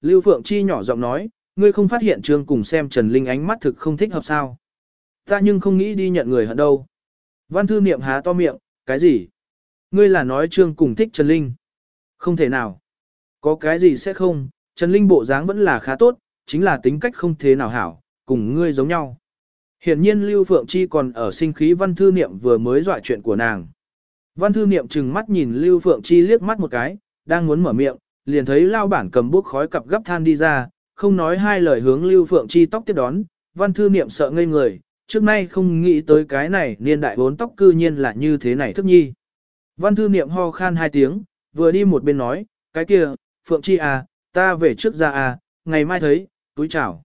Lưu Phượng Chi nhỏ giọng nói, ngươi không phát hiện Trương cùng xem Trần Linh ánh mắt thực không thích hợp sao. Ta nhưng không nghĩ đi nhận người hận đâu. Văn thư niệm há to miệng, cái gì? Ngươi là nói Trương cùng thích Trần Linh. Không thể nào. Có cái gì sẽ không, Trần Linh bộ dáng vẫn là khá tốt, chính là tính cách không thế nào hảo, cùng ngươi giống nhau. Hiển nhiên Lưu Phượng Chi còn ở sinh khí văn thư niệm vừa mới dọa chuyện của nàng. Văn thư niệm trừng mắt nhìn Lưu Phượng Chi liếc mắt một cái, đang muốn mở miệng, liền thấy lao bản cầm bút khói cặp gấp than đi ra, không nói hai lời hướng Lưu Phượng Chi tóc tiếp đón, văn thư niệm sợ ngây người, trước nay không nghĩ tới cái này niên đại bốn tóc cư nhiên là như thế này thức nhi. Văn thư niệm ho khan hai tiếng, vừa đi một bên nói, cái kia, Phượng Chi à, ta về trước ra à, ngày mai thấy, túi chào.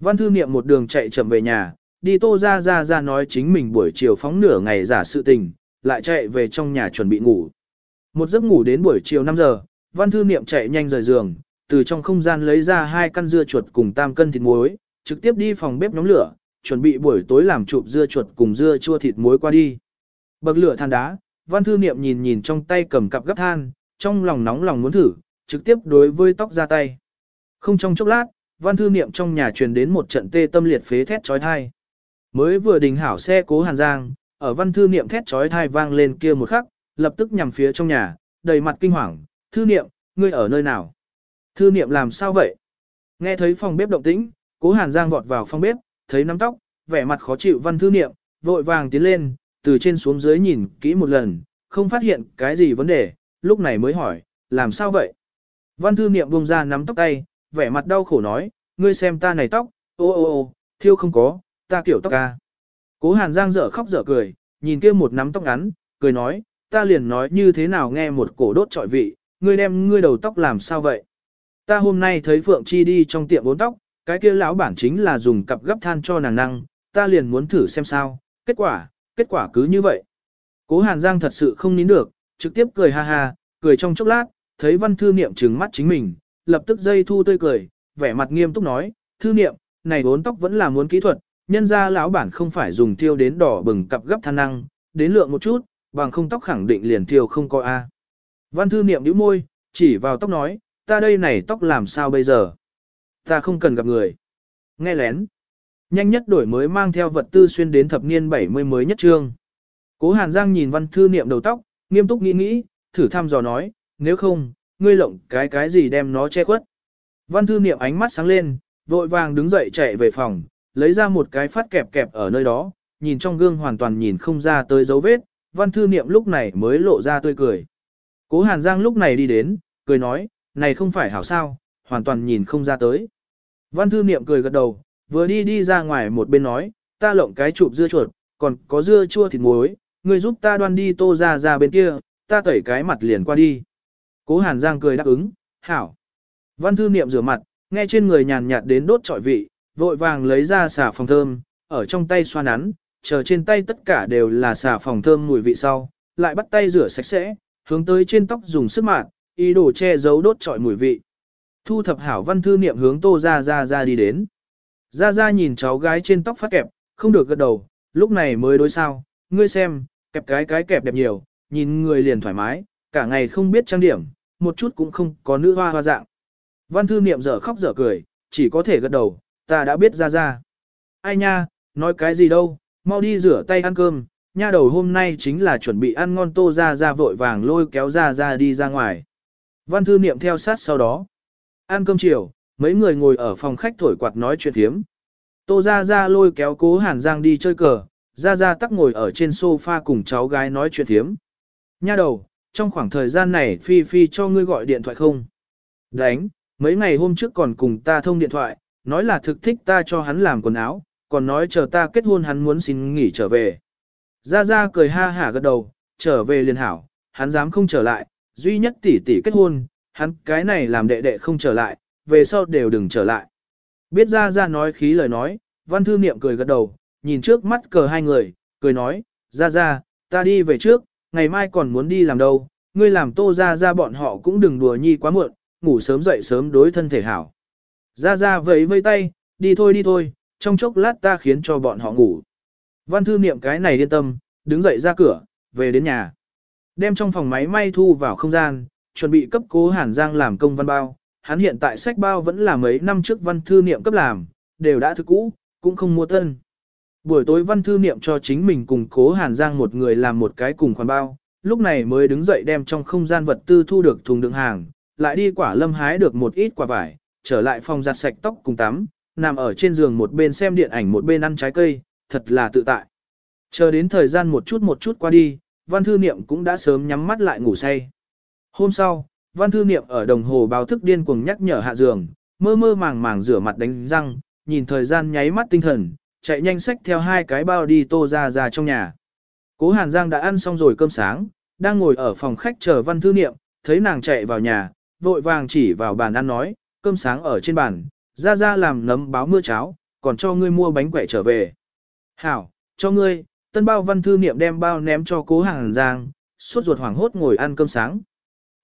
Văn thư niệm một đường chạy chậm về nhà, đi tô ra ra ra nói chính mình buổi chiều phóng nửa ngày giả sự tình, lại chạy về trong nhà chuẩn bị ngủ. Một giấc ngủ đến buổi chiều 5 giờ, văn thư niệm chạy nhanh rời giường, từ trong không gian lấy ra hai căn dưa chuột cùng tam cân thịt muối, trực tiếp đi phòng bếp nhóm lửa, chuẩn bị buổi tối làm chụp dưa chuột cùng dưa chua thịt muối qua đi. Bậc lửa than đá, văn thư niệm nhìn nhìn trong tay cầm cặp gấp than, trong lòng nóng lòng muốn thử, trực tiếp đối với tóc ra tay. Không trong chốc lát, văn thư niệm trong nhà truyền đến một trận tê tâm liệt phế thét trói thai. Mới vừa đình hảo xe cố hàn giang, ở văn thư niệm thét trói thai vang lên kia một khắc, lập tức nhằm phía trong nhà, đầy mặt kinh hoàng, thư niệm, ngươi ở nơi nào? Thư niệm làm sao vậy? Nghe thấy phòng bếp động tĩnh, cố hàn giang vọt vào phòng bếp, thấy nắm tóc, vẻ mặt khó chịu văn thư niệm, vội vàng tiến lên, từ trên xuống dưới nhìn kỹ một lần, không phát hiện cái gì vấn đề, lúc này mới hỏi, làm sao vậy? Văn thư niệm buông ra nắm tóc tay, vẻ mặt đau khổ nói, ngươi xem ta này tóc, ô ô ô, thiêu không có, ta kiểu tóc ca. Cố hàn giang dở khóc dở cười, nhìn kia một nắm tóc ngắn, cười nói, ta liền nói như thế nào nghe một cổ đốt trọi vị, ngươi đem ngươi đầu tóc làm sao vậy? Ta hôm nay thấy Phượng Chi đi trong tiệm bốn tóc, cái kia lão bản chính là dùng cặp gấp than cho nàng năng, ta liền muốn thử xem sao, kết quả, kết quả cứ như vậy. Cố Hàn Giang thật sự không nín được, trực tiếp cười ha ha, cười trong chốc lát, thấy văn thư niệm trừng mắt chính mình, lập tức dây thu tươi cười, vẻ mặt nghiêm túc nói, thư niệm, này bốn tóc vẫn là muốn kỹ thuật, nhân ra lão bản không phải dùng tiêu đến đỏ bừng cặp gấp than năng, đến lượng một chút, bằng không tóc khẳng định liền tiêu không có A. Văn thư niệm nhíu môi, chỉ vào tóc nói, ta đây này tóc làm sao bây giờ? Ta không cần gặp người. Nghe lén. Nhanh nhất đổi mới mang theo vật tư xuyên đến thập niên 70 mới nhất trương. Cố Hàn Giang nhìn văn thư niệm đầu tóc, nghiêm túc nghĩ nghĩ, thử thăm dò nói, nếu không, ngươi lộng cái cái gì đem nó che khuất. Văn thư niệm ánh mắt sáng lên, vội vàng đứng dậy chạy về phòng, lấy ra một cái phát kẹp kẹp ở nơi đó, nhìn trong gương hoàn toàn nhìn không ra tới dấu vết, văn thư niệm lúc này mới lộ ra tươi cười. Cố Hàn Giang lúc này đi đến, cười nói, này không phải hảo sao, hoàn toàn nhìn không ra tới. Văn thư niệm cười gật đầu, vừa đi đi ra ngoài một bên nói, ta lộng cái chụp dưa chuột, còn có dưa chua thịt muối, người giúp ta đoan đi tô ra ra bên kia, ta tẩy cái mặt liền qua đi. Cố Hàn Giang cười đáp ứng, hảo. Văn thư niệm rửa mặt, nghe trên người nhàn nhạt đến đốt trọi vị, vội vàng lấy ra xà phòng thơm, ở trong tay xoa nắn, chờ trên tay tất cả đều là xà phòng thơm mùi vị sau, lại bắt tay rửa sạch sẽ, hướng tới trên tóc dùng sức mạng, ý đồ che giấu đốt trọi mùi vị. Thu thập hảo văn thư niệm hướng tô ra ra ra đi đến. Ra ra nhìn cháu gái trên tóc phát kẹp, không được gật đầu, lúc này mới đối sao, ngươi xem, kẹp cái cái kẹp đẹp nhiều, nhìn người liền thoải mái, cả ngày không biết trang điểm, một chút cũng không có nữ hoa hoa dạng. Văn thư niệm dở khóc dở cười, chỉ có thể gật đầu, ta đã biết ra ra. Ai nha, nói cái gì đâu, mau đi rửa tay ăn cơm, nha đầu hôm nay chính là chuẩn bị ăn ngon tô ra ra vội vàng lôi kéo ra ra đi ra ngoài. Văn thư niệm theo sát sau đó. Ăn cơm chiều, mấy người ngồi ở phòng khách thổi quạt nói chuyện thiếm. Tô ra ra lôi kéo cố hàn giang đi chơi cờ, ra ra tắc ngồi ở trên sofa cùng cháu gái nói chuyện thiếm. Nha đầu, trong khoảng thời gian này Phi Phi cho ngươi gọi điện thoại không? Đánh, mấy ngày hôm trước còn cùng ta thông điện thoại, nói là thực thích ta cho hắn làm quần áo, còn nói chờ ta kết hôn hắn muốn xin nghỉ trở về. Gia Gia cười ha hả gật đầu, trở về liền hảo, hắn dám không trở lại, duy nhất tỷ tỷ kết hôn, hắn cái này làm đệ đệ không trở lại, về sau đều đừng trở lại. Biết Gia Gia nói khí lời nói, văn thư niệm cười gật đầu, nhìn trước mắt cờ hai người, cười nói, Gia Gia, ta đi về trước, ngày mai còn muốn đi làm đâu, ngươi làm tô Gia Gia bọn họ cũng đừng đùa nhi quá muộn, ngủ sớm dậy sớm đối thân thể hảo. Gia Gia vẫy vây tay, đi thôi đi thôi, trong chốc lát ta khiến cho bọn họ ngủ. Văn thư niệm cái này yên tâm, đứng dậy ra cửa, về đến nhà. Đem trong phòng máy may thu vào không gian, chuẩn bị cấp cố hàn giang làm công văn bao, hắn hiện tại sách bao vẫn là mấy năm trước văn thư niệm cấp làm, đều đã thức cũ, cũng không mua tân. Buổi tối văn thư niệm cho chính mình cùng cố Hàn Giang một người làm một cái cùng khoản bao, lúc này mới đứng dậy đem trong không gian vật tư thu được thùng đựng hàng, lại đi quả lâm hái được một ít quả vải, trở lại phòng giặt sạch tóc cùng tắm, nằm ở trên giường một bên xem điện ảnh một bên ăn trái cây, thật là tự tại. Chờ đến thời gian một chút một chút qua đi, văn thư niệm cũng đã sớm nhắm mắt lại ngủ say. Hôm sau, văn thư niệm ở đồng hồ báo thức điên cuồng nhắc nhở hạ giường, mơ mơ màng màng rửa mặt đánh răng, nhìn thời gian nháy mắt tinh thần, chạy nhanh sách theo hai cái bao đi tô ra ra trong nhà. Cố Hàn Giang đã ăn xong rồi cơm sáng, đang ngồi ở phòng khách chờ văn thư niệm, thấy nàng chạy vào nhà, vội vàng chỉ vào bàn ăn nói, cơm sáng ở trên bàn, ra ra làm nấm báo mưa cháo, còn cho ngươi mua bánh quẩy trở về. Hảo, cho ngươi, tân bao văn thư niệm đem bao ném cho cố Hàn Giang, suốt ruột hoảng hốt ngồi ăn cơm sáng.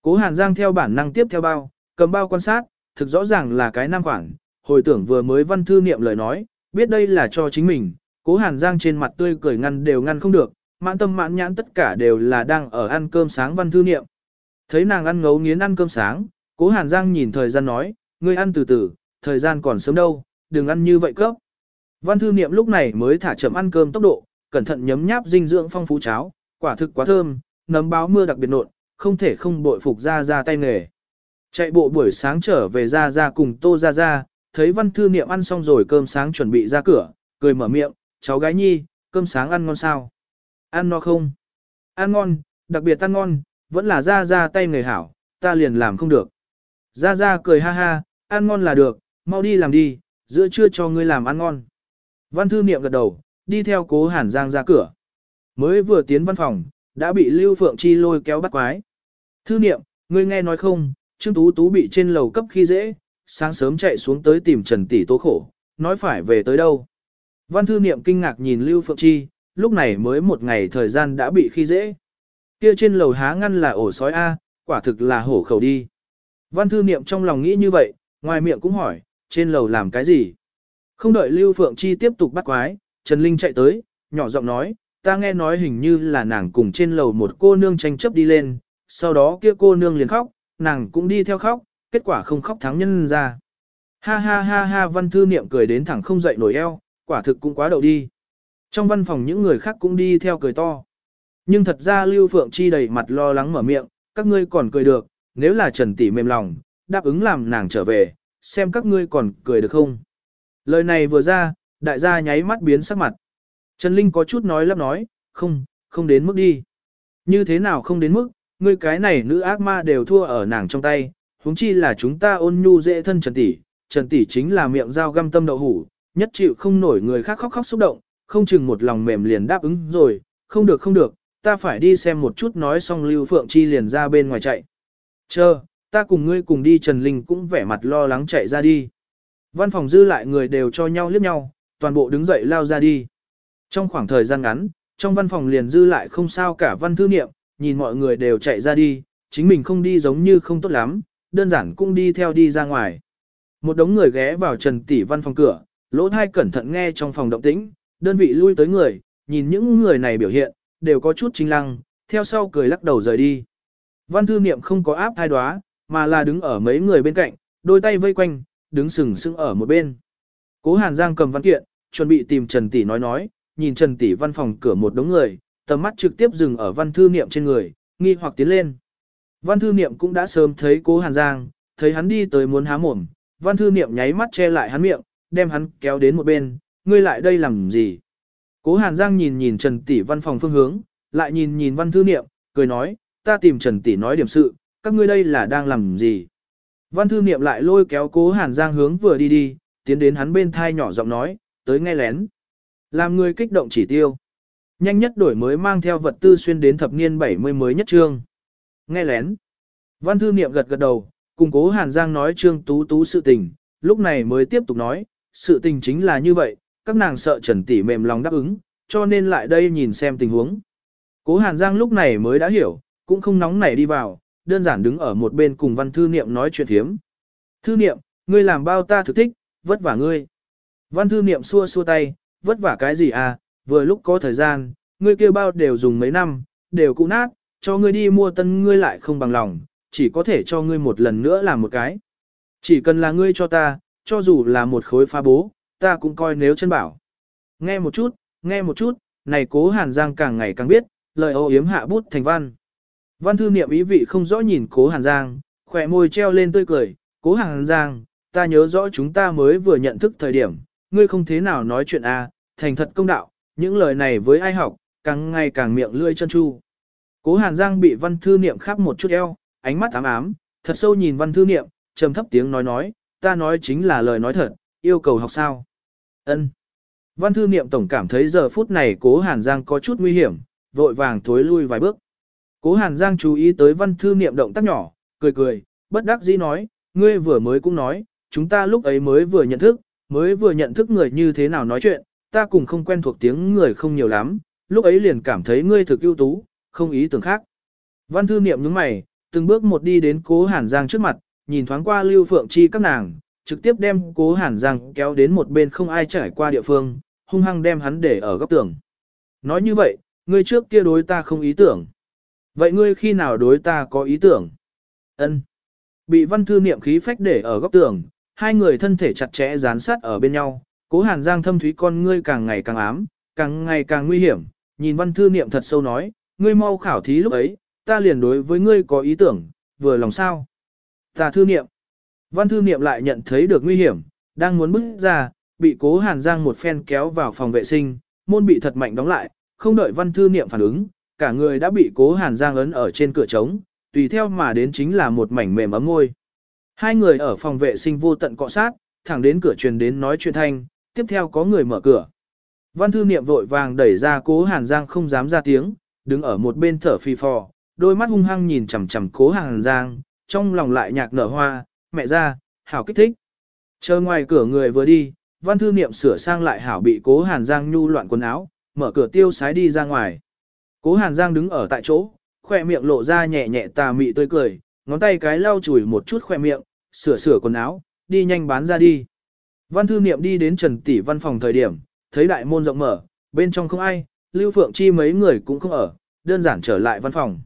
Cố Hàn Giang theo bản năng tiếp theo bao, cầm bao quan sát, thực rõ ràng là cái nam khoản, hồi tưởng vừa mới văn thư niệm lời nói, biết đây là cho chính mình, cố Hàn Giang trên mặt tươi cười ngăn đều ngăn không được, mãn tâm mãn nhãn tất cả đều là đang ở ăn cơm sáng văn thư niệm. Thấy nàng ăn ngấu nghiến ăn cơm sáng, cố Hàn Giang nhìn thời gian nói, ngươi ăn từ từ, thời gian còn sớm đâu, đừng ăn như vậy cấp. Văn thư niệm lúc này mới thả chậm ăn cơm tốc độ, cẩn thận nhấm nháp dinh dưỡng phong phú cháo, quả thực quá thơm, nấm báo mưa đặc biệt nộn, không thể không bội phục ra ra tay nghề. Chạy bộ buổi sáng trở về ra ra cùng tô ra ra, thấy văn thư niệm ăn xong rồi cơm sáng chuẩn bị ra cửa, cười mở miệng, cháu gái nhi, cơm sáng ăn ngon sao? Ăn no không? Ăn ngon, đặc biệt ăn ngon, vẫn là ra ra tay nghề hảo, ta liền làm không được. Ra ra cười ha ha, ăn ngon là được, mau đi làm đi, giữa trưa cho ngươi làm ăn ngon. Văn thư niệm gật đầu, đi theo cố hàn giang ra cửa. Mới vừa tiến văn phòng, đã bị Lưu Phượng Chi lôi kéo bắt quái. Thư niệm, ngươi nghe nói không, Trương Tú Tú bị trên lầu cấp khi dễ, sáng sớm chạy xuống tới tìm Trần Tỷ tố khổ, nói phải về tới đâu. Văn thư niệm kinh ngạc nhìn Lưu Phượng Chi, lúc này mới một ngày thời gian đã bị khi dễ. Kia trên lầu há ngăn là ổ sói A, quả thực là hổ khẩu đi. Văn thư niệm trong lòng nghĩ như vậy, ngoài miệng cũng hỏi, trên lầu làm cái gì? Không đợi Lưu Phượng Chi tiếp tục bắt quái, Trần Linh chạy tới, nhỏ giọng nói, ta nghe nói hình như là nàng cùng trên lầu một cô nương tranh chấp đi lên, sau đó kia cô nương liền khóc, nàng cũng đi theo khóc, kết quả không khóc thắng nhân ra. Ha ha ha ha văn thư niệm cười đến thẳng không dậy nổi eo, quả thực cũng quá đậu đi. Trong văn phòng những người khác cũng đi theo cười to. Nhưng thật ra Lưu Phượng Chi đầy mặt lo lắng mở miệng, các ngươi còn cười được, nếu là Trần Tỷ mềm lòng, đáp ứng làm nàng trở về, xem các ngươi còn cười được không. Lời này vừa ra, đại gia nháy mắt biến sắc mặt. Trần Linh có chút nói lắp nói, không, không đến mức đi. Như thế nào không đến mức, ngươi cái này nữ ác ma đều thua ở nàng trong tay, huống chi là chúng ta ôn nhu dễ thân Trần Tỷ. Trần Tỷ chính là miệng dao găm tâm đậu hủ, nhất chịu không nổi người khác khóc khóc xúc động, không chừng một lòng mềm liền đáp ứng rồi, không được không được, ta phải đi xem một chút nói xong Lưu Phượng Chi liền ra bên ngoài chạy. Chờ, ta cùng ngươi cùng đi Trần Linh cũng vẻ mặt lo lắng chạy ra đi. Văn phòng dư lại người đều cho nhau liếc nhau, toàn bộ đứng dậy lao ra đi. Trong khoảng thời gian ngắn, trong văn phòng liền dư lại không sao cả văn thư niệm, nhìn mọi người đều chạy ra đi, chính mình không đi giống như không tốt lắm, đơn giản cũng đi theo đi ra ngoài. Một đống người ghé vào Trần Tỷ văn phòng cửa, lỗ thai cẩn thận nghe trong phòng động tĩnh, đơn vị lui tới người, nhìn những người này biểu hiện, đều có chút chính lăng, theo sau cười lắc đầu rời đi. Văn thư niệm không có áp thai đoá, mà là đứng ở mấy người bên cạnh, đôi tay vây quanh, đứng sừng sững ở một bên. Cố Hàn Giang cầm văn kiện, chuẩn bị tìm Trần Tỷ nói nói, nhìn Trần Tỷ văn phòng cửa một đống người, tầm mắt trực tiếp dừng ở văn thư niệm trên người, nghi hoặc tiến lên. Văn thư niệm cũng đã sớm thấy cố Hàn Giang, thấy hắn đi tới muốn há mồm, văn thư niệm nháy mắt che lại hắn miệng, đem hắn kéo đến một bên, ngươi lại đây làm gì? Cố Hàn Giang nhìn nhìn Trần Tỷ văn phòng phương hướng, lại nhìn nhìn văn thư niệm, cười nói, ta tìm Trần Tỷ nói điểm sự, các ngươi đây là đang làm gì? Văn thư niệm lại lôi kéo cố Hàn Giang hướng vừa đi đi, tiến đến hắn bên thai nhỏ giọng nói, tới nghe lén. Làm người kích động chỉ tiêu. Nhanh nhất đổi mới mang theo vật tư xuyên đến thập niên 70 mới nhất trương. Nghe lén. Văn thư niệm gật gật đầu, cùng cố Hàn Giang nói trương tú tú sự tình, lúc này mới tiếp tục nói, sự tình chính là như vậy, các nàng sợ Trần Tỷ mềm lòng đáp ứng, cho nên lại đây nhìn xem tình huống. Cố Hàn Giang lúc này mới đã hiểu, cũng không nóng nảy đi vào, đơn giản đứng ở một bên cùng văn thư niệm nói chuyện thiếm. Thư niệm, ngươi làm bao ta thực thích, vất vả ngươi. Văn thư niệm xua xua tay, vất vả cái gì à, vừa lúc có thời gian, ngươi kêu bao đều dùng mấy năm, đều cũ nát, cho ngươi đi mua tân ngươi lại không bằng lòng, chỉ có thể cho ngươi một lần nữa làm một cái. Chỉ cần là ngươi cho ta, cho dù là một khối pha bố, ta cũng coi nếu chân bảo. Nghe một chút, nghe một chút, này cố Hàn Giang càng ngày càng biết, lời ô yếm hạ bút thành văn. Văn thư niệm ý vị không rõ nhìn cố Hàn Giang, khỏe môi treo lên tươi cười, cố Hàn Giang, ta nhớ rõ chúng ta mới vừa nhận thức thời điểm, ngươi không thế nào nói chuyện a, à, thành thật công đạo, những lời này với ai học, càng ngày càng miệng lươi chân chu. Cố Hàn Giang bị văn thư niệm khắp một chút eo, ánh mắt ám ám, thật sâu nhìn văn thư niệm, trầm thấp tiếng nói nói, ta nói chính là lời nói thật, yêu cầu học sao. Ân. Văn thư niệm tổng cảm thấy giờ phút này cố Hàn Giang có chút nguy hiểm, vội vàng thối lui vài bước. Cố Hàn Giang chú ý tới văn thư niệm động tác nhỏ, cười cười, bất đắc dĩ nói, ngươi vừa mới cũng nói, chúng ta lúc ấy mới vừa nhận thức, mới vừa nhận thức người như thế nào nói chuyện, ta cùng không quen thuộc tiếng người không nhiều lắm, lúc ấy liền cảm thấy ngươi thực ưu tú, không ý tưởng khác. Văn thư niệm nhướng mày, từng bước một đi đến cố Hàn Giang trước mặt, nhìn thoáng qua Lưu Phượng Chi các nàng, trực tiếp đem cố Hàn Giang kéo đến một bên không ai trải qua địa phương, hung hăng đem hắn để ở góc tường. Nói như vậy, ngươi trước kia đối ta không ý tưởng. Vậy ngươi khi nào đối ta có ý tưởng? Ân. Bị văn thư niệm khí phách để ở góc tường, hai người thân thể chặt chẽ dán sát ở bên nhau, cố hàn giang thâm thúy con ngươi càng ngày càng ám, càng ngày càng nguy hiểm, nhìn văn thư niệm thật sâu nói, ngươi mau khảo thí lúc ấy, ta liền đối với ngươi có ý tưởng, vừa lòng sao. Ta thư niệm. Văn thư niệm lại nhận thấy được nguy hiểm, đang muốn bước ra, bị cố hàn giang một phen kéo vào phòng vệ sinh, môn bị thật mạnh đóng lại, không đợi văn thư niệm phản ứng, cả người đã bị cố hàn giang ấn ở trên cửa trống, tùy theo mà đến chính là một mảnh mềm ấm môi. Hai người ở phòng vệ sinh vô tận cọ sát, thẳng đến cửa truyền đến nói chuyện thanh, tiếp theo có người mở cửa. Văn thư niệm vội vàng đẩy ra cố hàn giang không dám ra tiếng, đứng ở một bên thở phi phò, đôi mắt hung hăng nhìn chằm chằm cố hàn giang, trong lòng lại nhạc nở hoa, mẹ ra, hảo kích thích. Chờ ngoài cửa người vừa đi, văn thư niệm sửa sang lại hảo bị cố hàn giang nhu loạn quần áo, mở cửa tiêu sái đi ra ngoài. Cố hàn giang đứng ở tại chỗ, khoe miệng lộ ra nhẹ nhẹ tà mị tươi cười, ngón tay cái lau chùi một chút khoe miệng, sửa sửa quần áo, đi nhanh bán ra đi. Văn thư niệm đi đến Trần Tỷ văn phòng thời điểm, thấy đại môn rộng mở, bên trong không ai, Lưu Phượng Chi mấy người cũng không ở, đơn giản trở lại văn phòng.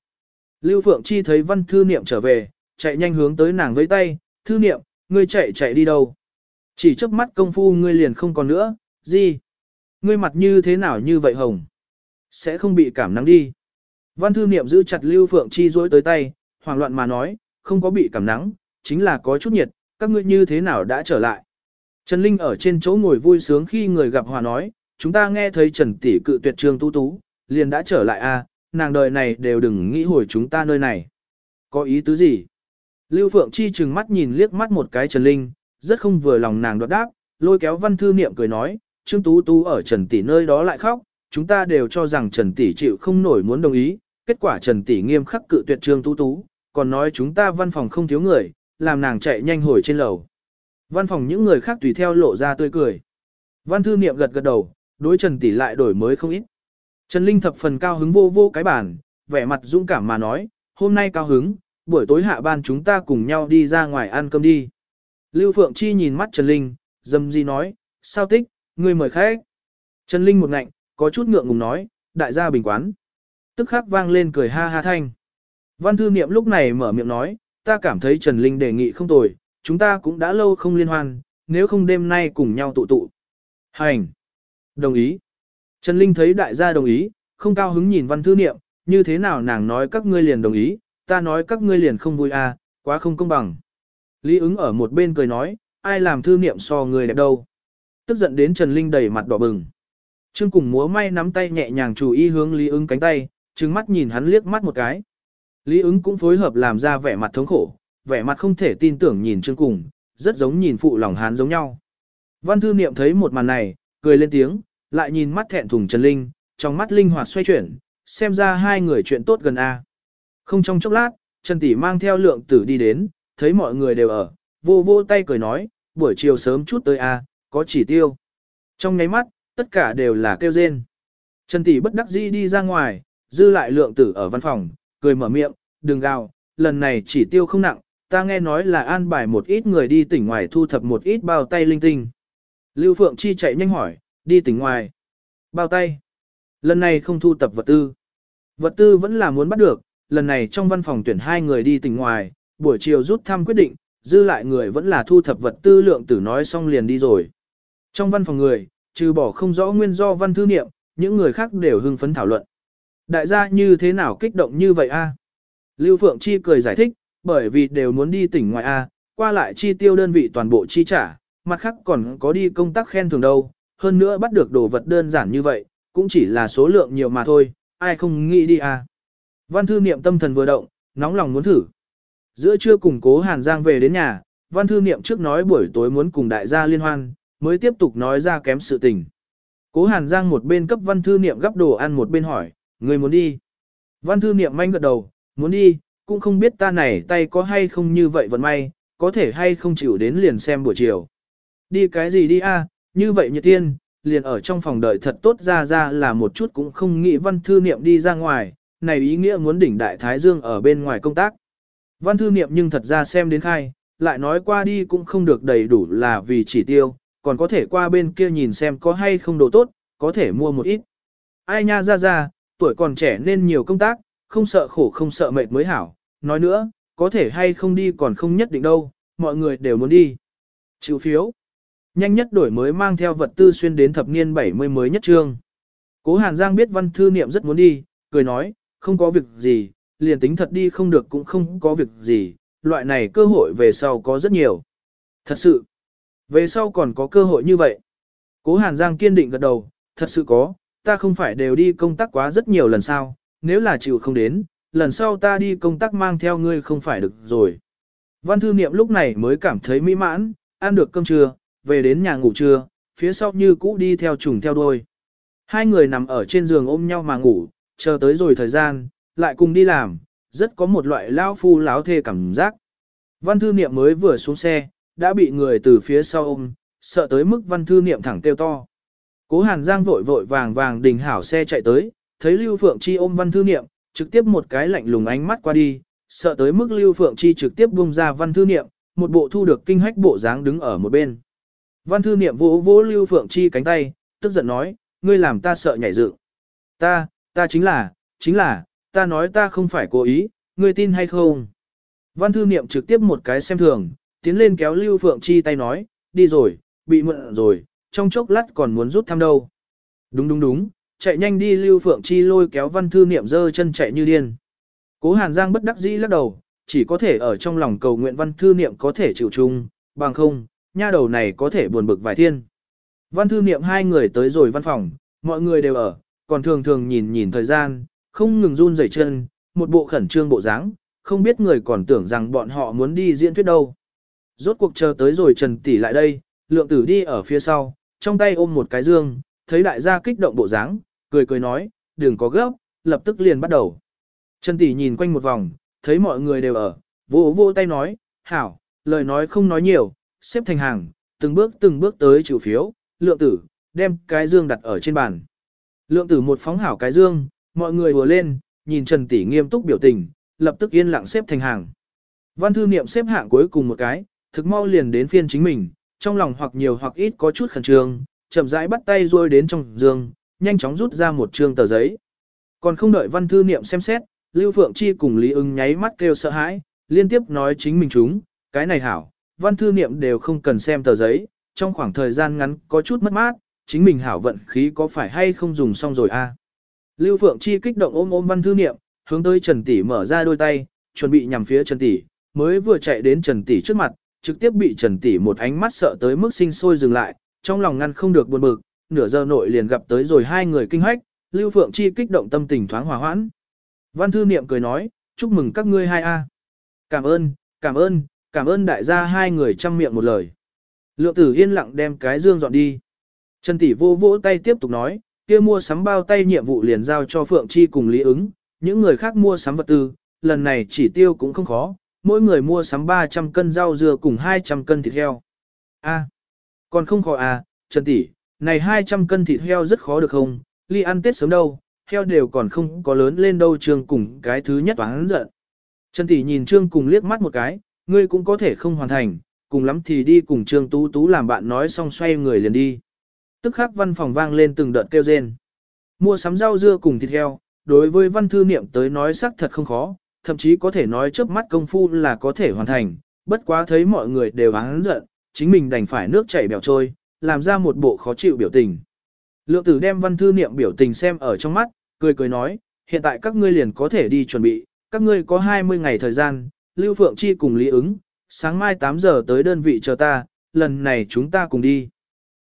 Lưu Phượng Chi thấy văn thư niệm trở về, chạy nhanh hướng tới nàng với tay, thư niệm, ngươi chạy chạy đi đâu? Chỉ trước mắt công phu ngươi liền không còn nữa, gì? Ngươi mặt như thế nào như vậy hồng? Sẽ không bị cảm nắng đi. Văn thư niệm giữ chặt Lưu Phượng Chi dối tới tay, hoảng loạn mà nói, không có bị cảm nắng, chính là có chút nhiệt, các ngươi như thế nào đã trở lại. Trần Linh ở trên chỗ ngồi vui sướng khi người gặp hòa nói, chúng ta nghe thấy Trần Tỷ cự tuyệt trương tú tú, liền đã trở lại a, à, nàng đời này đều đừng nghĩ hồi chúng ta nơi này. Có ý tứ gì? Lưu Phượng Chi chừng mắt nhìn liếc mắt một cái Trần Linh, rất không vừa lòng nàng đoạt đáp, lôi kéo văn thư niệm cười nói, Trương Tú Tú ở Trần Tỷ nơi đó lại khóc, chúng ta đều cho rằng Trần Tỷ chịu không nổi muốn đồng ý, kết quả Trần Tỷ nghiêm khắc cự tuyệt Trương Tú Tú, còn nói chúng ta văn phòng không thiếu người, làm nàng chạy nhanh hồi trên lầu. Văn phòng những người khác tùy theo lộ ra tươi cười. Văn thư niệm gật gật đầu, đối Trần Tỷ lại đổi mới không ít. Trần Linh thập phần cao hứng vô vô cái bản, vẻ mặt dũng cảm mà nói, hôm nay cao hứng, buổi tối hạ ban chúng ta cùng nhau đi ra ngoài ăn cơm đi. Lưu Phượng Chi nhìn mắt Trần Linh, dâm di nói, sao tích, người mời khách. Trần Linh một ngạnh, có chút ngượng ngùng nói, đại gia bình quán. Tức khắc vang lên cười ha ha thanh. Văn thư niệm lúc này mở miệng nói, ta cảm thấy Trần Linh đề nghị không tồi, chúng ta cũng đã lâu không liên hoan, nếu không đêm nay cùng nhau tụ tụ. Hành! Đồng ý. Trần Linh thấy đại gia đồng ý, không cao hứng nhìn văn thư niệm, như thế nào nàng nói các ngươi liền đồng ý, ta nói các ngươi liền không vui à, quá không công bằng. Lý ứng ở một bên cười nói, ai làm thư niệm so người đẹp đâu. Tức giận đến Trần Linh đầy mặt đỏ bừng. Trương cùng múa may nắm tay nhẹ nhàng chủ ý hướng Lý ứng cánh tay, trừng mắt nhìn hắn liếc mắt một cái. Lý ứng cũng phối hợp làm ra vẻ mặt thống khổ, vẻ mặt không thể tin tưởng nhìn Trương cùng, rất giống nhìn phụ lòng hán giống nhau. Văn thư niệm thấy một màn này, cười lên tiếng, lại nhìn mắt thẹn thùng Trần Linh, trong mắt linh hoạt xoay chuyển, xem ra hai người chuyện tốt gần A. Không trong chốc lát, Trần Tỷ mang theo lượng tử đi đến, thấy mọi người đều ở, vô vô tay cười nói, buổi chiều sớm chút tới A, có chỉ tiêu. Trong nháy mắt, tất cả đều là kêu rên. Trần Tỷ bất đắc dĩ đi ra ngoài, dư lại lượng tử ở văn phòng, cười mở miệng, đừng gào, lần này chỉ tiêu không nặng, ta nghe nói là an bài một ít người đi tỉnh ngoài thu thập một ít bao tay linh tinh. Lưu Phượng Chi chạy nhanh hỏi, đi tỉnh ngoài. Bao tay. Lần này không thu tập vật tư. Vật tư vẫn là muốn bắt được, lần này trong văn phòng tuyển hai người đi tỉnh ngoài, buổi chiều rút thăm quyết định, dư lại người vẫn là thu thập vật tư lượng tử nói xong liền đi rồi. Trong văn phòng người, trừ bỏ không rõ nguyên do văn thư niệm, những người khác đều hưng phấn thảo luận. Đại gia như thế nào kích động như vậy a? Lưu Phượng Chi cười giải thích, bởi vì đều muốn đi tỉnh ngoài a, qua lại chi tiêu đơn vị toàn bộ chi trả, mặt khác còn có đi công tác khen thường đâu, hơn nữa bắt được đồ vật đơn giản như vậy, cũng chỉ là số lượng nhiều mà thôi, ai không nghĩ đi a. Văn thư niệm tâm thần vừa động, nóng lòng muốn thử. Giữa trưa cùng cố Hàn Giang về đến nhà, văn thư niệm trước nói buổi tối muốn cùng đại gia liên hoan, mới tiếp tục nói ra kém sự tình. Cố Hàn Giang một bên cấp văn thư niệm gấp đồ ăn một bên hỏi, người muốn đi. Văn thư niệm manh gật đầu, muốn đi, cũng không biết ta này tay có hay không như vậy vận may, có thể hay không chịu đến liền xem buổi chiều. Đi cái gì đi a? như vậy như tiên, liền ở trong phòng đợi thật tốt ra ra là một chút cũng không nghĩ văn thư niệm đi ra ngoài, này ý nghĩa muốn đỉnh đại thái dương ở bên ngoài công tác. Văn thư niệm nhưng thật ra xem đến khai, lại nói qua đi cũng không được đầy đủ là vì chỉ tiêu, còn có thể qua bên kia nhìn xem có hay không đồ tốt, có thể mua một ít. Ai nha ra ra, tuổi còn trẻ nên nhiều công tác, không sợ khổ không sợ mệt mới hảo. Nói nữa, có thể hay không đi còn không nhất định đâu, mọi người đều muốn đi. Chịu phiếu. Nhanh nhất đổi mới mang theo vật tư xuyên đến thập niên 70 mới nhất trương. Cố Hàn Giang biết văn thư niệm rất muốn đi, cười nói, không có việc gì, liền tính thật đi không được cũng không có việc gì, loại này cơ hội về sau có rất nhiều. Thật sự, về sau còn có cơ hội như vậy. Cố Hàn Giang kiên định gật đầu, thật sự có, ta không phải đều đi công tác quá rất nhiều lần sao, nếu là chịu không đến, lần sau ta đi công tác mang theo ngươi không phải được rồi. Văn thư niệm lúc này mới cảm thấy mỹ mãn, ăn được cơm trưa, về đến nhà ngủ trưa, phía sau như cũ đi theo trùng theo đuôi. Hai người nằm ở trên giường ôm nhau mà ngủ, chờ tới rồi thời gian, lại cùng đi làm, rất có một loại lao phu láo thê cảm giác. Văn thư niệm mới vừa xuống xe, đã bị người từ phía sau ôm, sợ tới mức văn thư niệm thẳng kêu to. Cố Hàn Giang vội vội vàng vàng đình hảo xe chạy tới, thấy Lưu Phượng Chi ôm văn thư niệm, trực tiếp một cái lạnh lùng ánh mắt qua đi, sợ tới mức Lưu Phượng Chi trực tiếp bung ra văn thư niệm, một bộ thu được kinh hách bộ dáng đứng ở một bên. Văn thư niệm vỗ vỗ Lưu Phượng Chi cánh tay, tức giận nói, ngươi làm ta sợ nhảy dựng. Ta, ta chính là, chính là, ta nói ta không phải cố ý, ngươi tin hay không? Văn thư niệm trực tiếp một cái xem thường, tiến lên kéo Lưu Phượng Chi tay nói, đi rồi, bị mượn rồi, trong chốc lát còn muốn rút thăm đâu. Đúng đúng đúng, chạy nhanh đi Lưu Phượng Chi lôi kéo văn thư niệm dơ chân chạy như điên. Cố Hàn Giang bất đắc dĩ lắc đầu, chỉ có thể ở trong lòng cầu nguyện văn thư niệm có thể chịu chung, bằng không, nha đầu này có thể buồn bực vài thiên. Văn thư niệm hai người tới rồi văn phòng, mọi người đều ở, còn thường thường nhìn nhìn thời gian, không ngừng run rẩy chân, một bộ khẩn trương bộ dáng, không biết người còn tưởng rằng bọn họ muốn đi diễn thuyết đâu. Rốt cuộc chờ tới rồi Trần Tỷ lại đây, lượng tử đi ở phía sau, trong tay ôm một cái dương, thấy đại gia kích động bộ dáng, cười cười nói, đừng có gấp, lập tức liền bắt đầu. Trần Tỷ nhìn quanh một vòng, thấy mọi người đều ở, vỗ vỗ tay nói, hảo, lời nói không nói nhiều, xếp thành hàng, từng bước từng bước tới chịu phiếu, lượng tử, đem cái dương đặt ở trên bàn. Lượng tử một phóng hảo cái dương, mọi người vừa lên, nhìn Trần Tỷ nghiêm túc biểu tình, lập tức yên lặng xếp thành hàng. Văn thư niệm xếp hạng cuối cùng một cái, thực mau liền đến phiên chính mình, trong lòng hoặc nhiều hoặc ít có chút khẩn trương, chậm rãi bắt tay rôi đến trong giường, nhanh chóng rút ra một trương tờ giấy. Còn không đợi văn thư niệm xem xét, Lưu Phượng Chi cùng Lý ưng nháy mắt kêu sợ hãi, liên tiếp nói chính mình chúng, cái này hảo, văn thư niệm đều không cần xem tờ giấy, trong khoảng thời gian ngắn có chút mất mát, chính mình hảo vận khí có phải hay không dùng xong rồi a? Lưu Phượng Chi kích động ôm ôm văn thư niệm, hướng tới Trần Tỷ mở ra đôi tay, chuẩn bị nhằm phía Trần Tỷ, mới vừa chạy đến Trần Tỷ trước mặt, trực tiếp bị Trần Tỷ một ánh mắt sợ tới mức sinh sôi dừng lại, trong lòng ngăn không được buồn bực, nửa giờ nội liền gặp tới rồi hai người kinh hách, Lưu Phượng Chi kích động tâm tình thoáng hòa hoãn. Văn thư niệm cười nói, chúc mừng các ngươi hai a. Cảm ơn, cảm ơn, cảm ơn đại gia hai người chăm miệng một lời. Lượng tử yên lặng đem cái dương dọn đi. Trần Tỷ vô vỗ tay tiếp tục nói, kia mua sắm bao tay nhiệm vụ liền giao cho Phượng Chi cùng Lý ứng, những người khác mua sắm vật tư, lần này chỉ tiêu cũng không khó, mỗi người mua sắm 300 cân rau dưa cùng 200 cân thịt heo. A, còn không khó à, Trần Tỷ, này 200 cân thịt heo rất khó được không, ly ăn tết sớm đâu, heo đều còn không có lớn lên đâu Trương cùng cái thứ nhất toán giận. Trần Tỷ nhìn Trương cùng liếc mắt một cái, ngươi cũng có thể không hoàn thành, cùng lắm thì đi cùng Trương Tú Tú làm bạn nói xong xoay người liền đi. Tức khắc văn phòng vang lên từng đợt kêu rên. Mua sắm rau dưa cùng thịt heo, đối với văn thư niệm tới nói xác thật không khó, thậm chí có thể nói trước mắt công phu là có thể hoàn thành, bất quá thấy mọi người đều hắn giận, chính mình đành phải nước chảy bèo trôi, làm ra một bộ khó chịu biểu tình. Lượng tử đem văn thư niệm biểu tình xem ở trong mắt, cười cười nói, hiện tại các ngươi liền có thể đi chuẩn bị, các ngươi có 20 ngày thời gian, Lưu Phượng Chi cùng Lý ứng, sáng mai 8 giờ tới đơn vị chờ ta, lần này chúng ta cùng đi.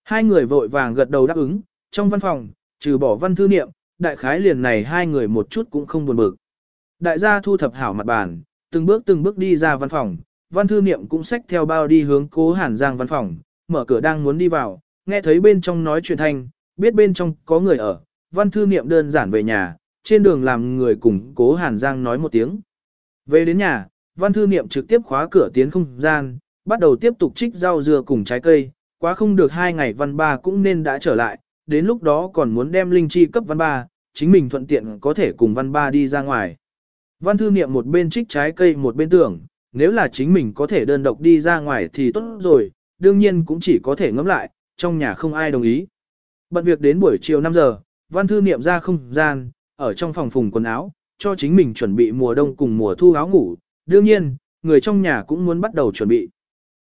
Hai người vội vàng gật đầu đáp ứng, trong văn phòng, trừ bỏ văn thư niệm, đại khái liền này hai người một chút cũng không buồn bực. Đại gia thu thập hảo mặt bàn, từng bước từng bước đi ra văn phòng, văn thư niệm cũng xách theo bao đi hướng cố hàn giang văn phòng, mở cửa đang muốn đi vào, nghe thấy bên trong nói chuyện thanh, biết bên trong có người ở, văn thư niệm đơn giản về nhà, trên đường làm người cùng cố hàn giang nói một tiếng. Về đến nhà, văn thư niệm trực tiếp khóa cửa tiến không gian, bắt đầu tiếp tục trích rau dưa cùng trái cây, quá không được hai ngày văn ba cũng nên đã trở lại, đến lúc đó còn muốn đem linh chi cấp văn ba, chính mình thuận tiện có thể cùng văn ba đi ra ngoài. Văn thư niệm một bên trích trái cây một bên tưởng, nếu là chính mình có thể đơn độc đi ra ngoài thì tốt rồi, đương nhiên cũng chỉ có thể ngẫm lại, trong nhà không ai đồng ý. Bận việc đến buổi chiều 5 giờ, văn thư niệm ra không gian, ở trong phòng phùng quần áo, cho chính mình chuẩn bị mùa đông cùng mùa thu áo ngủ, đương nhiên, người trong nhà cũng muốn bắt đầu chuẩn bị.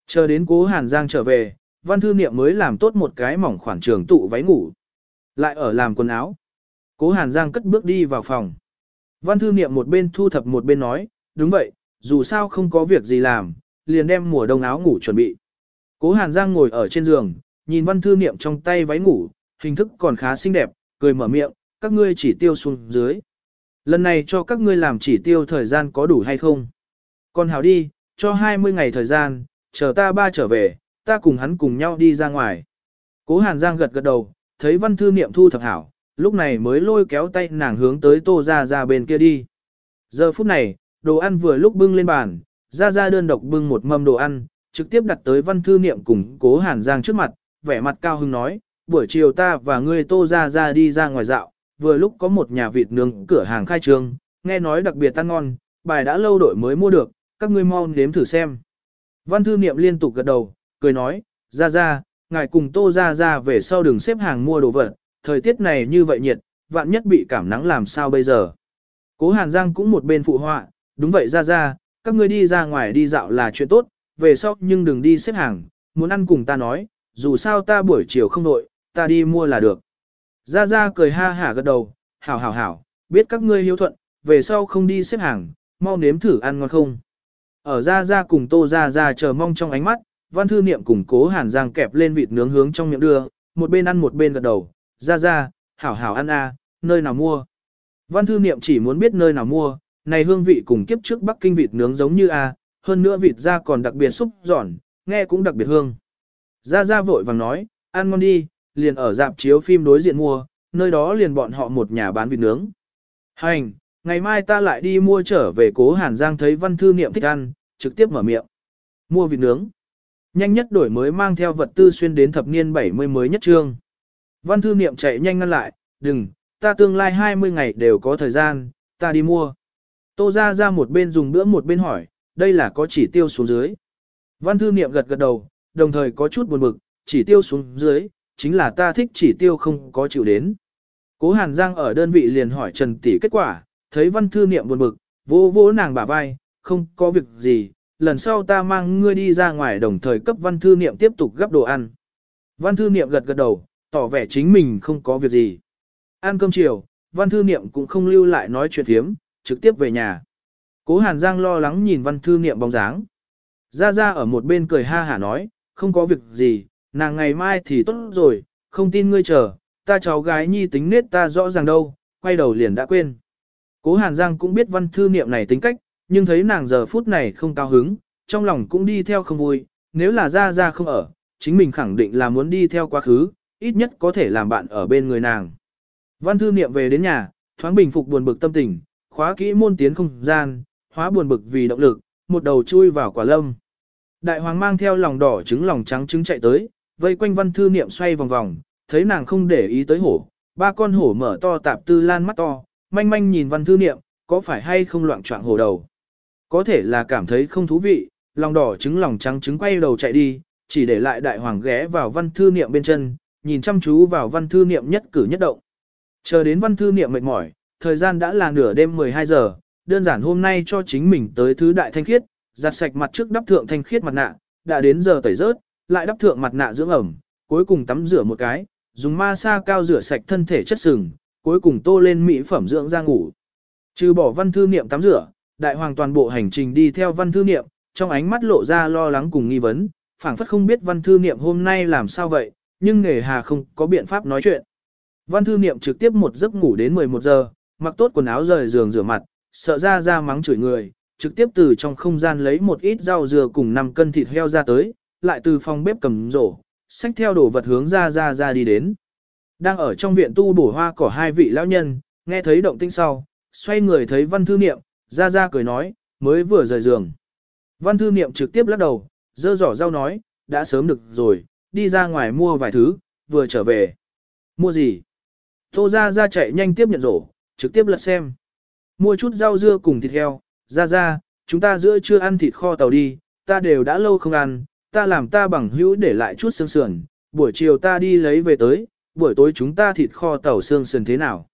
Chờ đến cố Hàn Giang trở về, văn thư niệm mới làm tốt một cái mỏng khoảng trường tụ váy ngủ. Lại ở làm quần áo. Cố Hàn Giang cất bước đi vào phòng. Văn thư niệm một bên thu thập một bên nói, đúng vậy, dù sao không có việc gì làm, liền đem mùa đông áo ngủ chuẩn bị. Cố Hàn Giang ngồi ở trên giường, nhìn văn thư niệm trong tay váy ngủ, hình thức còn khá xinh đẹp, cười mở miệng, các ngươi chỉ tiêu xuống dưới. Lần này cho các ngươi làm chỉ tiêu thời gian có đủ hay không? Còn hảo đi, cho 20 ngày thời gian, chờ ta ba trở về, ta cùng hắn cùng nhau đi ra ngoài. Cố Hàn Giang gật gật đầu, thấy văn thư niệm thu thập hảo, lúc này mới lôi kéo tay nàng hướng tới tô ra ra bên kia đi. Giờ phút này, đồ ăn vừa lúc bưng lên bàn, ra ra đơn độc bưng một mâm đồ ăn, trực tiếp đặt tới văn thư niệm cùng cố Hàn Giang trước mặt, vẻ mặt cao hưng nói, buổi chiều ta và ngươi tô ra ra đi ra ngoài dạo, vừa lúc có một nhà vịt nướng cửa hàng khai trương, nghe nói đặc biệt ăn ngon, bài đã lâu đổi mới mua được, các ngươi mau nếm thử xem. Văn thư niệm liên tục gật đầu, cười nói, ra ra, ngài cùng tô ra ra về sau đường xếp hàng mua đồ vật, thời tiết này như vậy nhiệt, vạn nhất bị cảm nắng làm sao bây giờ. Cố Hàn Giang cũng một bên phụ họa, đúng vậy ra ra, các ngươi đi ra ngoài đi dạo là chuyện tốt, về sau nhưng đừng đi xếp hàng, muốn ăn cùng ta nói, dù sao ta buổi chiều không đội, ta đi mua là được. Ra ra cười ha hả gật đầu, hảo hảo hảo, biết các ngươi hiếu thuận, về sau không đi xếp hàng, mau nếm thử ăn ngon không. Ở ra ra cùng tô ra ra chờ mong trong ánh mắt, văn thư niệm cùng cố hàn giang kẹp lên vịt nướng hướng trong miệng đưa, một bên ăn một bên gật đầu, ra ra, hảo hảo ăn a, nơi nào mua. Văn thư niệm chỉ muốn biết nơi nào mua, này hương vị cùng kiếp trước Bắc Kinh vịt nướng giống như a, hơn nữa vịt da còn đặc biệt xúc giòn, nghe cũng đặc biệt hương. Ra ra vội vàng nói, ăn ngon đi, liền ở dạp chiếu phim đối diện mua, nơi đó liền bọn họ một nhà bán vịt nướng. Hành, ngày mai ta lại đi mua trở về cố Hàn Giang thấy văn thư niệm thích ăn, trực tiếp mở miệng. Mua vịt nướng. Nhanh nhất đổi mới mang theo vật tư xuyên đến thập niên 70 mới nhất trương. Văn thư niệm chạy nhanh ngăn lại, đừng, ta tương lai 20 ngày đều có thời gian, ta đi mua. Tô ra ra một bên dùng bữa một bên hỏi, đây là có chỉ tiêu xuống dưới. Văn thư niệm gật gật đầu, đồng thời có chút buồn bực, chỉ tiêu xuống dưới, chính là ta thích chỉ tiêu không có chịu đến. Cố Hàn Giang ở đơn vị liền hỏi Trần Tỷ kết quả, thấy văn thư niệm buồn bực, vô vô nàng bả vai, không có việc gì, lần sau ta mang ngươi đi ra ngoài đồng thời cấp văn thư niệm tiếp tục gấp đồ ăn. Văn thư niệm gật gật đầu, tỏ vẻ chính mình không có việc gì. Ăn cơm chiều, văn thư niệm cũng không lưu lại nói chuyện thiếm, trực tiếp về nhà. Cố Hàn Giang lo lắng nhìn văn thư niệm bóng dáng. Ra ra ở một bên cười ha hả nói, không có việc gì, nàng ngày mai thì tốt rồi, không tin ngươi chờ, ta cháu gái nhi tính nết ta rõ ràng đâu, quay đầu liền đã quên. Cố Hàn Giang cũng biết văn thư niệm này tính cách, nhưng thấy nàng giờ phút này không cao hứng, trong lòng cũng đi theo không vui, nếu là ra ra không ở, chính mình khẳng định là muốn đi theo quá khứ, ít nhất có thể làm bạn ở bên người nàng. Văn thư niệm về đến nhà, thoáng bình phục buồn bực tâm tình, khóa kỹ môn tiến không gian, hóa buồn bực vì động lực, một đầu chui vào quả lâm. Đại hoàng mang theo lòng đỏ trứng lòng trắng trứng chạy tới, vây quanh văn thư niệm xoay vòng vòng, thấy nàng không để ý tới hổ, ba con hổ mở to tạp tư lan mắt to, manh manh nhìn văn thư niệm, có phải hay không loạn trọng hổ đầu. Có thể là cảm thấy không thú vị, lòng đỏ trứng lòng trắng trứng quay đầu chạy đi, chỉ để lại đại hoàng ghé vào văn thư niệm bên chân, nhìn chăm chú vào văn thư niệm nhất cử nhất động. Chờ đến văn thư niệm mệt mỏi, thời gian đã là nửa đêm 12 giờ, đơn giản hôm nay cho chính mình tới thứ đại thanh khiết, giặt sạch mặt trước đắp thượng thanh khiết mặt nạ, đã đến giờ tẩy rớt, lại đắp thượng mặt nạ dưỡng ẩm, cuối cùng tắm rửa một cái, dùng ma sa cao rửa sạch thân thể chất sừng, cuối cùng tô lên mỹ phẩm dưỡng ra ngủ. Trừ bỏ văn thư niệm tắm rửa, đại hoàng toàn bộ hành trình đi theo văn thư niệm, trong ánh mắt lộ ra lo lắng cùng nghi vấn, phảng phất không biết văn thư niệm hôm nay làm sao vậy, nhưng nghề hà không có biện pháp nói chuyện. Văn thư niệm trực tiếp một giấc ngủ đến 11 giờ, mặc tốt quần áo rời giường rửa mặt, sợ ra ra mắng chửi người, trực tiếp từ trong không gian lấy một ít rau dừa cùng 5 cân thịt heo ra tới, lại từ phòng bếp cầm rổ, xách theo đồ vật hướng ra ra ra đi đến. Đang ở trong viện tu bổ hoa cỏ hai vị lão nhân, nghe thấy động tĩnh sau, xoay người thấy văn thư niệm, ra ra cười nói, mới vừa rời giường. Văn thư niệm trực tiếp lắc đầu, dơ giỏ rau nói, đã sớm được rồi, đi ra ngoài mua vài thứ, vừa trở về. Mua gì? Tô ra ra chạy nhanh tiếp nhận rổ, trực tiếp lật xem. Mua chút rau dưa cùng thịt heo, ra ra, chúng ta giữa chưa ăn thịt kho tàu đi, ta đều đã lâu không ăn, ta làm ta bằng hữu để lại chút xương sườn, buổi chiều ta đi lấy về tới, buổi tối chúng ta thịt kho tàu xương sườn thế nào.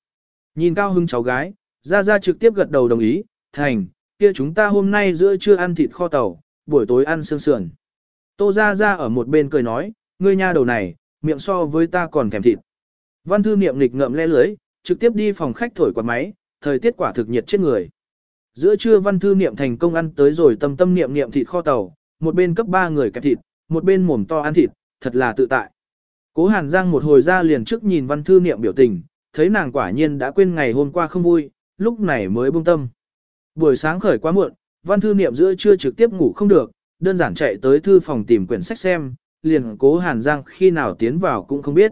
Nhìn cao hưng cháu gái, ra ra trực tiếp gật đầu đồng ý, thành, kia chúng ta hôm nay giữa trưa ăn thịt kho tàu, buổi tối ăn xương sườn. Tô ra ra ở một bên cười nói, ngươi nha đầu này, miệng so với ta còn thèm thịt. Văn thư niệm nghịch ngậm le lưới, trực tiếp đi phòng khách thổi quạt máy, thời tiết quả thực nhiệt chết người. Giữa trưa văn thư niệm thành công ăn tới rồi tâm tâm niệm niệm thịt kho tàu, một bên cấp ba người kẹp thịt, một bên mồm to ăn thịt, thật là tự tại. Cố Hàn Giang một hồi ra liền trước nhìn văn thư niệm biểu tình, thấy nàng quả nhiên đã quên ngày hôm qua không vui, lúc này mới buông tâm. Buổi sáng khởi quá muộn, văn thư niệm giữa trưa trực tiếp ngủ không được, đơn giản chạy tới thư phòng tìm quyển sách xem, liền cố Hàn Giang khi nào tiến vào cũng không biết.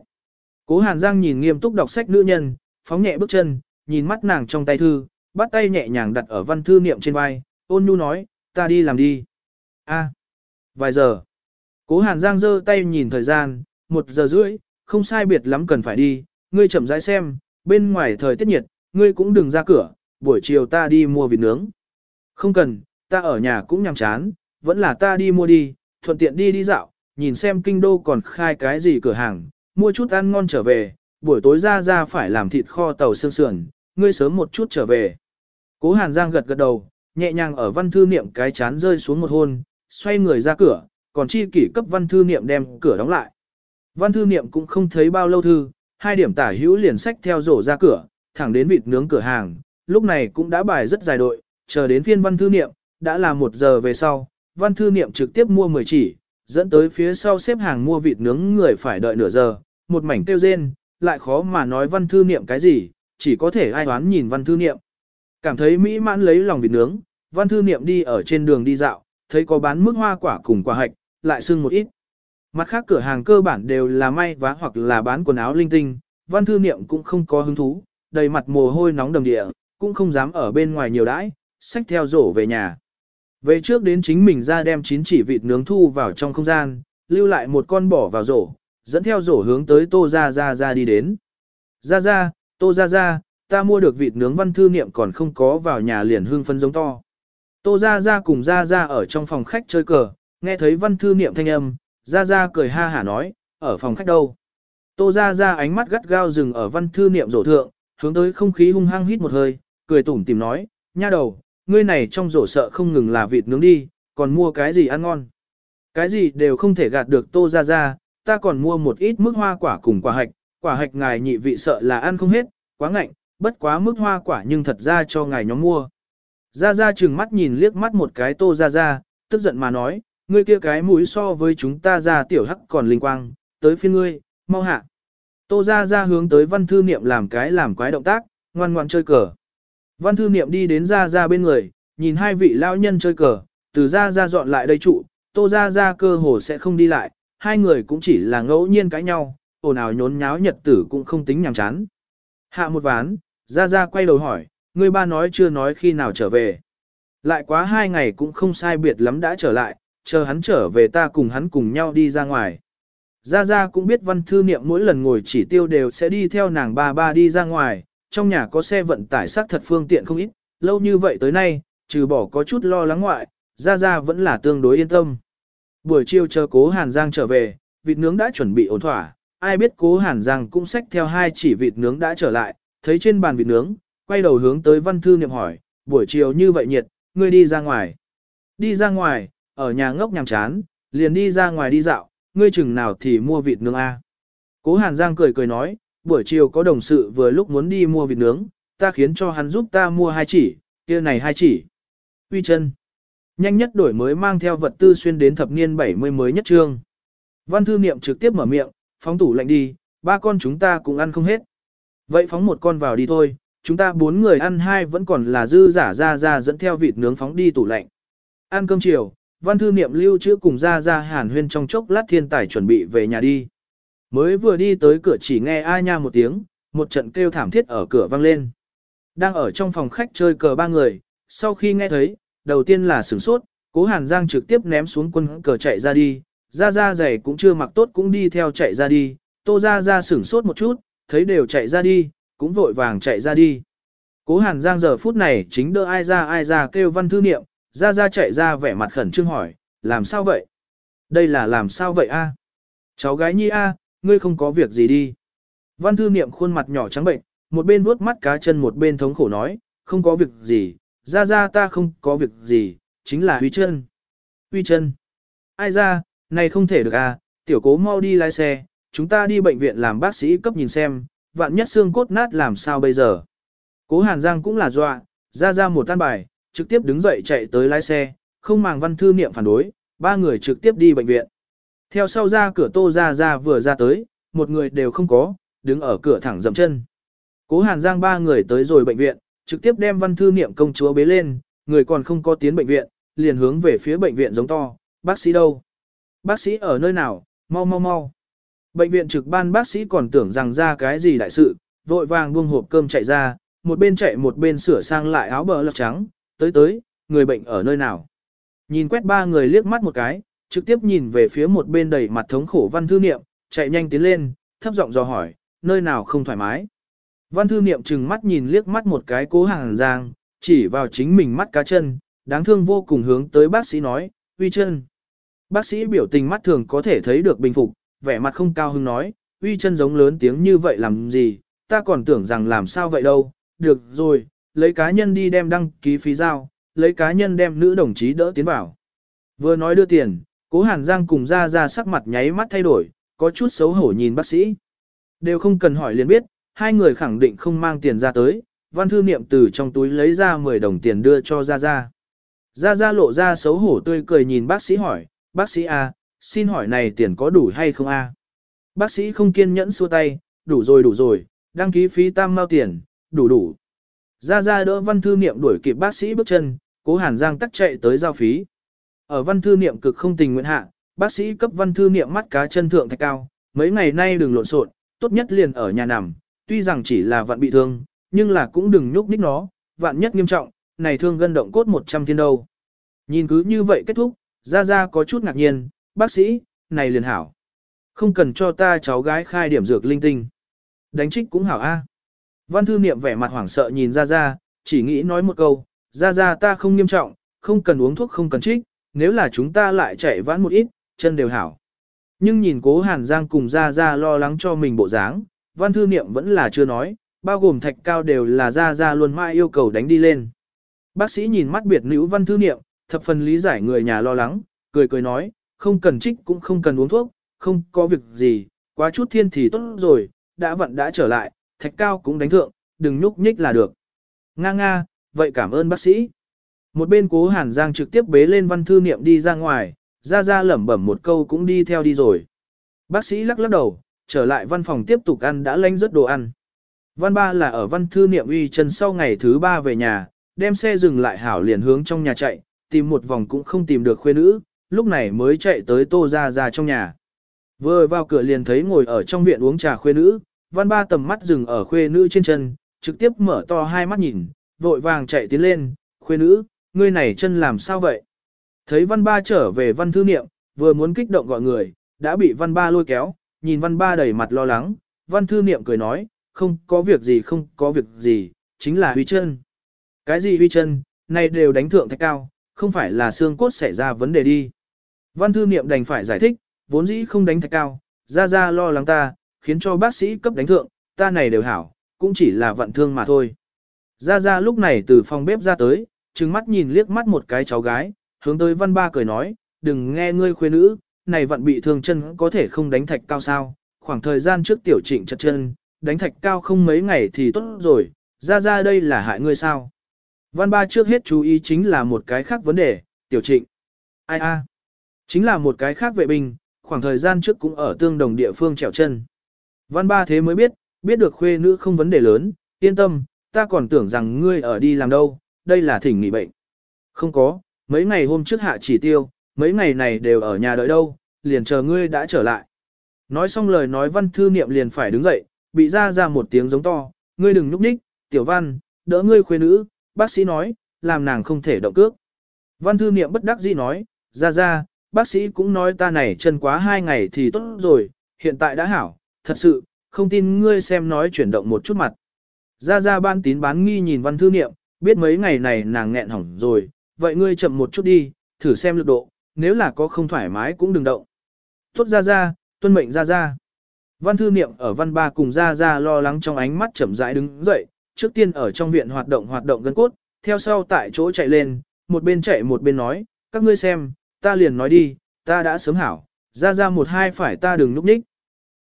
Cố Hàn Giang nhìn nghiêm túc đọc sách nữ nhân, phóng nhẹ bước chân, nhìn mắt nàng trong tay thư, bắt tay nhẹ nhàng đặt ở văn thư niệm trên vai, ôn nhu nói, ta đi làm đi. A, vài giờ. Cố Hàn Giang giơ tay nhìn thời gian, một giờ rưỡi, không sai biệt lắm cần phải đi, ngươi chậm rãi xem, bên ngoài thời tiết nhiệt, ngươi cũng đừng ra cửa, buổi chiều ta đi mua vịt nướng. Không cần, ta ở nhà cũng nhàm chán, vẫn là ta đi mua đi, thuận tiện đi đi dạo, nhìn xem kinh đô còn khai cái gì cửa hàng, mua chút ăn ngon trở về, buổi tối ra ra phải làm thịt kho tàu xương sườn, ngươi sớm một chút trở về. Cố Hàn Giang gật gật đầu, nhẹ nhàng ở văn thư niệm cái chán rơi xuống một hôn, xoay người ra cửa, còn chi kỷ cấp văn thư niệm đem cửa đóng lại. Văn thư niệm cũng không thấy bao lâu thư, hai điểm tả hữu liền sách theo rổ ra cửa, thẳng đến vịt nướng cửa hàng, lúc này cũng đã bài rất dài đội, chờ đến phiên văn thư niệm, đã là một giờ về sau, văn thư niệm trực tiếp mua 10 chỉ, dẫn tới phía sau xếp hàng mua vịt nướng người phải đợi nửa giờ, một mảnh tiêu rên, lại khó mà nói văn thư niệm cái gì, chỉ có thể ai đoán nhìn văn thư niệm. Cảm thấy mỹ mãn lấy lòng vịt nướng, văn thư niệm đi ở trên đường đi dạo, thấy có bán mức hoa quả cùng quả hạch, lại sưng một ít. Mặt khác cửa hàng cơ bản đều là may vá hoặc là bán quần áo linh tinh, văn thư niệm cũng không có hứng thú, đầy mặt mồ hôi nóng đầm địa, cũng không dám ở bên ngoài nhiều đãi, xách theo rổ về nhà. Về trước đến chính mình ra đem chín chỉ vịt nướng thu vào trong không gian, lưu lại một con bỏ vào rổ, dẫn theo rổ hướng tới Tô Gia Gia Gia đi đến. Gia Gia, Tô Gia Gia, ta mua được vịt nướng văn thư niệm còn không có vào nhà liền hương phân giống to. Tô Gia Gia cùng Gia Gia ở trong phòng khách chơi cờ, nghe thấy văn thư niệm thanh âm, Gia Gia cười ha hả nói, ở phòng khách đâu. Tô Gia Gia ánh mắt gắt gao dừng ở văn thư niệm rổ thượng, hướng tới không khí hung hăng hít một hơi, cười tủm tìm nói, nha đầu, ngươi này trong rổ sợ không ngừng là vịt nướng đi, còn mua cái gì ăn ngon. Cái gì đều không thể gạt được Tô Ra Ra. ta còn mua một ít mức hoa quả cùng quả hạch, quả hạch ngài nhị vị sợ là ăn không hết, quá ngạnh, bất quá mức hoa quả nhưng thật ra cho ngài nhóm mua. Ra Ra chừng mắt nhìn liếc mắt một cái Tô Ra Ra, tức giận mà nói, ngươi kia cái mũi so với chúng ta ra tiểu hắc còn linh quang, tới phiên ngươi, mau hạ. Tô Ra Ra hướng tới văn thư niệm làm cái làm quái động tác, ngoan ngoan chơi cờ. Văn thư niệm đi đến Gia Gia bên người, nhìn hai vị lão nhân chơi cờ, từ Gia Gia dọn lại đây trụ, Tô Gia Gia cơ hồ sẽ không đi lại, hai người cũng chỉ là ngẫu nhiên cãi nhau, ồn ào nhốn nháo nhật tử cũng không tính nhàm chán. Hạ một ván, Gia Gia quay đầu hỏi, người ba nói chưa nói khi nào trở về. Lại quá hai ngày cũng không sai biệt lắm đã trở lại, chờ hắn trở về ta cùng hắn cùng nhau đi ra ngoài. Gia Gia cũng biết văn thư niệm mỗi lần ngồi chỉ tiêu đều sẽ đi theo nàng ba ba đi ra ngoài, trong nhà có xe vận tải xác thật phương tiện không ít, lâu như vậy tới nay, trừ bỏ có chút lo lắng ngoại, Gia Gia vẫn là tương đối yên tâm. Buổi chiều chờ cố Hàn Giang trở về, vịt nướng đã chuẩn bị ổn thỏa, ai biết cố Hàn Giang cũng xách theo hai chỉ vịt nướng đã trở lại, thấy trên bàn vịt nướng, quay đầu hướng tới văn thư niệm hỏi, buổi chiều như vậy nhiệt, ngươi đi ra ngoài. Đi ra ngoài, ở nhà ngốc nhàm chán, liền đi ra ngoài đi dạo, ngươi chừng nào thì mua vịt nướng A. Cố Hàn Giang cười cười nói, buổi chiều có đồng sự vừa lúc muốn đi mua vịt nướng, ta khiến cho hắn giúp ta mua hai chỉ, kia này hai chỉ. Uy chân. Nhanh nhất đổi mới mang theo vật tư xuyên đến thập niên 70 mới nhất trương. Văn thư niệm trực tiếp mở miệng, phóng tủ lạnh đi, ba con chúng ta cũng ăn không hết. Vậy phóng một con vào đi thôi, chúng ta bốn người ăn hai vẫn còn là dư giả ra ra dẫn theo vịt nướng phóng đi tủ lạnh. Ăn cơm chiều, văn thư niệm lưu trữ cùng ra ra hàn huyên trong chốc lát thiên tài chuẩn bị về nhà đi. Mới vừa đi tới cửa chỉ nghe a nha một tiếng, một trận kêu thảm thiết ở cửa vang lên. Đang ở trong phòng khách chơi cờ ba người, sau khi nghe thấy, đầu tiên là sửng sốt, cố hàn giang trực tiếp ném xuống quân cờ chạy ra đi, ra ra giày cũng chưa mặc tốt cũng đi theo chạy ra đi, tô ra ra sửng sốt một chút, thấy đều chạy ra đi, cũng vội vàng chạy ra đi. Cố hàn giang giờ phút này chính đỡ ai ra ai ra kêu văn thư niệm, ra ra chạy ra vẻ mặt khẩn trương hỏi, làm sao vậy? Đây là làm sao vậy a? Cháu gái nhi a, ngươi không có việc gì đi. Văn thư niệm khuôn mặt nhỏ trắng bệnh, một bên vuốt mắt cá chân một bên thống khổ nói, không có việc gì, ra ra ta không có việc gì, chính là huy chân. Huy chân. Ai ra, này không thể được à, tiểu cố mau đi lái xe, chúng ta đi bệnh viện làm bác sĩ cấp nhìn xem, vạn nhất xương cốt nát làm sao bây giờ. Cố Hàn Giang cũng là dọa, ra ra một tan bài, trực tiếp đứng dậy chạy tới lái xe, không màng văn thư niệm phản đối, ba người trực tiếp đi bệnh viện. Theo sau ra cửa tô ra ra vừa ra tới, một người đều không có, đứng ở cửa thẳng dậm chân. Cố Hàn Giang ba người tới rồi bệnh viện, trực tiếp đem văn thư niệm công chúa bế lên, người còn không có tiến bệnh viện, liền hướng về phía bệnh viện giống to, bác sĩ đâu? Bác sĩ ở nơi nào? Mau mau mau. Bệnh viện trực ban bác sĩ còn tưởng rằng ra cái gì đại sự, vội vàng buông hộp cơm chạy ra, một bên chạy một bên sửa sang lại áo bờ lọc trắng, tới tới, người bệnh ở nơi nào? Nhìn quét ba người liếc mắt một cái, trực tiếp nhìn về phía một bên đầy mặt thống khổ văn thư niệm, chạy nhanh tiến lên, thấp giọng dò hỏi, nơi nào không thoải mái. Văn thư niệm chừng mắt nhìn liếc mắt một cái cố hàng giang, chỉ vào chính mình mắt cá chân, đáng thương vô cùng hướng tới bác sĩ nói, uy chân. Bác sĩ biểu tình mắt thường có thể thấy được bình phục, vẻ mặt không cao hứng nói, uy chân giống lớn tiếng như vậy làm gì, ta còn tưởng rằng làm sao vậy đâu, được rồi, lấy cá nhân đi đem đăng ký phí giao, lấy cá nhân đem nữ đồng chí đỡ tiến vào. Vừa nói đưa tiền, cố hàn giang cùng ra ra sắc mặt nháy mắt thay đổi, có chút xấu hổ nhìn bác sĩ. Đều không cần hỏi liền biết, hai người khẳng định không mang tiền ra tới, văn thư niệm từ trong túi lấy ra 10 đồng tiền đưa cho Gia Gia. Gia Gia lộ ra xấu hổ tươi cười nhìn bác sĩ hỏi, bác sĩ A, xin hỏi này tiền có đủ hay không A? Bác sĩ không kiên nhẫn xua tay, đủ rồi đủ rồi, đăng ký phí tam mao tiền, đủ đủ. Gia Gia đỡ văn thư niệm đuổi kịp bác sĩ bước chân, cố hàn giang tắt chạy tới giao phí. Ở văn thư niệm cực không tình nguyện hạ, bác sĩ cấp văn thư niệm mắt cá chân thượng thạch cao, mấy ngày nay đừng lộn xộn, tốt nhất liền ở nhà nằm, tuy rằng chỉ là vạn bị thương, nhưng là cũng đừng nhúc nhích nó, vạn nhất nghiêm trọng, này thương gân động cốt 100 thiên đâu. Nhìn cứ như vậy kết thúc, ra ra có chút ngạc nhiên, bác sĩ, này liền hảo. Không cần cho ta cháu gái khai điểm dược linh tinh. Đánh trích cũng hảo a. Văn thư niệm vẻ mặt hoảng sợ nhìn ra ra, chỉ nghĩ nói một câu, ra ra ta không nghiêm trọng, không cần uống thuốc không cần trích, nếu là chúng ta lại chạy vãn một ít, chân đều hảo. Nhưng nhìn cố hàn giang cùng ra ra lo lắng cho mình bộ dáng, văn thư niệm vẫn là chưa nói, bao gồm thạch cao đều là ra ra luôn mãi yêu cầu đánh đi lên. Bác sĩ nhìn mắt biệt nữ văn thư niệm, thập phần lý giải người nhà lo lắng, cười cười nói, không cần trích cũng không cần uống thuốc, không có việc gì, quá chút thiên thì tốt rồi, đã vận đã trở lại, thạch cao cũng đánh thượng, đừng nhúc nhích là được. Nga nga, vậy cảm ơn bác sĩ. Một bên cố hàn giang trực tiếp bế lên văn thư niệm đi ra ngoài, ra ra lẩm bẩm một câu cũng đi theo đi rồi. Bác sĩ lắc lắc đầu, trở lại văn phòng tiếp tục ăn đã lanh rất đồ ăn. Văn ba là ở văn thư niệm uy chân sau ngày thứ ba về nhà, đem xe dừng lại hảo liền hướng trong nhà chạy, tìm một vòng cũng không tìm được khuê nữ, lúc này mới chạy tới tô ra ra trong nhà. Vừa vào cửa liền thấy ngồi ở trong viện uống trà khuê nữ, văn ba tầm mắt dừng ở khuê nữ trên chân, trực tiếp mở to hai mắt nhìn, vội vàng chạy tiến lên, khuê nữ, ngươi này chân làm sao vậy? Thấy văn ba trở về văn thư niệm, vừa muốn kích động gọi người, đã bị văn ba lôi kéo, nhìn văn ba đầy mặt lo lắng, văn thư niệm cười nói, không có việc gì không có việc gì, chính là huy chân. Cái gì huy chân, này đều đánh thượng thạch cao, không phải là xương cốt xảy ra vấn đề đi. Văn thư niệm đành phải giải thích, vốn dĩ không đánh thạch cao, ra ra lo lắng ta, khiến cho bác sĩ cấp đánh thượng, ta này đều hảo, cũng chỉ là vận thương mà thôi. Ra ra lúc này từ phòng bếp ra tới, trừng mắt nhìn liếc mắt một cái cháu gái, hướng tới văn ba cười nói, đừng nghe ngươi khuê nữ, này vận bị thương chân có thể không đánh thạch cao sao, khoảng thời gian trước tiểu trịnh chật chân, đánh thạch cao không mấy ngày thì tốt rồi, ra ra đây là hại ngươi sao. Văn ba trước hết chú ý chính là một cái khác vấn đề, tiểu trịnh. Ai a? Chính là một cái khác vệ binh, khoảng thời gian trước cũng ở tương đồng địa phương trèo chân. Văn ba thế mới biết, biết được khuê nữ không vấn đề lớn, yên tâm, ta còn tưởng rằng ngươi ở đi làm đâu, đây là thỉnh nghỉ bệnh. Không có, mấy ngày hôm trước hạ chỉ tiêu, mấy ngày này đều ở nhà đợi đâu, liền chờ ngươi đã trở lại. Nói xong lời nói văn thư niệm liền phải đứng dậy, bị ra ra một tiếng giống to, ngươi đừng nhúc nhích, tiểu văn, đỡ ngươi khuê nữ, bác sĩ nói, làm nàng không thể động cước. Văn thư niệm bất đắc dĩ nói, ra ra, bác sĩ cũng nói ta này chân quá hai ngày thì tốt rồi, hiện tại đã hảo, thật sự, không tin ngươi xem nói chuyển động một chút mặt. Ra ra ban tín bán nghi nhìn văn thư niệm, biết mấy ngày này nàng nghẹn hỏng rồi, vậy ngươi chậm một chút đi, thử xem lực độ, nếu là có không thoải mái cũng đừng động. Tốt ra ra, tuân mệnh ra ra. Văn thư niệm ở văn ba cùng ra ra lo lắng trong ánh mắt chậm rãi đứng dậy, trước tiên ở trong viện hoạt động hoạt động gân cốt, theo sau tại chỗ chạy lên, một bên chạy một bên nói, các ngươi xem, ta liền nói đi, ta đã sớm hảo, ra ra một hai phải ta đừng núp ních.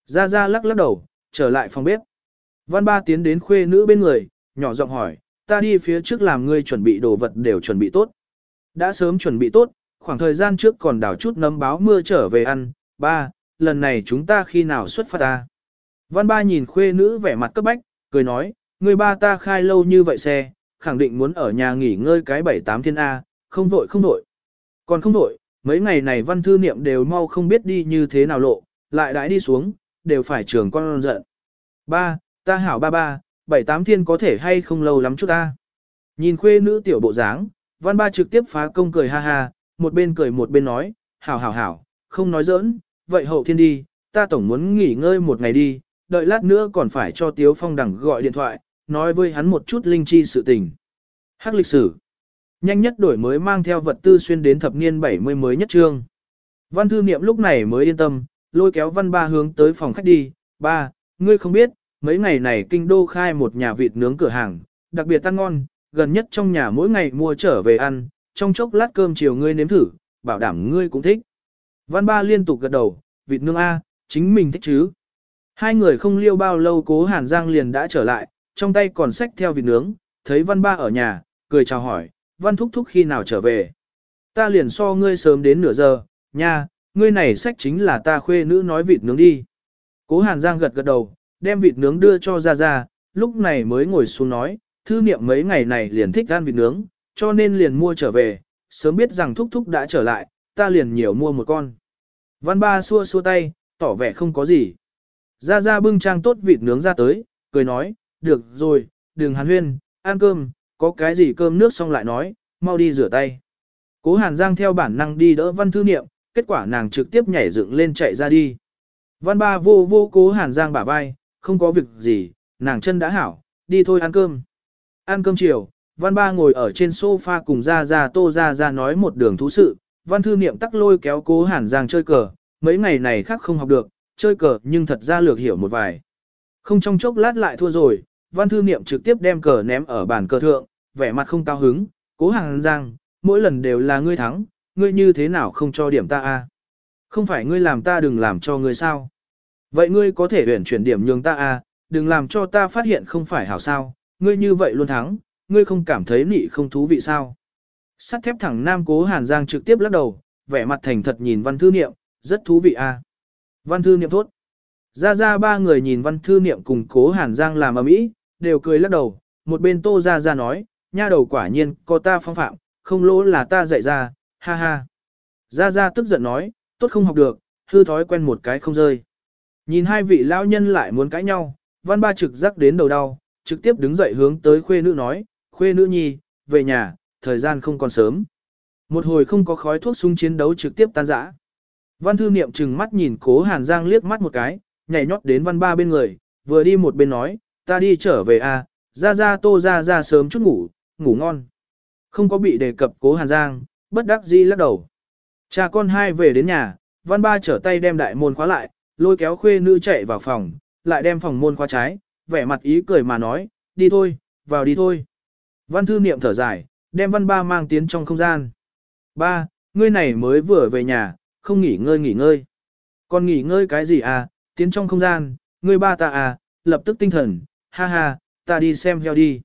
Ra ra lắc lắc đầu, trở lại phòng bếp. Văn ba tiến đến khuê nữ bên người, nhỏ giọng hỏi, ta đi phía trước làm ngươi chuẩn bị đồ vật đều chuẩn bị tốt. Đã sớm chuẩn bị tốt, khoảng thời gian trước còn đảo chút nấm báo mưa trở về ăn, ba, lần này chúng ta khi nào xuất phát ta. Văn ba nhìn khuê nữ vẻ mặt cấp bách, cười nói, người ba ta khai lâu như vậy xe, khẳng định muốn ở nhà nghỉ ngơi cái bảy tám thiên A, không vội không vội. Còn không vội, mấy ngày này văn thư niệm đều mau không biết đi như thế nào lộ, lại đãi đi xuống, đều phải trường con giận. Ba, ta hảo ba ba, bảy tám thiên có thể hay không lâu lắm chút ta. Nhìn khuê nữ tiểu bộ dáng, văn ba trực tiếp phá công cười ha ha, một bên cười một bên nói, hảo hảo hảo, không nói giỡn, vậy hậu thiên đi, ta tổng muốn nghỉ ngơi một ngày đi, đợi lát nữa còn phải cho Tiếu Phong đẳng gọi điện thoại, nói với hắn một chút linh chi sự tình. Hắc lịch sử. Nhanh nhất đổi mới mang theo vật tư xuyên đến thập niên 70 mới nhất trương. Văn thư niệm lúc này mới yên tâm, lôi kéo văn ba hướng tới phòng khách đi. Ba, ngươi không biết, mấy ngày này kinh đô khai một nhà vịt nướng cửa hàng, đặc biệt ăn ngon, gần nhất trong nhà mỗi ngày mua trở về ăn, trong chốc lát cơm chiều ngươi nếm thử, bảo đảm ngươi cũng thích. Văn ba liên tục gật đầu, vịt nướng A, chính mình thích chứ. Hai người không liêu bao lâu cố Hàn Giang liền đã trở lại, trong tay còn xách theo vịt nướng, thấy văn ba ở nhà, cười chào hỏi, văn thúc thúc khi nào trở về. Ta liền so ngươi sớm đến nửa giờ, nha, ngươi này sách chính là ta khuê nữ nói vịt nướng đi. Cố Hàn Giang gật gật đầu, đem vịt nướng đưa cho ra ra, lúc này mới ngồi xuống nói, thư niệm mấy ngày này liền thích ăn vịt nướng, cho nên liền mua trở về, sớm biết rằng thúc thúc đã trở lại, ta liền nhiều mua một con. Văn ba xua xua tay, tỏ vẻ không có gì. Ra ra bưng trang tốt vịt nướng ra tới, cười nói, được rồi, đừng hàn huyên, ăn cơm, có cái gì cơm nước xong lại nói, mau đi rửa tay. Cố hàn giang theo bản năng đi đỡ văn thư niệm, kết quả nàng trực tiếp nhảy dựng lên chạy ra đi. Văn ba vô vô cố hàn giang bả vai, không có việc gì, nàng chân đã hảo, đi thôi ăn cơm. Ăn cơm chiều, văn ba ngồi ở trên sofa cùng ra ra tô ra ra nói một đường thú sự, văn thư niệm tắc lôi kéo cố hàn giang chơi cờ, mấy ngày này khác không học được, chơi cờ nhưng thật ra lược hiểu một vài. Không trong chốc lát lại thua rồi, văn thư niệm trực tiếp đem cờ ném ở bàn cờ thượng, vẻ mặt không cao hứng, cố hàn giang, mỗi lần đều là ngươi thắng, ngươi như thế nào không cho điểm ta a? Không phải ngươi làm ta đừng làm cho ngươi sao? Vậy ngươi có thể huyển chuyển điểm nhường ta à? đừng làm cho ta phát hiện không phải hảo sao, ngươi như vậy luôn thắng, ngươi không cảm thấy nị không thú vị sao? Sắt thép thẳng nam cố hàn giang trực tiếp lắc đầu, vẻ mặt thành thật nhìn văn thư niệm, rất thú vị à? Văn thư niệm thốt. Ra ra ba người nhìn văn thư niệm cùng cố hàn giang làm ở mỹ, đều cười lắc đầu, một bên tô ra ra nói, nha đầu quả nhiên có ta phong phạm, không lỗ là ta dạy ra, ha ha. Ra ra tức giận nói, tốt không học được, hư thói quen một cái không rơi. Nhìn hai vị lão nhân lại muốn cãi nhau, văn ba trực giác đến đầu đau, trực tiếp đứng dậy hướng tới khuê nữ nói, khuê nữ nhi, về nhà, thời gian không còn sớm. Một hồi không có khói thuốc súng chiến đấu trực tiếp tan rã. Văn thư niệm chừng mắt nhìn cố Hàn Giang liếc mắt một cái, nhảy nhót đến văn ba bên người, vừa đi một bên nói, ta đi trở về a, à, ra ra tô ra ra sớm chút ngủ, ngủ ngon. Không có bị đề cập cố Hàn Giang, bất đắc dĩ lắc đầu. Cha con hai về đến nhà, văn ba trở tay đem đại môn khóa lại, lôi kéo khuê nữ chạy vào phòng, lại đem phòng môn khóa trái, vẻ mặt ý cười mà nói, đi thôi, vào đi thôi. Văn thư niệm thở dài, đem văn ba mang tiến trong không gian. Ba, ngươi này mới vừa về nhà, không nghỉ ngơi nghỉ ngơi. Còn nghỉ ngơi cái gì à, tiến trong không gian, ngươi ba ta à, lập tức tinh thần, ha ha, ta đi xem heo đi.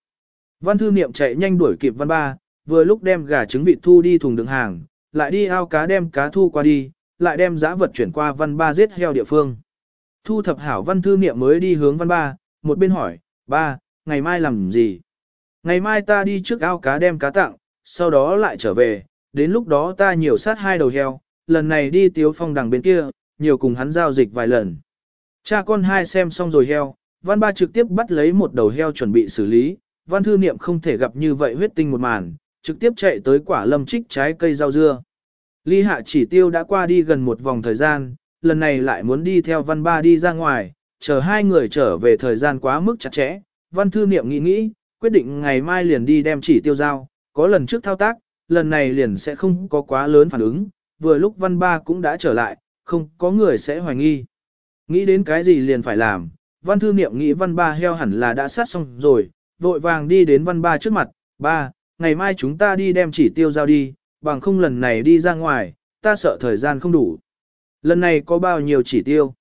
Văn thư niệm chạy nhanh đuổi kịp văn ba, vừa lúc đem gà trứng vịt thu đi thùng đựng hàng, lại đi ao cá đem cá thu qua đi, lại đem giá vật chuyển qua văn ba giết heo địa phương. Thu thập hảo văn thư niệm mới đi hướng văn ba, một bên hỏi, ba, ngày mai làm gì? Ngày mai ta đi trước ao cá đem cá tặng, sau đó lại trở về, đến lúc đó ta nhiều sát hai đầu heo, lần này đi tiếu phong đằng bên kia, nhiều cùng hắn giao dịch vài lần. Cha con hai xem xong rồi heo, văn ba trực tiếp bắt lấy một đầu heo chuẩn bị xử lý, văn thư niệm không thể gặp như vậy huyết tinh một màn, trực tiếp chạy tới quả lâm trích trái cây rau dưa. Ly hạ chỉ tiêu đã qua đi gần một vòng thời gian, lần này lại muốn đi theo văn ba đi ra ngoài, chờ hai người trở về thời gian quá mức chặt chẽ, văn thư niệm nghĩ nghĩ, quyết định ngày mai liền đi đem chỉ tiêu giao, có lần trước thao tác, lần này liền sẽ không có quá lớn phản ứng, vừa lúc văn ba cũng đã trở lại, không có người sẽ hoài nghi. Nghĩ đến cái gì liền phải làm, văn thư niệm nghĩ văn ba heo hẳn là đã sát xong rồi, vội vàng đi đến văn ba trước mặt, ba, ngày mai chúng ta đi đem chỉ tiêu giao đi, bằng không lần này đi ra ngoài, ta sợ thời gian không đủ. Lần này có bao nhiêu chỉ tiêu?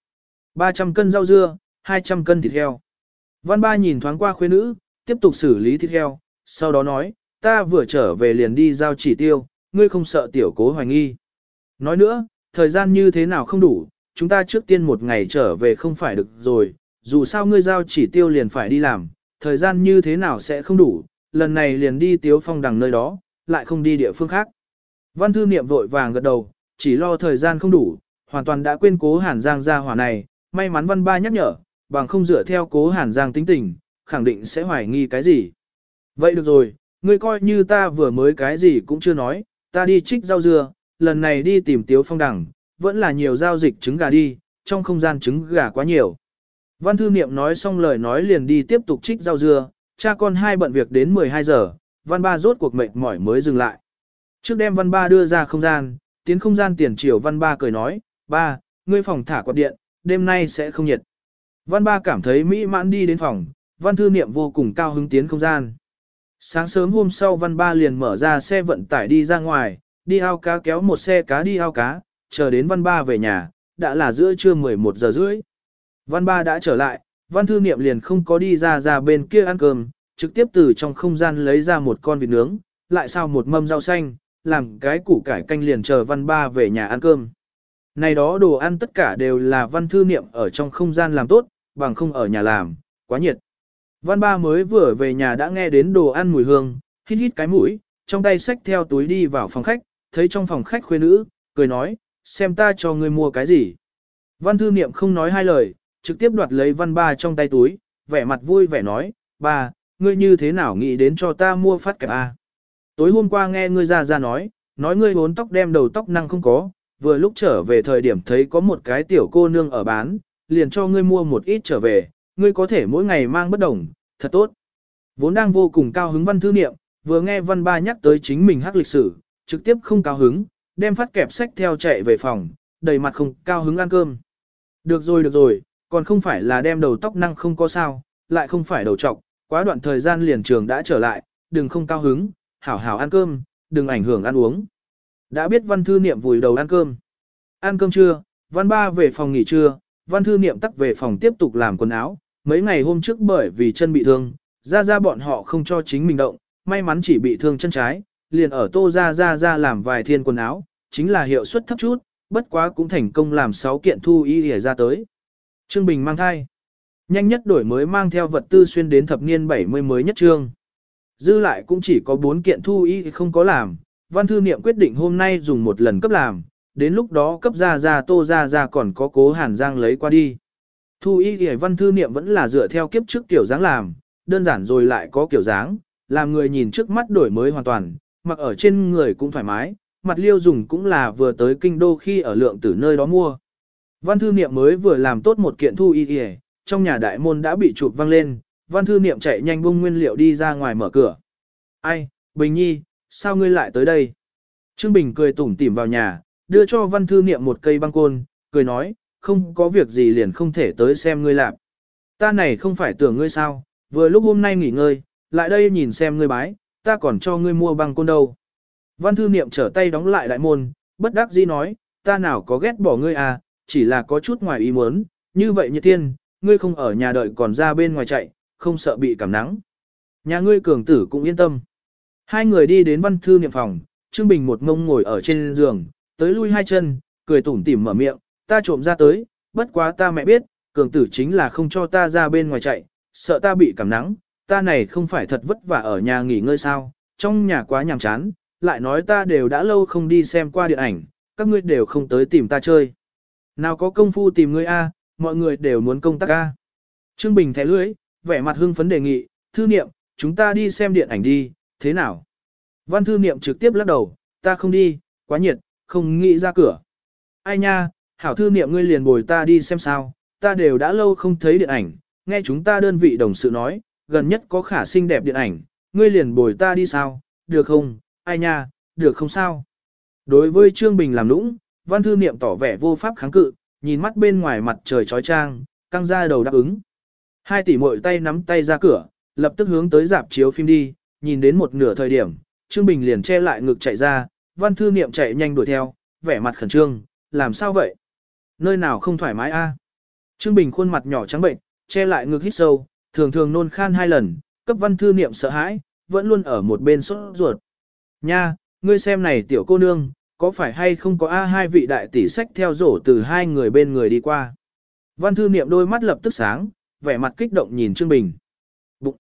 300 cân rau dưa, 200 cân thịt heo. Văn ba nhìn thoáng qua khuê nữ, tiếp tục xử lý thịt heo, sau đó nói, ta vừa trở về liền đi giao chỉ tiêu, ngươi không sợ tiểu cố hoài nghi. Nói nữa, thời gian như thế nào không đủ, chúng ta trước tiên một ngày trở về không phải được rồi, dù sao ngươi giao chỉ tiêu liền phải đi làm, thời gian như thế nào sẽ không đủ, lần này liền đi tiếu phong đằng nơi đó, lại không đi địa phương khác. Văn thư niệm vội vàng gật đầu, chỉ lo thời gian không đủ, hoàn toàn đã quên cố hàn giang ra hỏa này, may mắn văn ba nhắc nhở, bằng không dựa theo cố hàn giang tính tình, khẳng định sẽ hoài nghi cái gì. Vậy được rồi, ngươi coi như ta vừa mới cái gì cũng chưa nói, ta đi trích rau dưa, lần này đi tìm tiếu phong Đẳng, vẫn là nhiều giao dịch trứng gà đi, trong không gian trứng gà quá nhiều. Văn thư niệm nói xong lời nói liền đi tiếp tục trích rau dưa, cha con hai bận việc đến 12 giờ, văn ba rốt cuộc mệt mỏi mới dừng lại. Trước đem văn ba đưa ra không gian, tiến không gian tiền triều văn ba cười nói, ba, ngươi phòng thả quạt điện, đêm nay sẽ không nhiệt. Văn ba cảm thấy mỹ mãn đi đến phòng, văn thư niệm vô cùng cao hứng tiến không gian. Sáng sớm hôm sau văn ba liền mở ra xe vận tải đi ra ngoài, đi ao cá kéo một xe cá đi ao cá, chờ đến văn ba về nhà, đã là giữa trưa 11 giờ rưỡi. Văn ba đã trở lại, văn thư niệm liền không có đi ra ra bên kia ăn cơm, trực tiếp từ trong không gian lấy ra một con vịt nướng, lại sao một mâm rau xanh, làm cái củ cải canh liền chờ văn ba về nhà ăn cơm. Này đó đồ ăn tất cả đều là văn thư niệm ở trong không gian làm tốt, bằng không ở nhà làm, quá nhiệt. Văn ba mới vừa về nhà đã nghe đến đồ ăn mùi hương, hít hít cái mũi, trong tay xách theo túi đi vào phòng khách, thấy trong phòng khách khuê nữ, cười nói, xem ta cho ngươi mua cái gì. Văn thư niệm không nói hai lời, trực tiếp đoạt lấy văn ba trong tay túi, vẻ mặt vui vẻ nói, ba, ngươi như thế nào nghĩ đến cho ta mua phát kẹp A. Tối hôm qua nghe ngươi ra ra nói, nói ngươi bốn tóc đem đầu tóc năng không có, vừa lúc trở về thời điểm thấy có một cái tiểu cô nương ở bán, liền cho ngươi mua một ít trở về, ngươi có thể mỗi ngày mang bất đồng, thật tốt. Vốn đang vô cùng cao hứng văn thư niệm, vừa nghe văn ba nhắc tới chính mình hắc lịch sử, trực tiếp không cao hứng, đem phát kẹp sách theo chạy về phòng, đầy mặt không cao hứng ăn cơm. Được rồi được rồi, còn không phải là đem đầu tóc năng không có sao, lại không phải đầu trọc, quá đoạn thời gian liền trường đã trở lại, đừng không cao hứng, hảo hảo ăn cơm, đừng ảnh hưởng ăn uống. Đã biết văn thư niệm vùi đầu ăn cơm. Ăn cơm trưa, văn ba về phòng nghỉ trưa, văn thư niệm tắc về phòng tiếp tục làm quần áo. Mấy ngày hôm trước bởi vì chân bị thương, ra ra bọn họ không cho chính mình động, may mắn chỉ bị thương chân trái, liền ở tô ra ra ra làm vài thiên quần áo, chính là hiệu suất thấp chút, bất quá cũng thành công làm 6 kiện thu y hề ra tới. Trương Bình mang thai. Nhanh nhất đổi mới mang theo vật tư xuyên đến thập niên 70 mới nhất trương. Dư lại cũng chỉ có 4 kiện thu y không có làm, văn thư niệm quyết định hôm nay dùng một lần cấp làm, đến lúc đó cấp ra ra tô ra ra còn có cố hàn giang lấy qua đi. Thu y thì văn thư niệm vẫn là dựa theo kiếp trước kiểu dáng làm, đơn giản rồi lại có kiểu dáng, làm người nhìn trước mắt đổi mới hoàn toàn, mặc ở trên người cũng thoải mái, mặt liêu dùng cũng là vừa tới kinh đô khi ở lượng từ nơi đó mua. Văn thư niệm mới vừa làm tốt một kiện thu y thì trong nhà đại môn đã bị chụp văng lên, văn thư niệm chạy nhanh bung nguyên liệu đi ra ngoài mở cửa. Ai, Bình Nhi, sao ngươi lại tới đây? Trương Bình cười tủm tỉm vào nhà, đưa cho văn thư niệm một cây băng côn, cười nói, không có việc gì liền không thể tới xem ngươi làm. Ta này không phải tưởng ngươi sao, vừa lúc hôm nay nghỉ ngơi, lại đây nhìn xem ngươi bái, ta còn cho ngươi mua băng côn đâu. Văn thư niệm trở tay đóng lại đại môn, bất đắc dĩ nói, ta nào có ghét bỏ ngươi à, chỉ là có chút ngoài ý muốn, như vậy như tiên, ngươi không ở nhà đợi còn ra bên ngoài chạy, không sợ bị cảm nắng. Nhà ngươi cường tử cũng yên tâm. Hai người đi đến văn thư niệm phòng, Trương Bình một ngông ngồi ở trên giường, tới lui hai chân, cười tủm tỉm mở miệng, ta trộm ra tới, bất quá ta mẹ biết, cường tử chính là không cho ta ra bên ngoài chạy, sợ ta bị cảm nắng, ta này không phải thật vất vả ở nhà nghỉ ngơi sao, trong nhà quá nhàm chán, lại nói ta đều đã lâu không đi xem qua điện ảnh, các ngươi đều không tới tìm ta chơi. Nào có công phu tìm ngươi a, mọi người đều muốn công tác a. Trương Bình thẻ lưới, vẻ mặt hưng phấn đề nghị, thư niệm, chúng ta đi xem điện ảnh đi, thế nào? Văn thư niệm trực tiếp lắc đầu, ta không đi, quá nhiệt, không nghĩ ra cửa. Ai nha, hảo thư niệm ngươi liền bồi ta đi xem sao, ta đều đã lâu không thấy điện ảnh, nghe chúng ta đơn vị đồng sự nói, gần nhất có khả xinh đẹp điện ảnh, ngươi liền bồi ta đi sao, được không, ai nha, được không sao. Đối với Trương Bình làm nũng, văn thư niệm tỏ vẻ vô pháp kháng cự, nhìn mắt bên ngoài mặt trời trói trang, căng ra đầu đáp ứng. Hai tỷ muội tay nắm tay ra cửa, lập tức hướng tới dạp chiếu phim đi, nhìn đến một nửa thời điểm, Trương Bình liền che lại ngực chạy ra, văn thư niệm chạy nhanh đuổi theo, vẻ mặt khẩn trương, làm sao vậy? Nơi nào không thoải mái a? Trương Bình khuôn mặt nhỏ trắng bệnh, che lại ngực hít sâu, thường thường nôn khan hai lần, cấp văn thư niệm sợ hãi, vẫn luôn ở một bên sốt ruột. Nha, ngươi xem này tiểu cô nương, có phải hay không có A hai vị đại tỷ sách theo rổ từ hai người bên người đi qua. Văn thư niệm đôi mắt lập tức sáng, vẻ mặt kích động nhìn Trương Bình. Bụng.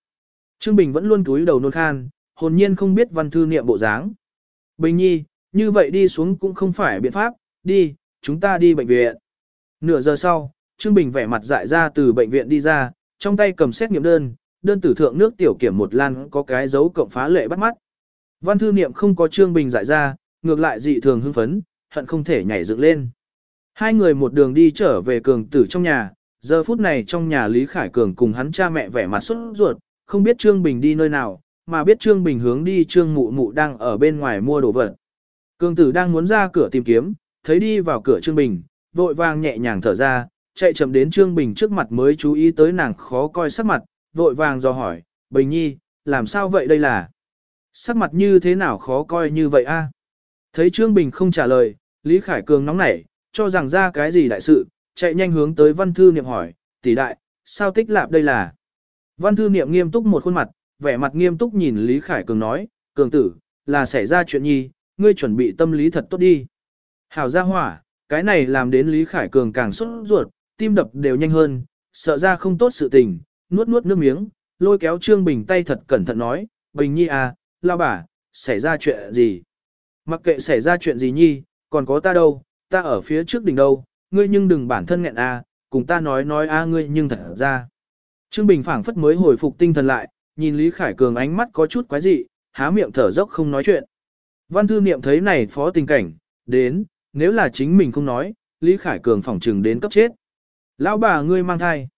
Trương Bình vẫn luôn túi đầu nôn khan, hồn nhiên không biết văn thư niệm bộ dáng. Bình nhi, như vậy đi xuống cũng không phải biện pháp, đi, chúng ta đi bệnh viện. Nửa giờ sau, Trương Bình vẻ mặt dại ra từ bệnh viện đi ra, trong tay cầm xét nghiệm đơn, đơn tử thượng nước tiểu kiểm một lan có cái dấu cộng phá lệ bắt mắt. Văn thư niệm không có Trương Bình dại ra, ngược lại dị thường hưng phấn, hận không thể nhảy dựng lên. Hai người một đường đi trở về cường tử trong nhà, giờ phút này trong nhà Lý Khải Cường cùng hắn cha mẹ vẻ mặt xuất ruột, không biết Trương Bình đi nơi nào, mà biết Trương Bình hướng đi Trương Mụ Mụ đang ở bên ngoài mua đồ vật. Cường tử đang muốn ra cửa tìm kiếm, thấy đi vào cửa Trương Bình, vội vàng nhẹ nhàng thở ra, chạy chậm đến Trương Bình trước mặt mới chú ý tới nàng khó coi sắc mặt, vội vàng do hỏi, Bình Nhi, làm sao vậy đây là? Sắc mặt như thế nào khó coi như vậy a? Thấy Trương Bình không trả lời, Lý Khải Cường nóng nảy, cho rằng ra cái gì đại sự, chạy nhanh hướng tới văn thư niệm hỏi, tỷ đại, sao tích lạp đây là? Văn thư niệm nghiêm túc một khuôn mặt, vẻ mặt nghiêm túc nhìn Lý Khải Cường nói, Cường tử, là xảy ra chuyện nhi, ngươi chuẩn bị tâm lý thật tốt đi. Hảo gia hỏa, cái này làm đến Lý Khải Cường càng sốt ruột, tim đập đều nhanh hơn, sợ ra không tốt sự tình, nuốt nuốt nước miếng, lôi kéo Trương Bình tay thật cẩn thận nói, Bình Nhi à, lao bà, xảy ra chuyện gì? Mặc kệ xảy ra chuyện gì nhi, còn có ta đâu, ta ở phía trước đỉnh đâu, ngươi nhưng đừng bản thân nghẹn à, cùng ta nói nói a ngươi nhưng thật ra. Trương Bình phảng phất mới hồi phục tinh thần lại, nhìn Lý Khải Cường ánh mắt có chút quái dị, há miệng thở dốc không nói chuyện. Văn thư niệm thấy này phó tình cảnh, đến, nếu là chính mình không nói, Lý Khải Cường phỏng trừng đến cấp chết. Lão bà ngươi mang thai.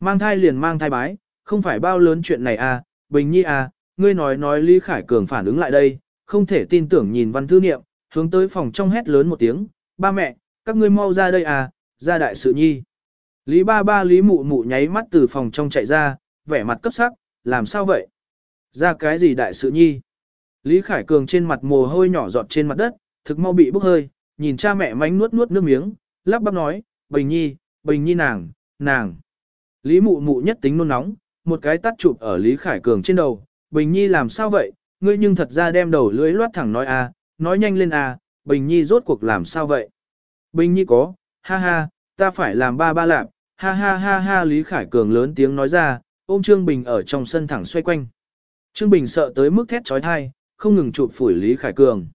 Mang thai liền mang thai bái, không phải bao lớn chuyện này à, Bình Nhi à, ngươi nói nói Lý Khải Cường phản ứng lại đây, không thể tin tưởng nhìn văn thư niệm, hướng tới phòng trong hét lớn một tiếng, ba mẹ, các ngươi mau ra đây à, ra đại sự nhi. Lý ba ba Lý mụ mụ nháy mắt từ phòng trong chạy ra, vẻ mặt cấp sắc, làm sao vậy? Ra cái gì đại sự nhi? Lý Khải Cường trên mặt mồ hôi nhỏ giọt trên mặt đất, thực mau bị bốc hơi, nhìn cha mẹ mánh nuốt nuốt nước miếng, lắp bắp nói, Bình Nhi, Bình Nhi nàng, nàng. Lý mụ mụ nhất tính nôn nóng, một cái tắt chụp ở Lý Khải Cường trên đầu, Bình Nhi làm sao vậy, ngươi nhưng thật ra đem đầu lưỡi loát thẳng nói a, nói nhanh lên a, Bình Nhi rốt cuộc làm sao vậy? Bình Nhi có, ha ha, ta phải làm ba ba lạp, ha ha ha ha Lý Khải Cường lớn tiếng nói ra, ôm Trương Bình ở trong sân thẳng xoay quanh. Trương Bình sợ tới mức thét trói thai, không ngừng chụp phủi Lý Khải Cường.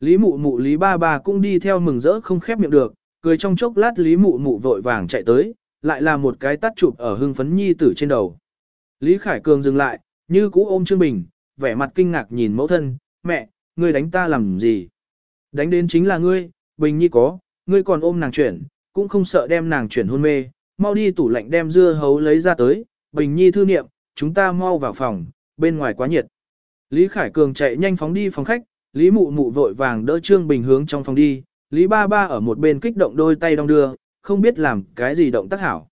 Lý mụ mụ Lý ba ba cũng đi theo mừng rỡ không khép miệng được, cười trong chốc lát Lý mụ mụ vội vàng chạy tới, lại là một cái tắt chụp ở hưng phấn nhi tử trên đầu. Lý Khải Cường dừng lại, như cũ ôm Trương Bình, vẻ mặt kinh ngạc nhìn mẫu thân, mẹ, ngươi đánh ta làm gì? Đánh đến chính là ngươi, Bình Nhi có, ngươi còn ôm nàng chuyển, cũng không sợ đem nàng chuyển hôn mê, mau đi tủ lạnh đem dưa hấu lấy ra tới, Bình Nhi thư niệm, chúng ta mau vào phòng, bên ngoài quá nhiệt. Lý Khải Cường chạy nhanh phóng đi phòng khách, Lý Mụ Mụ vội vàng đỡ Trương Bình hướng trong phòng đi, Lý Ba Ba ở một bên kích động đôi tay đong đưa, không biết làm cái gì động tác hảo.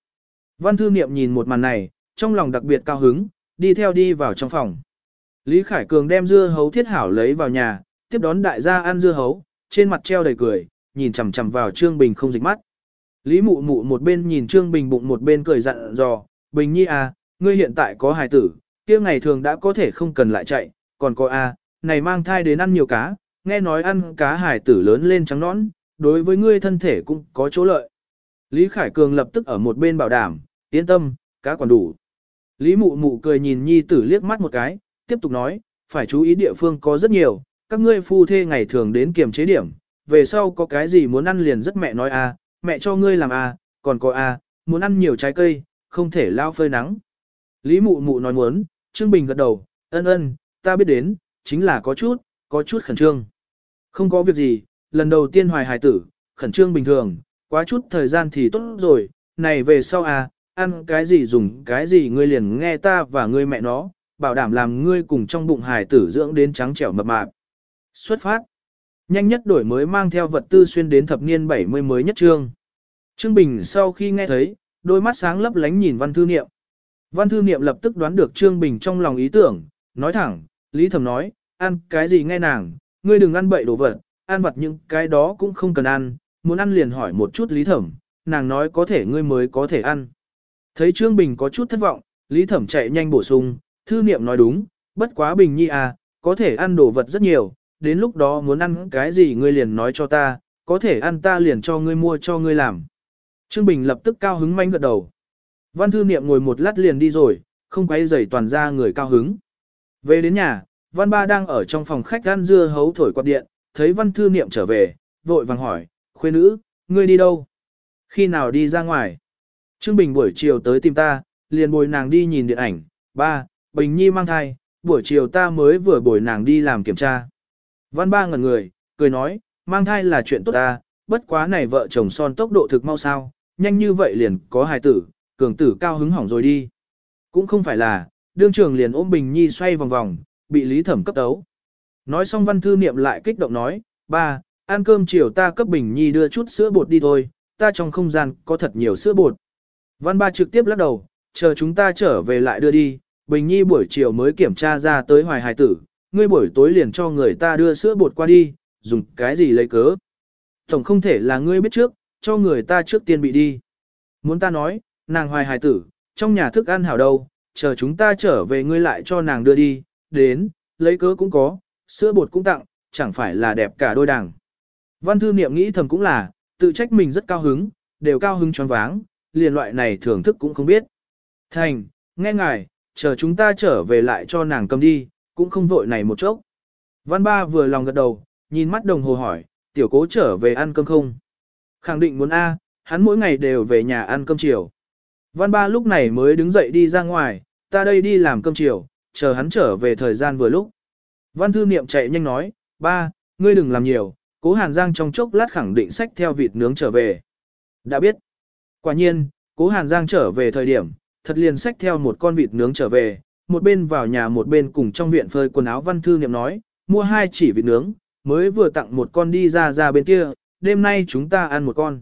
Văn thư niệm nhìn một màn này, trong lòng đặc biệt cao hứng, đi theo đi vào trong phòng. Lý Khải Cường đem dưa hấu thiết hảo lấy vào nhà, tiếp đón đại gia ăn dưa hấu, trên mặt treo đầy cười, nhìn chằm chằm vào Trương Bình không dịch mắt. Lý mụ mụ một bên nhìn Trương Bình bụng một bên cười dặn dò, Bình nhi à, ngươi hiện tại có hài tử, kia ngày thường đã có thể không cần lại chạy, còn có a, à, này mang thai đến ăn nhiều cá, nghe nói ăn cá hài tử lớn lên trắng nõn, đối với ngươi thân thể cũng có chỗ lợi. Lý Khải Cường lập tức ở một bên bảo đảm, yên tâm, cá còn đủ. Lý mụ mụ cười nhìn nhi tử liếc mắt một cái, tiếp tục nói, phải chú ý địa phương có rất nhiều, các ngươi phu thê ngày thường đến kiềm chế điểm, về sau có cái gì muốn ăn liền rất mẹ nói a, mẹ cho ngươi làm a, còn có a, muốn ăn nhiều trái cây, không thể lao phơi nắng. Lý mụ mụ nói muốn, Trương Bình gật đầu, ân ân, ta biết đến, chính là có chút, có chút khẩn trương. Không có việc gì, lần đầu tiên hoài hài tử, khẩn trương bình thường, quá chút thời gian thì tốt rồi, này về sau à, ăn cái gì dùng cái gì ngươi liền nghe ta và ngươi mẹ nó, bảo đảm làm ngươi cùng trong bụng hài tử dưỡng đến trắng trẻo mập mạp. Xuất phát. Nhanh nhất đổi mới mang theo vật tư xuyên đến thập niên 70 mới nhất trương. Trương Bình sau khi nghe thấy, đôi mắt sáng lấp lánh nhìn văn thư niệm. Văn thư niệm lập tức đoán được Trương Bình trong lòng ý tưởng, nói thẳng, Lý Thẩm nói, ăn cái gì nghe nàng, ngươi đừng ăn bậy đồ vật, ăn vặt những cái đó cũng không cần ăn, muốn ăn liền hỏi một chút Lý Thẩm, nàng nói có thể ngươi mới có thể ăn. Thấy Trương Bình có chút thất vọng, Lý Thẩm chạy nhanh bổ sung, thư niệm nói đúng, bất quá Bình nhi à, có thể ăn đồ vật rất nhiều, đến lúc đó muốn ăn cái gì ngươi liền nói cho ta, có thể ăn ta liền cho ngươi mua cho ngươi làm. Trương Bình lập tức cao hứng manh gật đầu. Văn thư niệm ngồi một lát liền đi rồi, không quay rầy toàn ra người cao hứng. Về đến nhà, văn ba đang ở trong phòng khách ăn dưa hấu thổi quạt điện, thấy văn thư niệm trở về, vội vàng hỏi, khuê nữ, ngươi đi đâu? Khi nào đi ra ngoài? Trương Bình buổi chiều tới tìm ta, liền bồi nàng đi nhìn điện ảnh, ba, Bình Nhi mang thai, buổi chiều ta mới vừa bồi nàng đi làm kiểm tra. Văn ba ngẩn người, cười nói, mang thai là chuyện tốt ta, bất quá này vợ chồng son tốc độ thực mau sao, nhanh như vậy liền có hài tử, cường tử cao hứng hỏng rồi đi. Cũng không phải là, đương trường liền ôm Bình Nhi xoay vòng vòng, bị Lý Thẩm cấp tấu. Nói xong văn thư niệm lại kích động nói, ba, ăn cơm chiều ta cấp Bình Nhi đưa chút sữa bột đi thôi, ta trong không gian có thật nhiều sữa bột. Văn ba trực tiếp lắc đầu, chờ chúng ta trở về lại đưa đi, Bình Nhi buổi chiều mới kiểm tra ra tới hoài hài tử, ngươi buổi tối liền cho người ta đưa sữa bột qua đi, dùng cái gì lấy cớ. Tổng không thể là ngươi biết trước, cho người ta trước tiên bị đi. Muốn ta nói, nàng hoài hài tử, trong nhà thức ăn hảo đâu, chờ chúng ta trở về ngươi lại cho nàng đưa đi, đến, lấy cớ cũng có, sữa bột cũng tặng, chẳng phải là đẹp cả đôi đảng. Văn thư niệm nghĩ thầm cũng là, tự trách mình rất cao hứng, đều cao hứng choáng váng, liền loại này thưởng thức cũng không biết. Thành, nghe ngài, chờ chúng ta trở về lại cho nàng cầm đi, cũng không vội này một chốc. Văn ba vừa lòng gật đầu, nhìn mắt đồng hồ hỏi, tiểu cố trở về ăn cơm không? Khẳng định muốn A, hắn mỗi ngày đều về nhà ăn cơm chiều. Văn ba lúc này mới đứng dậy đi ra ngoài, ta đây đi làm cơm chiều, chờ hắn trở về thời gian vừa lúc. Văn thư niệm chạy nhanh nói, ba, ngươi đừng làm nhiều, cố hàn giang trong chốc lát khẳng định sách theo vịt nướng trở về. Đã biết. Quả nhiên, cố hàn giang trở về thời điểm, thật liền sách theo một con vịt nướng trở về, một bên vào nhà một bên cùng trong viện phơi quần áo văn thư niệm nói, mua hai chỉ vịt nướng, mới vừa tặng một con đi ra ra bên kia, đêm nay chúng ta ăn một con.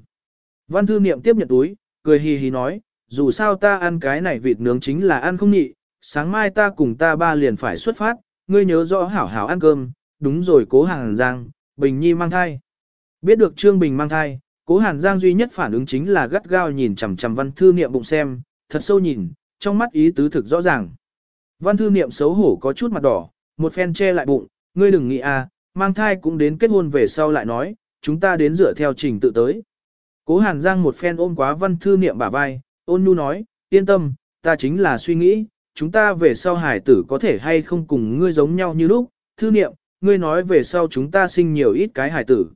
Văn thư niệm tiếp nhận túi, cười hì hì nói, dù sao ta ăn cái này vịt nướng chính là ăn không nhị, sáng mai ta cùng ta ba liền phải xuất phát, ngươi nhớ rõ hảo hảo ăn cơm, đúng rồi cố Hàn Giang, Bình Nhi mang thai. Biết được Trương Bình mang thai, cố Hàn Giang duy nhất phản ứng chính là gắt gao nhìn chằm chằm văn thư niệm bụng xem, thật sâu nhìn, trong mắt ý tứ thực rõ ràng. Văn thư niệm xấu hổ có chút mặt đỏ, một phen che lại bụng, ngươi đừng nghĩ à, mang thai cũng đến kết hôn về sau lại nói, chúng ta đến dựa theo trình tự tới. Cố Hàn Giang một phen ôm quá văn thư niệm bả vai, ôn nhu nói, yên tâm, ta chính là suy nghĩ, chúng ta về sau hải tử có thể hay không cùng ngươi giống nhau như lúc, thư niệm, ngươi nói về sau chúng ta sinh nhiều ít cái hải tử.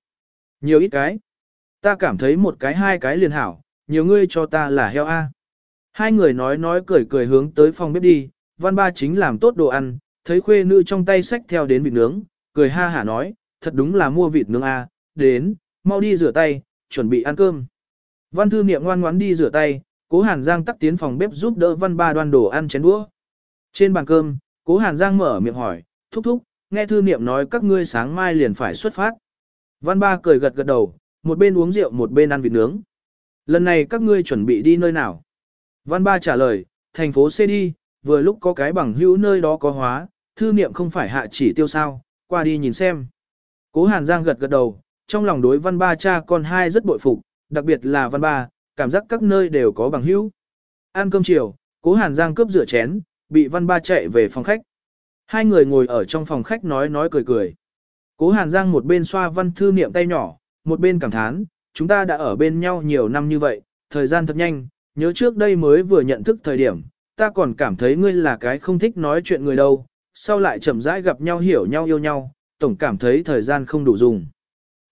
Nhiều ít cái. Ta cảm thấy một cái hai cái liền hảo, nhiều ngươi cho ta là heo A. Hai người nói nói cười cười hướng tới phòng bếp đi, văn ba chính làm tốt đồ ăn, thấy khuê nữ trong tay sách theo đến vịt nướng, cười ha hả nói, thật đúng là mua vịt nướng A, đến, mau đi rửa tay, chuẩn bị ăn cơm. Văn thư niệm ngoan ngoãn đi rửa tay, cố hàn giang tắt tiến phòng bếp giúp đỡ văn ba đoan đồ ăn chén đũa. Trên bàn cơm, cố hàn giang mở miệng hỏi, thúc thúc, nghe thư niệm nói các ngươi sáng mai liền phải xuất phát. Văn ba cười gật gật đầu, một bên uống rượu một bên ăn vịt nướng. Lần này các ngươi chuẩn bị đi nơi nào? Văn ba trả lời, thành phố C đi, vừa lúc có cái bằng hữu nơi đó có hóa, thư niệm không phải hạ chỉ tiêu sao, qua đi nhìn xem. Cố Hàn Giang gật gật đầu, trong lòng đối văn ba cha con hai rất bội phục, đặc biệt là văn ba, cảm giác các nơi đều có bằng hữu. Ăn cơm chiều, Cố Hàn Giang cướp rửa chén, bị văn ba chạy về phòng khách. Hai người ngồi ở trong phòng khách nói nói cười cười. Cố Hàn Giang một bên xoa văn thư niệm tay nhỏ, một bên cảm thán, chúng ta đã ở bên nhau nhiều năm như vậy, thời gian thật nhanh, nhớ trước đây mới vừa nhận thức thời điểm, ta còn cảm thấy ngươi là cái không thích nói chuyện người đâu, sau lại chậm rãi gặp nhau hiểu nhau yêu nhau, tổng cảm thấy thời gian không đủ dùng.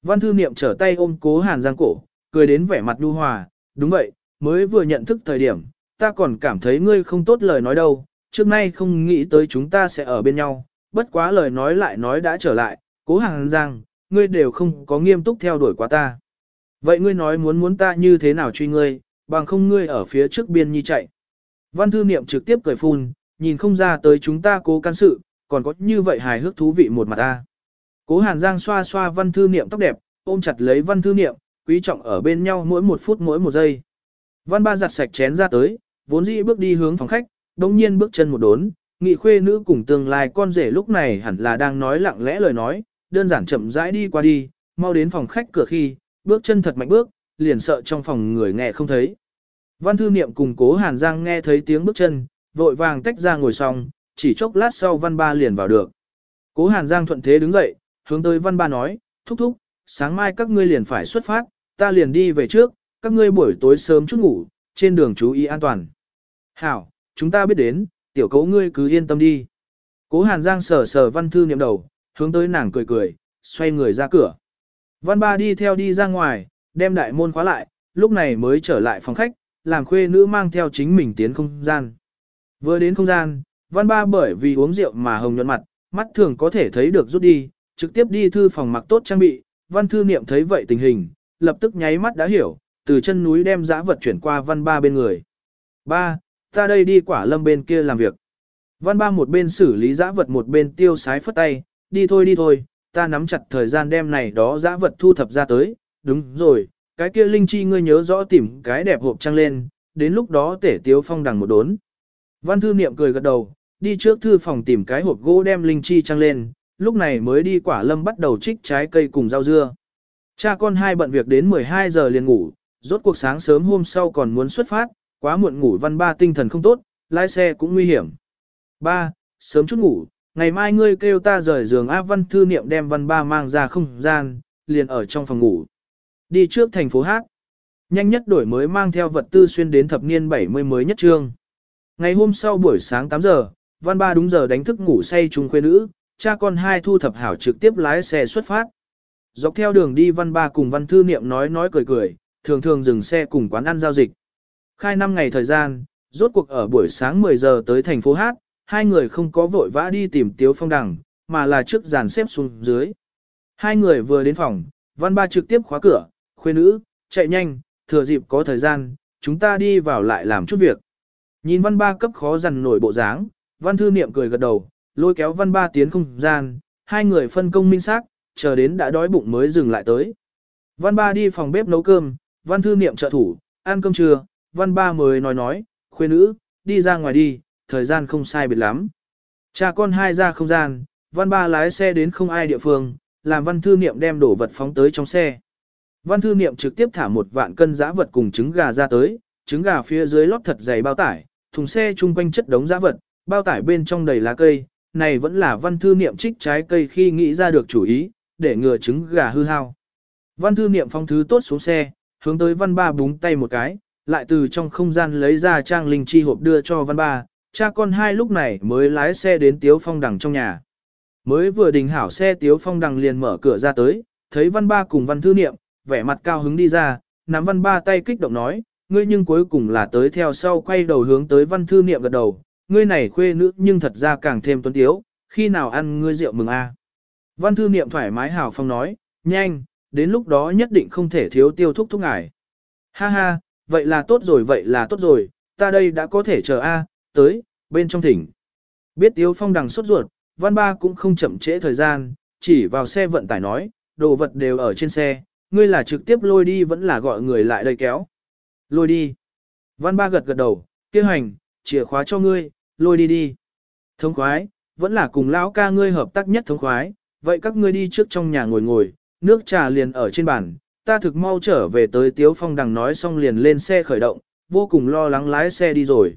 Văn thư niệm trở tay ôm cố Hàn Giang cổ, cười đến vẻ mặt nhu hòa, đúng vậy, mới vừa nhận thức thời điểm, ta còn cảm thấy ngươi không tốt lời nói đâu, trước nay không nghĩ tới chúng ta sẽ ở bên nhau, bất quá lời nói lại nói đã trở lại, cố Hàn Giang, ngươi đều không có nghiêm túc theo đuổi quá ta. Vậy ngươi nói muốn muốn ta như thế nào truy ngươi, bằng không ngươi ở phía trước biên nhi chạy. Văn thư niệm trực tiếp cười phun, nhìn không ra tới chúng ta cố can sự, còn có như vậy hài hước thú vị một mặt ta. Cố Hàn Giang xoa xoa văn thư niệm tóc đẹp, ôm chặt lấy văn thư niệm, quý trọng ở bên nhau mỗi một phút mỗi một giây. Văn ba giặt sạch chén ra tới, vốn dĩ bước đi hướng phòng khách, đồng nhiên bước chân một đốn, nghị khuê nữ cùng tương lai con rể lúc này hẳn là đang nói lặng lẽ lời nói, đơn giản chậm rãi đi qua đi, mau đến phòng khách cửa khi, bước chân thật mạnh bước, liền sợ trong phòng người nghe không thấy. Văn thư niệm cùng cố Hàn Giang nghe thấy tiếng bước chân, vội vàng tách ra ngồi xong, chỉ chốc lát sau văn ba liền vào được. Cố Hàn Giang thuận thế đứng dậy, hướng tới văn ba nói, thúc thúc, sáng mai các ngươi liền phải xuất phát, ta liền đi về trước, các ngươi buổi tối sớm chút ngủ, trên đường chú ý an toàn. Hảo, chúng ta biết đến, tiểu cấu ngươi cứ yên tâm đi. Cố Hàn Giang sờ sờ văn thư niệm đầu, hướng tới nàng cười cười, xoay người ra cửa. Văn ba đi theo đi ra ngoài, đem đại môn khóa lại, lúc này mới trở lại phòng khách, làm khuê nữ mang theo chính mình tiến không gian. Vừa đến không gian, văn ba bởi vì uống rượu mà hồng nhuận mặt, mắt thường có thể thấy được rút đi, trực tiếp đi thư phòng mặc tốt trang bị, văn thư niệm thấy vậy tình hình, lập tức nháy mắt đã hiểu, từ chân núi đem giã vật chuyển qua văn ba bên người. Ba, ta đây đi quả lâm bên kia làm việc. Văn ba một bên xử lý giã vật một bên tiêu sái phất tay, đi thôi đi thôi, ta nắm chặt thời gian đem này đó giã vật thu thập ra tới, đúng rồi, cái kia linh chi ngươi nhớ rõ tìm cái đẹp hộp trăng lên, đến lúc đó tể tiếu phong đằng một đốn. Văn thư niệm cười gật đầu, đi trước thư phòng tìm cái hộp gỗ đem linh chi trăng lên, lúc này mới đi quả lâm bắt đầu trích trái cây cùng rau dưa. Cha con hai bận việc đến 12 giờ liền ngủ, rốt cuộc sáng sớm hôm sau còn muốn xuất phát, quá muộn ngủ văn ba tinh thần không tốt, lái xe cũng nguy hiểm. Ba, sớm chút ngủ, ngày mai ngươi kêu ta rời giường áp văn thư niệm đem văn ba mang ra không gian, liền ở trong phòng ngủ. Đi trước thành phố Hát. Nhanh nhất đổi mới mang theo vật tư xuyên đến thập niên 70 mới nhất trương. Ngày hôm sau buổi sáng 8 giờ, văn ba đúng giờ đánh thức ngủ say chung khuê nữ, cha con hai thu thập hảo trực tiếp lái xe xuất phát. Dọc theo đường đi văn ba cùng văn thư niệm nói nói cười cười, thường thường dừng xe cùng quán ăn giao dịch. Khai 5 ngày thời gian, rốt cuộc ở buổi sáng 10 giờ tới thành phố Hát, hai người không có vội vã đi tìm Tiếu Phong Đằng, mà là trước dàn xếp xuống dưới. Hai người vừa đến phòng, văn ba trực tiếp khóa cửa, khuê nữ, chạy nhanh, thừa dịp có thời gian, chúng ta đi vào lại làm chút việc. Nhìn văn ba cấp khó dằn nổi bộ dáng, văn thư niệm cười gật đầu, lôi kéo văn ba tiến không gian, hai người phân công minh xác, chờ đến đã đói bụng mới dừng lại tới. Văn ba đi phòng bếp nấu cơm, văn thư niệm trợ thủ, ăn cơm trưa, văn ba mới nói nói, khuê nữ, đi ra ngoài đi, thời gian không sai biệt lắm. Cha con hai ra không gian, văn ba lái xe đến không ai địa phương, làm văn thư niệm đem đổ vật phóng tới trong xe. Văn thư niệm trực tiếp thả một vạn cân giá vật cùng trứng gà ra tới, trứng gà phía dưới lót thật dày bao tải, thùng xe chung quanh chất đống giá vật, bao tải bên trong đầy lá cây, này vẫn là văn thư niệm trích trái cây khi nghĩ ra được chủ ý, để ngừa trứng gà hư hao. Văn thư niệm phong thứ tốt xuống xe, hướng tới văn ba búng tay một cái, lại từ trong không gian lấy ra trang linh chi hộp đưa cho văn ba, cha con hai lúc này mới lái xe đến Tiếu Phong Đằng trong nhà. Mới vừa đình hảo xe Tiếu Phong Đằng liền mở cửa ra tới, thấy văn ba cùng văn thư niệm, vẻ mặt cao hứng đi ra, nắm văn ba tay kích động nói, ngươi nhưng cuối cùng là tới theo sau quay đầu hướng tới văn thư niệm gật đầu, ngươi này khuê nữ nhưng thật ra càng thêm tuấn tiếu, khi nào ăn ngươi rượu mừng a? Văn thư niệm thoải mái hào phong nói, nhanh, đến lúc đó nhất định không thể thiếu tiêu thúc thúc ngải. Ha ha, vậy là tốt rồi vậy là tốt rồi, ta đây đã có thể chờ a, tới, bên trong thỉnh. Biết Tiếu Phong đằng sốt ruột, Văn Ba cũng không chậm trễ thời gian, chỉ vào xe vận tải nói, đồ vật đều ở trên xe, ngươi là trực tiếp lôi đi vẫn là gọi người lại đây kéo. Lôi đi. Văn Ba gật gật đầu, kêu hành, chìa khóa cho ngươi, lôi đi đi. Thông khoái, vẫn là cùng lão ca ngươi hợp tác nhất thống khoái, vậy các ngươi đi trước trong nhà ngồi ngồi, nước trà liền ở trên bàn, ta thực mau trở về tới Tiếu Phong Đằng nói xong liền lên xe khởi động, vô cùng lo lắng lái xe đi rồi.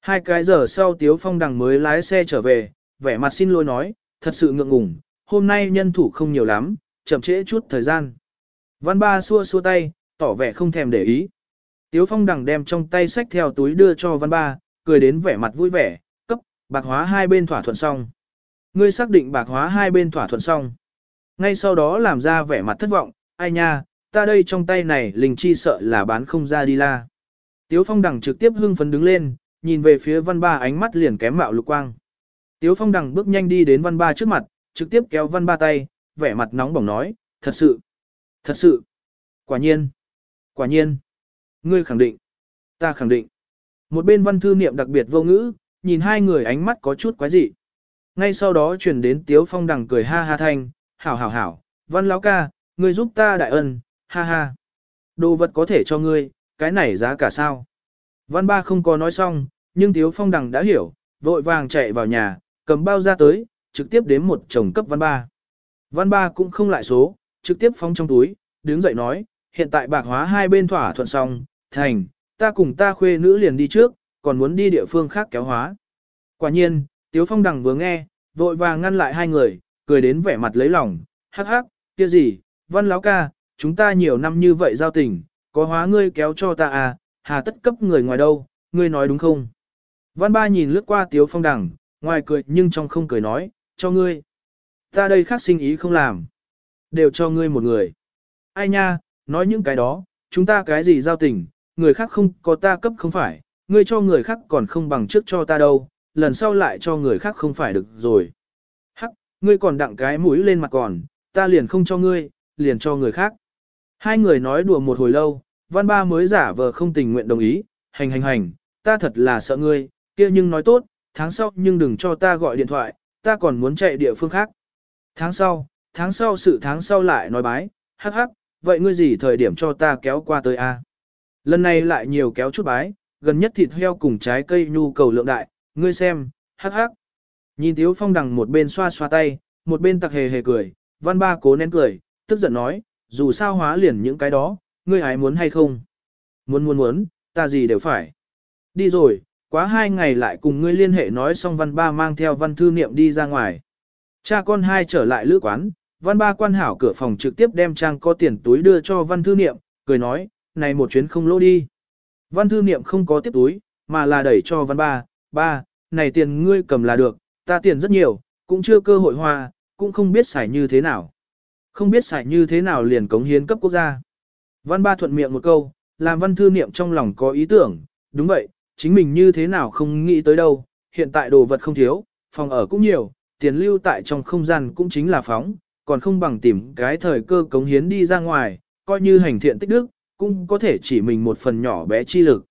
Hai cái giờ sau Tiếu Phong Đằng mới lái xe trở về, vẻ mặt xin lỗi nói, thật sự ngượng ngùng, hôm nay nhân thủ không nhiều lắm, chậm trễ chút thời gian. Văn ba xua xua tay, tỏ vẻ không thèm để ý. Tiếu Phong Đằng đem trong tay sách theo túi đưa cho Văn ba, cười đến vẻ mặt vui vẻ, cấp, bạc hóa hai bên thỏa thuận xong. Ngươi xác định bạc hóa hai bên thỏa thuận xong. Ngay sau đó làm ra vẻ mặt thất vọng, ai nha, ta đây trong tay này linh chi sợ là bán không ra đi la. Tiếu Phong Đằng trực tiếp hưng phấn đứng lên, nhìn về phía văn ba ánh mắt liền kém mạo lục quang. Tiếu Phong Đằng bước nhanh đi đến văn ba trước mặt, trực tiếp kéo văn ba tay, vẻ mặt nóng bỏng nói, thật sự, thật sự, quả nhiên, quả nhiên, ngươi khẳng định, ta khẳng định. Một bên văn thư niệm đặc biệt vô ngữ, nhìn hai người ánh mắt có chút quái dị. Ngay sau đó truyền đến Tiếu Phong Đằng cười ha ha thanh, hảo hảo hảo, văn lão ca, ngươi giúp ta đại ân, ha ha. Đồ vật có thể cho ngươi, cái này giá cả sao? Văn ba không có nói xong, nhưng Tiếu Phong Đằng đã hiểu, vội vàng chạy vào nhà, cầm bao ra tới, trực tiếp đến một chồng cấp văn ba. Văn ba cũng không lại số, trực tiếp phóng trong túi, đứng dậy nói, hiện tại bạc hóa hai bên thỏa thuận xong, thành, ta cùng ta khuê nữ liền đi trước, còn muốn đi địa phương khác kéo hóa. Quả nhiên, Tiếu Phong Đằng vừa nghe, vội vàng ngăn lại hai người, cười đến vẻ mặt lấy lòng, hắc hắc, kia gì, văn láo ca, chúng ta nhiều năm như vậy giao tình, có hóa ngươi kéo cho ta à, hà tất cấp người ngoài đâu, ngươi nói đúng không? Văn ba nhìn lướt qua Tiếu Phong Đằng, ngoài cười nhưng trong không cười nói, cho ngươi. Ta đây khác sinh ý không làm. Đều cho ngươi một người. Ai nha, nói những cái đó, chúng ta cái gì giao tình, người khác không có ta cấp không phải, ngươi cho người khác còn không bằng trước cho ta đâu, lần sau lại cho người khác không phải được rồi. Hắc, ngươi còn đặng cái mũi lên mặt còn, ta liền không cho ngươi, liền cho người khác. Hai người nói đùa một hồi lâu, văn ba mới giả vờ không tình nguyện đồng ý, hành hành hành, ta thật là sợ ngươi, kia nhưng nói tốt, tháng sau nhưng đừng cho ta gọi điện thoại, ta còn muốn chạy địa phương khác. Tháng sau, tháng sau sự tháng sau lại nói bái, hắc hắc, vậy ngươi gì thời điểm cho ta kéo qua tới a? Lần này lại nhiều kéo chút bái, gần nhất thịt heo cùng trái cây nhu cầu lượng đại, ngươi xem, hắc hắc. Nhìn Tiếu Phong đằng một bên xoa xoa tay, một bên tặc hề hề cười, văn ba cố nén cười, tức giận nói, dù sao hóa liền những cái đó, ngươi hái muốn hay không? Muốn muốn muốn, ta gì đều phải. Đi rồi, quá hai ngày lại cùng ngươi liên hệ nói xong văn ba mang theo văn thư niệm đi ra ngoài. Cha con hai trở lại lữ quán, văn ba quan hảo cửa phòng trực tiếp đem trang có tiền túi đưa cho văn thư niệm, cười nói, này một chuyến không lỗ đi. Văn thư niệm không có tiếp túi, mà là đẩy cho văn ba, ba, này tiền ngươi cầm là được, ta tiền rất nhiều, cũng chưa cơ hội hoa, cũng không biết xài như thế nào. Không biết xài như thế nào liền cống hiến cấp quốc gia. Văn ba thuận miệng một câu, làm văn thư niệm trong lòng có ý tưởng, đúng vậy, chính mình như thế nào không nghĩ tới đâu, hiện tại đồ vật không thiếu, phòng ở cũng nhiều, tiền lưu tại trong không gian cũng chính là phóng, còn không bằng tìm cái thời cơ cống hiến đi ra ngoài, coi như hành thiện tích đức, cũng có thể chỉ mình một phần nhỏ bé chi lực.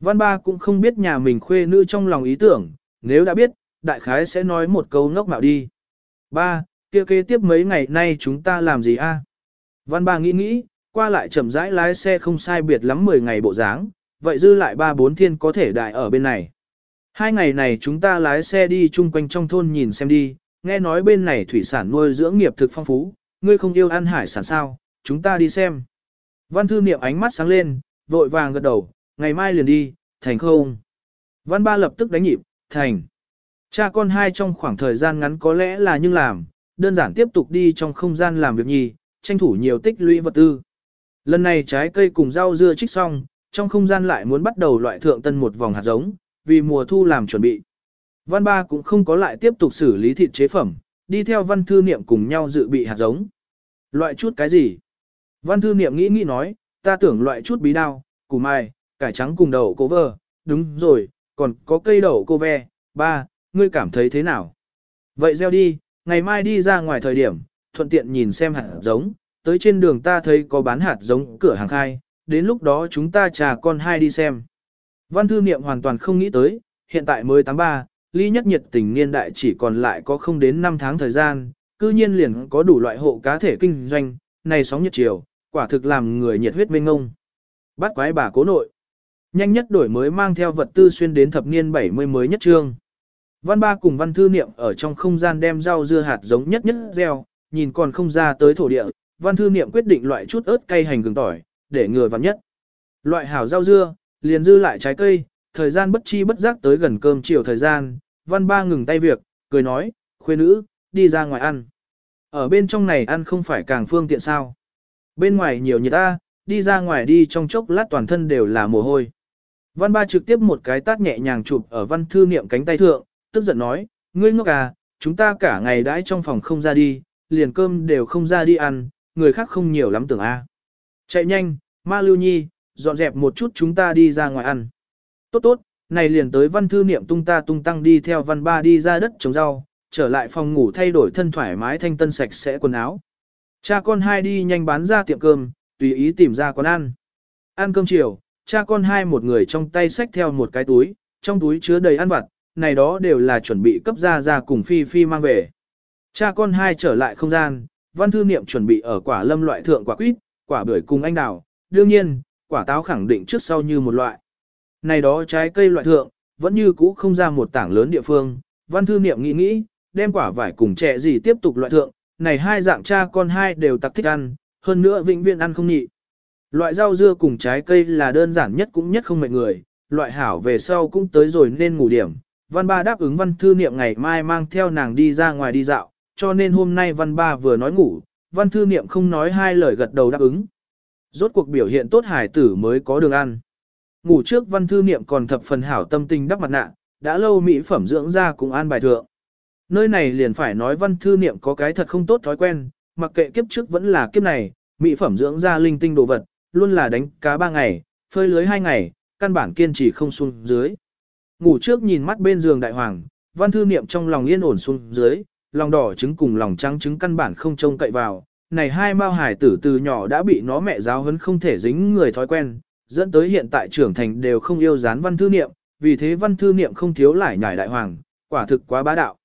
Văn ba cũng không biết nhà mình khuê nữ trong lòng ý tưởng, nếu đã biết, đại khái sẽ nói một câu ngốc mạo đi. Ba, kia kế tiếp mấy ngày nay chúng ta làm gì a? Văn ba nghĩ nghĩ, qua lại chậm rãi lái xe không sai biệt lắm 10 ngày bộ dáng, vậy dư lại ba bốn thiên có thể đại ở bên này. Hai ngày này chúng ta lái xe đi chung quanh trong thôn nhìn xem đi, nghe nói bên này thủy sản nuôi dưỡng nghiệp thực phong phú, ngươi không yêu ăn hải sản sao, chúng ta đi xem. Văn thư niệm ánh mắt sáng lên, vội vàng gật đầu, ngày mai liền đi, thành không. Văn ba lập tức đánh nhịp, thành. Cha con hai trong khoảng thời gian ngắn có lẽ là nhưng làm, đơn giản tiếp tục đi trong không gian làm việc nhì, tranh thủ nhiều tích lũy vật tư. Lần này trái cây cùng rau dưa trích xong, trong không gian lại muốn bắt đầu loại thượng tân một vòng hạt giống, vì mùa thu làm chuẩn bị. Văn ba cũng không có lại tiếp tục xử lý thịt chế phẩm, đi theo văn thư niệm cùng nhau dự bị hạt giống. Loại chút cái gì? Văn thư niệm nghĩ nghĩ nói, ta tưởng loại chút bí đao, củ mai, cải trắng cùng đậu cô vơ, đúng rồi, còn có cây đậu cô ve, ba, ngươi cảm thấy thế nào? Vậy gieo đi, ngày mai đi ra ngoài thời điểm, thuận tiện nhìn xem hạt giống, tới trên đường ta thấy có bán hạt giống cửa hàng khai, đến lúc đó chúng ta trà con hai đi xem. Văn thư niệm hoàn toàn không nghĩ tới, hiện tại mới 83, ly nhất nhiệt tình niên đại chỉ còn lại có không đến 5 tháng thời gian, cư nhiên liền có đủ loại hộ cá thể kinh doanh, này sóng nhiệt chiều, quả thực làm người nhiệt huyết mênh ngông. Bắt quái bà cố nội. Nhanh nhất đổi mới mang theo vật tư xuyên đến thập niên 70 mới nhất trương. Văn ba cùng văn thư niệm ở trong không gian đem rau dưa hạt giống nhất nhất gieo, nhìn còn không ra tới thổ địa, văn thư niệm quyết định loại chút ớt cay hành gừng tỏi, để ngừa vặn nhất. Loại hảo rau dưa, liền dư lại trái cây, thời gian bất chi bất giác tới gần cơm chiều thời gian, văn ba ngừng tay việc, cười nói, khuê nữ, đi ra ngoài ăn. Ở bên trong này ăn không phải càng phương tiện sao. Bên ngoài nhiều nhiệt ta, đi ra ngoài đi trong chốc lát toàn thân đều là mồ hôi. Văn ba trực tiếp một cái tát nhẹ nhàng chụp ở văn thư niệm cánh tay thượng, tức giận nói, ngươi ngốc à, chúng ta cả ngày đãi trong phòng không ra đi, liền cơm đều không ra đi ăn, người khác không nhiều lắm tưởng a. Chạy nhanh, ma lưu nhi, dọn dẹp một chút chúng ta đi ra ngoài ăn. Tốt tốt, này liền tới văn thư niệm tung ta tung tăng đi theo văn ba đi ra đất trồng rau, trở lại phòng ngủ thay đổi thân thoải mái thanh tân sạch sẽ quần áo. Cha con hai đi nhanh bán ra tiệm cơm, tùy ý tìm ra quán ăn. Ăn cơm chiều, cha con hai một người trong tay xách theo một cái túi, trong túi chứa đầy ăn vặt, này đó đều là chuẩn bị cấp ra ra cùng Phi Phi mang về. Cha con hai trở lại không gian, văn thư niệm chuẩn bị ở quả lâm loại thượng quả quýt, quả bưởi cùng anh đào, đương nhiên, quả táo khẳng định trước sau như một loại. Này đó trái cây loại thượng, vẫn như cũ không ra một tảng lớn địa phương, văn thư niệm nghĩ nghĩ, đem quả vải cùng trẻ gì tiếp tục loại thượng, này hai dạng cha con hai đều tặc thích ăn, hơn nữa vĩnh viễn ăn không nhị. Loại rau dưa cùng trái cây là đơn giản nhất cũng nhất không mệt người, loại hảo về sau cũng tới rồi nên ngủ điểm. Văn ba đáp ứng văn thư niệm ngày mai mang theo nàng đi ra ngoài đi dạo, cho nên hôm nay văn ba vừa nói ngủ, văn thư niệm không nói hai lời gật đầu đáp ứng. Rốt cuộc biểu hiện tốt hải tử mới có đường ăn. Ngủ trước văn thư niệm còn thập phần hảo tâm tình đắp mặt nạ, đã lâu mỹ phẩm dưỡng ra cũng an bài thượng. Nơi này liền phải nói văn thư niệm có cái thật không tốt thói quen, mặc kệ kiếp trước vẫn là kiếp này, mỹ phẩm dưỡng ra linh tinh đồ vật, luôn là đánh cá ba ngày, phơi lưới hai ngày, căn bản kiên trì không xuống dưới. Ngủ trước nhìn mắt bên giường đại hoàng, văn thư niệm trong lòng yên ổn xuống dưới, lòng đỏ trứng cùng lòng trắng trứng căn bản không trông cậy vào. Này hai mao hải tử từ nhỏ đã bị nó mẹ giáo huấn không thể dính người thói quen, dẫn tới hiện tại trưởng thành đều không yêu dán văn thư niệm, vì thế văn thư niệm không thiếu lại nhảy đại hoàng, quả thực quá bá đạo.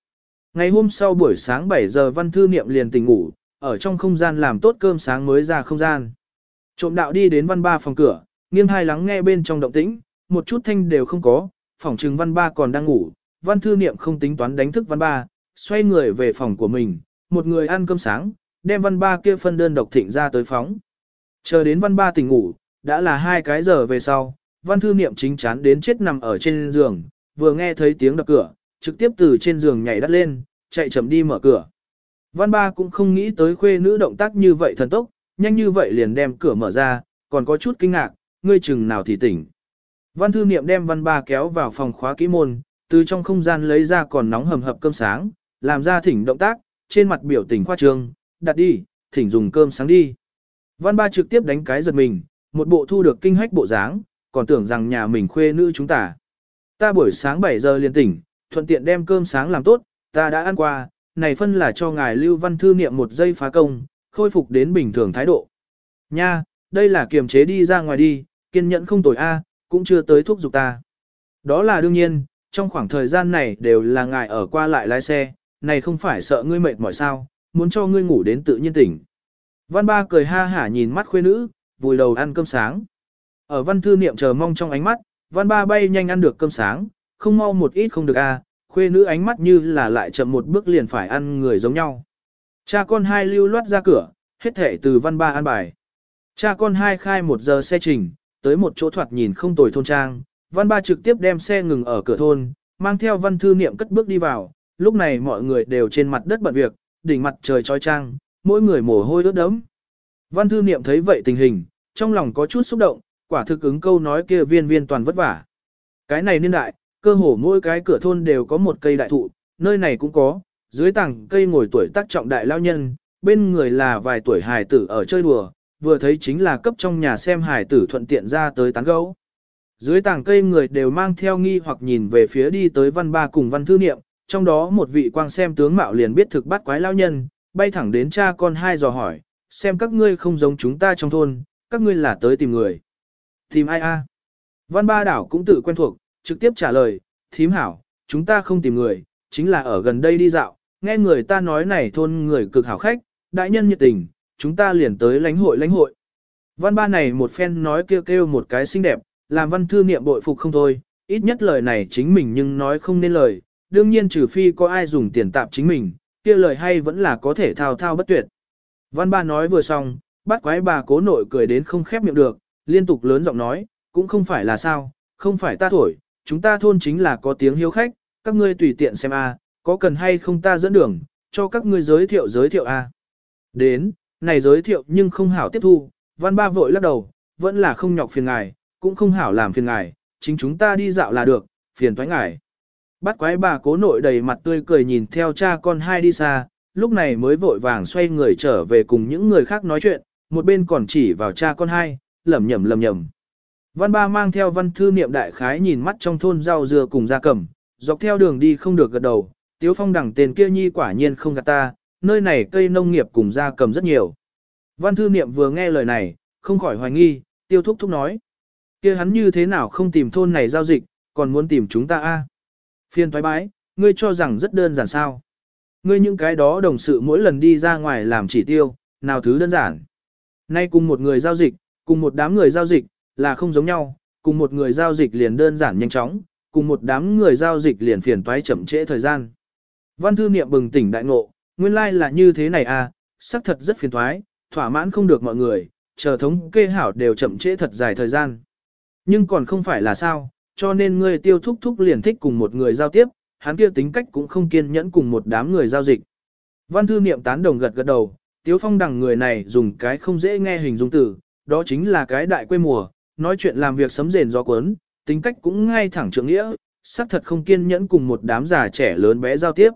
Ngày hôm sau buổi sáng 7 giờ văn thư niệm liền tỉnh ngủ, ở trong không gian làm tốt cơm sáng mới ra không gian. Trộm đạo đi đến văn ba phòng cửa, nghiêng hai lắng nghe bên trong động tĩnh, một chút thanh đều không có, phòng trừng văn ba còn đang ngủ, văn thư niệm không tính toán đánh thức văn ba, xoay người về phòng của mình, một người ăn cơm sáng, đem văn ba kia phân đơn độc thịnh ra tới phóng. Chờ đến văn ba tỉnh ngủ, đã là hai cái giờ về sau, văn thư niệm chính chán đến chết nằm ở trên giường, vừa nghe thấy tiếng đập cửa, trực tiếp từ trên giường nhảy đắt lên, chạy chậm đi mở cửa. Văn ba cũng không nghĩ tới khuê nữ động tác như vậy thần tốc, nhanh như vậy liền đem cửa mở ra, còn có chút kinh ngạc, ngươi chừng nào thì tỉnh. Văn thư niệm đem văn ba kéo vào phòng khóa kỹ môn, từ trong không gian lấy ra còn nóng hầm hập cơm sáng, làm ra thỉnh động tác, trên mặt biểu tình khoa trương, đặt đi, thỉnh dùng cơm sáng đi. Văn ba trực tiếp đánh cái giật mình, một bộ thu được kinh hách bộ dáng, còn tưởng rằng nhà mình khuê nữ chúng ta. Ta buổi sáng 7 giờ liền tỉnh, thuận tiện đem cơm sáng làm tốt, ta đã ăn qua, này phân là cho ngài Lưu Văn Thư niệm một giây phá công, khôi phục đến bình thường thái độ. Nha, đây là kiềm chế đi ra ngoài đi, kiên nhẫn không tồi a, cũng chưa tới thuốc dục ta. Đó là đương nhiên, trong khoảng thời gian này đều là ngài ở qua lại lái xe, này không phải sợ ngươi mệt mỏi sao, muốn cho ngươi ngủ đến tự nhiên tỉnh. Văn ba cười ha hả nhìn mắt khuê nữ, vùi đầu ăn cơm sáng. Ở văn thư niệm chờ mong trong ánh mắt, văn ba bay nhanh ăn được cơm sáng, không mau một ít không được a, khuê nữ ánh mắt như là lại chậm một bước liền phải ăn người giống nhau. Cha con hai lưu loát ra cửa, hết thể từ văn ba ăn bài. Cha con hai khai một giờ xe trình, tới một chỗ thoạt nhìn không tồi thôn trang, văn ba trực tiếp đem xe ngừng ở cửa thôn, mang theo văn thư niệm cất bước đi vào, lúc này mọi người đều trên mặt đất bận việc, đỉnh mặt trời trói trang, mỗi người mồ hôi ướt đẫm. Văn thư niệm thấy vậy tình hình, trong lòng có chút xúc động, quả thực ứng câu nói kia viên viên toàn vất vả. Cái này niên đại, cơ hồ mỗi cái cửa thôn đều có một cây đại thụ, nơi này cũng có, dưới tảng cây ngồi tuổi tác trọng đại lao nhân, bên người là vài tuổi hài tử ở chơi đùa, vừa thấy chính là cấp trong nhà xem hài tử thuận tiện ra tới tán gấu. Dưới tảng cây người đều mang theo nghi hoặc nhìn về phía đi tới văn ba cùng văn thư niệm, trong đó một vị quang xem tướng mạo liền biết thực bắt quái lao nhân, bay thẳng đến cha con hai dò hỏi, xem các ngươi không giống chúng ta trong thôn, các ngươi là tới tìm người. Tìm ai a? Văn ba đảo cũng tự quen thuộc, trực tiếp trả lời, thím hảo, chúng ta không tìm người, chính là ở gần đây đi dạo, nghe người ta nói này thôn người cực hảo khách, đại nhân nhiệt tình, chúng ta liền tới lãnh hội lãnh hội. Văn ba này một phen nói kêu kêu một cái xinh đẹp, làm văn thư niệm bội phục không thôi, ít nhất lời này chính mình nhưng nói không nên lời, đương nhiên trừ phi có ai dùng tiền tạp chính mình, kia lời hay vẫn là có thể thao thao bất tuyệt. Văn ba nói vừa xong, bắt quái bà cố nội cười đến không khép miệng được, liên tục lớn giọng nói, cũng không phải là sao, không phải ta thổi, chúng ta thôn chính là có tiếng hiếu khách, các ngươi tùy tiện xem a, có cần hay không ta dẫn đường, cho các ngươi giới thiệu giới thiệu a. Đến, này giới thiệu nhưng không hảo tiếp thu, văn ba vội lắc đầu, vẫn là không nhọc phiền ngài, cũng không hảo làm phiền ngài, chính chúng ta đi dạo là được, phiền thoái ngài. Bắt quái bà cố nội đầy mặt tươi cười nhìn theo cha con hai đi xa, lúc này mới vội vàng xoay người trở về cùng những người khác nói chuyện, một bên còn chỉ vào cha con hai, lẩm nhẩm lẩm nhẩm. Văn ba mang theo văn thư niệm đại khái nhìn mắt trong thôn rau dừa cùng gia cầm, dọc theo đường đi không được gật đầu, tiếu phong đẳng tên kia nhi quả nhiên không gạt ta, nơi này cây nông nghiệp cùng gia cầm rất nhiều. Văn thư niệm vừa nghe lời này, không khỏi hoài nghi, tiêu thúc thúc nói. kia hắn như thế nào không tìm thôn này giao dịch, còn muốn tìm chúng ta a? Phiên thoái bái, ngươi cho rằng rất đơn giản sao. Ngươi những cái đó đồng sự mỗi lần đi ra ngoài làm chỉ tiêu, nào thứ đơn giản. Nay cùng một người giao dịch, cùng một đám người giao dịch, là không giống nhau, cùng một người giao dịch liền đơn giản nhanh chóng, cùng một đám người giao dịch liền phiền toái chậm trễ thời gian. Văn thư niệm bừng tỉnh đại ngộ, nguyên lai like là như thế này à, xác thật rất phiền toái, thỏa mãn không được mọi người, chờ thống kê hảo đều chậm trễ thật dài thời gian. Nhưng còn không phải là sao, cho nên ngươi tiêu thúc thúc liền thích cùng một người giao tiếp, hắn kia tính cách cũng không kiên nhẫn cùng một đám người giao dịch. Văn thư niệm tán đồng gật gật đầu, tiếu phong đằng người này dùng cái không dễ nghe hình dung từ, đó chính là cái đại quê mùa, nói chuyện làm việc sấm rền do cuốn, tính cách cũng ngay thẳng trượng nghĩa, xác thật không kiên nhẫn cùng một đám già trẻ lớn bé giao tiếp.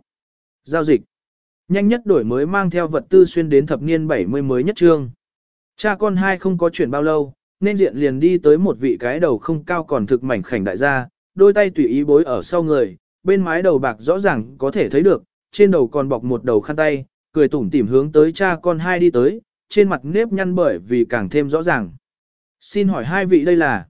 Giao dịch. Nhanh nhất đổi mới mang theo vật tư xuyên đến thập niên 70 mới nhất trương. Cha con hai không có chuyện bao lâu, nên diện liền đi tới một vị cái đầu không cao còn thực mảnh khảnh đại gia, đôi tay tùy ý bối ở sau người, bên mái đầu bạc rõ ràng có thể thấy được, trên đầu còn bọc một đầu khăn tay, cười tủm tỉm hướng tới cha con hai đi tới, trên mặt nếp nhăn bởi vì càng thêm rõ ràng. Xin hỏi hai vị đây là?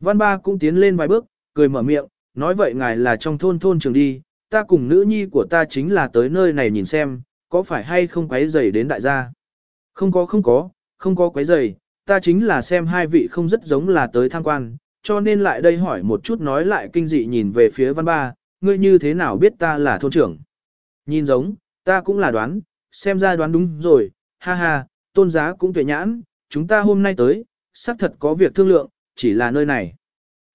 Văn ba cũng tiến lên vài bước, cười mở miệng, nói vậy ngài là trong thôn thôn trường đi, ta cùng nữ nhi của ta chính là tới nơi này nhìn xem, có phải hay không quấy rầy đến đại gia? Không có không có, không có quấy rầy, ta chính là xem hai vị không rất giống là tới tham quan, cho nên lại đây hỏi một chút nói lại kinh dị nhìn về phía văn ba, ngươi như thế nào biết ta là thôn trưởng? Nhìn giống, ta cũng là đoán, xem ra đoán đúng rồi, ha ha, tôn giá cũng tuệ nhãn, chúng ta hôm nay tới, xác thật có việc thương lượng, chỉ là nơi này.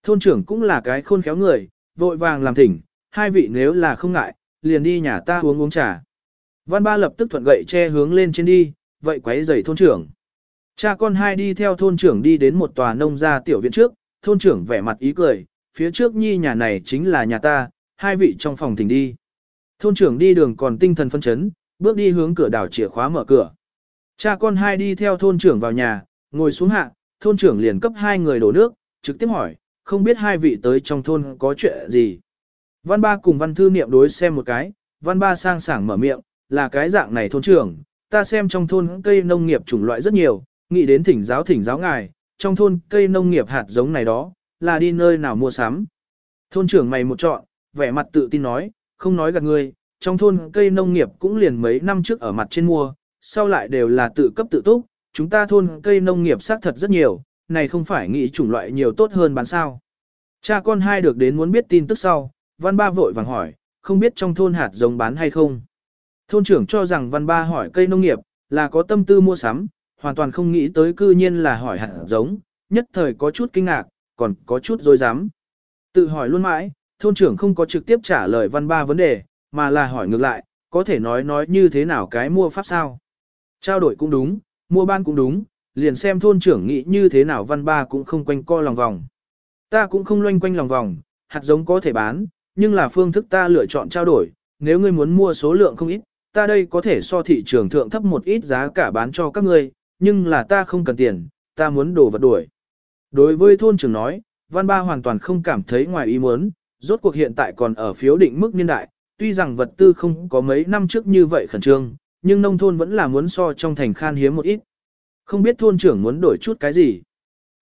Thôn trưởng cũng là cái khôn khéo người, vội vàng làm thỉnh, hai vị nếu là không ngại, liền đi nhà ta uống uống trà. Văn ba lập tức thuận gậy che hướng lên trên đi, vậy quấy giày thôn trưởng. Cha con hai đi theo thôn trưởng đi đến một tòa nông gia tiểu viện trước, thôn trưởng vẻ mặt ý cười, phía trước nhi nhà này chính là nhà ta, hai vị trong phòng thỉnh đi. Thôn trưởng đi đường còn tinh thần phân chấn, bước đi hướng cửa đảo chìa khóa mở cửa. Cha con hai đi theo thôn trưởng vào nhà, ngồi xuống hạ, thôn trưởng liền cấp hai người đổ nước, trực tiếp hỏi, không biết hai vị tới trong thôn có chuyện gì. Văn ba cùng văn thư niệm đối xem một cái, văn ba sang sảng mở miệng, là cái dạng này thôn trưởng, ta xem trong thôn cây nông nghiệp chủng loại rất nhiều, nghĩ đến thỉnh giáo thỉnh giáo ngài, trong thôn cây nông nghiệp hạt giống này đó, là đi nơi nào mua sắm. Thôn trưởng mày một chọn, vẻ mặt tự tin nói, không nói gạt ngươi, trong thôn cây nông nghiệp cũng liền mấy năm trước ở mặt trên mua, sau lại đều là tự cấp tự túc, chúng ta thôn cây nông nghiệp xác thật rất nhiều, này không phải nghĩ chủng loại nhiều tốt hơn bán sao. Cha con hai được đến muốn biết tin tức sau, văn ba vội vàng hỏi, không biết trong thôn hạt giống bán hay không. Thôn trưởng cho rằng văn ba hỏi cây nông nghiệp, là có tâm tư mua sắm, hoàn toàn không nghĩ tới cư nhiên là hỏi hạt giống, nhất thời có chút kinh ngạc, còn có chút dối dám. Tự hỏi luôn mãi, thôn trưởng không có trực tiếp trả lời văn ba vấn đề, mà là hỏi ngược lại, có thể nói nói như thế nào cái mua pháp sao. Trao đổi cũng đúng, mua ban cũng đúng, liền xem thôn trưởng nghĩ như thế nào văn ba cũng không quanh co lòng vòng. Ta cũng không loanh quanh lòng vòng, hạt giống có thể bán, nhưng là phương thức ta lựa chọn trao đổi, nếu ngươi muốn mua số lượng không ít, ta đây có thể so thị trường thượng thấp một ít giá cả bán cho các ngươi, nhưng là ta không cần tiền, ta muốn đồ vật đuổi. Đối với thôn trưởng nói, văn ba hoàn toàn không cảm thấy ngoài ý muốn, rốt cuộc hiện tại còn ở phiếu định mức niên đại, tuy rằng vật tư không có mấy năm trước như vậy khẩn trương, nhưng nông thôn vẫn là muốn so trong thành khan hiếm một ít. Không biết thôn trưởng muốn đổi chút cái gì.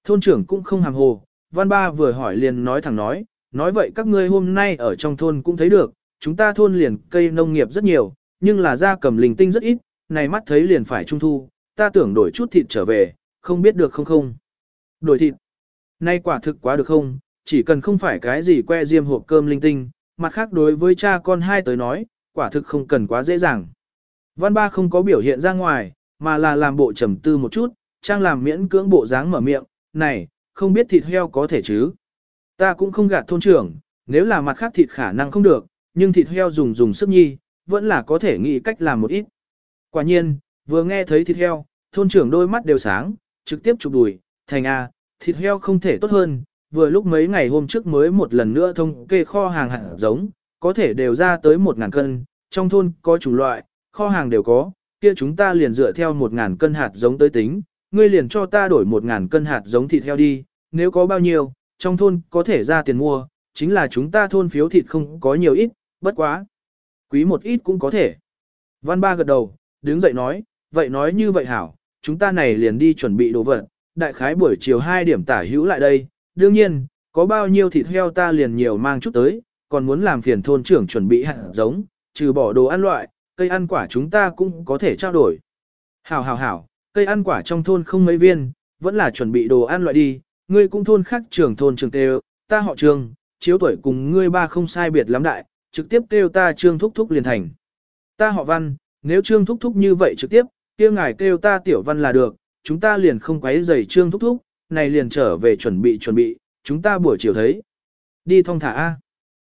Thôn trưởng cũng không hàm hồ, văn ba vừa hỏi liền nói thẳng nói, nói vậy các ngươi hôm nay ở trong thôn cũng thấy được, chúng ta thôn liền cây nông nghiệp rất nhiều, nhưng là da cầm linh tinh rất ít, này mắt thấy liền phải trung thu, ta tưởng đổi chút thịt trở về, không biết được không không. Đổi thịt. Nay quả thực quá được không, chỉ cần không phải cái gì que diêm hộp cơm linh tinh, mặt khác đối với cha con hai tới nói, quả thực không cần quá dễ dàng. Văn ba không có biểu hiện ra ngoài, mà là làm bộ trầm tư một chút, trang làm miễn cưỡng bộ dáng mở miệng, này, không biết thịt heo có thể chứ. Ta cũng không gạt thôn trưởng, nếu là mặt khác thịt khả năng không được, nhưng thịt heo dùng dùng sức nhi, vẫn là có thể nghĩ cách làm một ít. Quả nhiên, vừa nghe thấy thịt heo, thôn trưởng đôi mắt đều sáng, trực tiếp chụp đùi, thành A, thịt heo không thể tốt hơn, vừa lúc mấy ngày hôm trước mới một lần nữa thông kê kho hàng hạt giống, có thể đều ra tới 1.000 cân, trong thôn có chủng loại, kho hàng đều có, kia chúng ta liền dựa theo 1.000 cân hạt giống tới tính, ngươi liền cho ta đổi 1.000 cân hạt giống thịt heo đi, nếu có bao nhiêu, trong thôn có thể ra tiền mua, chính là chúng ta thôn phiếu thịt không có nhiều ít, bất quá. Quý một ít cũng có thể. Văn ba gật đầu, đứng dậy nói, vậy nói như vậy hảo, chúng ta này liền đi chuẩn bị đồ vật, đại khái buổi chiều 2 điểm tả hữu lại đây, đương nhiên, có bao nhiêu thịt heo ta liền nhiều mang chút tới, còn muốn làm phiền thôn trưởng chuẩn bị hạt giống, trừ bỏ đồ ăn loại, cây ăn quả chúng ta cũng có thể trao đổi. Hảo hảo hảo, cây ăn quả trong thôn không mấy viên, vẫn là chuẩn bị đồ ăn loại đi, ngươi cũng thôn khác trưởng thôn trường tê ta họ trường, chiếu tuổi cùng ngươi ba không sai biệt lắm đại, trực tiếp kêu ta trương thúc thúc liền thành. Ta họ văn, nếu trương thúc thúc như vậy trực tiếp, kia ngài kêu ta tiểu văn là được, chúng ta liền không quấy rầy trương thúc thúc, này liền trở về chuẩn bị chuẩn bị, chúng ta buổi chiều thấy. Đi thong thả A.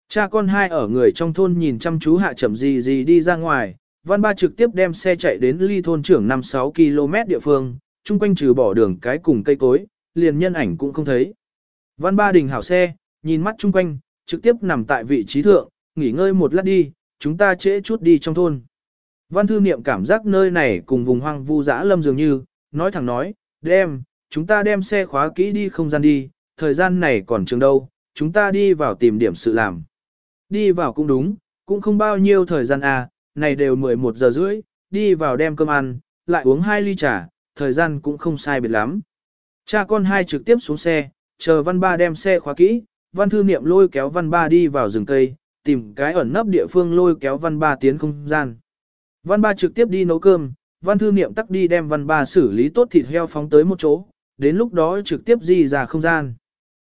Cha con hai ở người trong thôn nhìn chăm chú hạ chậm gì gì đi ra ngoài, văn ba trực tiếp đem xe chạy đến ly thôn trưởng 5-6 km địa phương, chung quanh trừ bỏ đường cái cùng cây cối, liền nhân ảnh cũng không thấy. Văn ba đình hảo xe, nhìn mắt chung quanh, trực tiếp nằm tại vị trí thượng, nghỉ ngơi một lát đi, chúng ta trễ chút đi trong thôn. Văn thư niệm cảm giác nơi này cùng vùng hoang vu dã lâm dường như, nói thẳng nói, đem, chúng ta đem xe khóa kỹ đi không gian đi, thời gian này còn trường đâu, chúng ta đi vào tìm điểm sự làm. Đi vào cũng đúng, cũng không bao nhiêu thời gian à, này đều 11 giờ rưỡi, đi vào đem cơm ăn, lại uống hai ly trà, thời gian cũng không sai biệt lắm. Cha con hai trực tiếp xuống xe, chờ văn ba đem xe khóa kỹ, văn thư niệm lôi kéo văn ba đi vào rừng cây, tìm cái ẩn nấp địa phương lôi kéo văn ba tiến không gian. Văn ba trực tiếp đi nấu cơm, văn thư niệm tắc đi đem văn ba xử lý tốt thịt heo phóng tới một chỗ, đến lúc đó trực tiếp di ra không gian.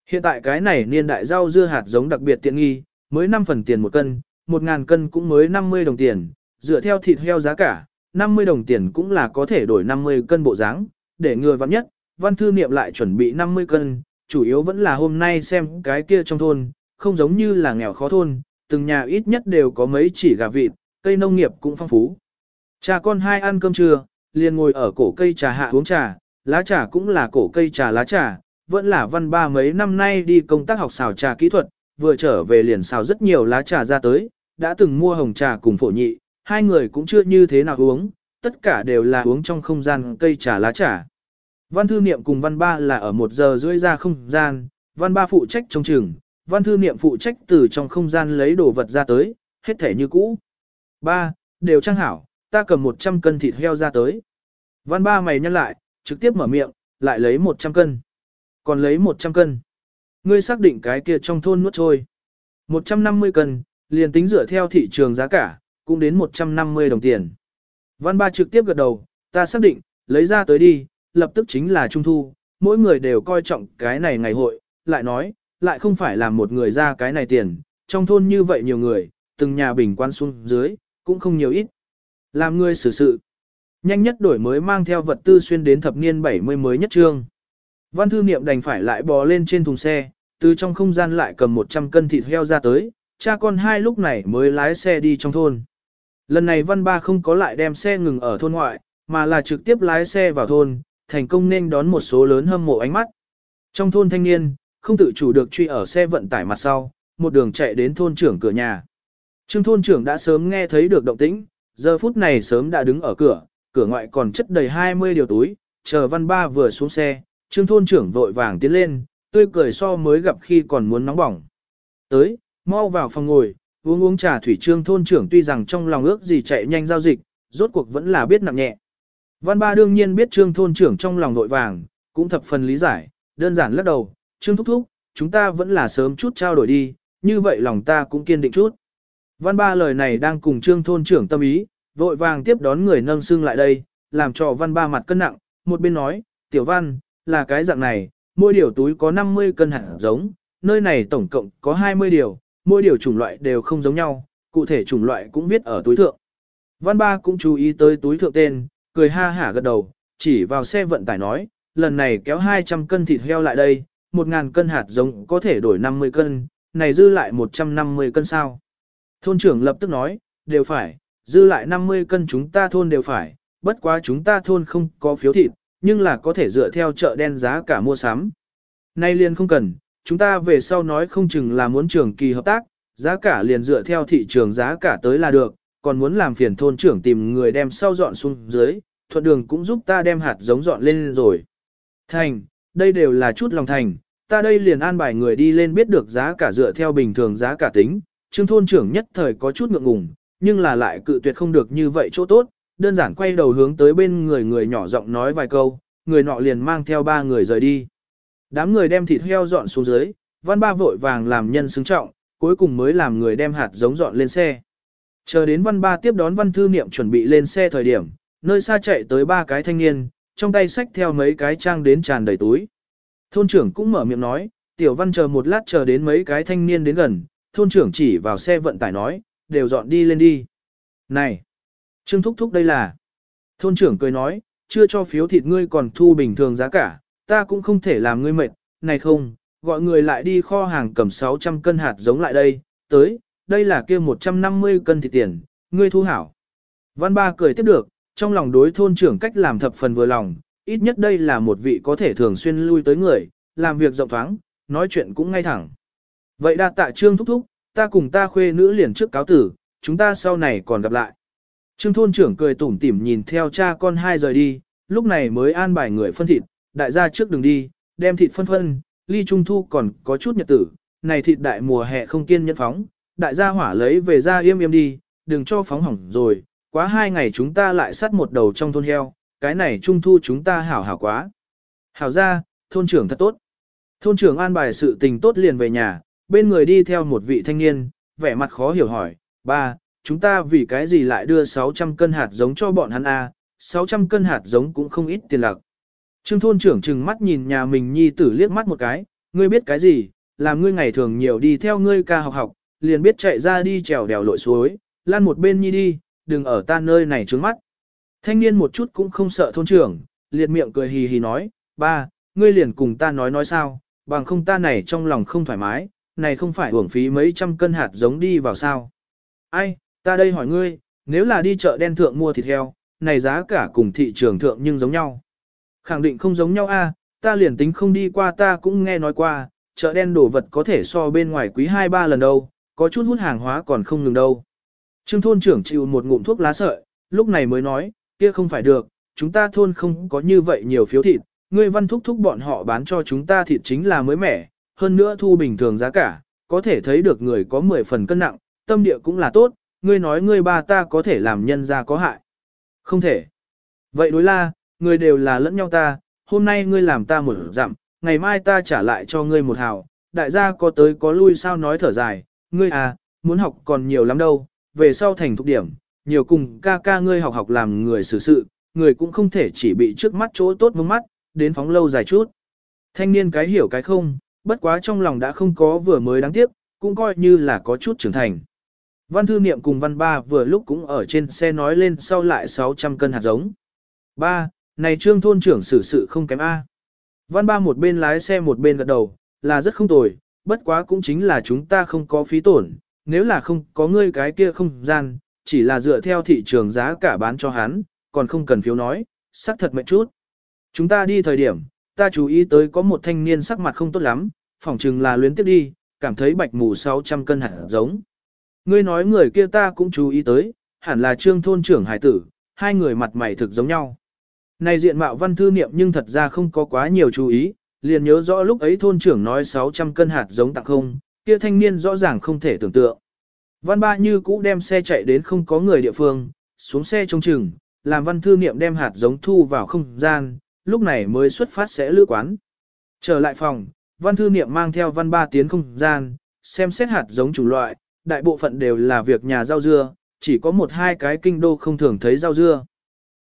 Hiện tại cái này niên đại rau dưa hạt giống đặc biệt tiện nghi, mới 5 phần tiền một cân, 1.000 cân cũng mới 50 đồng tiền, dựa theo thịt heo giá cả, 50 đồng tiền cũng là có thể đổi 50 cân bộ dáng, để người vặn nhất, văn thư niệm lại chuẩn bị 50 cân, chủ yếu vẫn là hôm nay xem cái kia trong thôn, không giống như là nghèo khó thôn, từng nhà ít nhất đều có mấy chỉ gà vịt, cây nông nghiệp cũng phong phú. Cha con hai ăn cơm trưa, liền ngồi ở cổ cây trà hạ uống trà, lá trà cũng là cổ cây trà lá trà, vẫn là văn ba mấy năm nay đi công tác học xào trà kỹ thuật, vừa trở về liền xào rất nhiều lá trà ra tới, đã từng mua hồng trà cùng phổ nhị, hai người cũng chưa như thế nào uống, tất cả đều là uống trong không gian cây trà lá trà. Văn thư niệm cùng văn ba là ở một giờ rưỡi ra không gian, văn ba phụ trách trong trường, văn thư niệm phụ trách từ trong không gian lấy đồ vật ra tới, hết thể như cũ. Ba, đều trang hảo, ta cầm 100 cân thịt heo ra tới. Văn ba mày nhăn lại, trực tiếp mở miệng, lại lấy 100 cân. Còn lấy 100 cân. Ngươi xác định cái kia trong thôn nuốt trôi. 150 cân, liền tính dựa theo thị trường giá cả, cũng đến 150 đồng tiền. Văn ba trực tiếp gật đầu, ta xác định, lấy ra tới đi, lập tức chính là trung thu, mỗi người đều coi trọng cái này ngày hội, lại nói, lại không phải là một người ra cái này tiền, trong thôn như vậy nhiều người, từng nhà bình quan xuống dưới, cũng không nhiều ít. Làm người xử sự, nhanh nhất đổi mới mang theo vật tư xuyên đến thập niên 70 mới nhất trương. Văn thư niệm đành phải lại bò lên trên thùng xe, từ trong không gian lại cầm 100 cân thịt heo ra tới, cha con hai lúc này mới lái xe đi trong thôn. Lần này văn ba không có lại đem xe ngừng ở thôn ngoại, mà là trực tiếp lái xe vào thôn, thành công nên đón một số lớn hâm mộ ánh mắt. Trong thôn thanh niên, không tự chủ được truy ở xe vận tải mặt sau, một đường chạy đến thôn trưởng cửa nhà. Trương thôn trưởng đã sớm nghe thấy được động tĩnh, giờ phút này sớm đã đứng ở cửa, cửa ngoại còn chất đầy 20 điều túi, chờ văn ba vừa xuống xe, trương thôn trưởng vội vàng tiến lên, tươi cười so mới gặp khi còn muốn nóng bỏng. Tới, mau vào phòng ngồi, uống uống trà thủy trương thôn trưởng tuy rằng trong lòng ước gì chạy nhanh giao dịch, rốt cuộc vẫn là biết nặng nhẹ. Văn ba đương nhiên biết trương thôn trưởng trong lòng nội vàng, cũng thập phần lý giải, đơn giản lắc đầu, trương thúc thúc, chúng ta vẫn là sớm chút trao đổi đi, như vậy lòng ta cũng kiên định chút. Văn ba lời này đang cùng trương thôn trưởng tâm ý, vội vàng tiếp đón người nâng xương lại đây, làm cho văn ba mặt cân nặng, một bên nói, tiểu văn, là cái dạng này, mỗi điều túi có 50 cân hạt giống, nơi này tổng cộng có 20 điều, mỗi điều chủng loại đều không giống nhau, cụ thể chủng loại cũng viết ở túi thượng. Văn ba cũng chú ý tới túi thượng tên, cười ha hả gật đầu, chỉ vào xe vận tải nói, lần này kéo 200 cân thịt heo lại đây, 1.000 cân hạt giống có thể đổi 50 cân, này dư lại 150 cân sao. Thôn trưởng lập tức nói, đều phải, dư lại 50 cân chúng ta thôn đều phải, bất quá chúng ta thôn không có phiếu thịt, nhưng là có thể dựa theo chợ đen giá cả mua sắm. Nay liền không cần, chúng ta về sau nói không chừng là muốn trường kỳ hợp tác, giá cả liền dựa theo thị trường giá cả tới là được, còn muốn làm phiền thôn trưởng tìm người đem sau dọn xuống dưới, thuận đường cũng giúp ta đem hạt giống dọn lên rồi. Thành, đây đều là chút lòng thành, ta đây liền an bài người đi lên biết được giá cả dựa theo bình thường giá cả tính, trương thôn trưởng nhất thời có chút ngượng ngùng, nhưng là lại cự tuyệt không được như vậy chỗ tốt, đơn giản quay đầu hướng tới bên người người nhỏ giọng nói vài câu, người nọ liền mang theo ba người rời đi. Đám người đem thịt heo dọn xuống dưới, văn ba vội vàng làm nhân xứng trọng, cuối cùng mới làm người đem hạt giống dọn lên xe. Chờ đến văn ba tiếp đón văn thư niệm chuẩn bị lên xe thời điểm, nơi xa chạy tới ba cái thanh niên, trong tay xách theo mấy cái trang đến tràn đầy túi. Thôn trưởng cũng mở miệng nói, tiểu văn chờ một lát chờ đến mấy cái thanh niên đến gần, thôn trưởng chỉ vào xe vận tải nói, đều dọn đi lên đi. Này, Trương Thúc Thúc đây là. Thôn trưởng cười nói, chưa cho phiếu thịt ngươi còn thu bình thường giá cả, ta cũng không thể làm ngươi mệt, này không, gọi người lại đi kho hàng cầm 600 cân hạt giống lại đây, tới, đây là kia 150 cân thịt tiền, ngươi thu hảo. Văn ba cười tiếp được, trong lòng đối thôn trưởng cách làm thập phần vừa lòng, ít nhất đây là một vị có thể thường xuyên lui tới người, làm việc rộng thoáng, nói chuyện cũng ngay thẳng. Vậy đa tạ trương thúc thúc, ta cùng ta khuê nữ liền trước cáo tử, chúng ta sau này còn gặp lại. Trương thôn trưởng cười tủm tỉm nhìn theo cha con hai rời đi, lúc này mới an bài người phân thịt, đại gia trước đừng đi, đem thịt phân phân, ly trung thu còn có chút nhật tử, này thịt đại mùa hè không kiên nhẫn phóng, đại gia hỏa lấy về ra im im đi, đừng cho phóng hỏng rồi, quá hai ngày chúng ta lại sát một đầu trong thôn heo, cái này trung thu chúng ta hảo hảo quá. Hảo ra, thôn trưởng thật tốt. Thôn trưởng an bài sự tình tốt liền về nhà, bên người đi theo một vị thanh niên, vẻ mặt khó hiểu hỏi, ba, chúng ta vì cái gì lại đưa 600 cân hạt giống cho bọn hắn a? À? 600 cân hạt giống cũng không ít tiền lạc. Trương thôn trưởng trừng mắt nhìn nhà mình nhi tử liếc mắt một cái, ngươi biết cái gì, làm ngươi ngày thường nhiều đi theo ngươi ca học học, liền biết chạy ra đi trèo đèo lội suối, lan một bên nhi đi, đừng ở ta nơi này trướng mắt. Thanh niên một chút cũng không sợ thôn trưởng, liệt miệng cười hì hì nói, ba, ngươi liền cùng ta nói nói sao, bằng không ta này trong lòng không thoải mái, này không phải hưởng phí mấy trăm cân hạt giống đi vào sao. Ai, ta đây hỏi ngươi, nếu là đi chợ đen thượng mua thịt heo, này giá cả cùng thị trường thượng nhưng giống nhau. Khẳng định không giống nhau a, ta liền tính không đi qua ta cũng nghe nói qua, chợ đen đồ vật có thể so bên ngoài quý 2-3 lần đâu, có chút hút hàng hóa còn không ngừng đâu. Trương thôn trưởng chịu một ngụm thuốc lá sợi, lúc này mới nói, kia không phải được, chúng ta thôn không có như vậy nhiều phiếu thịt, ngươi văn thúc thúc bọn họ bán cho chúng ta thịt chính là mới mẻ, hơn nữa thu bình thường giá cả, có thể thấy được người có 10 phần cân nặng, tâm địa cũng là tốt, ngươi nói ngươi ba ta có thể làm nhân ra có hại. Không thể. Vậy đối la, người đều là lẫn nhau ta, hôm nay ngươi làm ta một dặm, ngày mai ta trả lại cho ngươi một hào, đại gia có tới có lui sao nói thở dài, ngươi à, muốn học còn nhiều lắm đâu, về sau thành thục điểm, nhiều cùng ca ca ngươi học học làm người xử sự, người cũng không thể chỉ bị trước mắt chỗ tốt mông mắt, đến phóng lâu dài chút. Thanh niên cái hiểu cái không, bất quá trong lòng đã không có vừa mới đáng tiếc, cũng coi như là có chút trưởng thành. Văn thư niệm cùng văn ba vừa lúc cũng ở trên xe nói lên sau lại 600 cân hạt giống. Ba, này trương thôn trưởng xử sự không kém A. Văn ba một bên lái xe một bên gật đầu, là rất không tồi, bất quá cũng chính là chúng ta không có phí tổn, nếu là không có ngươi cái kia không gian, chỉ là dựa theo thị trường giá cả bán cho hắn, còn không cần phiếu nói, sắc thật mệnh chút. Chúng ta đi thời điểm, ta chú ý tới có một thanh niên sắc mặt không tốt lắm, phỏng chừng là luyến tiếp đi, cảm thấy bạch mù 600 cân hạt giống. Ngươi nói người kia ta cũng chú ý tới, hẳn là trương thôn trưởng hải tử, hai người mặt mày thực giống nhau. Này diện mạo văn thư niệm nhưng thật ra không có quá nhiều chú ý, liền nhớ rõ lúc ấy thôn trưởng nói 600 cân hạt giống tặng không, kia thanh niên rõ ràng không thể tưởng tượng. Văn ba như cũ đem xe chạy đến không có người địa phương, xuống xe trông chừng, làm văn thư niệm đem hạt giống thu vào không gian, lúc này mới xuất phát sẽ lữ quán. Trở lại phòng, văn thư niệm mang theo văn ba tiến không gian, xem xét hạt giống chủng loại, đại bộ phận đều là việc nhà rau dưa, chỉ có một hai cái kinh đô không thường thấy rau dưa.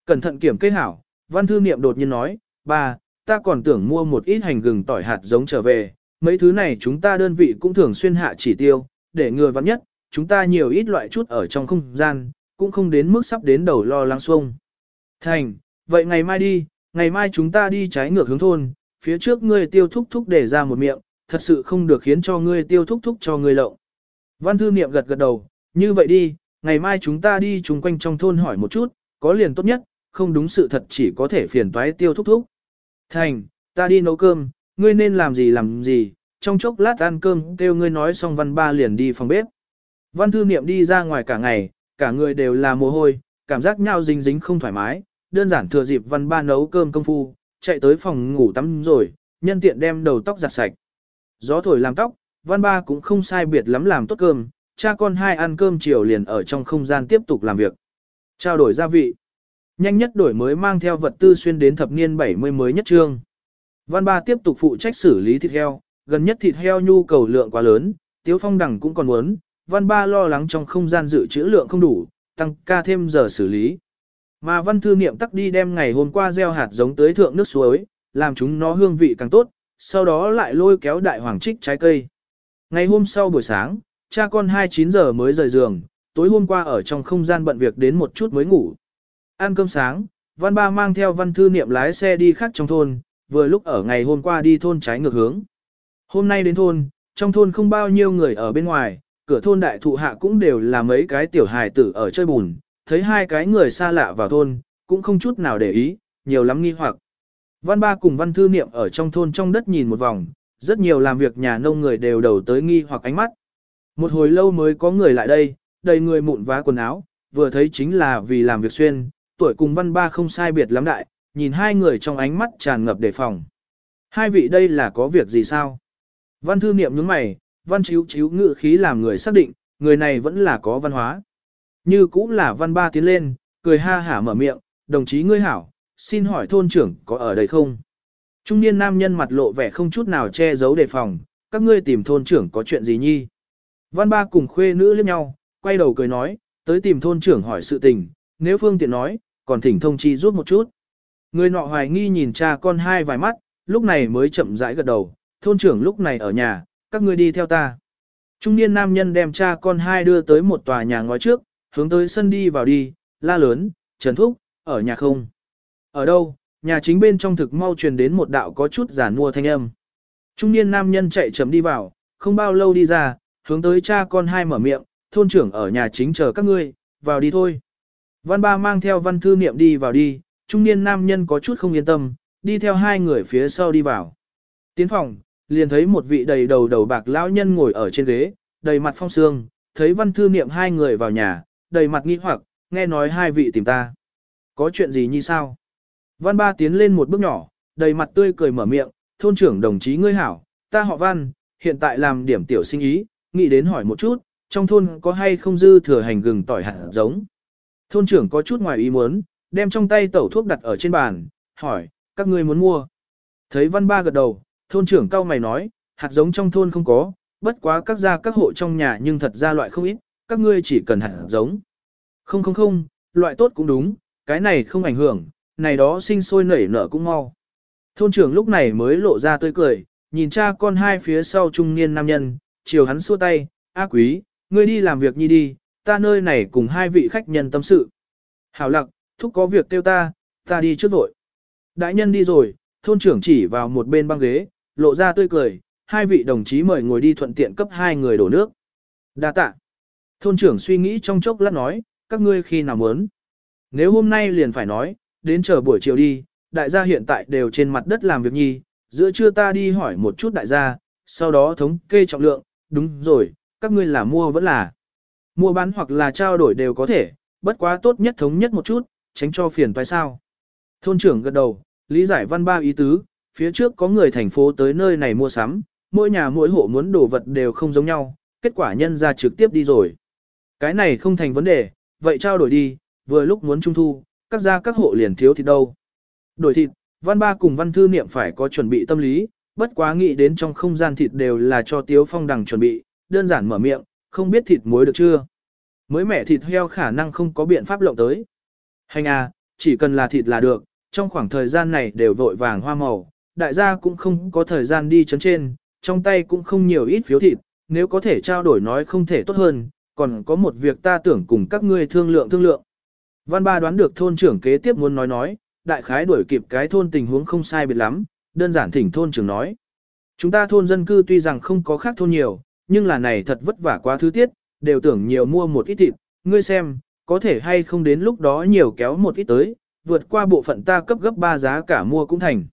Cẩn thận kiểm kê hảo, văn thư niệm đột nhiên nói, ba, ta còn tưởng mua một ít hành gừng tỏi hạt giống trở về, mấy thứ này chúng ta đơn vị cũng thường xuyên hạ chỉ tiêu, để ngừa vắng nhất, chúng ta nhiều ít loại chút ở trong không gian, cũng không đến mức sắp đến đầu lo lắng xuông. Thành, vậy ngày mai đi, ngày mai chúng ta đi trái ngược hướng thôn, phía trước ngươi tiêu thúc thúc để ra một miệng, thật sự không được khiến cho ngươi tiêu thúc thúc cho ngươi lộng. Văn thư niệm gật gật đầu, như vậy đi, ngày mai chúng ta đi chung quanh trong thôn hỏi một chút, có liền tốt nhất, không đúng sự thật chỉ có thể phiền toái tiêu thúc thúc. Thành, ta đi nấu cơm, ngươi nên làm gì làm gì, trong chốc lát ăn cơm kêu ngươi nói xong văn ba liền đi phòng bếp. Văn thư niệm đi ra ngoài cả ngày, cả người đều là mồ hôi, cảm giác nhau dính dính không thoải mái, đơn giản thừa dịp văn ba nấu cơm công phu, chạy tới phòng ngủ tắm rồi, nhân tiện đem đầu tóc giặt sạch. Gió thổi làm tóc, văn ba cũng không sai biệt lắm làm tốt cơm, cha con hai ăn cơm chiều liền ở trong không gian tiếp tục làm việc. Trao đổi gia vị. Nhanh nhất đổi mới mang theo vật tư xuyên đến thập niên 70 mới nhất trương. Văn ba tiếp tục phụ trách xử lý thịt heo, gần nhất thịt heo nhu cầu lượng quá lớn, Tiếu Phong đẳng cũng còn muốn, Văn ba lo lắng trong không gian dự trữ lượng không đủ, tăng ca thêm giờ xử lý. Mà Văn Thư Niệm tắc đi đem ngày hôm qua gieo hạt giống tới thượng nước suối, làm chúng nó hương vị càng tốt, sau đó lại lôi kéo đại hoàng trích trái cây. Ngày hôm sau buổi sáng, cha con 29 giờ mới rời giường, tối hôm qua ở trong không gian bận việc đến một chút mới ngủ. Ăn cơm sáng, Văn Ba mang theo Văn Thư Niệm lái xe đi khác trong thôn, vừa lúc ở ngày hôm qua đi thôn trái ngược hướng. Hôm nay đến thôn, trong thôn không bao nhiêu người ở bên ngoài, cửa thôn đại thụ hạ cũng đều là mấy cái tiểu hài tử ở chơi bùn, thấy hai cái người xa lạ vào thôn, cũng không chút nào để ý, nhiều lắm nghi hoặc. Văn Ba cùng Văn Thư Niệm ở trong thôn trong đất nhìn một vòng, rất nhiều làm việc nhà nông người đều đầu tới nghi hoặc ánh mắt. Một hồi lâu mới có người lại đây, đầy người mụn vá quần áo, vừa thấy chính là vì làm việc xuyên, tuổi cùng Văn Ba không sai biệt lắm đại, nhìn hai người trong ánh mắt tràn ngập đề phòng. Hai vị đây là có việc gì sao? Văn Thư Niệm nhướng mày, Văn Chíu Chíu ngự khí làm người xác định, người này vẫn là có văn hóa. Như cũng là Văn Ba tiến lên, cười ha hả mở miệng, đồng chí ngươi hảo, xin hỏi thôn trưởng có ở đây không? Trung niên nam nhân mặt lộ vẻ không chút nào che giấu đề phòng, các ngươi tìm thôn trưởng có chuyện gì nhi? Văn ba cùng khuê nữ liếc nhau, quay đầu cười nói, tới tìm thôn trưởng hỏi sự tình, nếu phương tiện nói, còn thỉnh thông chi rút một chút. Người nọ hoài nghi nhìn cha con hai vài mắt, lúc này mới chậm rãi gật đầu, thôn trưởng lúc này ở nhà, các ngươi đi theo ta. Trung niên nam nhân đem cha con hai đưa tới một tòa nhà ngói trước, hướng tới sân đi vào đi, la lớn, trần thúc, ở nhà không? Ở đâu? Nhà chính bên trong thực mau truyền đến một đạo có chút giản mua thanh âm. Trung niên nam nhân chạy chậm đi vào, không bao lâu đi ra, hướng tới cha con hai mở miệng, thôn trưởng ở nhà chính chờ các ngươi, vào đi thôi. Văn ba mang theo văn thư niệm đi vào đi, trung niên nam nhân có chút không yên tâm, đi theo hai người phía sau đi vào. Tiến phòng, liền thấy một vị đầy đầu đầu bạc lão nhân ngồi ở trên ghế, đầy mặt phong sương, thấy văn thư niệm hai người vào nhà, đầy mặt nghi hoặc, nghe nói hai vị tìm ta. Có chuyện gì như sao? Văn ba tiến lên một bước nhỏ, đầy mặt tươi cười mở miệng, thôn trưởng đồng chí ngươi hảo, ta họ văn, hiện tại làm điểm tiểu sinh ý, nghĩ đến hỏi một chút, trong thôn có hay không dư thừa hành gừng tỏi hạt giống. Thôn trưởng có chút ngoài ý muốn, đem trong tay tẩu thuốc đặt ở trên bàn, hỏi, các ngươi muốn mua. Thấy văn ba gật đầu, thôn trưởng cao mày nói, hạt giống trong thôn không có, bất quá các gia các hộ trong nhà nhưng thật ra loại không ít, các ngươi chỉ cần hạt giống. Không không không, loại tốt cũng đúng, cái này không ảnh hưởng, này đó sinh sôi nảy nở cũng mau. Thôn trưởng lúc này mới lộ ra tươi cười, nhìn cha con hai phía sau trung niên nam nhân, chiều hắn xua tay, A quý, ngươi đi làm việc nhi đi, ta nơi này cùng hai vị khách nhân tâm sự. Hảo lặc, thúc có việc kêu ta, ta đi trước vội. Đại nhân đi rồi, thôn trưởng chỉ vào một bên băng ghế, lộ ra tươi cười, hai vị đồng chí mời ngồi đi thuận tiện cấp hai người đổ nước. Đa tạ. Thôn trưởng suy nghĩ trong chốc lát nói, các ngươi khi nào muốn. Nếu hôm nay liền phải nói, đến chờ buổi chiều đi, đại gia hiện tại đều trên mặt đất làm việc nhi, giữa trưa ta đi hỏi một chút đại gia, sau đó thống kê trọng lượng, đúng rồi, các ngươi là mua vẫn là mua bán hoặc là trao đổi đều có thể, bất quá tốt nhất thống nhất một chút, tránh cho phiền phải sao. Thôn trưởng gật đầu, lý giải văn ba ý tứ, phía trước có người thành phố tới nơi này mua sắm, mỗi nhà mỗi hộ muốn đồ vật đều không giống nhau, kết quả nhân ra trực tiếp đi rồi. Cái này không thành vấn đề, vậy trao đổi đi, vừa lúc muốn trung thu, các gia các hộ liền thiếu thịt đâu. Đổi thịt, văn ba cùng văn thư niệm phải có chuẩn bị tâm lý, bất quá nghĩ đến trong không gian thịt đều là cho tiếu phong đằng chuẩn bị, đơn giản mở miệng, không biết thịt muối được chưa. Mới mẻ thịt heo khả năng không có biện pháp lộng tới. Hành à, chỉ cần là thịt là được, trong khoảng thời gian này đều vội vàng hoa màu, đại gia cũng không có thời gian đi chấn trên, trong tay cũng không nhiều ít phiếu thịt, nếu có thể trao đổi nói không thể tốt hơn, còn có một việc ta tưởng cùng các ngươi thương lượng thương lượng. Văn ba đoán được thôn trưởng kế tiếp muốn nói nói, đại khái đuổi kịp cái thôn tình huống không sai biệt lắm, đơn giản thỉnh thôn trưởng nói. Chúng ta thôn dân cư tuy rằng không có khác thôn nhiều, nhưng là này thật vất vả quá thứ tiết, đều tưởng nhiều mua một ít thịt, ngươi xem, có thể hay không đến lúc đó nhiều kéo một ít tới, vượt qua bộ phận ta cấp gấp 3 giá cả mua cũng thành.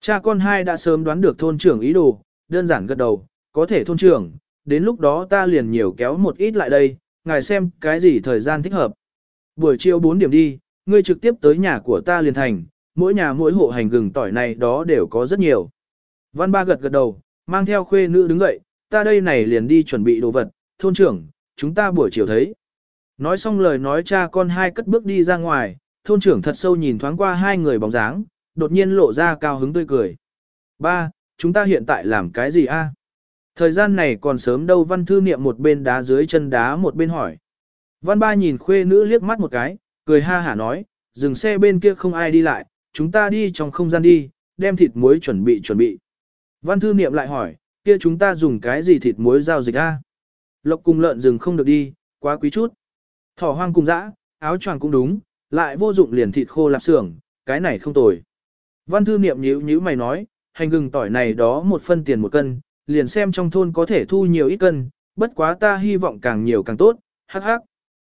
Cha con hai đã sớm đoán được thôn trưởng ý đồ, đơn giản gật đầu, có thể thôn trưởng, đến lúc đó ta liền nhiều kéo một ít lại đây, ngài xem cái gì thời gian thích hợp. Buổi chiều 4 điểm đi, ngươi trực tiếp tới nhà của ta liền thành, mỗi nhà mỗi hộ hành gừng tỏi này đó đều có rất nhiều. Văn ba gật gật đầu, mang theo khuê nữ đứng dậy, ta đây này liền đi chuẩn bị đồ vật, thôn trưởng, chúng ta buổi chiều thấy. Nói xong lời nói cha con hai cất bước đi ra ngoài, thôn trưởng thật sâu nhìn thoáng qua hai người bóng dáng, đột nhiên lộ ra cao hứng tươi cười. Ba, chúng ta hiện tại làm cái gì a? Thời gian này còn sớm đâu văn thư niệm một bên đá dưới chân đá một bên hỏi. Văn ba nhìn khuê nữ liếc mắt một cái, cười ha hả nói, dừng xe bên kia không ai đi lại, chúng ta đi trong không gian đi, đem thịt muối chuẩn bị chuẩn bị. Văn thư niệm lại hỏi, kia chúng ta dùng cái gì thịt muối giao dịch a? Lộc cùng lợn rừng không được đi, quá quý chút. Thỏ hoang cùng dã, áo choàng cũng đúng, lại vô dụng liền thịt khô lạp xưởng, cái này không tồi. Văn thư niệm nhíu nhíu mày nói, hành gừng tỏi này đó một phân tiền một cân, liền xem trong thôn có thể thu nhiều ít cân, bất quá ta hy vọng càng nhiều càng tốt, hắc hắc.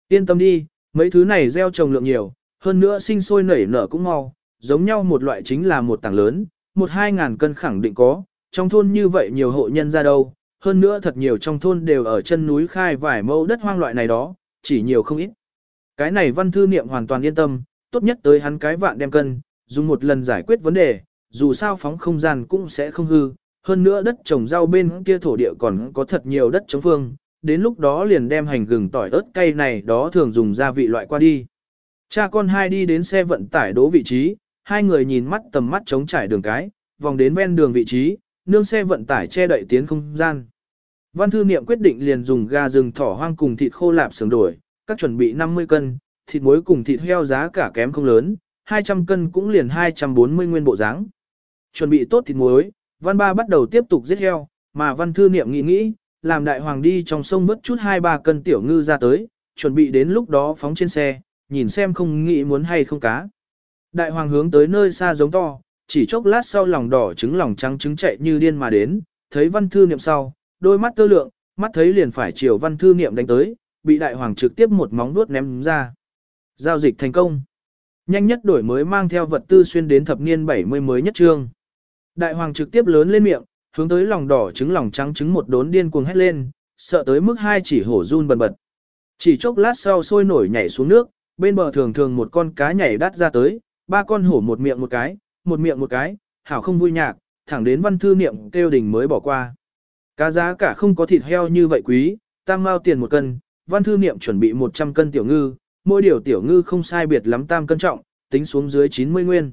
Yên tâm đi, mấy thứ này gieo trồng lượng nhiều, hơn nữa sinh sôi nảy nở cũng mau, giống nhau một loại chính là một tảng lớn, một hai ngàn cân khẳng định có, trong thôn như vậy nhiều hộ nhân ra đâu, hơn nữa thật nhiều trong thôn đều ở chân núi khai vài mẫu đất hoang loại này đó, chỉ nhiều không ít. Cái này văn thư niệm hoàn toàn yên tâm, tốt nhất tới hắn cái vạn đem cân, dùng một lần giải quyết vấn đề, dù sao phóng không gian cũng sẽ không hư, hơn nữa đất trồng rau bên kia thổ địa còn có thật nhiều đất chống phương, đến lúc đó liền đem hành gừng tỏi ớt cay này đó thường dùng gia vị loại qua đi. Cha con hai đi đến xe vận tải đỗ vị trí, hai người nhìn mắt tầm mắt chống trải đường cái, vòng đến ven đường vị trí, nương xe vận tải che đậy tiến không gian. Văn thư niệm quyết định liền dùng gà rừng thỏ hoang cùng thịt khô lạp sướng đổi, các chuẩn bị 50 cân, thịt muối cùng thịt heo giá cả kém không lớn, 200 cân cũng liền 240 nguyên bộ dáng. Chuẩn bị tốt thịt muối, văn ba bắt đầu tiếp tục giết heo, mà văn thư niệm nghĩ nghĩ, làm đại hoàng đi trong sông vớt chút 2-3 cân tiểu ngư ra tới, chuẩn bị đến lúc đó phóng trên xe, nhìn xem không nghĩ muốn hay không cá. Đại hoàng hướng tới nơi xa giống to, chỉ chốc lát sau lòng đỏ trứng lòng trắng trứng chạy như điên mà đến, thấy văn thư niệm sau, đôi mắt tơ lượng, mắt thấy liền phải chiều văn thư niệm đánh tới, bị đại hoàng trực tiếp một móng vuốt ném ra. Giao dịch thành công. Nhanh nhất đổi mới mang theo vật tư xuyên đến thập niên 70 mới nhất trương. Đại hoàng trực tiếp lớn lên miệng, hướng tới lòng đỏ trứng lòng trắng trứng một đốn điên cuồng hét lên, sợ tới mức hai chỉ hổ run bần bật. Chỉ chốc lát sau sôi nổi nhảy xuống nước, bên bờ thường thường một con cá nhảy đắt ra tới, ba con hổ một miệng một cái, một miệng một cái, hảo không vui nhạc, thẳng đến văn thư niệm kêu đình mới bỏ qua. Cá giá cả không có thịt heo như vậy quý, tam mao tiền một cân, văn thư niệm chuẩn bị 100 cân tiểu ngư, mỗi điều tiểu ngư không sai biệt lắm tam cân trọng, tính xuống dưới 90 nguyên.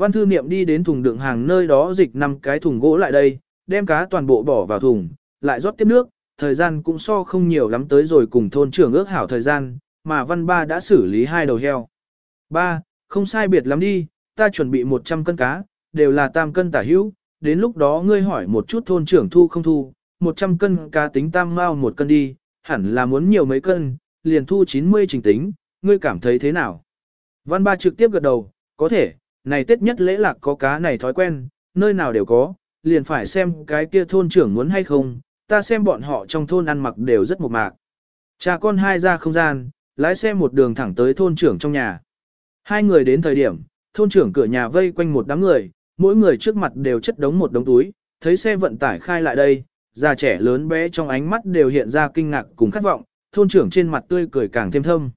Văn thư niệm đi đến thùng đựng hàng nơi đó dịch năm cái thùng gỗ lại đây, đem cá toàn bộ bỏ vào thùng, lại rót tiếp nước, thời gian cũng so không nhiều lắm tới rồi cùng thôn trưởng ước hảo thời gian, mà văn ba đã xử lý hai đầu heo. Ba, không sai biệt lắm đi, ta chuẩn bị 100 cân cá, đều là tam cân tả hữu, đến lúc đó ngươi hỏi một chút thôn trưởng thu không thu, 100 cân cá tính tam mao một cân đi, hẳn là muốn nhiều mấy cân, liền thu 90 trình tính, ngươi cảm thấy thế nào? Văn ba trực tiếp gật đầu, có thể, này tết nhất lễ lạc có cá này thói quen, nơi nào đều có, liền phải xem cái kia thôn trưởng muốn hay không, ta xem bọn họ trong thôn ăn mặc đều rất mộc mạc. Cha con hai ra không gian, lái xe một đường thẳng tới thôn trưởng trong nhà. Hai người đến thời điểm, thôn trưởng cửa nhà vây quanh một đám người, mỗi người trước mặt đều chất đống một đống túi, thấy xe vận tải khai lại đây, già trẻ lớn bé trong ánh mắt đều hiện ra kinh ngạc cùng khát vọng, thôn trưởng trên mặt tươi cười càng thêm thâm.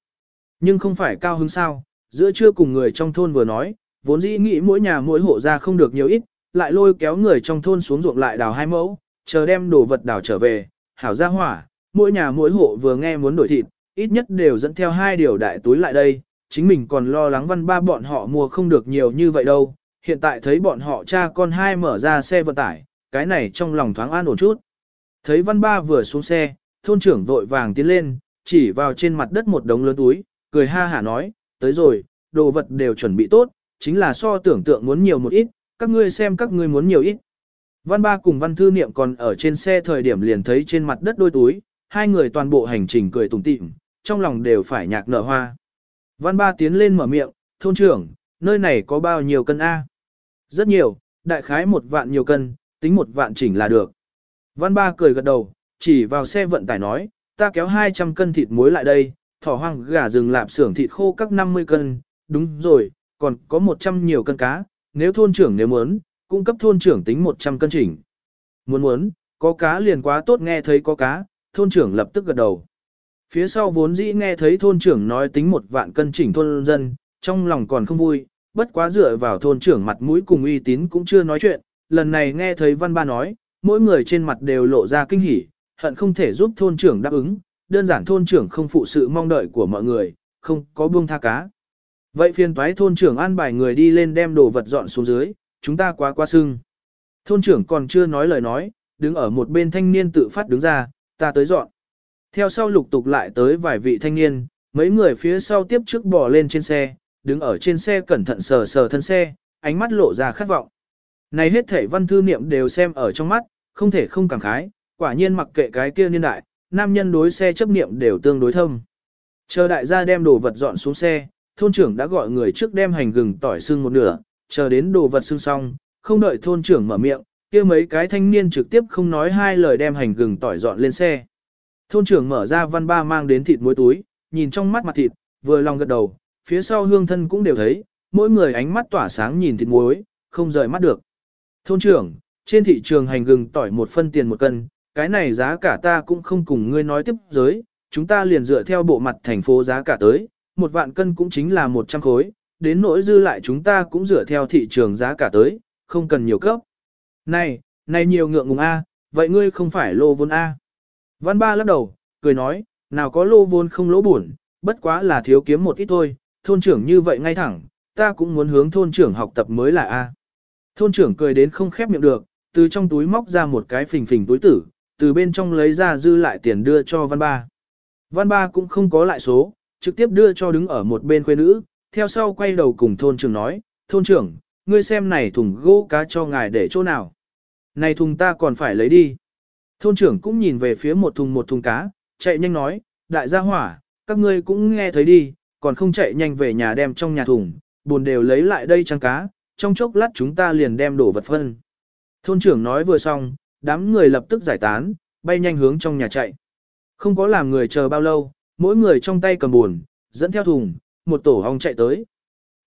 Nhưng không phải cao hứng sao, giữa trưa cùng người trong thôn vừa nói, vốn dĩ nghĩ mỗi nhà mỗi hộ ra không được nhiều ít, lại lôi kéo người trong thôn xuống ruộng lại đào hai mẫu, chờ đem đồ vật đào trở về, hảo ra hỏa, mỗi nhà mỗi hộ vừa nghe muốn đổi thịt, ít nhất đều dẫn theo hai điều đại túi lại đây, chính mình còn lo lắng văn ba bọn họ mua không được nhiều như vậy đâu, hiện tại thấy bọn họ cha con hai mở ra xe vận tải, cái này trong lòng thoáng an ổn chút. Thấy văn ba vừa xuống xe, thôn trưởng vội vàng tiến lên, chỉ vào trên mặt đất một đống lớn túi, cười ha hả nói, tới rồi, đồ vật đều chuẩn bị tốt, chính là so tưởng tượng muốn nhiều một ít, các ngươi xem các ngươi muốn nhiều ít. Văn ba cùng văn thư niệm còn ở trên xe thời điểm liền thấy trên mặt đất đôi túi, hai người toàn bộ hành trình cười tủm tỉm, trong lòng đều phải nhạc nở hoa. Văn ba tiến lên mở miệng, thôn trưởng, nơi này có bao nhiêu cân A? Rất nhiều, đại khái một vạn nhiều cân, tính một vạn chỉnh là được. Văn ba cười gật đầu, chỉ vào xe vận tải nói, ta kéo 200 cân thịt muối lại đây, thỏ hoang gà rừng lạp xưởng thịt khô các 50 cân, đúng rồi, còn có 100 nhiều cân cá, nếu thôn trưởng nếu muốn, cung cấp thôn trưởng tính 100 cân chỉnh. Muốn muốn, có cá liền quá tốt nghe thấy có cá, thôn trưởng lập tức gật đầu. Phía sau vốn dĩ nghe thấy thôn trưởng nói tính một vạn cân chỉnh thôn dân, trong lòng còn không vui, bất quá dựa vào thôn trưởng mặt mũi cùng uy tín cũng chưa nói chuyện, lần này nghe thấy văn ba nói, mỗi người trên mặt đều lộ ra kinh hỉ, hận không thể giúp thôn trưởng đáp ứng, đơn giản thôn trưởng không phụ sự mong đợi của mọi người, không có buông tha cá. Vậy phiền toái thôn trưởng an bài người đi lên đem đồ vật dọn xuống dưới, chúng ta quá qua sưng. Thôn trưởng còn chưa nói lời nói, đứng ở một bên thanh niên tự phát đứng ra, ta tới dọn. Theo sau lục tục lại tới vài vị thanh niên, mấy người phía sau tiếp trước bò lên trên xe, đứng ở trên xe cẩn thận sờ sờ thân xe, ánh mắt lộ ra khát vọng. Này hết thể văn thư niệm đều xem ở trong mắt, không thể không cảm khái, quả nhiên mặc kệ cái kia niên đại, nam nhân đối xe chấp niệm đều tương đối thâm. Chờ đại gia đem đồ vật dọn xuống xe, thôn trưởng đã gọi người trước đem hành gừng tỏi xương một nửa, chờ đến đồ vật xương xong, không đợi thôn trưởng mở miệng, kia mấy cái thanh niên trực tiếp không nói hai lời đem hành gừng tỏi dọn lên xe. Thôn trưởng mở ra văn ba mang đến thịt muối túi, nhìn trong mắt mặt thịt, vừa lòng gật đầu, phía sau hương thân cũng đều thấy, mỗi người ánh mắt tỏa sáng nhìn thịt muối, không rời mắt được. Thôn trưởng, trên thị trường hành gừng tỏi một phân tiền một cân, cái này giá cả ta cũng không cùng ngươi nói tiếp giới, chúng ta liền dựa theo bộ mặt thành phố giá cả tới, một vạn cân cũng chính là 100 khối, đến nỗi dư lại chúng ta cũng dựa theo thị trường giá cả tới, không cần nhiều cấp. Này, này nhiều ngượng ngùng A, vậy ngươi không phải lô vốn A. Văn ba lắc đầu, cười nói, nào có lô vốn không lỗ buồn, bất quá là thiếu kiếm một ít thôi, thôn trưởng như vậy ngay thẳng, ta cũng muốn hướng thôn trưởng học tập mới là A. Thôn trưởng cười đến không khép miệng được, từ trong túi móc ra một cái phình phình túi tử, từ bên trong lấy ra dư lại tiền đưa cho văn ba. Văn ba cũng không có lại số, trực tiếp đưa cho đứng ở một bên quê nữ, theo sau quay đầu cùng thôn trưởng nói, thôn trưởng, ngươi xem này thùng gỗ cá cho ngài để chỗ nào. Này thùng ta còn phải lấy đi. Thôn trưởng cũng nhìn về phía một thùng một thùng cá, chạy nhanh nói, đại gia hỏa, các ngươi cũng nghe thấy đi, còn không chạy nhanh về nhà đem trong nhà thùng, buồn đều lấy lại đây trăng cá, trong chốc lát chúng ta liền đem đổ vật phân. Thôn trưởng nói vừa xong, đám người lập tức giải tán, bay nhanh hướng trong nhà chạy. Không có làm người chờ bao lâu, mỗi người trong tay cầm buồn, dẫn theo thùng, một tổ hong chạy tới.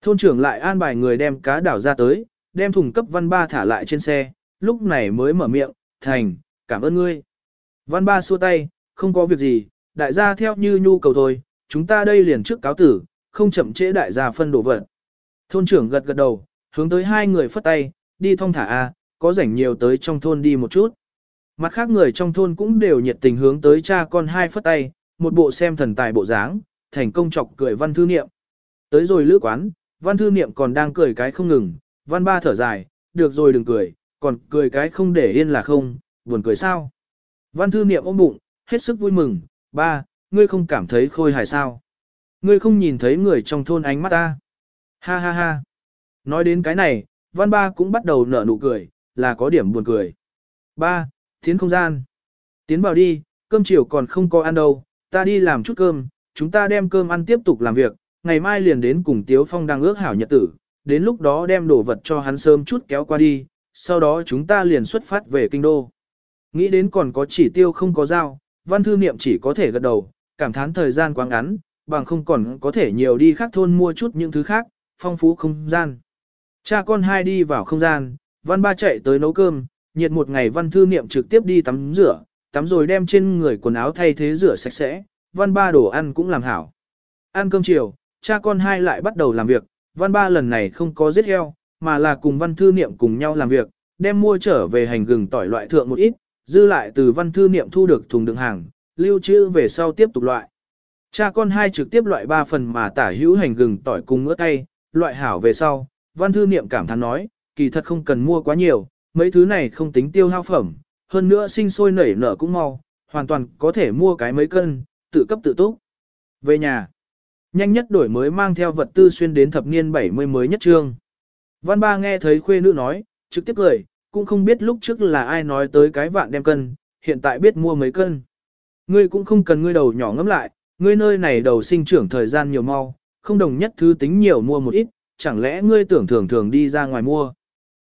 Thôn trưởng lại an bài người đem cá đảo ra tới, đem thùng cấp văn ba thả lại trên xe, lúc này mới mở miệng, thành, cảm ơn ngươi. Văn ba xua tay, không có việc gì, đại gia theo như nhu cầu thôi, chúng ta đây liền trước cáo tử, không chậm trễ đại gia phân đổ vật. Thôn trưởng gật gật đầu, hướng tới hai người phất tay, đi thong thả a, có rảnh nhiều tới trong thôn đi một chút. Mặt khác người trong thôn cũng đều nhiệt tình hướng tới cha con hai phất tay, một bộ xem thần tài bộ dáng, thành công chọc cười văn thư niệm. Tới rồi lữ quán, văn thư niệm còn đang cười cái không ngừng, văn ba thở dài, được rồi đừng cười, còn cười cái không để yên là không, buồn cười sao. Văn thư niệm ôm bụng, hết sức vui mừng, ba, ngươi không cảm thấy khôi hài sao. Ngươi không nhìn thấy người trong thôn ánh mắt ta. Ha ha ha. Nói đến cái này, văn ba cũng bắt đầu nở nụ cười, là có điểm buồn cười. Ba, tiến không gian. Tiến vào đi, cơm chiều còn không có ăn đâu, ta đi làm chút cơm, chúng ta đem cơm ăn tiếp tục làm việc, ngày mai liền đến cùng Tiếu Phong đang ước hảo nhật tử, đến lúc đó đem đồ vật cho hắn sớm chút kéo qua đi, sau đó chúng ta liền xuất phát về kinh đô. Nghĩ đến còn có chỉ tiêu không có giao, văn thư niệm chỉ có thể gật đầu, cảm thán thời gian quá ngắn, bằng không còn có thể nhiều đi khác thôn mua chút những thứ khác, phong phú không gian. Cha con hai đi vào không gian, văn ba chạy tới nấu cơm, nhiệt một ngày văn thư niệm trực tiếp đi tắm rửa, tắm rồi đem trên người quần áo thay thế rửa sạch sẽ, văn ba đồ ăn cũng làm hảo. Ăn cơm chiều, cha con hai lại bắt đầu làm việc, văn ba lần này không có giết heo, mà là cùng văn thư niệm cùng nhau làm việc, đem mua trở về hành gừng tỏi loại thượng một ít, dư lại từ văn thư niệm thu được thùng đựng hàng, lưu trữ về sau tiếp tục loại. Cha con hai trực tiếp loại ba phần mà tả hữu hành gừng tỏi cùng ớt tay, loại hảo về sau, văn thư niệm cảm thán nói, kỳ thật không cần mua quá nhiều, mấy thứ này không tính tiêu hao phẩm, hơn nữa sinh sôi nảy nở cũng mau, hoàn toàn có thể mua cái mấy cân, tự cấp tự túc. Về nhà, nhanh nhất đổi mới mang theo vật tư xuyên đến thập niên 70 mới nhất trương. Văn ba nghe thấy khuê nữ nói, trực tiếp cười, cũng không biết lúc trước là ai nói tới cái vạn đem cân, hiện tại biết mua mấy cân. Ngươi cũng không cần ngươi đầu nhỏ ngắm lại, ngươi nơi này đầu sinh trưởng thời gian nhiều mau, không đồng nhất thứ tính nhiều mua một ít, chẳng lẽ ngươi tưởng thường thường đi ra ngoài mua.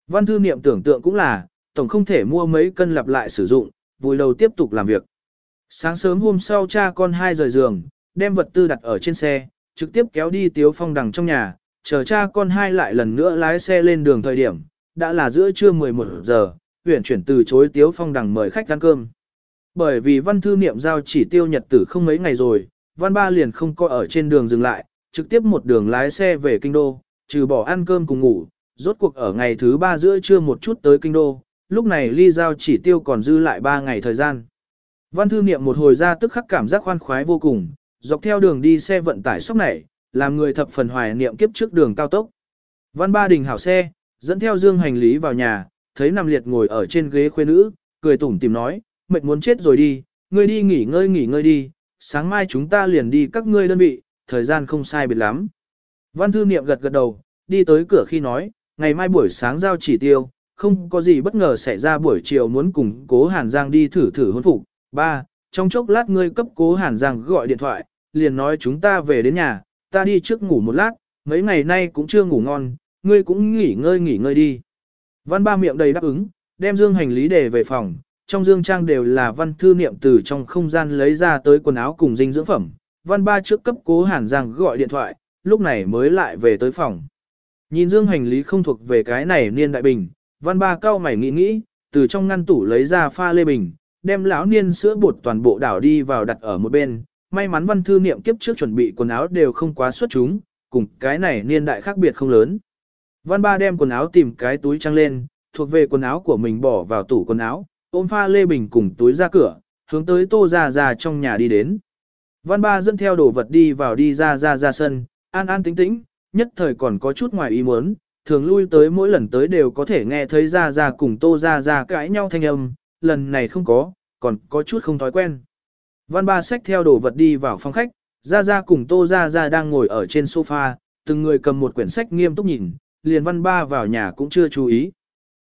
Văn thư niệm tưởng tượng cũng là, tổng không thể mua mấy cân lặp lại sử dụng, vùi đầu tiếp tục làm việc. Sáng sớm hôm sau cha con hai rời giường, đem vật tư đặt ở trên xe, trực tiếp kéo đi tiếu phong đằng trong nhà, chờ cha con hai lại lần nữa lái xe lên đường thời điểm, đã là giữa trưa 11 giờ, huyện chuyển từ chối tiếu phong đằng mời khách ăn cơm. Bởi vì văn thư niệm giao chỉ tiêu nhật tử không mấy ngày rồi, văn ba liền không có ở trên đường dừng lại, trực tiếp một đường lái xe về kinh đô, trừ bỏ ăn cơm cùng ngủ, rốt cuộc ở ngày thứ ba giữa trưa một chút tới kinh đô, lúc này ly giao chỉ tiêu còn dư lại ba ngày thời gian. Văn thư niệm một hồi ra tức khắc cảm giác khoan khoái vô cùng, dọc theo đường đi xe vận tải sốc này, làm người thập phần hoài niệm kiếp trước đường cao tốc. Văn ba đình hảo xe, dẫn theo dương hành lý vào nhà, thấy nằm liệt ngồi ở trên ghế khuê nữ, cười tủm tìm nói, mệt muốn chết rồi đi, ngươi đi nghỉ ngơi nghỉ ngơi đi, sáng mai chúng ta liền đi các ngươi đơn vị, thời gian không sai biệt lắm. Văn thư niệm gật gật đầu, đi tới cửa khi nói, ngày mai buổi sáng giao chỉ tiêu, không có gì bất ngờ xảy ra buổi chiều muốn cùng cố Hàn Giang đi thử thử hôn phục. Ba, trong chốc lát ngươi cấp cố Hàn Giang gọi điện thoại, liền nói chúng ta về đến nhà, ta đi trước ngủ một lát, mấy ngày nay cũng chưa ngủ ngon, ngươi cũng nghỉ ngơi nghỉ ngơi đi. Văn ba miệng đầy đáp ứng, đem dương hành lý để về phòng, trong dương trang đều là văn thư niệm từ trong không gian lấy ra tới quần áo cùng dinh dưỡng phẩm. Văn ba trước cấp cố Hàn Giang gọi điện thoại, lúc này mới lại về tới phòng. Nhìn dương hành lý không thuộc về cái này niên đại bình, văn ba cao mày nghĩ nghĩ, từ trong ngăn tủ lấy ra pha lê bình, đem lão niên sữa bột toàn bộ đảo đi vào đặt ở một bên. May mắn văn thư niệm kiếp trước chuẩn bị quần áo đều không quá xuất chúng, cùng cái này niên đại khác biệt không lớn. Văn ba đem quần áo tìm cái túi trăng lên, thuộc về quần áo của mình bỏ vào tủ quần áo, ôm pha lê bình cùng túi ra cửa, hướng tới tô ra ra trong nhà đi đến. Văn ba dẫn theo đồ vật đi vào đi ra ra ra sân, an an tĩnh tĩnh, nhất thời còn có chút ngoài ý muốn, thường lui tới mỗi lần tới đều có thể nghe thấy ra ra cùng tô ra ra cãi nhau thanh âm, lần này không có, còn có chút không thói quen. Văn ba xách theo đồ vật đi vào phòng khách, ra ra cùng tô ra ra đang ngồi ở trên sofa, từng người cầm một quyển sách nghiêm túc nhìn, liền văn ba vào nhà cũng chưa chú ý.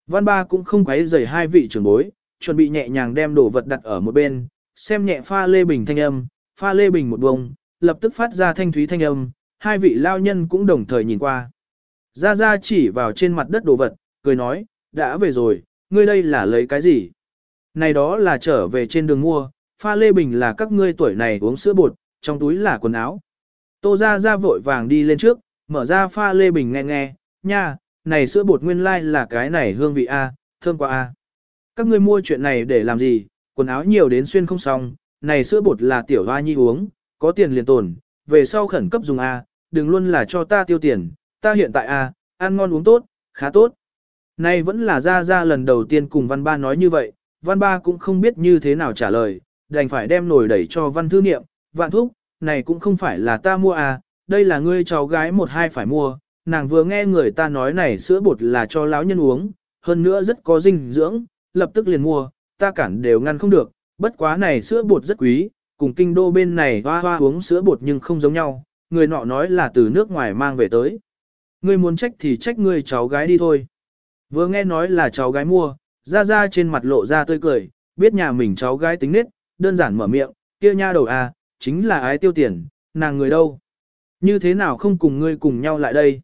Văn ba cũng không quấy rầy hai vị trưởng bối, chuẩn bị nhẹ nhàng đem đồ vật đặt ở một bên, xem nhẹ pha lê bình thanh âm, pha lê bình một bông, lập tức phát ra thanh thúy thanh âm, hai vị lao nhân cũng đồng thời nhìn qua. Ra Ra chỉ vào trên mặt đất đồ vật, cười nói, đã về rồi, ngươi đây là lấy cái gì? Này đó là trở về trên đường mua, pha lê bình là các ngươi tuổi này uống sữa bột, trong túi là quần áo. Tô Ra Ra vội vàng đi lên trước, mở ra pha lê bình nghe nghe, nha, này sữa bột nguyên lai like là cái này hương vị A, thơm quá A. Các ngươi mua chuyện này để làm gì, quần áo nhiều đến xuyên không xong, này sữa bột là tiểu hoa nhi uống, có tiền liền tồn, về sau khẩn cấp dùng A, đừng luôn là cho ta tiêu tiền, ta hiện tại à, ăn ngon uống tốt, khá tốt. Này vẫn là ra ra lần đầu tiên cùng văn ba nói như vậy, văn ba cũng không biết như thế nào trả lời, đành phải đem nổi đẩy cho văn thư niệm, vạn thúc, này cũng không phải là ta mua à, đây là ngươi cháu gái một hai phải mua, nàng vừa nghe người ta nói này sữa bột là cho lão nhân uống, hơn nữa rất có dinh dưỡng, lập tức liền mua, ta cản đều ngăn không được, bất quá này sữa bột rất quý, cùng kinh đô bên này hoa hoa uống sữa bột nhưng không giống nhau, người nọ nói là từ nước ngoài mang về tới. Ngươi muốn trách thì trách ngươi cháu gái đi thôi. Vừa nghe nói là cháu gái mua, ra ra trên mặt lộ ra tươi cười, biết nhà mình cháu gái tính nết, đơn giản mở miệng, kia nha đầu à, chính là ái tiêu tiền, nàng người đâu. Như thế nào không cùng ngươi cùng nhau lại đây?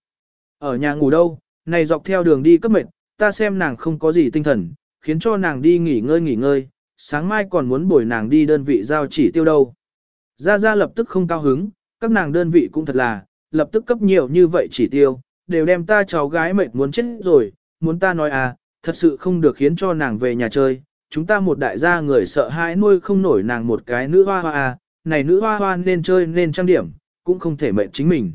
Ở nhà ngủ đâu, này dọc theo đường đi cấp mệt, ta xem nàng không có gì tinh thần, khiến cho nàng đi nghỉ ngơi nghỉ ngơi, sáng mai còn muốn bồi nàng đi đơn vị giao chỉ tiêu đâu. Gia Gia lập tức không cao hứng, các nàng đơn vị cũng thật là, lập tức cấp nhiều như vậy chỉ tiêu, đều đem ta cháu gái mệt muốn chết rồi, muốn ta nói à, thật sự không được khiến cho nàng về nhà chơi, chúng ta một đại gia người sợ hãi nuôi không nổi nàng một cái nữ hoa hoa à, này nữ hoa hoa nên chơi nên trang điểm, cũng không thể mệt chính mình.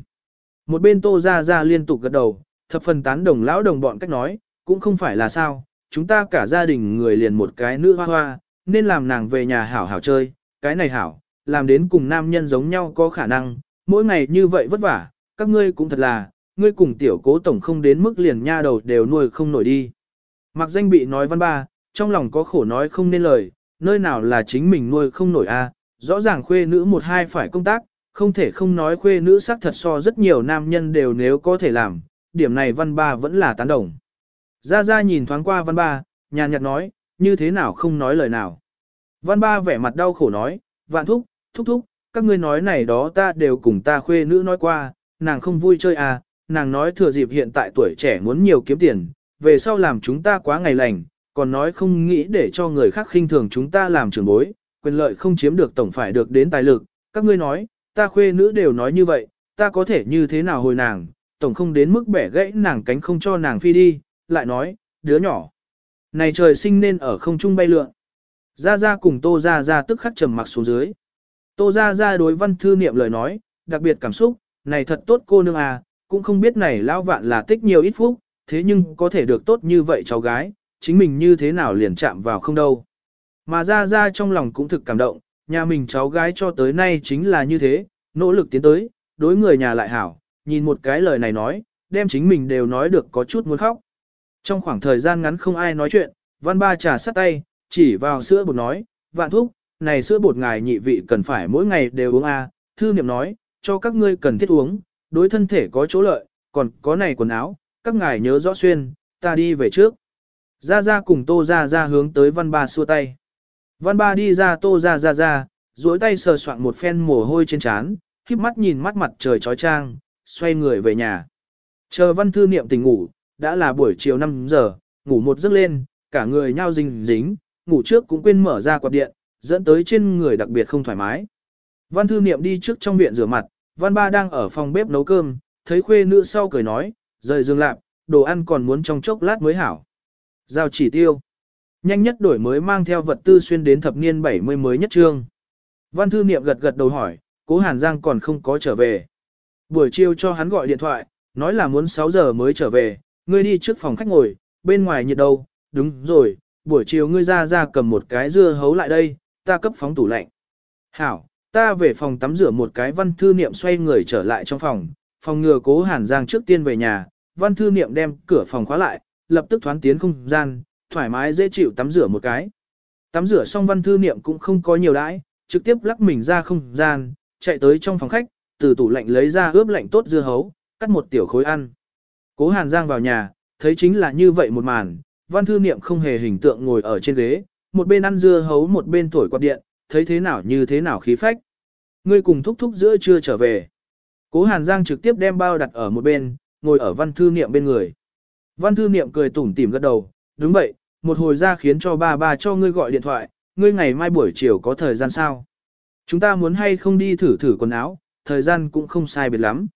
Một bên tô ra ra liên tục gật đầu, thập phần tán đồng lão đồng bọn cách nói, cũng không phải là sao, chúng ta cả gia đình người liền một cái nữ hoa hoa, nên làm nàng về nhà hảo hảo chơi, cái này hảo, làm đến cùng nam nhân giống nhau có khả năng, mỗi ngày như vậy vất vả, các ngươi cũng thật là, ngươi cùng tiểu cố tổng không đến mức liền nha đầu đều nuôi không nổi đi. Mặc danh bị nói văn ba, trong lòng có khổ nói không nên lời, nơi nào là chính mình nuôi không nổi a rõ ràng khuê nữ một hai phải công tác, không thể không nói khuê nữ sắc thật so rất nhiều nam nhân đều nếu có thể làm, điểm này văn ba vẫn là tán đồng. Ra ra nhìn thoáng qua văn ba, nhàn nhạt nói, như thế nào không nói lời nào. Văn ba vẻ mặt đau khổ nói, vạn thúc, thúc thúc, các ngươi nói này đó ta đều cùng ta khuê nữ nói qua, nàng không vui chơi à, nàng nói thừa dịp hiện tại tuổi trẻ muốn nhiều kiếm tiền, về sau làm chúng ta quá ngày lành, còn nói không nghĩ để cho người khác khinh thường chúng ta làm trưởng bối, quyền lợi không chiếm được tổng phải được đến tài lực, các ngươi nói, ta khuê nữ đều nói như vậy, ta có thể như thế nào hồi nàng, tổng không đến mức bẻ gãy nàng cánh không cho nàng phi đi, lại nói, đứa nhỏ. Này trời sinh nên ở không trung bay lượn. Ra ra cùng Tô Ra Ra tức khắc trầm mặc xuống dưới. Tô Ra Ra đối văn thư niệm lời nói, đặc biệt cảm xúc, này thật tốt cô nương à, cũng không biết này lao vạn là tích nhiều ít phúc, thế nhưng có thể được tốt như vậy cháu gái, chính mình như thế nào liền chạm vào không đâu. Mà ra ra trong lòng cũng thực cảm động, nhà mình cháu gái cho tới nay chính là như thế, nỗ lực tiến tới, đối người nhà lại hảo, nhìn một cái lời này nói, đem chính mình đều nói được có chút muốn khóc. Trong khoảng thời gian ngắn không ai nói chuyện, văn ba trà sắt tay, chỉ vào sữa bột nói, vạn thúc, này sữa bột ngài nhị vị cần phải mỗi ngày đều uống a. thư niệm nói, cho các ngươi cần thiết uống, đối thân thể có chỗ lợi, còn có này quần áo, các ngài nhớ rõ xuyên, ta đi về trước. Ra ra cùng tô ra ra hướng tới văn ba xua tay. Văn ba đi ra tô ra ra ra, duỗi tay sờ soạn một phen mồ hôi trên trán, híp mắt nhìn mắt mặt trời trói trang, xoay người về nhà. Chờ văn thư niệm tỉnh ngủ, đã là buổi chiều 5 giờ, ngủ một giấc lên, cả người nhao dính dính, ngủ trước cũng quên mở ra quạt điện, dẫn tới trên người đặc biệt không thoải mái. Văn thư niệm đi trước trong viện rửa mặt, văn ba đang ở phòng bếp nấu cơm, thấy khuê nữ sau cười nói, rời giường lạp, đồ ăn còn muốn trong chốc lát mới hảo. Giao chỉ tiêu. Nhanh nhất đổi mới mang theo vật tư xuyên đến thập niên 70 mới nhất trương. Văn thư niệm gật gật đầu hỏi, cố Hàn Giang còn không có trở về. Buổi chiều cho hắn gọi điện thoại, nói là muốn 6 giờ mới trở về, ngươi đi trước phòng khách ngồi, bên ngoài nhiệt đâu, đúng rồi, buổi chiều ngươi ra ra cầm một cái dưa hấu lại đây, ta cấp phóng tủ lạnh. Hảo, ta về phòng tắm rửa một cái văn thư niệm xoay người trở lại trong phòng, phòng ngừa cố Hàn Giang trước tiên về nhà, văn thư niệm đem cửa phòng khóa lại, lập tức thoán tiến không gian, thoải mái dễ chịu tắm rửa một cái. Tắm rửa xong văn thư niệm cũng không có nhiều đãi, trực tiếp lắc mình ra không gian, chạy tới trong phòng khách, từ tủ lạnh lấy ra ướp lạnh tốt dưa hấu, cắt một tiểu khối ăn. Cố Hàn Giang vào nhà, thấy chính là như vậy một màn, văn thư niệm không hề hình tượng ngồi ở trên ghế, một bên ăn dưa hấu một bên thổi quạt điện, thấy thế nào như thế nào khí phách. Ngươi cùng thúc thúc giữa trưa trở về. Cố Hàn Giang trực tiếp đem bao đặt ở một bên, ngồi ở văn thư niệm bên người. Văn thư niệm cười tủm tỉm gật đầu, đúng vậy, một hồi ra khiến cho ba ba cho ngươi gọi điện thoại, ngươi ngày mai buổi chiều có thời gian sao? Chúng ta muốn hay không đi thử thử quần áo, thời gian cũng không sai biệt lắm.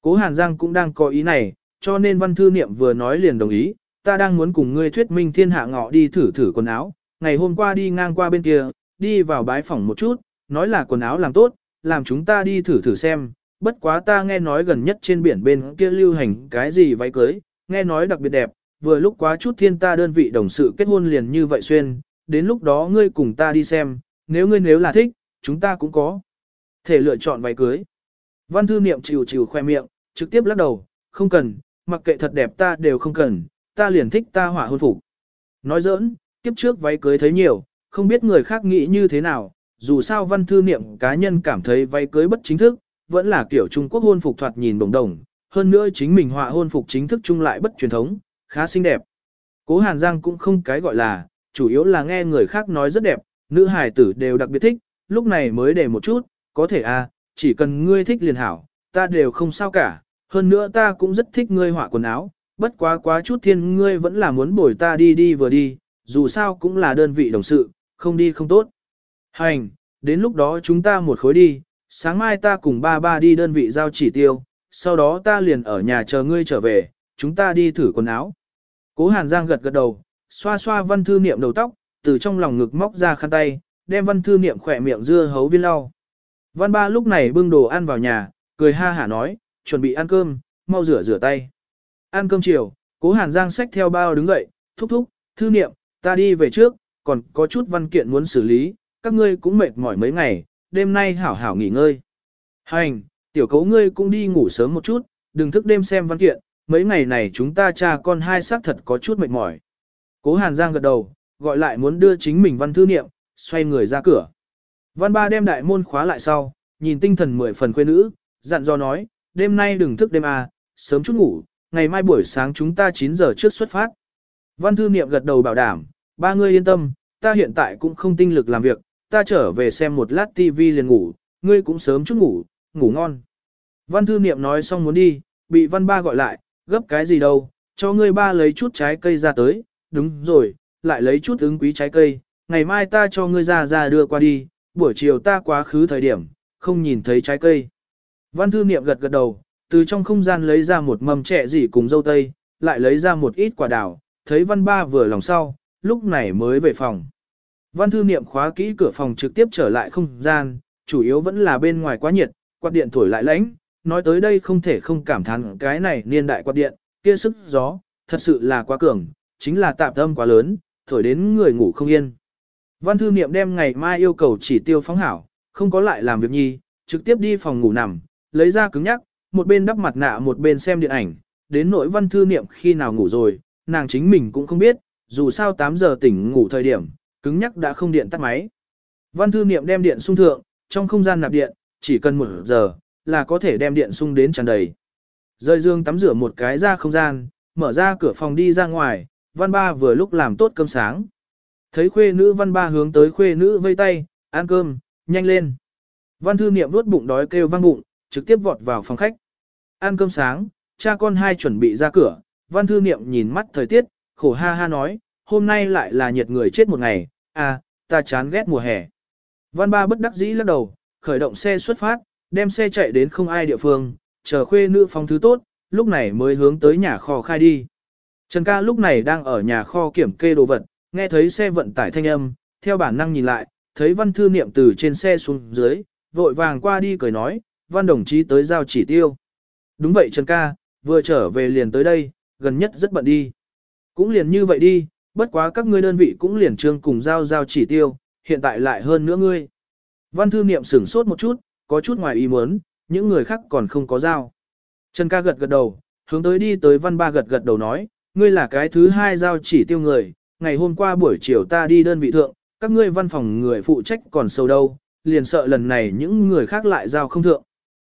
Cố Hàn Giang cũng đang có ý này, cho nên văn thư niệm vừa nói liền đồng ý, ta đang muốn cùng ngươi thuyết minh thiên hạ ngọ đi thử thử quần áo, ngày hôm qua đi ngang qua bên kia, đi vào bái phòng một chút, nói là quần áo làm tốt, làm chúng ta đi thử thử xem, bất quá ta nghe nói gần nhất trên biển bên kia lưu hành cái gì váy cưới, nghe nói đặc biệt đẹp, vừa lúc quá chút thiên ta đơn vị đồng sự kết hôn liền như vậy xuyên, đến lúc đó ngươi cùng ta đi xem, nếu ngươi nếu là thích, chúng ta cũng có thể lựa chọn váy cưới. Văn thư niệm chịu chịu khoe miệng, trực tiếp lắc đầu, không cần, mặc kệ thật đẹp ta đều không cần, ta liền thích ta hỏa hôn phục. Nói giỡn, kiếp trước váy cưới thấy nhiều, không biết người khác nghĩ như thế nào, dù sao văn thư niệm cá nhân cảm thấy váy cưới bất chính thức, vẫn là kiểu Trung Quốc hôn phục thoạt nhìn đồng đồng, hơn nữa chính mình họa hôn phục chính thức chung lại bất truyền thống, khá xinh đẹp. Cố Hàn Giang cũng không cái gọi là, chủ yếu là nghe người khác nói rất đẹp, nữ hài tử đều đặc biệt thích, lúc này mới để một chút, có thể à, chỉ cần ngươi thích liền hảo, ta đều không sao cả, hơn nữa ta cũng rất thích ngươi họa quần áo, bất quá quá chút thiên ngươi vẫn là muốn bồi ta đi đi vừa đi, dù sao cũng là đơn vị đồng sự, không đi không tốt. Hành, đến lúc đó chúng ta một khối đi, sáng mai ta cùng ba ba đi đơn vị giao chỉ tiêu, sau đó ta liền ở nhà chờ ngươi trở về, chúng ta đi thử quần áo. Cố Hàn Giang gật gật đầu, xoa xoa văn thư niệm đầu tóc, từ trong lòng ngực móc ra khăn tay, đem văn thư niệm khỏe miệng dưa hấu viên lau. Văn ba lúc này bưng đồ ăn vào nhà, cười ha hả nói, chuẩn bị ăn cơm, mau rửa rửa tay. Ăn cơm chiều, cố Hàn Giang xách theo bao đứng dậy, thúc thúc, thư niệm, ta đi về trước, còn có chút văn kiện muốn xử lý, các ngươi cũng mệt mỏi mấy ngày, đêm nay hảo hảo nghỉ ngơi. Hành, tiểu cấu ngươi cũng đi ngủ sớm một chút, đừng thức đêm xem văn kiện, mấy ngày này chúng ta cha con hai xác thật có chút mệt mỏi. Cố Hàn Giang gật đầu, gọi lại muốn đưa chính mình văn thư niệm, xoay người ra cửa. Văn ba đem đại môn khóa lại sau, nhìn tinh thần mười phần quê nữ, dặn dò nói, đêm nay đừng thức đêm à, sớm chút ngủ, ngày mai buổi sáng chúng ta 9 giờ trước xuất phát. Văn thư niệm gật đầu bảo đảm, ba ngươi yên tâm, ta hiện tại cũng không tinh lực làm việc, ta trở về xem một lát TV liền ngủ, ngươi cũng sớm chút ngủ, ngủ ngon. Văn thư niệm nói xong muốn đi, bị văn ba gọi lại, gấp cái gì đâu, cho ngươi ba lấy chút trái cây ra tới, đúng rồi, lại lấy chút ứng quý trái cây, ngày mai ta cho ngươi ra ra đưa qua đi, buổi chiều ta quá khứ thời điểm, không nhìn thấy trái cây. Văn thư niệm gật gật đầu, từ trong không gian lấy ra một mầm trẻ gì cùng dâu tây, lại lấy ra một ít quả đào, thấy văn ba vừa lòng sau, lúc này mới về phòng. Văn thư niệm khóa kỹ cửa phòng trực tiếp trở lại không gian, chủ yếu vẫn là bên ngoài quá nhiệt, quạt điện thổi lại lạnh, nói tới đây không thể không cảm thán cái này niên đại quạt điện, kia sức gió, thật sự là quá cường, chính là tạp âm quá lớn, thổi đến người ngủ không yên. Văn thư niệm đem ngày mai yêu cầu chỉ tiêu phóng hảo, không có lại làm việc nhi, trực tiếp đi phòng ngủ nằm, lấy ra cứng nhắc, một bên đắp mặt nạ một bên xem điện ảnh, đến nỗi văn thư niệm khi nào ngủ rồi, nàng chính mình cũng không biết, dù sao 8 giờ tỉnh ngủ thời điểm, cứng nhắc đã không điện tắt máy. Văn thư niệm đem điện sung thượng, trong không gian nạp điện, chỉ cần một giờ, là có thể đem điện sung đến tràn đầy. Rơi dương tắm rửa một cái ra không gian, mở ra cửa phòng đi ra ngoài, văn ba vừa lúc làm tốt cơm sáng. Thấy khuê nữ văn ba hướng tới khuê nữ vây tay, ăn cơm, nhanh lên. Văn thư niệm nuốt bụng đói kêu vang bụng, trực tiếp vọt vào phòng khách. Ăn cơm sáng, cha con hai chuẩn bị ra cửa, văn thư niệm nhìn mắt thời tiết, khổ ha ha nói, hôm nay lại là nhiệt người chết một ngày, à, ta chán ghét mùa hè. Văn ba bất đắc dĩ lắc đầu, khởi động xe xuất phát, đem xe chạy đến không ai địa phương, chờ khuê nữ phong thứ tốt, lúc này mới hướng tới nhà kho khai đi. Trần ca lúc này đang ở nhà kho kiểm kê đồ vật, nghe thấy xe vận tải thanh âm, theo bản năng nhìn lại, thấy văn thư niệm từ trên xe xuống dưới, vội vàng qua đi cười nói, văn đồng chí tới giao chỉ tiêu. Đúng vậy Trần ca, vừa trở về liền tới đây, gần nhất rất bận đi. Cũng liền như vậy đi, bất quá các ngươi đơn vị cũng liền trương cùng giao giao chỉ tiêu, hiện tại lại hơn nữa ngươi. Văn thư niệm sửng sốt một chút, có chút ngoài ý muốn, những người khác còn không có giao. Trần ca gật gật đầu, hướng tới đi tới văn ba gật gật đầu nói, ngươi là cái thứ hai giao chỉ tiêu người, ngày hôm qua buổi chiều ta đi đơn vị thượng, các ngươi văn phòng người phụ trách còn sâu đâu, liền sợ lần này những người khác lại giao không thượng.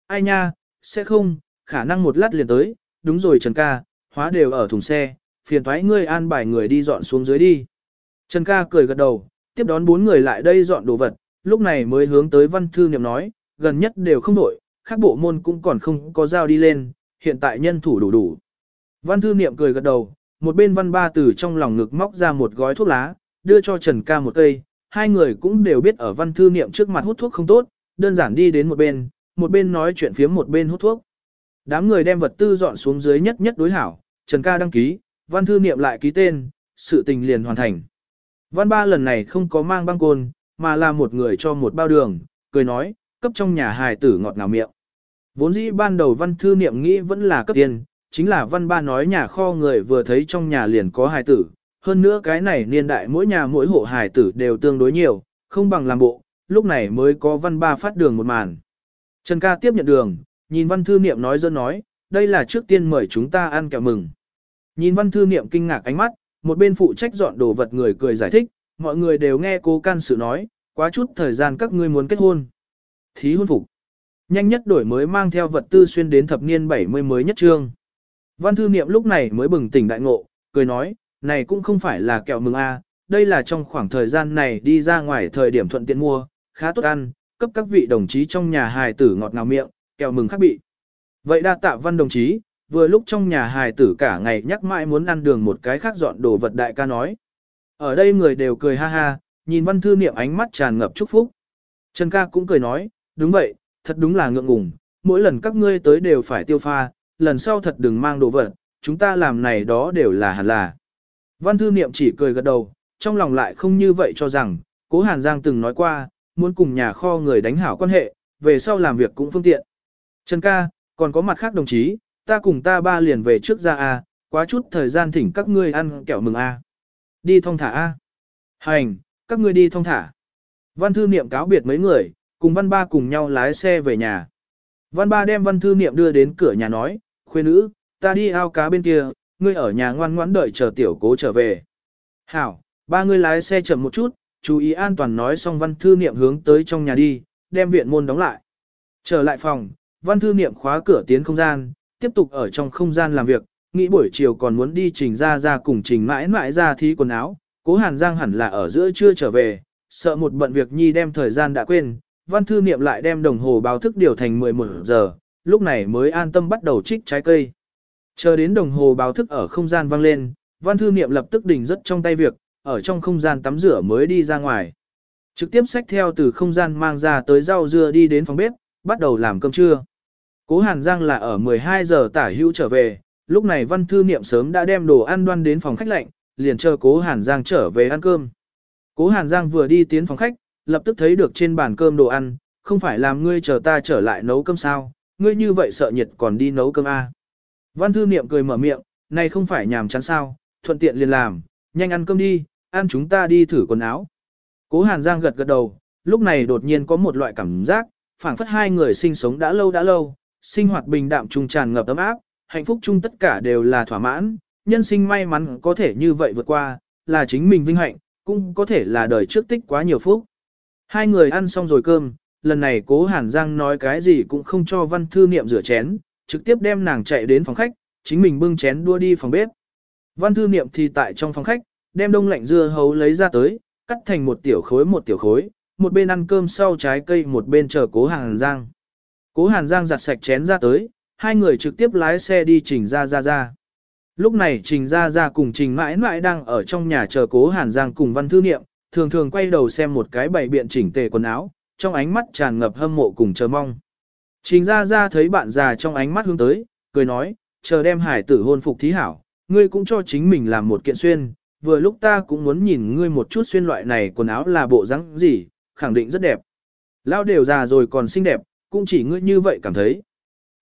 Ai nha, sẽ không, khả năng một lát liền tới, đúng rồi Trần ca, hóa đều ở thùng xe, phiền thoái ngươi an bài người đi dọn xuống dưới đi. Trần ca cười gật đầu, tiếp đón bốn người lại đây dọn đồ vật, lúc này mới hướng tới văn thư niệm nói, gần nhất đều không đổi, các bộ môn cũng còn không có giao đi lên, hiện tại nhân thủ đủ đủ. Văn thư niệm cười gật đầu, một bên văn ba từ trong lòng ngực móc ra một gói thuốc lá, đưa cho Trần ca một cây, hai người cũng đều biết ở văn thư niệm trước mặt hút thuốc không tốt, đơn giản đi đến một bên, một bên nói chuyện phía một bên hút thuốc. Đám người đem vật tư dọn xuống dưới nhất nhất đối hảo, Trần ca đăng ký, văn thư niệm lại ký tên, sự tình liền hoàn thành. Văn ba lần này không có mang băng côn, mà là một người cho một bao đường, cười nói, cấp trong nhà hài tử ngọt ngào miệng. Vốn dĩ ban đầu văn thư niệm nghĩ vẫn là cấp tiền, chính là văn ba nói nhà kho người vừa thấy trong nhà liền có hài tử, hơn nữa cái này niên đại mỗi nhà mỗi hộ hài tử đều tương đối nhiều, không bằng làm bộ, lúc này mới có văn ba phát đường một màn. Trần ca tiếp nhận đường, nhìn văn thư niệm nói dân nói, đây là trước tiên mời chúng ta ăn kẹo mừng. Nhìn văn thư niệm kinh ngạc ánh mắt, một bên phụ trách dọn đồ vật người cười giải thích, mọi người đều nghe cố can sự nói, quá chút thời gian các ngươi muốn kết hôn. Thí hôn phục. Nhanh nhất đổi mới mang theo vật tư xuyên đến thập niên 70 mới nhất trương. Văn thư niệm lúc này mới bừng tỉnh đại ngộ, cười nói, này cũng không phải là kẹo mừng a, đây là trong khoảng thời gian này đi ra ngoài thời điểm thuận tiện mua, khá tốt ăn, cấp các vị đồng chí trong nhà hài tử ngọt ngào miệng, kẹo mừng khác bị. Vậy đa tạ văn đồng chí, vừa lúc trong nhà hài tử cả ngày nhắc mãi muốn ăn đường một cái khác dọn đồ vật đại ca nói. Ở đây người đều cười ha ha, nhìn văn thư niệm ánh mắt tràn ngập chúc phúc. Trần ca cũng cười nói, đúng vậy, thật đúng là ngượng ngùng, mỗi lần các ngươi tới đều phải tiêu pha, lần sau thật đừng mang đồ vật, chúng ta làm này đó đều là hẳn là. Văn thư niệm chỉ cười gật đầu, trong lòng lại không như vậy cho rằng, cố Hàn Giang từng nói qua, muốn cùng nhà kho người đánh hảo quan hệ, về sau làm việc cũng phương tiện. Trần ca, còn có mặt khác đồng chí, ta cùng ta ba liền về trước ra A, quá chút thời gian thỉnh các ngươi ăn kẹo mừng A. Đi thong thả A. Hành, các ngươi đi thong thả. Văn thư niệm cáo biệt mấy người, cùng văn ba cùng nhau lái xe về nhà. Văn ba đem văn thư niệm đưa đến cửa nhà nói, khuê nữ, ta đi ao cá bên kia, ngươi ở nhà ngoan ngoãn đợi chờ tiểu cố trở về. Hảo, ba ngươi lái xe chậm một chút, chú ý an toàn nói xong văn thư niệm hướng tới trong nhà đi, đem viện môn đóng lại. Trở lại phòng, văn thư niệm khóa cửa tiến không gian, tiếp tục ở trong không gian làm việc, nghĩ buổi chiều còn muốn đi trình ra ra cùng trình mãi mãi ra thí quần áo, cố Hàn Giang hẳn là ở giữa trưa trở về, sợ một bận việc nhi đem thời gian đã quên, văn thư niệm lại đem đồng hồ báo thức điều thành 11 giờ, lúc này mới an tâm bắt đầu trích trái cây. Chờ đến đồng hồ báo thức ở không gian vang lên, văn thư niệm lập tức đình rất trong tay việc, ở trong không gian tắm rửa mới đi ra ngoài. Trực tiếp xách theo từ không gian mang ra tới rau dưa đi đến phòng bếp, bắt đầu làm cơm trưa. Cố Hàn Giang là ở 12 giờ tả hữu trở về, lúc này văn thư niệm sớm đã đem đồ ăn đoan đến phòng khách lạnh, liền chờ cố Hàn Giang trở về ăn cơm. Cố Hàn Giang vừa đi tiến phòng khách, lập tức thấy được trên bàn cơm đồ ăn, không phải làm ngươi chờ ta trở lại nấu cơm sao, ngươi như vậy sợ nhiệt còn đi nấu cơm à. Văn thư niệm cười mở miệng, này không phải nhàm chán sao, thuận tiện liền làm, nhanh ăn cơm đi, ăn chúng ta đi thử quần áo. Cố Hàn Giang gật gật đầu, lúc này đột nhiên có một loại cảm giác, phảng phất hai người sinh sống đã lâu đã lâu, sinh hoạt bình đạm trung tràn ngập ấm áp, hạnh phúc chung tất cả đều là thỏa mãn, nhân sinh may mắn có thể như vậy vượt qua, là chính mình vinh hạnh, cũng có thể là đời trước tích quá nhiều phúc. Hai người ăn xong rồi cơm, lần này cố Hàn Giang nói cái gì cũng không cho văn thư niệm rửa chén, trực tiếp đem nàng chạy đến phòng khách, chính mình bưng chén đua đi phòng bếp. Văn thư niệm thì tại trong phòng khách, đem đông lạnh dưa hấu lấy ra tới, cắt thành một tiểu khối một tiểu khối, một bên ăn cơm sau trái cây một bên chờ cố Hàn Giang. Cố Hàn Giang giặt sạch chén ra tới, hai người trực tiếp lái xe đi trình gia gia gia. Lúc này trình gia gia cùng trình mãi mãi đang ở trong nhà chờ cố Hàn Giang cùng văn thư niệm, thường thường quay đầu xem một cái bày biện chỉnh tề quần áo, trong ánh mắt tràn ngập hâm mộ cùng chờ mong. Trình gia gia thấy bạn già trong ánh mắt hướng tới, cười nói, chờ đem hải tử hôn phục thí hảo, ngươi cũng cho chính mình làm một kiện xuyên, vừa lúc ta cũng muốn nhìn ngươi một chút xuyên loại này quần áo là bộ dáng gì, khẳng định rất đẹp. lao đều già rồi còn xinh đẹp, cũng chỉ ngươi như vậy cảm thấy.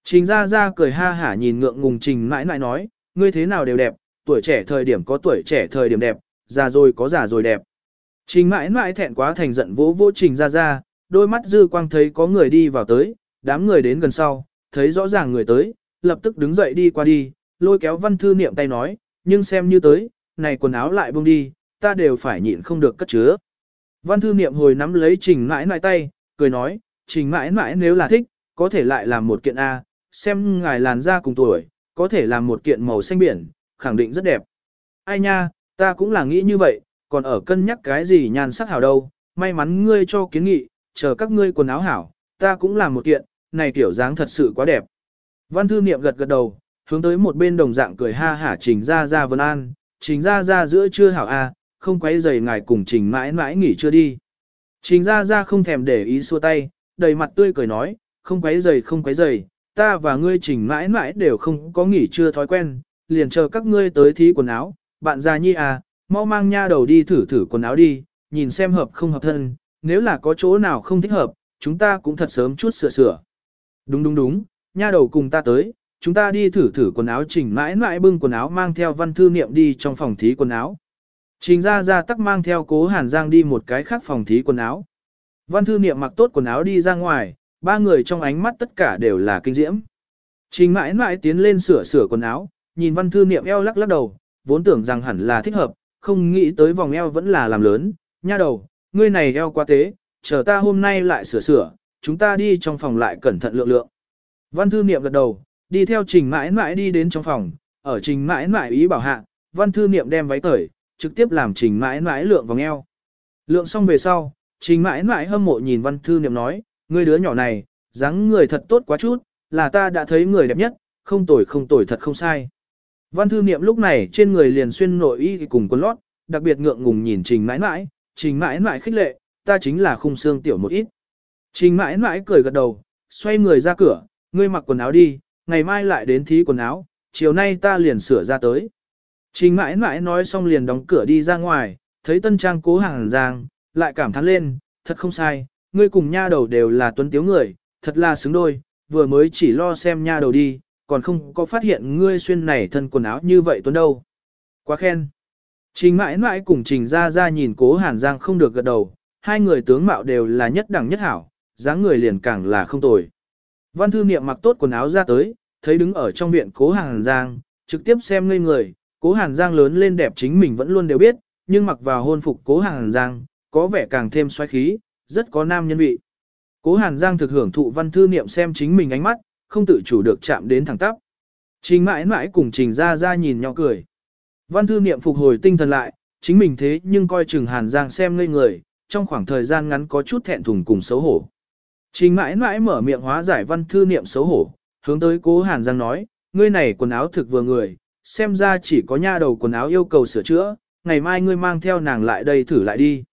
Trình ra ra cười ha hả nhìn ngượng ngùng trình mãi mãi nói, ngươi thế nào đều đẹp, tuổi trẻ thời điểm có tuổi trẻ thời điểm đẹp, già rồi có già rồi đẹp. Trình mãi mãi thẹn quá thành giận vỗ vỗ trình ra ra, đôi mắt dư quang thấy có người đi vào tới, đám người đến gần sau, thấy rõ ràng người tới, lập tức đứng dậy đi qua đi, lôi kéo văn thư niệm tay nói, nhưng xem như tới, này quần áo lại buông đi, ta đều phải nhịn không được cất chứa. Văn thư niệm hồi nắm lấy trình mãi mãi tay, cười nói, trình mãi mãi nếu là thích, có thể lại làm một kiện A, xem ngài làn da cùng tuổi, có thể làm một kiện màu xanh biển, khẳng định rất đẹp. Ai nha, ta cũng là nghĩ như vậy, còn ở cân nhắc cái gì nhàn sắc hảo đâu, may mắn ngươi cho kiến nghị, chờ các ngươi quần áo hảo, ta cũng làm một kiện, này kiểu dáng thật sự quá đẹp. Văn thư niệm gật gật đầu, hướng tới một bên đồng dạng cười ha hả trình ra ra vân an, trình ra ra giữa trưa hảo a, không quấy rầy ngài cùng trình mãi mãi nghỉ chưa đi. Trình ra ra không thèm để ý xua tay, đầy mặt tươi cười nói, không quấy rầy không quấy rầy, ta và ngươi trình mãi mãi đều không có nghỉ chưa thói quen, liền chờ các ngươi tới thí quần áo, bạn già nhi à, mau mang nha đầu đi thử thử quần áo đi, nhìn xem hợp không hợp thân, nếu là có chỗ nào không thích hợp, chúng ta cũng thật sớm chút sửa sửa. Đúng đúng đúng, nha đầu cùng ta tới, chúng ta đi thử thử quần áo chỉnh mãi mãi bưng quần áo mang theo văn thư niệm đi trong phòng thí quần áo. Trình ra ra tắc mang theo cố Hàn Giang đi một cái khác phòng thí quần áo. Văn thư niệm mặc tốt quần áo đi ra ngoài, ba người trong ánh mắt tất cả đều là kinh diễm. Trình mãi mãi tiến lên sửa sửa quần áo, nhìn văn thư niệm eo lắc lắc đầu, vốn tưởng rằng hẳn là thích hợp, không nghĩ tới vòng eo vẫn là làm lớn, nha đầu, ngươi này eo quá tế, chờ ta hôm nay lại sửa sửa, chúng ta đi trong phòng lại cẩn thận lượng lượng. Văn thư niệm gật đầu, đi theo trình mãi mãi đi đến trong phòng, ở trình mãi mãi ý bảo hạ, văn thư niệm đem váy cởi, trực tiếp làm trình mãi mãi lượng vòng eo. Lượng xong về sau, trình mãi mãi hâm mộ nhìn văn thư niệm nói, ngươi đứa nhỏ này, dáng người thật tốt quá chút, là ta đã thấy người đẹp nhất, không tồi không tồi thật không sai. Văn thư niệm lúc này trên người liền xuyên nội y cùng quần lót, đặc biệt ngượng ngùng nhìn trình mãi mãi, trình mãi mãi khích lệ, ta chính là khung xương tiểu một ít. Trình mãi mãi cười gật đầu, xoay người ra cửa, ngươi mặc quần áo đi, ngày mai lại đến thí quần áo, chiều nay ta liền sửa ra tới. Trình mãi mãi nói xong liền đóng cửa đi ra ngoài, thấy tân trang cố hàng giang, lại cảm thán lên, thật không sai, ngươi cùng nha đầu đều là tuấn tiếu người, thật là xứng đôi, vừa mới chỉ lo xem nha đầu đi, còn không có phát hiện ngươi xuyên này thân quần áo như vậy tuấn đâu. Quá khen. Trình mãi mãi cùng trình ra ra nhìn cố hàn giang không được gật đầu, hai người tướng mạo đều là nhất đẳng nhất hảo, dáng người liền càng là không tồi. Văn thư niệm mặc tốt quần áo ra tới, thấy đứng ở trong viện cố hàn giang, trực tiếp xem ngây người, cố hàn giang lớn lên đẹp chính mình vẫn luôn đều biết, nhưng mặc vào hôn phục cố hàn giang, có vẻ càng thêm xoáy khí, rất có nam nhân vị. Cố hàn giang thực hưởng thụ văn thư niệm xem chính mình ánh mắt, không tự chủ được chạm đến thẳng tắp. Trình mãi mãi cùng trình gia gia nhìn nhau cười. Văn thư niệm phục hồi tinh thần lại, chính mình thế nhưng coi chừng Hàn Giang xem ngây người, trong khoảng thời gian ngắn có chút thẹn thùng cùng xấu hổ. Trình mãi mãi mở miệng hóa giải văn thư niệm xấu hổ, hướng tới cố Hàn Giang nói, ngươi này quần áo thực vừa người, xem ra chỉ có nha đầu quần áo yêu cầu sửa chữa, ngày mai ngươi mang theo nàng lại đây thử lại đi.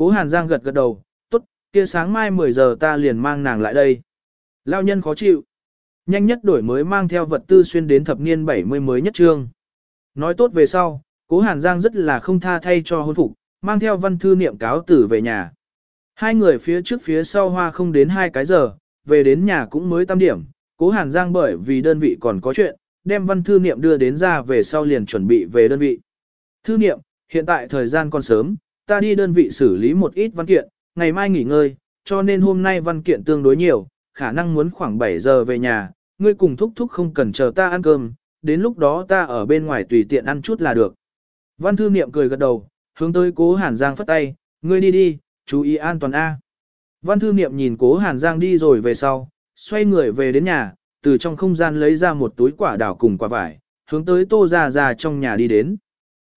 Cố Hàn Giang gật gật đầu, tốt, kia sáng mai 10 giờ ta liền mang nàng lại đây. Lao nhân khó chịu. Nhanh nhất đổi mới mang theo vật tư xuyên đến thập niên 70 mới nhất trương. Nói tốt về sau, cố Hàn Giang rất là không tha thay cho hôn phục, mang theo văn thư niệm cáo tử về nhà. Hai người phía trước phía sau hoa không đến hai cái giờ, về đến nhà cũng mới tam điểm, cố Hàn Giang bởi vì đơn vị còn có chuyện, đem văn thư niệm đưa đến ra về sau liền chuẩn bị về đơn vị. Thư niệm, hiện tại thời gian còn sớm, ta đi đơn vị xử lý một ít văn kiện, ngày mai nghỉ ngơi, cho nên hôm nay văn kiện tương đối nhiều, khả năng muốn khoảng 7 giờ về nhà, ngươi cùng thúc thúc không cần chờ ta ăn cơm, đến lúc đó ta ở bên ngoài tùy tiện ăn chút là được. Văn thư niệm cười gật đầu, hướng tới cố Hàn Giang phất tay, ngươi đi đi, chú ý an toàn A. Văn thư niệm nhìn cố Hàn Giang đi rồi về sau, xoay người về đến nhà, từ trong không gian lấy ra một túi quả đào cùng quả vải, hướng tới tô ra ra trong nhà đi đến.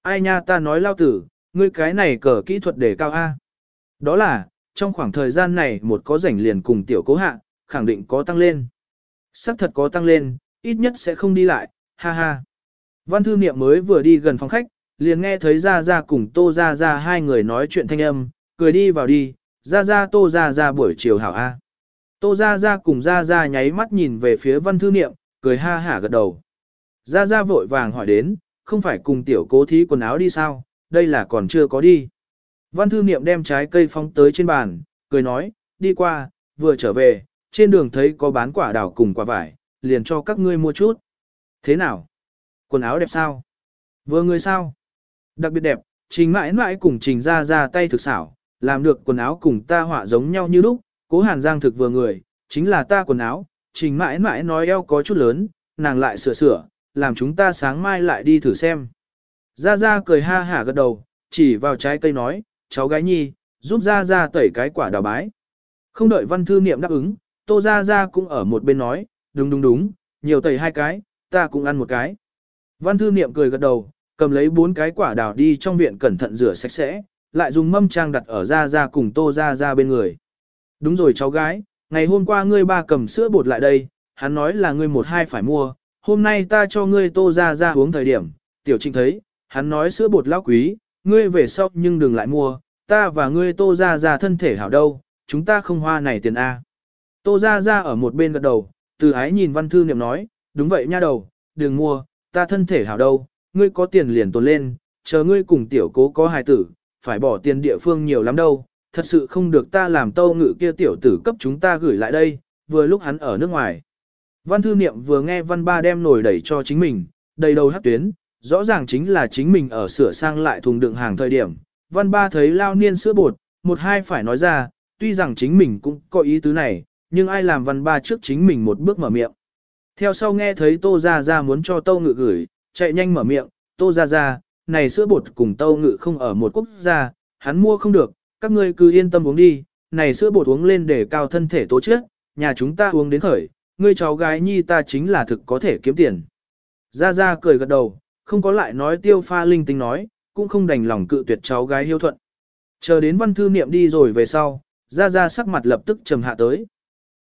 Ai nha ta nói lao tử, ngươi cái này cờ kỹ thuật để cao A. Đó là, trong khoảng thời gian này một có rảnh liền cùng tiểu cố hạ, khẳng định có tăng lên. Sắc thật có tăng lên, ít nhất sẽ không đi lại, ha ha. Văn thư niệm mới vừa đi gần phòng khách, liền nghe thấy gia gia cùng Tô gia gia hai người nói chuyện thanh âm, cười đi vào đi, Gia gia, Tô gia gia buổi chiều hảo A. Tô gia gia cùng gia gia nháy mắt nhìn về phía văn thư niệm, cười ha hả gật đầu. Gia gia vội vàng hỏi đến, không phải cùng tiểu cố thí quần áo đi sao, đây là còn chưa có đi. Văn thư niệm đem trái cây phóng tới trên bàn, cười nói, đi qua, vừa trở về, trên đường thấy có bán quả đào cùng quả vải, liền cho các ngươi mua chút. Thế nào? Quần áo đẹp sao? Vừa người sao? Đặc biệt đẹp, trình mãi mãi cùng trình ra ra tay thực xảo, làm được quần áo cùng ta họa giống nhau như lúc, cố hàn giang thực vừa người, chính là ta quần áo, trình mãi mãi nói eo có chút lớn, nàng lại sửa sửa, làm chúng ta sáng mai lại đi thử xem. Ra ra cười ha hả gật đầu, chỉ vào trái cây nói, cháu gái nhi, giúp ra ra tẩy cái quả đào bái. Không đợi văn thư niệm đáp ứng, tô ra ra cũng ở một bên nói, đúng đúng đúng, nhiều tẩy hai cái, ta cũng ăn một cái. Văn thư niệm cười gật đầu, cầm lấy bốn cái quả đào đi trong viện cẩn thận rửa sạch sẽ, lại dùng mâm trang đặt ở ra ra cùng tô ra ra bên người. Đúng rồi cháu gái, ngày hôm qua ngươi ba cầm sữa bột lại đây, hắn nói là ngươi một hai phải mua, hôm nay ta cho ngươi tô ra ra uống thời điểm, tiểu trinh thấy, hắn nói sữa bột lão quý, ngươi về sau nhưng đừng lại mua, ta và ngươi tô ra ra thân thể hảo đâu, chúng ta không hoa này tiền A. Tô ra ra ở một bên gật đầu, từ ái nhìn văn thư niệm nói, đúng vậy nha đầu, đừng mua, ta thân thể hảo đâu, ngươi có tiền liền tồn lên, chờ ngươi cùng tiểu cố có hài tử, phải bỏ tiền địa phương nhiều lắm đâu, thật sự không được ta làm tâu ngự kia tiểu tử cấp chúng ta gửi lại đây, vừa lúc hắn ở nước ngoài. Văn thư niệm vừa nghe văn ba đem nổi đẩy cho chính mình, đầy đầu hát tuyến, rõ ràng chính là chính mình ở sửa sang lại thùng đựng hàng thời điểm. Văn ba thấy lao niên sữa bột, một hai phải nói ra, tuy rằng chính mình cũng có ý tứ này, nhưng ai làm văn ba trước chính mình một bước mở miệng. Theo sau nghe thấy Tô Gia Gia muốn cho Tâu Ngự gửi, chạy nhanh mở miệng, Tô Gia Gia, này sữa bột cùng Tâu Ngự không ở một quốc gia, hắn mua không được, các ngươi cứ yên tâm uống đi, này sữa bột uống lên để cao thân thể tố chất, nhà chúng ta uống đến khởi, ngươi cháu gái nhi ta chính là thực có thể kiếm tiền. Gia Gia cười gật đầu, không có lại nói tiêu pha linh tinh nói, cũng không đành lòng cự tuyệt cháu gái hiếu thuận. Chờ đến văn thư niệm đi rồi về sau, Gia Gia sắc mặt lập tức trầm hạ tới.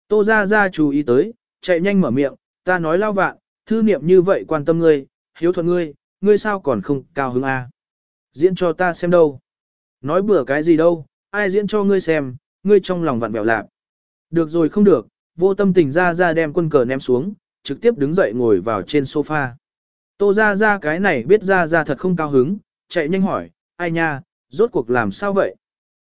Tô Gia Gia chú ý tới, chạy nhanh mở miệng, ta nói lao vạn, thư niệm như vậy quan tâm ngươi, hiếu thuận ngươi, ngươi sao còn không cao hứng? À? Diễn cho ta xem đâu. Nói bừa cái gì đâu, ai diễn cho ngươi xem, ngươi trong lòng vặn vẹo lạc. Được rồi không được, vô tâm tình ra ra đem quân cờ ném xuống, trực tiếp đứng dậy ngồi vào trên sofa. Tô ra ra cái này biết ra ra thật không cao hứng, chạy nhanh hỏi, ai nha, rốt cuộc làm sao vậy?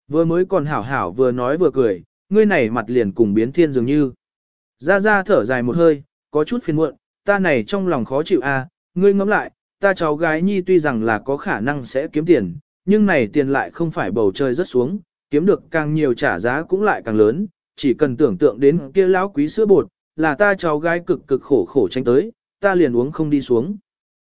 Vừa mới còn hảo hảo vừa nói vừa cười, ngươi này mặt liền cùng biến thiên dường như. Ra ra thở dài một hơi, có chút phiền muộn, ta này trong lòng khó chịu a, à, ngươi ngẫm lại, ta cháu gái nhi tuy rằng là có khả năng sẽ kiếm tiền, nhưng này tiền lại không phải bầu trời rất xuống, kiếm được càng nhiều trả giá cũng lại càng lớn, chỉ cần tưởng tượng đến kia lão quý sữa bột, là ta cháu gái cực cực khổ khổ tranh tới, ta liền uống không đi xuống.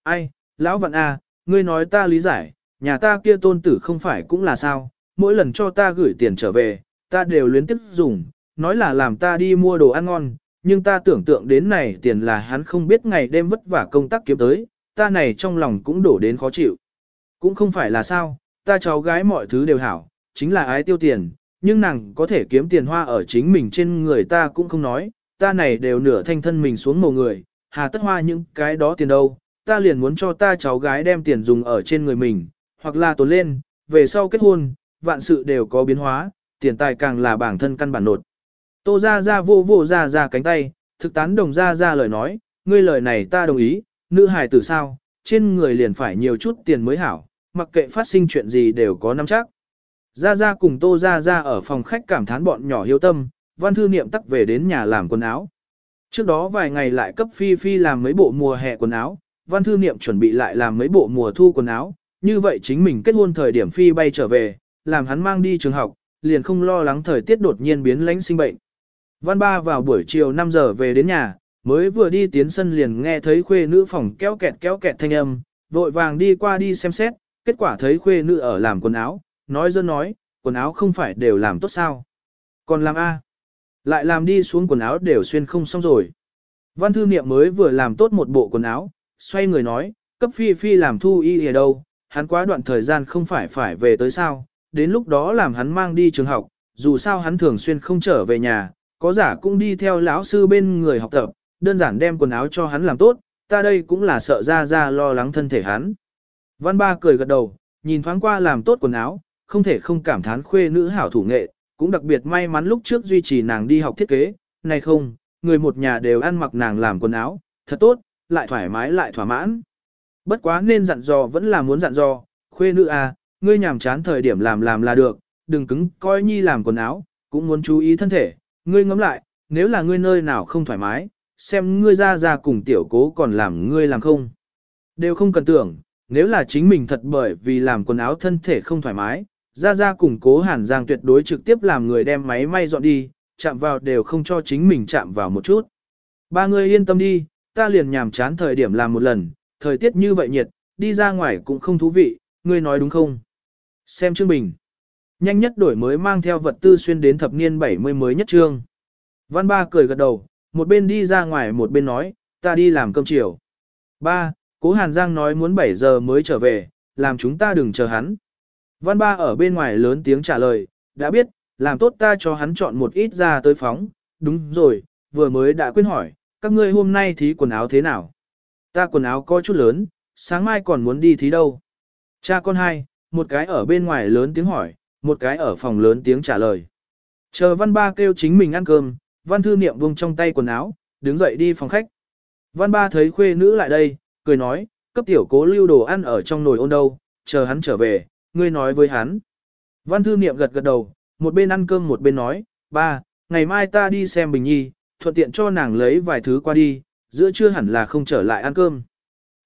Ai, lão vạn a, ngươi nói ta lý giải, nhà ta kia tôn tử không phải cũng là sao, mỗi lần cho ta gửi tiền trở về, ta đều luyến tiếp dùng, nói là làm ta đi mua đồ ăn ngon, nhưng ta tưởng tượng đến này tiền là hắn không biết ngày đêm vất vả công tác kiếm tới, ta này trong lòng cũng đổ đến khó chịu. Cũng không phải là sao, ta cháu gái mọi thứ đều hảo, chính là ái tiêu tiền, nhưng nàng có thể kiếm tiền hoa ở chính mình trên người ta cũng không nói, ta này đều nửa thanh thân mình xuống mồ người, hà tất hoa những cái đó tiền đâu, ta liền muốn cho ta cháu gái đem tiền dùng ở trên người mình, hoặc là tồn lên, về sau kết hôn, vạn sự đều có biến hóa, tiền tài càng là bản thân căn bản nột. Tô ra ra vô vô ra ra cánh tay, thực tán đồng ra ra lời nói, ngươi lời này ta đồng ý, nữ hài tử sao, trên người liền phải nhiều chút tiền mới hảo, mặc kệ phát sinh chuyện gì đều có nắm chắc. Ra ra cùng tô ra ra ở phòng khách cảm thán bọn nhỏ hiếu tâm, văn thư niệm tắc về đến nhà làm quần áo. Trước đó vài ngày lại cấp Phi Phi làm mấy bộ mùa hè quần áo, văn thư niệm chuẩn bị lại làm mấy bộ mùa thu quần áo, như vậy chính mình kết hôn thời điểm Phi bay trở về, làm hắn mang đi trường học, liền không lo lắng thời tiết đột nhiên biến lãnh sinh bệnh. Văn ba vào buổi chiều 5 giờ về đến nhà, mới vừa đi tiến sân liền nghe thấy khuê nữ phòng kéo kẹt kéo kẹt thanh âm, vội vàng đi qua đi xem xét, kết quả thấy khuê nữ ở làm quần áo, nói dân nói, quần áo không phải đều làm tốt sao. Còn làm A. Lại làm đi xuống quần áo đều xuyên không xong rồi. Văn thư niệm mới vừa làm tốt một bộ quần áo, xoay người nói, cấp phi phi làm thu y ở đâu, hắn quá đoạn thời gian không phải phải về tới sao, đến lúc đó làm hắn mang đi trường học, dù sao hắn thường xuyên không trở về nhà, có giả cũng đi theo lão sư bên người học tập, đơn giản đem quần áo cho hắn làm tốt, ta đây cũng là sợ ra ra lo lắng thân thể hắn. Văn ba cười gật đầu, nhìn thoáng qua làm tốt quần áo, không thể không cảm thán khuê nữ hảo thủ nghệ, cũng đặc biệt may mắn lúc trước duy trì nàng đi học thiết kế, này không, người một nhà đều ăn mặc nàng làm quần áo, thật tốt, lại thoải mái lại thỏa mãn. Bất quá nên dặn dò vẫn là muốn dặn dò, khuê nữ à, ngươi nhàm chán thời điểm làm làm là được, đừng cứng coi nhi làm quần áo, cũng muốn chú ý thân thể, ngươi ngẫm lại, nếu là ngươi nơi nào không thoải mái, xem ngươi ra ra cùng tiểu cố còn làm ngươi làm không. Đều không cần tưởng, nếu là chính mình thật bởi vì làm quần áo thân thể không thoải mái, ra ra cùng cố hàn giang tuyệt đối trực tiếp làm người đem máy may dọn đi, chạm vào đều không cho chính mình chạm vào một chút. Ba người yên tâm đi, ta liền nhàm chán thời điểm làm một lần, thời tiết như vậy nhiệt, đi ra ngoài cũng không thú vị, ngươi nói đúng không? Xem chương bình. Nhanh nhất đổi mới mang theo vật tư xuyên đến thập niên 70 mới nhất trương. Văn ba cười gật đầu, một bên đi ra ngoài một bên nói, ta đi làm cơm chiều. Ba, cố Hàn Giang nói muốn 7 giờ mới trở về, làm chúng ta đừng chờ hắn. Văn ba ở bên ngoài lớn tiếng trả lời, đã biết, làm tốt ta cho hắn chọn một ít ra tới phóng, đúng rồi, vừa mới đã quên hỏi, các ngươi hôm nay thí quần áo thế nào? Ta quần áo có chút lớn, sáng mai còn muốn đi thí đâu? Cha con hai, một cái ở bên ngoài lớn tiếng hỏi, một cái ở phòng lớn tiếng trả lời. Chờ văn ba kêu chính mình ăn cơm, văn thư niệm buông trong tay quần áo, đứng dậy đi phòng khách. Văn ba thấy khuê nữ lại đây, cười nói, cấp tiểu cố lưu đồ ăn ở trong nồi ôn đâu, chờ hắn trở về, ngươi nói với hắn. Văn thư niệm gật gật đầu, một bên ăn cơm một bên nói, ba, ngày mai ta đi xem Bình Nhi, thuận tiện cho nàng lấy vài thứ qua đi, giữa trưa hẳn là không trở lại ăn cơm.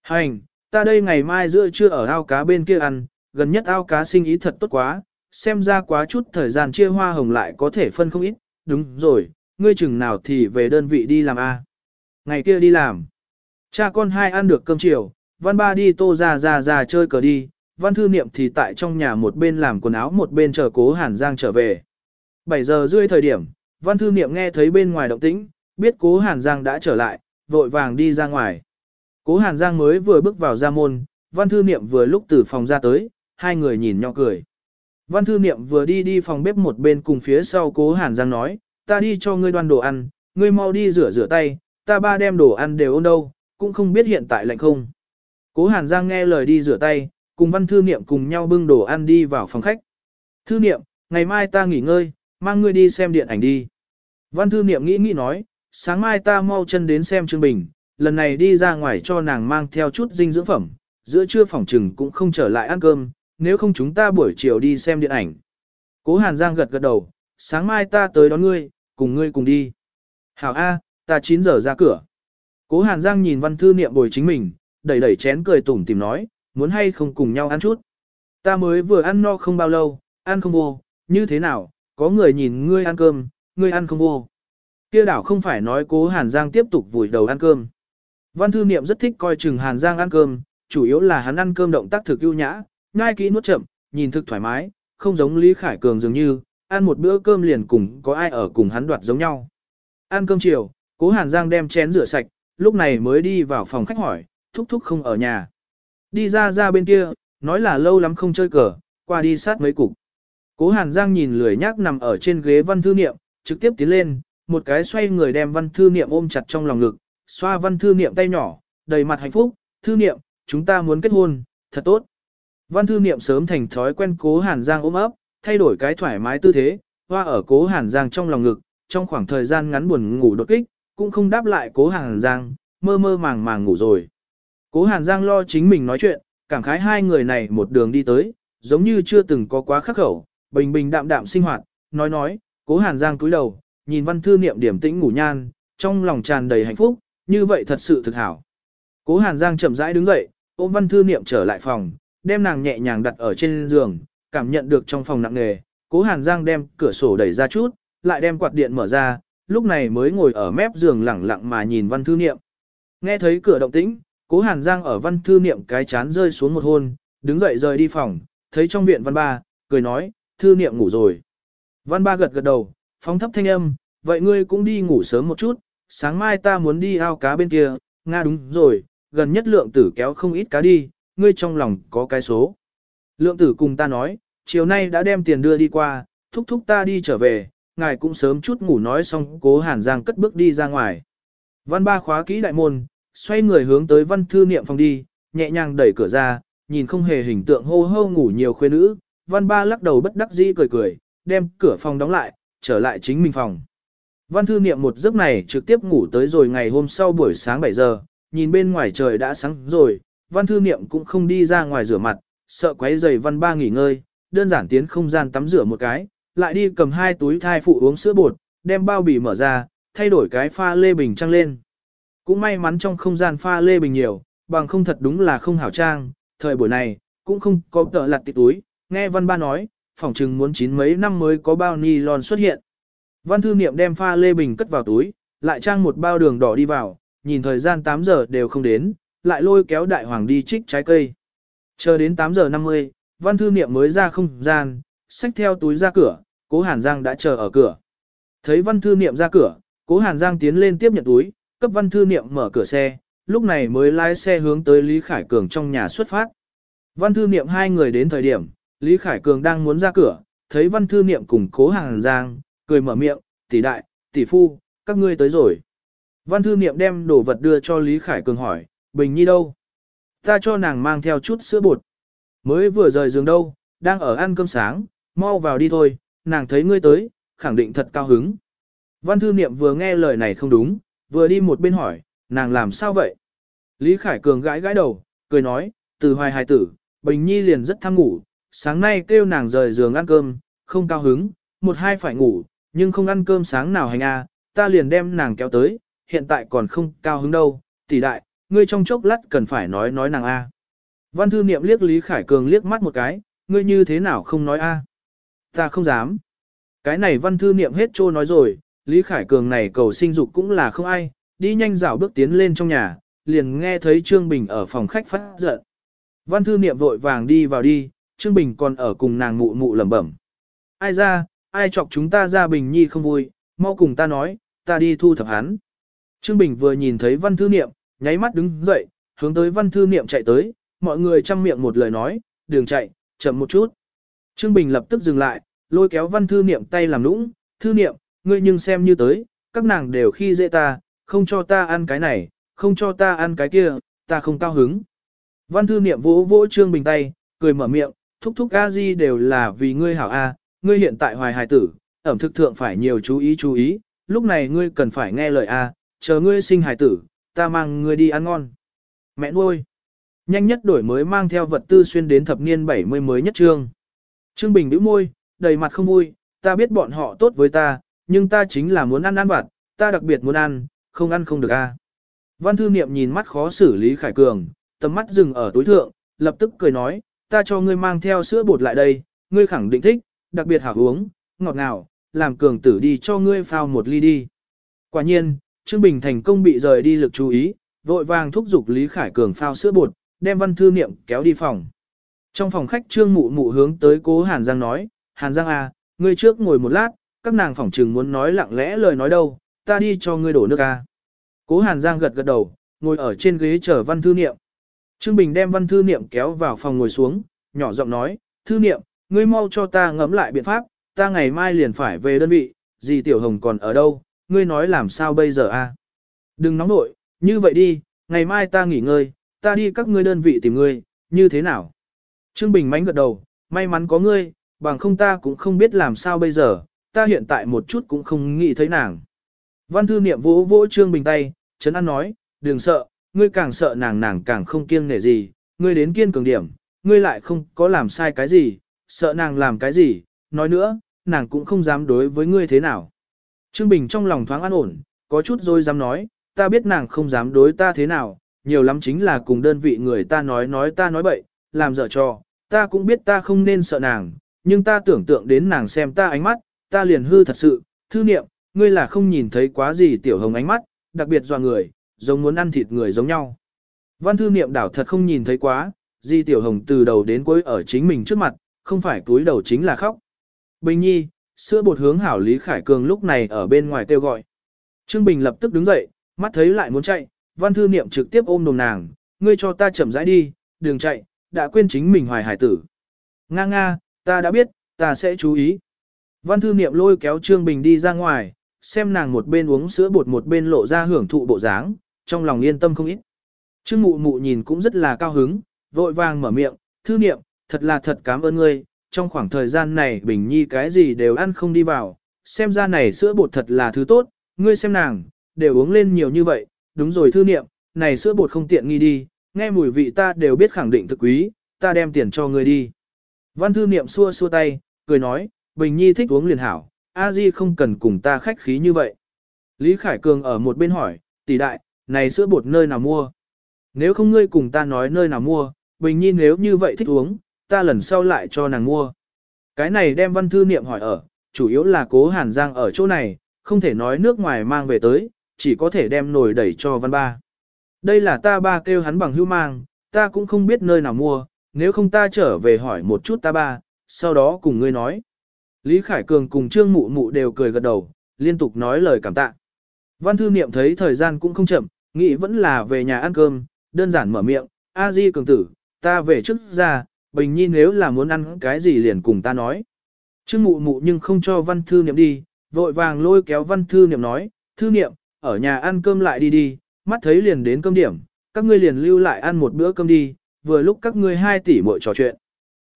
Hành, ta đây ngày mai giữa trưa ở ao cá bên kia ăn, gần nhất ao cá sinh ý thật tốt quá, xem ra quá chút thời gian chia hoa hồng lại có thể phân không ít, đúng rồi, ngươi chừng nào thì về đơn vị đi làm a Ngày kia đi làm. Cha con hai ăn được cơm chiều, văn ba đi tô ra ra ra chơi cờ đi, văn thư niệm thì tại trong nhà một bên làm quần áo một bên chờ cố Hàn Giang trở về. 7 giờ rưỡi thời điểm, văn thư niệm nghe thấy bên ngoài động tĩnh, biết cố Hàn Giang đã trở lại, vội vàng đi ra ngoài. Cố Hàn Giang mới vừa bước vào ra môn, văn thư niệm vừa lúc từ phòng ra tới, hai người nhìn nhau cười. Văn thư niệm vừa đi đi phòng bếp một bên cùng phía sau cố Hàn Giang nói, ta đi cho ngươi đoan đồ ăn, ngươi mau đi rửa rửa tay, ta ba đem đồ ăn đều ôn đâu, cũng không biết hiện tại lạnh không. Cố Hàn Giang nghe lời đi rửa tay, cùng văn thư niệm cùng nhau bưng đồ ăn đi vào phòng khách. Thư niệm, ngày mai ta nghỉ ngơi, mang ngươi đi xem điện ảnh đi. Văn thư niệm nghĩ nghĩ nói, sáng mai ta mau chân đến xem Trương Bình, lần này đi ra ngoài cho nàng mang theo chút dinh dưỡng phẩm, giữa trưa phòng trừng cũng không trở lại ăn cơm, nếu không chúng ta buổi chiều đi xem điện ảnh. Cố Hàn Giang gật gật đầu, sáng mai ta tới đón ngươi, cùng ngươi cùng đi. Hảo A, ta 9 giờ ra cửa. Cố Hàn Giang nhìn văn thư niệm bồi chính mình, đẩy đẩy chén cười tủm tìm nói, muốn hay không cùng nhau ăn chút. Ta mới vừa ăn no không bao lâu, ăn không vô, như thế nào, có người nhìn ngươi ăn cơm, ngươi ăn không vô. Kia đảo không phải nói cố Hàn Giang tiếp tục vùi đầu ăn cơm. Văn thư niệm rất thích coi chừng Hàn Giang ăn cơm, chủ yếu là hắn ăn cơm động tác thực ưu nhã, nhai kỹ nuốt chậm, nhìn thực thoải mái, không giống Lý Khải Cường dường như, ăn một bữa cơm liền cùng có ai ở cùng hắn đoạt giống nhau. Ăn cơm chiều, Cố Hàn Giang đem chén rửa sạch, lúc này mới đi vào phòng khách hỏi, thúc thúc không ở nhà. Đi ra ra bên kia, nói là lâu lắm không chơi cờ, qua đi sát mấy cục. Cố Hàn Giang nhìn lười nhác nằm ở trên ghế văn thư niệm, trực tiếp tiến lên, một cái xoay người đem văn thư niệm ôm chặt trong lòng ngực, xoa văn thư niệm tay nhỏ, đầy mặt hạnh phúc, thư niệm, chúng ta muốn kết hôn, thật tốt. Văn thư niệm sớm thành thói quen cố Hàn Giang ôm ấp, thay đổi cái thoải mái tư thế, hoa ở cố Hàn Giang trong lòng ngực, trong khoảng thời gian ngắn buồn ngủ đột kích, cũng không đáp lại cố Hàn Giang, mơ mơ màng màng ngủ rồi. Cố Hàn Giang lo chính mình nói chuyện, cảm khái hai người này một đường đi tới, giống như chưa từng có quá khắc khẩu, bình bình đạm đạm sinh hoạt, nói nói, cố Hàn Giang cúi đầu, nhìn văn thư niệm điểm tĩnh ngủ nhan, trong lòng tràn đầy hạnh phúc, như vậy thật sự thực hảo. Cố Hàn Giang chậm rãi đứng dậy, ôm văn thư niệm trở lại phòng, đem nàng nhẹ nhàng đặt ở trên giường, cảm nhận được trong phòng nặng nề, cố Hàn Giang đem cửa sổ đẩy ra chút, lại đem quạt điện mở ra, lúc này mới ngồi ở mép giường lẳng lặng mà nhìn văn thư niệm. Nghe thấy cửa động tĩnh, cố Hàn Giang ở văn thư niệm cái chán rơi xuống một hôn, đứng dậy rời đi phòng, thấy trong viện văn ba, cười nói, thư niệm ngủ rồi. Văn ba gật gật đầu, phóng thấp thanh âm, vậy ngươi cũng đi ngủ sớm một chút, sáng mai ta muốn đi ao cá bên kia, Nga đúng rồi, gần nhất lượng tử kéo không ít cá đi, ngươi trong lòng có cái số. Lượng tử cùng ta nói, chiều nay đã đem tiền đưa đi qua, thúc thúc ta đi trở về, ngài cũng sớm chút ngủ nói xong cố hàn giang cất bước đi ra ngoài. Văn ba khóa kỹ đại môn, xoay người hướng tới văn thư niệm phòng đi, nhẹ nhàng đẩy cửa ra, nhìn không hề hình tượng hô hô ngủ nhiều khuê nữ, văn ba lắc đầu bất đắc dĩ cười cười, đem cửa phòng đóng lại, trở lại chính mình phòng. Văn thư niệm một giấc này trực tiếp ngủ tới rồi ngày hôm sau buổi sáng 7 giờ, nhìn bên ngoài trời đã sáng rồi, văn thư niệm cũng không đi ra ngoài rửa mặt, sợ quấy giày văn ba nghỉ ngơi, đơn giản tiến không gian tắm rửa một cái, lại đi cầm hai túi thai phụ uống sữa bột, đem bao bì mở ra, thay đổi cái pha lê bình trăng lên. Cũng may mắn trong không gian pha lê bình nhiều, bằng không thật đúng là không hảo trang, thời buổi này, cũng không có tợ lặt tịt túi, nghe văn ba nói, phỏng chừng muốn chín mấy năm mới có bao ni lon xuất hiện. Văn thư niệm đem pha lê bình cất vào túi, lại trang một bao đường đỏ đi vào, nhìn thời gian 8 giờ đều không đến, lại lôi kéo đại hoàng đi trích trái cây. Chờ đến 8 giờ 50, văn thư niệm mới ra không gian, xách theo túi ra cửa, cố Hàn Giang đã chờ ở cửa. Thấy văn thư niệm ra cửa, cố Hàn Giang tiến lên tiếp nhận túi, cấp văn thư niệm mở cửa xe, lúc này mới lái xe hướng tới Lý Khải Cường trong nhà xuất phát. Văn thư niệm hai người đến thời điểm, Lý Khải Cường đang muốn ra cửa, thấy văn thư niệm cùng cố hàng Giang, cười mở miệng, tỷ đại, tỷ phu, các ngươi tới rồi. Văn thư niệm đem đồ vật đưa cho Lý Khải Cường hỏi, Bình Nhi đâu? Ta cho nàng mang theo chút sữa bột. Mới vừa rời giường đâu, đang ở ăn cơm sáng, mau vào đi thôi, nàng thấy ngươi tới, khẳng định thật cao hứng. Văn thư niệm vừa nghe lời này không đúng, vừa đi một bên hỏi, nàng làm sao vậy? Lý Khải Cường gãi gãi đầu, cười nói, từ hoài hài tử, Bình Nhi liền rất tham ngủ, sáng nay kêu nàng rời giường ăn cơm, không cao hứng, một hai phải ngủ, nhưng không ăn cơm sáng nào hành a, ta liền đem nàng kéo tới, hiện tại còn không cao hứng đâu, tỷ đại, ngươi trong chốc lát cần phải nói nói nàng a. Văn thư niệm liếc Lý Khải Cường liếc mắt một cái, ngươi như thế nào không nói a? Ta không dám. Cái này văn thư niệm hết trô nói rồi, Lý Khải Cường này cầu sinh dục cũng là không ai, đi nhanh dạo bước tiến lên trong nhà, liền nghe thấy Trương Bình ở phòng khách phát giận. Văn thư niệm vội vàng đi vào đi, Trương Bình còn ở cùng nàng mụ mụ lẩm bẩm. Ai ra, ai chọc chúng ta ra Bình Nhi không vui, mau cùng ta nói, ta đi thu thập hắn. Trương Bình vừa nhìn thấy văn thư niệm, nháy mắt đứng dậy, hướng tới văn thư niệm chạy tới, mọi người chăm miệng một lời nói, đường chạy, chậm một chút. Trương Bình lập tức dừng lại, lôi kéo văn thư niệm tay làm nũng, thư niệm, ngươi nhưng xem như tới, các nàng đều khi dễ ta, không cho ta ăn cái này, không cho ta ăn cái kia, ta không cao hứng. Văn thư niệm vỗ vỗ Trương Bình tay, cười mở miệng, thúc thúc a di đều là vì ngươi hảo a, ngươi hiện tại hoài hài tử, ẩm thực thượng phải nhiều chú ý chú ý, lúc này ngươi cần phải nghe lời a, chờ ngươi sinh hài tử, ta mang ngươi đi ăn ngon. Mẹ nuôi. Nhanh nhất đổi mới mang theo vật tư xuyên đến thập niên 70 mới nhất trương. Trương Bình bĩu môi, đầy mặt không vui, ta biết bọn họ tốt với ta, nhưng ta chính là muốn ăn ăn vặt, ta đặc biệt muốn ăn, không ăn không được a. Văn thư niệm nhìn mắt khó xử Lý Khải Cường, tầm mắt dừng ở tối thượng, lập tức cười nói, ta cho ngươi mang theo sữa bột lại đây, ngươi khẳng định thích, đặc biệt hảo uống, ngọt ngào, làm cường tử đi cho ngươi phao một ly đi. Quả nhiên, Trương Bình thành công bị rời đi lực chú ý, vội vàng thúc giục Lý Khải Cường phao sữa bột, đem văn thư niệm kéo đi phòng. Trong phòng khách Trương Mụ Mụ hướng tới cố Hàn Giang nói, Hàn Giang à, ngươi trước ngồi một lát, các nàng phỏng trừng muốn nói lặng lẽ lời nói đâu, ta đi cho ngươi đổ nước à. Cố Hàn Giang gật gật đầu, ngồi ở trên ghế chờ văn thư niệm. Trương Bình đem văn thư niệm kéo vào phòng ngồi xuống, nhỏ giọng nói, thư niệm, ngươi mau cho ta ngẫm lại biện pháp, ta ngày mai liền phải về đơn vị, dì Tiểu Hồng còn ở đâu, ngươi nói làm sao bây giờ a? Đừng nóng nội, như vậy đi, ngày mai ta nghỉ ngơi, ta đi các ngươi đơn vị tìm ngươi, như thế nào? Trương Bình mánh gật đầu, may mắn có ngươi, bằng không ta cũng không biết làm sao bây giờ, ta hiện tại một chút cũng không nghĩ thấy nàng. Văn thư niệm vỗ vỗ Trương Bình tay, Trấn An nói, đừng sợ, ngươi càng sợ nàng nàng càng không kiêng nể gì, ngươi đến kiên cường điểm, ngươi lại không có làm sai cái gì, sợ nàng làm cái gì, nói nữa, nàng cũng không dám đối với ngươi thế nào. Trương Bình trong lòng thoáng an ổn, có chút rồi dám nói, ta biết nàng không dám đối ta thế nào, nhiều lắm chính là cùng đơn vị người ta nói nói ta nói bậy, làm dở trò, ta cũng biết ta không nên sợ nàng, nhưng ta tưởng tượng đến nàng xem ta ánh mắt, ta liền hư thật sự, thư niệm, ngươi là không nhìn thấy quá gì tiểu hồng ánh mắt, đặc biệt dò người, giống muốn ăn thịt người giống nhau. Văn thư niệm đảo thật không nhìn thấy quá, di tiểu hồng từ đầu đến cuối ở chính mình trước mặt, không phải túi đầu chính là khóc. Bình nhi, sữa bột hướng hảo Lý Khải Cường lúc này ở bên ngoài kêu gọi. Trương Bình lập tức đứng dậy, mắt thấy lại muốn chạy, văn thư niệm trực tiếp ôm đồm nàng, ngươi cho ta chậm rãi đi, đừng chạy, đã quên chính mình hoài hải tử. Nga nga, ta đã biết, ta sẽ chú ý. Văn thư niệm lôi kéo Trương Bình đi ra ngoài, xem nàng một bên uống sữa bột một bên lộ ra hưởng thụ bộ dáng, trong lòng yên tâm không ít. Trương mụ mụ nhìn cũng rất là cao hứng, vội vàng mở miệng, thư niệm, thật là thật cảm ơn ngươi, trong khoảng thời gian này Bình Nhi cái gì đều ăn không đi vào, xem ra này sữa bột thật là thứ tốt, ngươi xem nàng, đều uống lên nhiều như vậy, đúng rồi thư niệm, này sữa bột không tiện nghi đi, nghe mùi vị ta đều biết khẳng định thực quý, ta đem tiền cho ngươi đi. Văn thư niệm xua xua tay, cười nói, Bình Nhi thích uống liền hảo, a di không cần cùng ta khách khí như vậy. Lý Khải Cường ở một bên hỏi, tỷ đại, này sữa bột nơi nào mua? Nếu không ngươi cùng ta nói nơi nào mua, Bình Nhi nếu như vậy thích uống, ta lần sau lại cho nàng mua. Cái này đem văn thư niệm hỏi ở, chủ yếu là cố Hàn Giang ở chỗ này, không thể nói nước ngoài mang về tới, chỉ có thể đem nồi đẩy cho văn ba. Đây là ta ba kêu hắn bằng hưu mang, ta cũng không biết nơi nào mua, nếu không ta trở về hỏi một chút ta ba, sau đó cùng ngươi nói. Lý Khải Cường cùng Trương Mụ Mụ đều cười gật đầu, liên tục nói lời cảm tạ. Văn thư niệm thấy thời gian cũng không chậm, nghĩ vẫn là về nhà ăn cơm, đơn giản mở miệng, A Di Cường tử, ta về trước ra, Bình Nhi nếu là muốn ăn cái gì liền cùng ta nói. Trương Mụ Mụ nhưng không cho văn thư niệm đi, vội vàng lôi kéo văn thư niệm nói, thư niệm, ở nhà ăn cơm lại đi đi, mắt thấy liền đến cơm điểm, các ngươi liền lưu lại ăn một bữa cơm đi, vừa lúc các ngươi hai tỷ muội trò chuyện.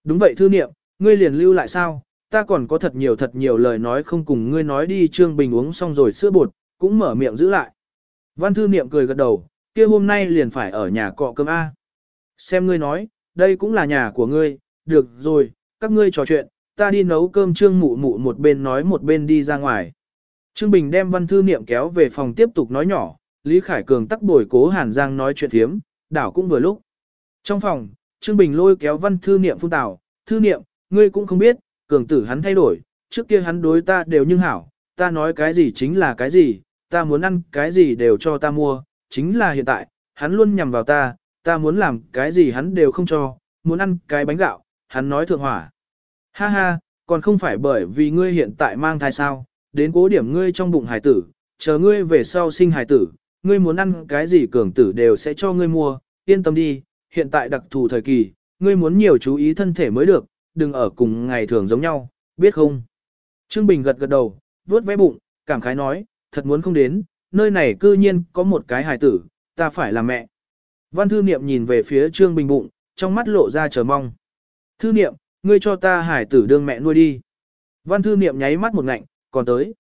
Đúng vậy thư niệm, ngươi liền lưu lại sao, ta còn có thật nhiều thật nhiều lời nói không cùng ngươi nói đi Trương Bình uống xong rồi sữa bột, cũng mở miệng giữ lại. Văn thư niệm cười gật đầu, kia hôm nay liền phải ở nhà cọ cơm A. Xem ngươi nói, đây cũng là nhà của ngươi, được rồi, các ngươi trò chuyện, ta đi nấu cơm Trương mụ mụ một bên nói một bên đi ra ngoài. Trương Bình đem văn thư niệm kéo về phòng tiếp tục nói nhỏ, Lý Khải Cường tắc bồi cố Hàn Giang nói chuyện thiếm, đảo cũng vừa lúc. Trong phòng, Trương Bình lôi kéo văn thư niệm phun tào, thư niệm, ngươi cũng không biết, cường tử hắn thay đổi, trước kia hắn đối ta đều nhưng hảo, ta nói cái gì chính là cái gì, ta muốn ăn cái gì đều cho ta mua, chính là hiện tại, hắn luôn nhằm vào ta, ta muốn làm cái gì hắn đều không cho, muốn ăn cái bánh gạo, hắn nói thượng hỏa. Ha ha, còn không phải bởi vì ngươi hiện tại mang thai sao, đến cố điểm ngươi trong bụng hải tử, chờ ngươi về sau sinh hải tử, ngươi muốn ăn cái gì cường tử đều sẽ cho ngươi mua, yên tâm đi, hiện tại đặc thù thời kỳ, ngươi muốn nhiều chú ý thân thể mới được, đừng ở cùng ngày thường giống nhau, biết không? Trương Bình gật gật đầu, vuốt vé bụng, cảm khái nói, thật muốn không đến, nơi này cư nhiên có một cái hài tử, ta phải làm mẹ. Văn thư niệm nhìn về phía Trương Bình bụng, trong mắt lộ ra chờ mong. Thư niệm, ngươi cho ta hải tử đương mẹ nuôi đi. Văn thư niệm nháy mắt một ngạnh, còn tới.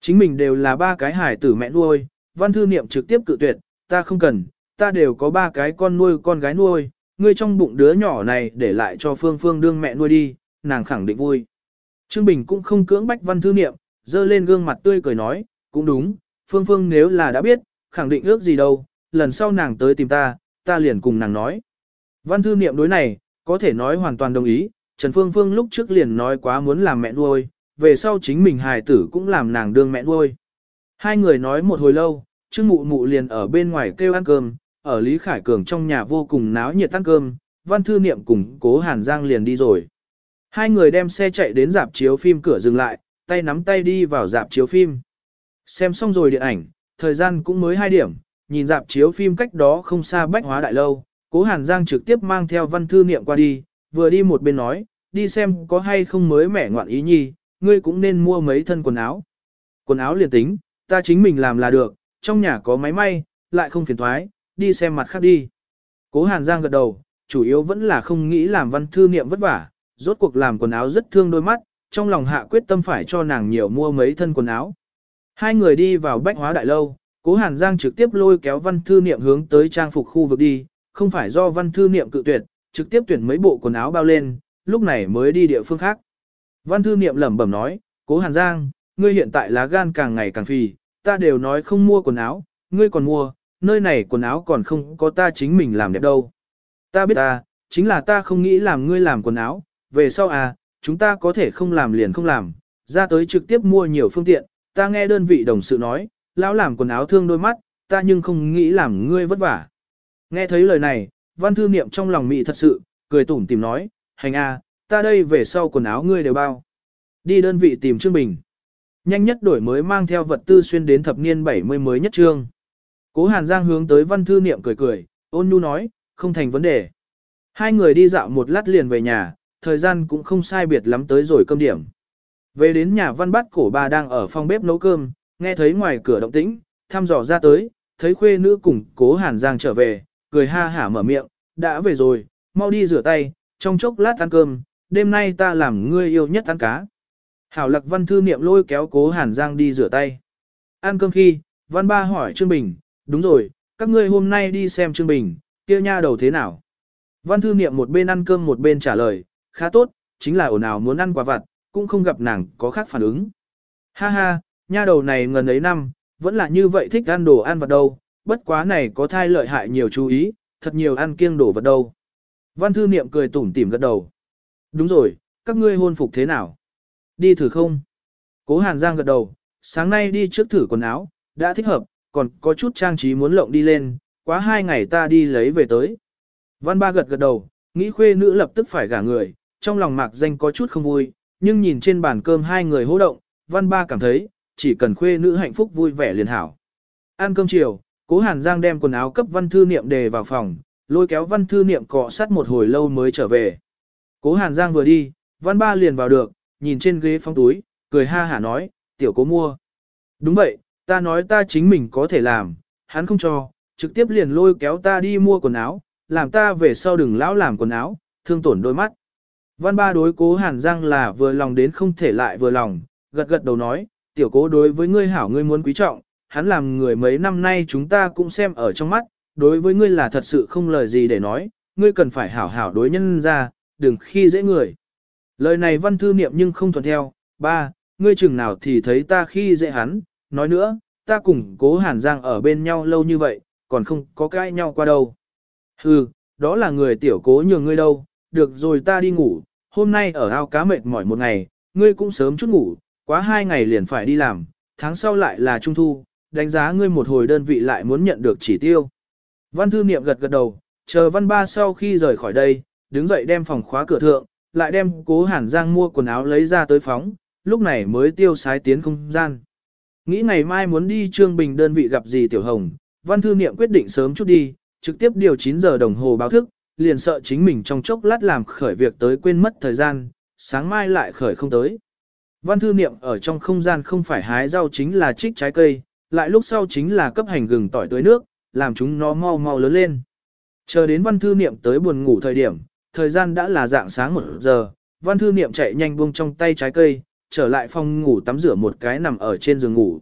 Chính mình đều là ba cái hải tử mẹ nuôi, văn thư niệm trực tiếp cự tuyệt, ta không cần, ta đều có ba cái con nuôi con gái nuôi, ngươi trong bụng đứa nhỏ này để lại cho Phương Phương đương mẹ nuôi đi, nàng khẳng định vui. Trương Bình cũng không cưỡng bách văn thư niệm, dơ lên gương mặt tươi cười nói, cũng đúng, Phương Phương nếu là đã biết, khẳng định ước gì đâu, lần sau nàng tới tìm ta, ta liền cùng nàng nói. Văn thư niệm đối này, có thể nói hoàn toàn đồng ý, Trần Phương Phương lúc trước liền nói quá muốn làm mẹ nuôi, về sau chính mình hài tử cũng làm nàng đương mẹ nuôi. Hai người nói một hồi lâu, Trương Mụ Mụ liền ở bên ngoài kêu ăn cơm, ở Lý Khải Cường trong nhà vô cùng náo nhiệt ăn cơm, Văn Thư Niệm cùng Cố Hàn Giang liền đi rồi. Hai người đem xe chạy đến dạp chiếu phim cửa dừng lại, tay nắm tay đi vào dạp chiếu phim. Xem xong rồi điện ảnh, thời gian cũng mới 2 điểm, nhìn dạp chiếu phim cách đó không xa bách hóa đại lâu, cố Hàn Giang trực tiếp mang theo văn thư niệm qua đi, vừa đi một bên nói, đi xem có hay không mới mẻ ngoạn ý nhi, ngươi cũng nên mua mấy thân quần áo. Quần áo liền tính, ta chính mình làm là được, trong nhà có máy may, lại không phiền thoái, đi xem mặt khác đi. Cố Hàn Giang gật đầu, chủ yếu vẫn là không nghĩ làm văn thư niệm vất vả, rốt cuộc làm quần áo rất thương đôi mắt, trong lòng hạ quyết tâm phải cho nàng nhiều mua mấy thân quần áo. Hai người đi vào bách hóa đại lâu, cố Hàn Giang trực tiếp lôi kéo văn thư niệm hướng tới trang phục khu vực đi, không phải do văn thư niệm cự tuyệt, trực tiếp tuyển mấy bộ quần áo bao lên, lúc này mới đi địa phương khác. Văn thư niệm lẩm bẩm nói, cố Hàn Giang, ngươi hiện tại lá gan càng ngày càng phì, ta đều nói không mua quần áo, ngươi còn mua, nơi này quần áo còn không có ta chính mình làm đẹp đâu. Ta biết ta, chính là ta không nghĩ làm ngươi làm quần áo, về sau à, chúng ta có thể không làm liền không làm, ra tới trực tiếp mua nhiều phương tiện, ta nghe đơn vị đồng sự nói, lão làm quần áo thương đôi mắt, ta nhưng không nghĩ làm ngươi vất vả. Nghe thấy lời này, văn thư niệm trong lòng mị thật sự, cười tủm tìm nói, hành a, ta đây về sau quần áo ngươi đều bao. Đi đơn vị tìm Trương Bình. Nhanh nhất đổi mới mang theo vật tư xuyên đến thập niên 70 mới nhất trương. Cố Hàn Giang hướng tới văn thư niệm cười cười, ôn nhu nói, không thành vấn đề. Hai người đi dạo một lát liền về nhà, thời gian cũng không sai biệt lắm tới rồi cơm điểm. Về đến nhà văn bát cổ bà đang ở phòng bếp nấu cơm, nghe thấy ngoài cửa động tĩnh, thăm dò ra tới, thấy khuê nữ cùng cố Hàn Giang trở về, cười ha hả mở miệng, đã về rồi, mau đi rửa tay, trong chốc lát ăn cơm, đêm nay ta làm ngươi yêu nhất ăn cá. Hảo lạc văn thư niệm lôi kéo cố Hàn Giang đi rửa tay. Ăn cơm khi, văn ba hỏi Trương Bình, đúng rồi, các ngươi hôm nay đi xem Trương Bình, kia nha đầu thế nào? Văn thư niệm một bên ăn cơm một bên trả lời, khá tốt, chính là ồn ào muốn ăn quả vặt, cũng không gặp nàng có khác phản ứng. Ha ha, nha đầu này ngần ấy năm, vẫn là như vậy thích ăn đồ ăn vật đâu, bất quá này có thai lợi hại nhiều chú ý, thật nhiều ăn kiêng đồ vật đâu. Văn thư niệm cười tủm tỉm gật đầu. Đúng rồi, các ngươi hôn phục thế nào? Đi thử không? Cố Hàn Giang gật đầu, sáng nay đi trước thử quần áo, đã thích hợp, còn có chút trang trí muốn lộng đi lên, quá hai ngày ta đi lấy về tới. Văn ba gật gật đầu, nghĩ khuê nữ lập tức phải gả người, trong lòng mạc danh có chút không vui, nhưng nhìn trên bàn cơm hai người hô động, văn ba cảm thấy, chỉ cần khuê nữ hạnh phúc vui vẻ liền hảo. Ăn cơm chiều, cố hàn giang đem quần áo cấp văn thư niệm đề vào phòng, lôi kéo văn thư niệm cọ sát một hồi lâu mới trở về. Cố hàn giang vừa đi, văn ba liền vào được, nhìn trên ghế phong túi, cười ha hả nói, tiểu cố mua. Đúng vậy, ta nói ta chính mình có thể làm, hắn không cho, trực tiếp liền lôi kéo ta đi mua quần áo, làm ta về sau đừng lão làm quần áo, thương tổn đôi mắt. Văn ba đối cố Hàn Giang là vừa lòng đến không thể lại vừa lòng, gật gật đầu nói, tiểu cố đối với ngươi hảo ngươi muốn quý trọng, hắn làm người mấy năm nay chúng ta cũng xem ở trong mắt, đối với ngươi là thật sự không lời gì để nói, ngươi cần phải hảo hảo đối nhân ra, đừng khi dễ người. Lời này văn thư niệm nhưng không thuận theo, ba, ngươi chừng nào thì thấy ta khi dễ hắn, nói nữa, ta cùng cố Hàn Giang ở bên nhau lâu như vậy, còn không có cãi nhau qua đâu. Hừ, đó là người tiểu cố nhường ngươi đâu, được rồi ta đi ngủ, hôm nay ở ao cá mệt mỏi một ngày, ngươi cũng sớm chút ngủ, quá hai ngày liền phải đi làm, tháng sau lại là trung thu, đánh giá ngươi một hồi đơn vị lại muốn nhận được chỉ tiêu. Văn thư niệm gật gật đầu, chờ văn ba sau khi rời khỏi đây, đứng dậy đem phòng khóa cửa thượng, lại đem cố hàn giang mua quần áo lấy ra tới phóng, lúc này mới tiêu sái tiến không gian. Nghĩ ngày mai muốn đi Trương Bình đơn vị gặp gì Tiểu Hồng, văn thư niệm quyết định sớm chút đi, trực tiếp điều 9 giờ đồng hồ báo thức, liền sợ chính mình trong chốc lát làm khởi việc tới quên mất thời gian, sáng mai lại khởi không tới. Văn thư niệm ở trong không gian không phải hái rau chính là trích trái cây, lại lúc sau chính là cấp hành gừng tỏi tưới nước, làm chúng nó mau mau lớn lên. Chờ đến văn thư niệm tới buồn ngủ thời điểm, thời gian đã là dạng sáng một giờ, văn thư niệm chạy nhanh buông trong tay trái cây, trở lại phòng ngủ tắm rửa một cái nằm ở trên giường ngủ.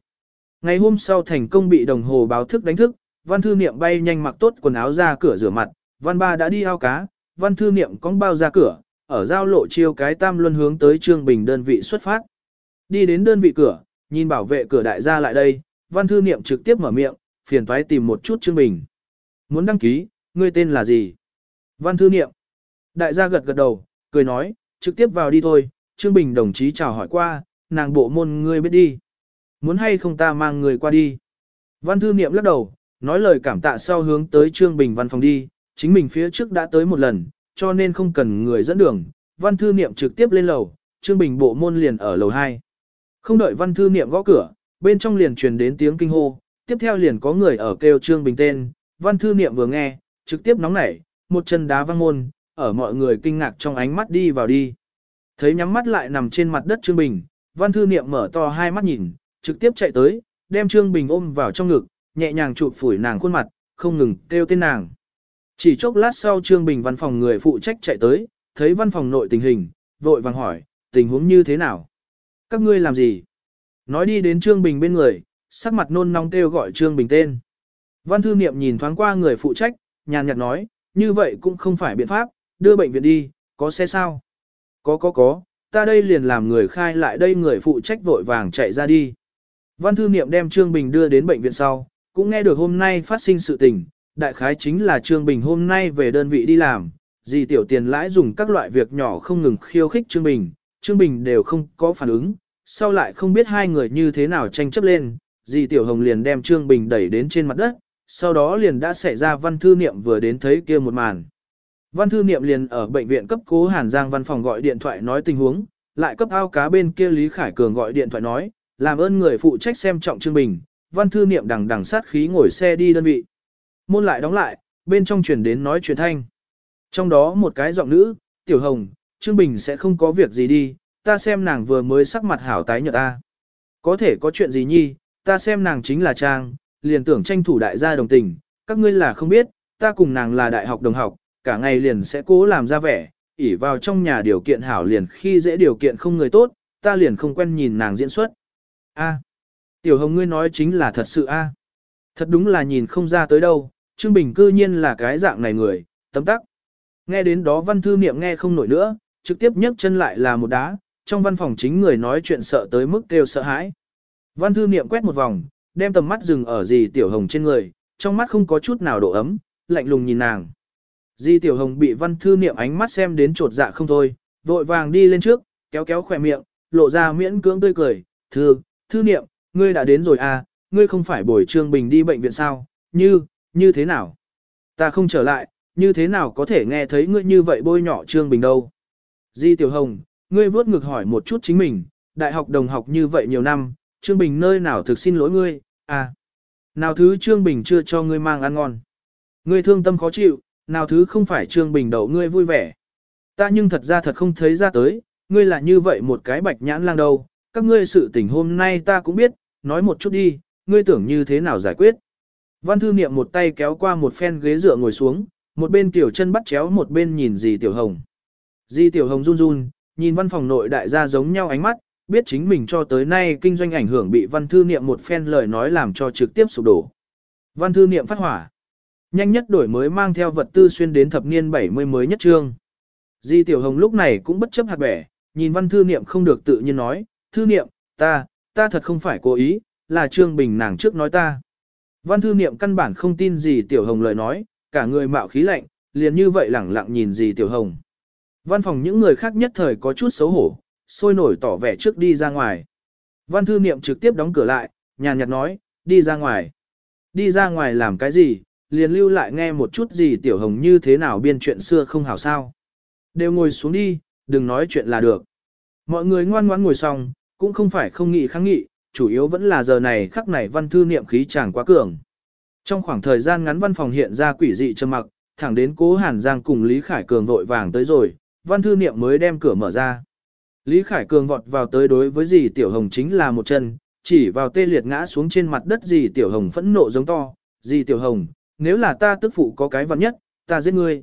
Ngày hôm sau thành công bị đồng hồ báo thức đánh thức, văn thư niệm bay nhanh mặc tốt quần áo ra cửa rửa mặt, văn ba đã đi ao cá, văn thư niệm cong bao ra cửa, ở giao lộ chiêu cái tam luân hướng tới Trương Bình đơn vị xuất phát. Đi đến đơn vị cửa, nhìn bảo vệ cửa đại gia lại đây, văn thư niệm trực tiếp mở miệng, phiền toái tìm một chút Trương Bình. Muốn đăng ký, ngươi tên là gì? Văn thư niệm. Đại gia gật gật đầu, cười nói, trực tiếp vào đi thôi, Trương Bình đồng chí chào hỏi qua, nàng bộ môn ngươi biết đi. Muốn hay không ta mang người qua đi? Văn thư niệm lắc đầu, nói lời cảm tạ sau hướng tới Trương Bình văn phòng đi, chính mình phía trước đã tới một lần, cho nên không cần người dẫn đường, văn thư niệm trực tiếp lên lầu, Trương Bình bộ môn liền ở lầu 2. Không đợi văn thư niệm gõ cửa, bên trong liền truyền đến tiếng kinh hô, tiếp theo liền có người ở kêu Trương Bình tên, văn thư niệm vừa nghe, trực tiếp nóng nảy, một chân đá văng môn, ở mọi người kinh ngạc trong ánh mắt đi vào đi. Thấy nhắm mắt lại nằm trên mặt đất Trương Bình, văn thư niệm mở to hai mắt nhìn, trực tiếp chạy tới, đem Trương Bình ôm vào trong ngực, nhẹ nhàng chụp phủi nàng khuôn mặt, không ngừng kêu tên nàng. Chỉ chốc lát sau Trương Bình văn phòng người phụ trách chạy tới, thấy văn phòng nội tình hình, vội vàng hỏi, tình huống như thế nào? Các ngươi làm gì? Nói đi đến Trương Bình bên người, sắc mặt nôn nóng kêu gọi Trương Bình tên. Văn thư niệm nhìn thoáng qua người phụ trách, nhàn nhạt nói, như vậy cũng không phải biện pháp, đưa bệnh viện đi, có xe sao? Có có có, ta đây liền làm người khai lại đây người phụ trách vội vàng chạy ra đi. Văn thư niệm đem Trương Bình đưa đến bệnh viện sau, cũng nghe được hôm nay phát sinh sự tình, đại khái chính là Trương Bình hôm nay về đơn vị đi làm, dì tiểu tiền lãi dùng các loại việc nhỏ không ngừng khiêu khích Trương Bình, Trương Bình đều không có phản ứng, sau lại không biết hai người như thế nào tranh chấp lên, dì Tiểu Hồng liền đem Trương Bình đẩy đến trên mặt đất, sau đó liền đã xảy ra văn thư niệm vừa đến thấy kia một màn. Văn thư niệm liền ở bệnh viện cấp cố Hàn Giang văn phòng gọi điện thoại nói tình huống, lại cấp ao cá bên kia Lý Khải Cường gọi điện thoại nói, làm ơn người phụ trách xem trọng Trương Bình, văn thư niệm đằng đằng sát khí ngồi xe đi đơn vị. Môn lại đóng lại, bên trong truyền đến nói chuyện thanh. Trong đó một cái giọng nữ, Tiểu Hồng, Trương Bình sẽ không có việc gì đi, ta xem nàng vừa mới sắc mặt hảo tái nhợt ta. Có thể có chuyện gì nhi, ta xem nàng chính là Trang, liền tưởng tranh thủ đại gia đồng tình, các ngươi là không biết, ta cùng nàng là đại học đồng học, cả ngày liền sẽ cố làm ra vẻ, ỉ vào trong nhà điều kiện hảo liền khi dễ điều kiện không người tốt, ta liền không quen nhìn nàng diễn xuất. A. Tiểu Hồng ngươi nói chính là thật sự a. Thật đúng là nhìn không ra tới đâu, Trương Bình cư nhiên là cái dạng này người, tấm tắc. Nghe đến đó văn thư niệm nghe không nổi nữa, trực tiếp nhấc chân lại là một đá, trong văn phòng chính người nói chuyện sợ tới mức kêu sợ hãi. Văn thư niệm quét một vòng, đem tầm mắt dừng ở dì Tiểu Hồng trên người, trong mắt không có chút nào độ ấm, lạnh lùng nhìn nàng. Di Tiểu Hồng bị văn thư niệm ánh mắt xem đến trột dạ không thôi, vội vàng đi lên trước, kéo kéo khỏe miệng, lộ ra miễn cưỡng tươi cười, thư, thư niệm, ngươi đã đến rồi à, ngươi không phải bồi Trương Bình đi bệnh viện sao, như, như thế nào? Ta không trở lại, như thế nào có thể nghe thấy ngươi như vậy bôi nhọ Trương Bình đâu? Di Tiểu Hồng, ngươi vớt ngược hỏi một chút chính mình, đại học đồng học như vậy nhiều năm, Trương Bình nơi nào thực xin lỗi ngươi, à? Nào thứ Trương Bình chưa cho ngươi mang ăn ngon? Ngươi thương tâm khó chịu, nào thứ không phải Trương Bình đậu ngươi vui vẻ? Ta nhưng thật ra thật không thấy ra tới, ngươi là như vậy một cái bạch nhãn lang đâu, các ngươi sự tình hôm nay ta cũng biết, nói một chút đi, ngươi tưởng như thế nào giải quyết. Văn thư niệm một tay kéo qua một phen ghế dựa ngồi xuống, một bên tiểu chân bắt chéo một bên nhìn dì tiểu hồng. Dì tiểu hồng run run, nhìn văn phòng nội đại gia giống nhau ánh mắt, biết chính mình cho tới nay kinh doanh ảnh hưởng bị văn thư niệm một phen lời nói làm cho trực tiếp sụp đổ. Văn thư niệm phát hỏa. Nhanh nhất đổi mới mang theo vật tư xuyên đến thập niên 70 mới nhất trương. Di Tiểu Hồng lúc này cũng bất chấp hạt bẻ, nhìn văn thư niệm không được tự nhiên nói, thư niệm, ta, ta thật không phải cố ý, là Trương Bình nàng trước nói ta. Văn thư niệm căn bản không tin gì Tiểu Hồng lời nói, cả người mạo khí lạnh, liền như vậy lẳng lặng nhìn gì Tiểu Hồng. Văn phòng những người khác nhất thời có chút xấu hổ, sôi nổi tỏ vẻ trước đi ra ngoài. Văn thư niệm trực tiếp đóng cửa lại, nhàn nhạt nói, đi ra ngoài. Đi ra ngoài làm cái gì, liền lưu lại nghe một chút gì Tiểu Hồng như thế nào biên chuyện xưa không hảo sao. Đều ngồi xuống đi, đừng nói chuyện là được. Mọi người ngoan ngoãn ngồi xong, cũng không phải không nghị kháng nghị, chủ yếu vẫn là giờ này khắc này văn thư niệm khí chàng quá cường. Trong khoảng thời gian ngắn văn phòng hiện ra quỷ dị trầm mặc, thẳng đến cố Hàn Giang cùng Lý Khải Cường vội vàng tới rồi, văn thư niệm mới đem cửa mở ra. Lý Khải Cường vọt vào tới đối với dì Tiểu Hồng chính là một chân, chỉ vào tê liệt ngã xuống trên mặt đất dì Tiểu Hồng phẫn nộ giống to, dì Tiểu Hồng, nếu là ta tức phụ có cái văn nhất, ta giết ngươi.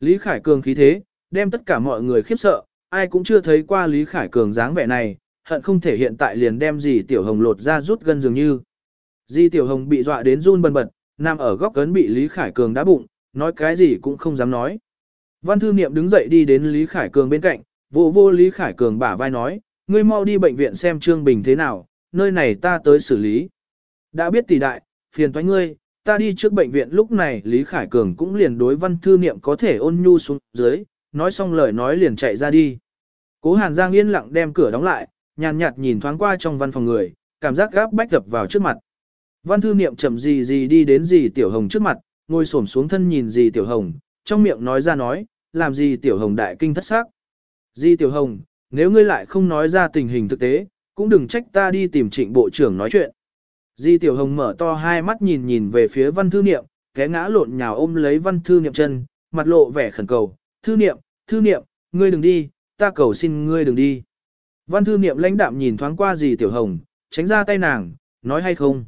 Lý Khải Cường khí thế, đem tất cả mọi người khiếp sợ, ai cũng chưa thấy qua Lý Khải Cường dáng vẻ này, hận không thể hiện tại liền đem dì Tiểu Hồng lột ra rút gân dường như. Dì Tiểu Hồng bị dọa đến run bần bật, nằm ở góc cấn bị Lý Khải Cường đá bụng, nói cái gì cũng không dám nói. Văn thư niệm đứng dậy đi đến Lý Khải Cường bên cạnh, vô vô Lý Khải Cường bả vai nói, ngươi mau đi bệnh viện xem Trương Bình thế nào, nơi này ta tới xử lý. Đã biết tỷ đại, phiền toái ngươi, ta đi trước bệnh viện lúc này Lý Khải Cường cũng liền đối văn thư niệm có thể ôn nhu xuống dưới, nói xong lời nói liền chạy ra đi. Cố Hàn Giang yên lặng đem cửa đóng lại, nhàn nhạt nhìn thoáng qua trong văn phòng người, cảm giác gáp bách đập vào trước mặt. Văn thư niệm chậm gì gì đi đến gì Tiểu Hồng trước mặt, ngồi xổm xuống thân nhìn gì Tiểu Hồng, trong miệng nói ra nói, làm gì Tiểu Hồng đại kinh thất sắc. Di Tiểu Hồng, nếu ngươi lại không nói ra tình hình thực tế, cũng đừng trách ta đi tìm trịnh bộ trưởng nói chuyện. Di Tiểu Hồng mở to hai mắt nhìn nhìn về phía văn thư niệm, té ngã lộn nhào ôm lấy văn thư niệm chân, mặt lộ vẻ khẩn cầu, thư niệm, thư niệm, ngươi đừng đi, ta cầu xin ngươi đừng đi. Văn thư niệm lãnh đạm nhìn thoáng qua dì Tiểu Hồng, tránh ra tay nàng, nói hay không.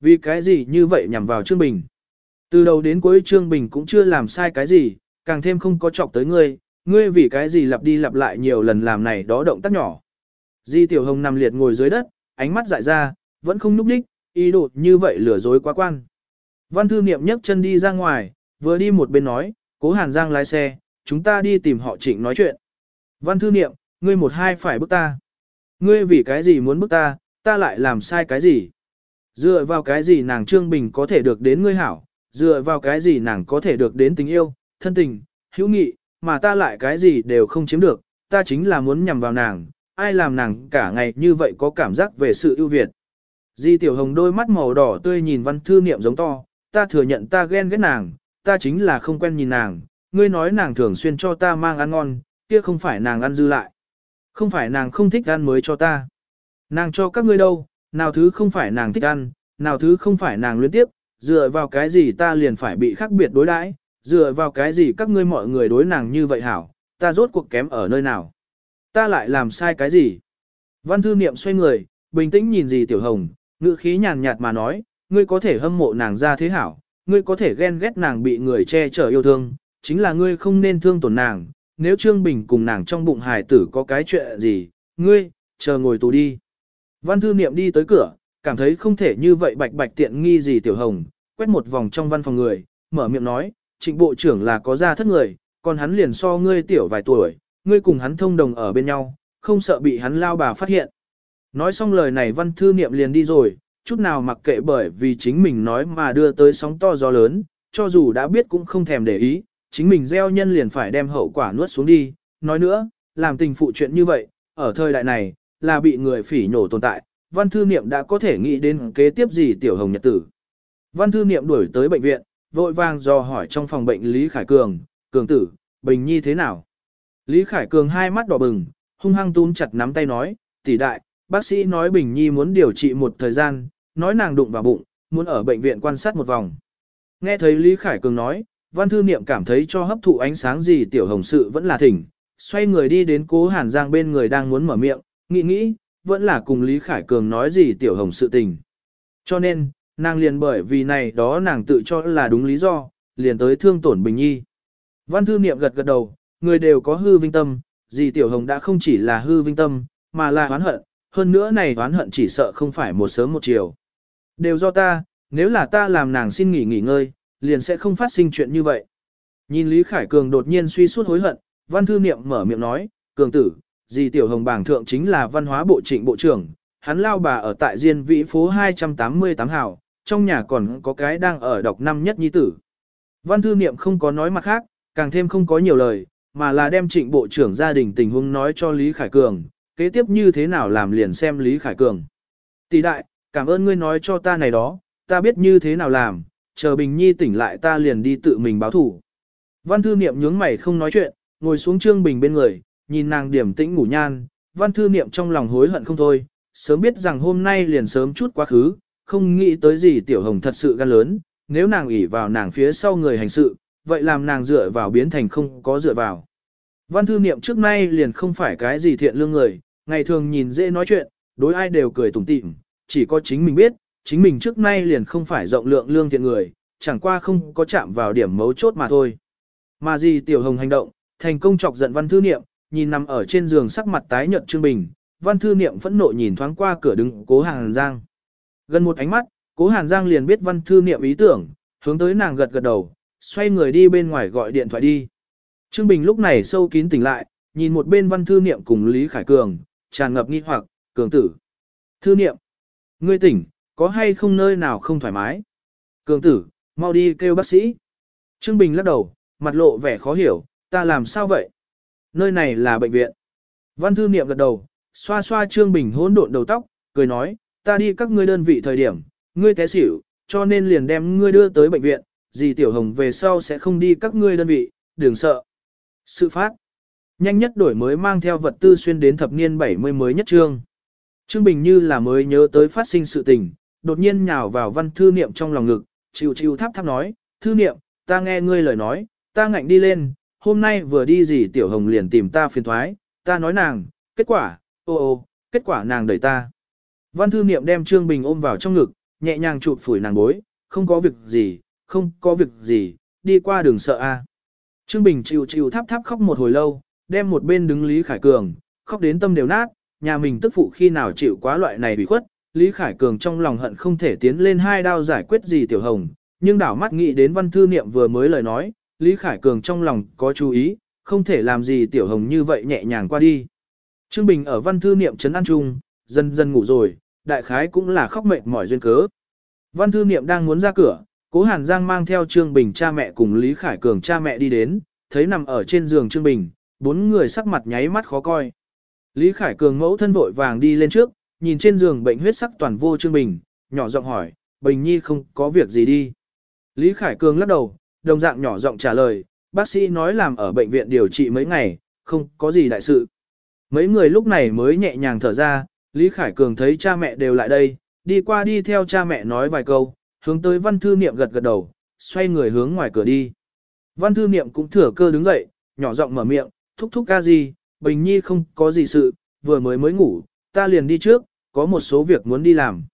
Vì cái gì như vậy nhằm vào Trương Bình. Từ đầu đến cuối Trương Bình cũng chưa làm sai cái gì, càng thêm không có chọc tới ngươi, ngươi vì cái gì lặp đi lặp lại nhiều lần làm này đó động tác nhỏ. Di Tiểu Hồng nằm liệt ngồi dưới đất, ánh mắt dại ra, vẫn không núp đích, ý đồ như vậy lừa dối quá quan. Văn thư niệm nhấc chân đi ra ngoài, vừa đi một bên nói, cố Hàn Giang lái xe, chúng ta đi tìm họ trịnh nói chuyện. Văn thư niệm, ngươi một hai phải bức ta. Ngươi vì cái gì muốn bức ta, ta lại làm sai cái gì. Dựa vào cái gì nàng Trương Bình có thể được đến ngươi hảo, dựa vào cái gì nàng có thể được đến tình yêu, thân tình, hữu nghị, mà ta lại cái gì đều không chiếm được, ta chính là muốn nhằm vào nàng, ai làm nàng cả ngày như vậy có cảm giác về sự ưu việt. Di Tiểu Hồng đôi mắt màu đỏ tươi nhìn văn thư niệm giống to, ta thừa nhận ta ghen ghét nàng, ta chính là không quen nhìn nàng, ngươi nói nàng thường xuyên cho ta mang ăn ngon, kia không phải nàng ăn dư lại. Không phải nàng không thích ăn mới cho ta. Nàng cho các ngươi đâu, nào thứ không phải nàng thích ăn, nào thứ không phải nàng luyến tiếp, dựa vào cái gì ta liền phải bị khác biệt đối đãi, dựa vào cái gì các ngươi mọi người đối nàng như vậy hảo, ta rốt cuộc kém ở nơi nào. Ta lại làm sai cái gì? Văn thư niệm xoay người, bình tĩnh nhìn gì tiểu hồng, ngữ khí nhàn nhạt mà nói, ngươi có thể hâm mộ nàng ra thế hảo, ngươi có thể ghen ghét nàng bị người che chở yêu thương, chính là ngươi không nên thương tổn nàng, nếu Trương Bình cùng nàng trong bụng hài tử có cái chuyện gì, ngươi, chờ ngồi tù đi. Văn thư niệm đi tới cửa, cảm thấy không thể như vậy bạch bạch tiện nghi gì tiểu hồng, quét một vòng trong văn phòng người, mở miệng nói, trịnh bộ trưởng là có gia thất người, còn hắn liền so ngươi tiểu vài tuổi, ngươi cùng hắn thông đồng ở bên nhau, không sợ bị hắn lao bà phát hiện. Nói xong lời này văn thư niệm liền đi rồi, chút nào mặc kệ bởi vì chính mình nói mà đưa tới sóng to gió lớn, cho dù đã biết cũng không thèm để ý, chính mình gieo nhân liền phải đem hậu quả nuốt xuống đi. Nói nữa, làm tình phụ chuyện như vậy, ở thời đại này, là bị người phỉ nhổ tồn tại, văn thư niệm đã có thể nghĩ đến kế tiếp gì tiểu hồng nhật tử. Văn thư niệm đuổi tới bệnh viện, vội vàng do hỏi trong phòng bệnh Lý Khải Cường, Cường tử, Bình Nhi thế nào? Lý Khải Cường hai mắt đỏ bừng, hung hăng túm chặt nắm tay nói, tỷ đại, bác sĩ nói Bình Nhi muốn điều trị một thời gian, nói nàng đụng vào bụng, muốn ở bệnh viện quan sát một vòng. Nghe thấy Lý Khải Cường nói, văn thư niệm cảm thấy cho hấp thụ ánh sáng gì tiểu hồng sự vẫn là thỉnh, xoay người đi đến cố Hàn Giang bên người đang muốn mở miệng, nghĩ nghĩ, vẫn là cùng Lý Khải Cường nói gì tiểu hồng sự tình. Cho nên, nàng liền bởi vì này đó nàng tự cho là đúng lý do, liền tới thương tổn Bình Nhi. Văn thư niệm gật gật đầu, người đều có hư vinh tâm, gì tiểu hồng đã không chỉ là hư vinh tâm, mà là oán hận, hơn nữa này oán hận chỉ sợ không phải một sớm một chiều. Đều do ta, nếu là ta làm nàng xin nghỉ nghỉ ngơi, liền sẽ không phát sinh chuyện như vậy. Nhìn Lý Khải Cường đột nhiên suy suốt hối hận, văn thư niệm mở miệng nói, Cường tử, gì tiểu hồng bảng thượng chính là văn hóa bộ trịnh bộ trưởng, hắn lao bà ở tại Diên Vĩ phố 288 hào, trong nhà còn có cái đang ở đọc năm nhất nhi tử. Văn thư niệm không có nói mặt khác, càng thêm không có nhiều lời, mà là đem trịnh bộ trưởng gia đình tình huống nói cho Lý Khải Cường, kế tiếp như thế nào làm liền xem Lý Khải Cường. Tỷ đại, cảm ơn ngươi nói cho ta này đó, ta biết như thế nào làm, chờ Bình Nhi tỉnh lại ta liền đi tự mình báo thủ. Văn thư niệm nhướng mày không nói chuyện, ngồi xuống Trương Bình bên người, nhìn nàng điểm tĩnh ngủ nhan, văn thư niệm trong lòng hối hận không thôi, sớm biết rằng hôm nay liền sớm chút quá khứ, không nghĩ tới gì tiểu hồng thật sự gan lớn, nếu nàng ủy vào nàng phía sau người hành sự, vậy làm nàng dựa vào biến thành không có dựa vào. Văn thư niệm trước nay liền không phải cái gì thiện lương người, ngày thường nhìn dễ nói chuyện, đối ai đều cười tủm tỉm, chỉ có chính mình biết, chính mình trước nay liền không phải rộng lượng lương thiện người, chẳng qua không có chạm vào điểm mấu chốt mà thôi. Mà gì tiểu hồng hành động, thành công chọc giận văn thư niệm, nhìn nằm ở trên giường sắc mặt tái nhợt Trương Bình, văn thư niệm phẫn nộ nhìn thoáng qua cửa đứng cố Hàn Giang. Gần một ánh mắt, cố Hàn Giang liền biết văn thư niệm ý tưởng, hướng tới nàng gật gật đầu, xoay người đi bên ngoài gọi điện thoại đi. Trương Bình lúc này sâu kín tỉnh lại, nhìn một bên văn thư niệm cùng Lý Khải Cường, tràn ngập nghi hoặc, cường tử. Thư niệm, ngươi tỉnh, có hay không nơi nào không thoải mái? Cường tử, mau đi kêu bác sĩ. Trương Bình lắc đầu, mặt lộ vẻ khó hiểu, ta làm sao vậy? Nơi này là bệnh viện. Văn thư niệm gật đầu, xoa xoa Trương Bình hỗn độn đầu tóc, cười nói, ta đi các ngươi đơn vị thời điểm, ngươi té xỉu, cho nên liền đem ngươi đưa tới bệnh viện, dì Tiểu Hồng về sau sẽ không đi các ngươi đơn vị, đừng sợ. Sự phát. Nhanh nhất đổi mới mang theo vật tư xuyên đến thập niên 70 mới nhất trương. Trương Bình như là mới nhớ tới phát sinh sự tình, đột nhiên nhào vào văn thư niệm trong lòng ngực, chịu chịu thắp thắp nói, thư niệm, ta nghe ngươi lời nói, ta ngạnh đi lên, hôm nay vừa đi gì tiểu hồng liền tìm ta phiền thoái, ta nói nàng, kết quả, ô ô, kết quả nàng đẩy ta. Văn thư niệm đem Trương Bình ôm vào trong ngực, nhẹ nhàng chụp phủi nàng bối, không có việc gì, không có việc gì, đi qua đường sợ a. Trương Bình chịu chịu thắp thắp khóc một hồi lâu, đem một bên đứng Lý Khải Cường, khóc đến tâm đều nát, nhà mình tức phụ khi nào chịu quá loại này bị khuất, Lý Khải Cường trong lòng hận không thể tiến lên hai đao giải quyết gì tiểu hồng, nhưng đảo mắt nghĩ đến văn thư niệm vừa mới lời nói, Lý Khải Cường trong lòng có chú ý, không thể làm gì tiểu hồng như vậy nhẹ nhàng qua đi. Trương Bình ở văn thư niệm trấn an trung, dần dần ngủ rồi, đại khái cũng là khóc mệt mỏi duyên cớ. Văn thư niệm đang muốn ra cửa, cố Hàn Giang mang theo Trương Bình cha mẹ cùng Lý Khải Cường cha mẹ đi đến, thấy nằm ở trên giường Trương Bình, bốn người sắc mặt nháy mắt khó coi. Lý Khải Cường mẫu thân vội vàng đi lên trước, nhìn trên giường bệnh huyết sắc toàn vô Trương Bình, nhỏ giọng hỏi, Bình Nhi không có việc gì đi. Lý Khải Cường lắc đầu, đồng dạng nhỏ giọng trả lời, bác sĩ nói làm ở bệnh viện điều trị mấy ngày, không có gì đại sự. Mấy người lúc này mới nhẹ nhàng thở ra, Lý Khải Cường thấy cha mẹ đều lại đây, đi qua đi theo cha mẹ nói vài câu, hướng tới văn thư niệm gật gật đầu, xoay người hướng ngoài cửa đi. Văn thư niệm cũng thừa cơ đứng dậy, nhỏ giọng mở miệng, thúc thúc ca gì, Bình Nhi không có gì sự, vừa mới mới ngủ, ta liền đi trước, có một số việc muốn đi làm.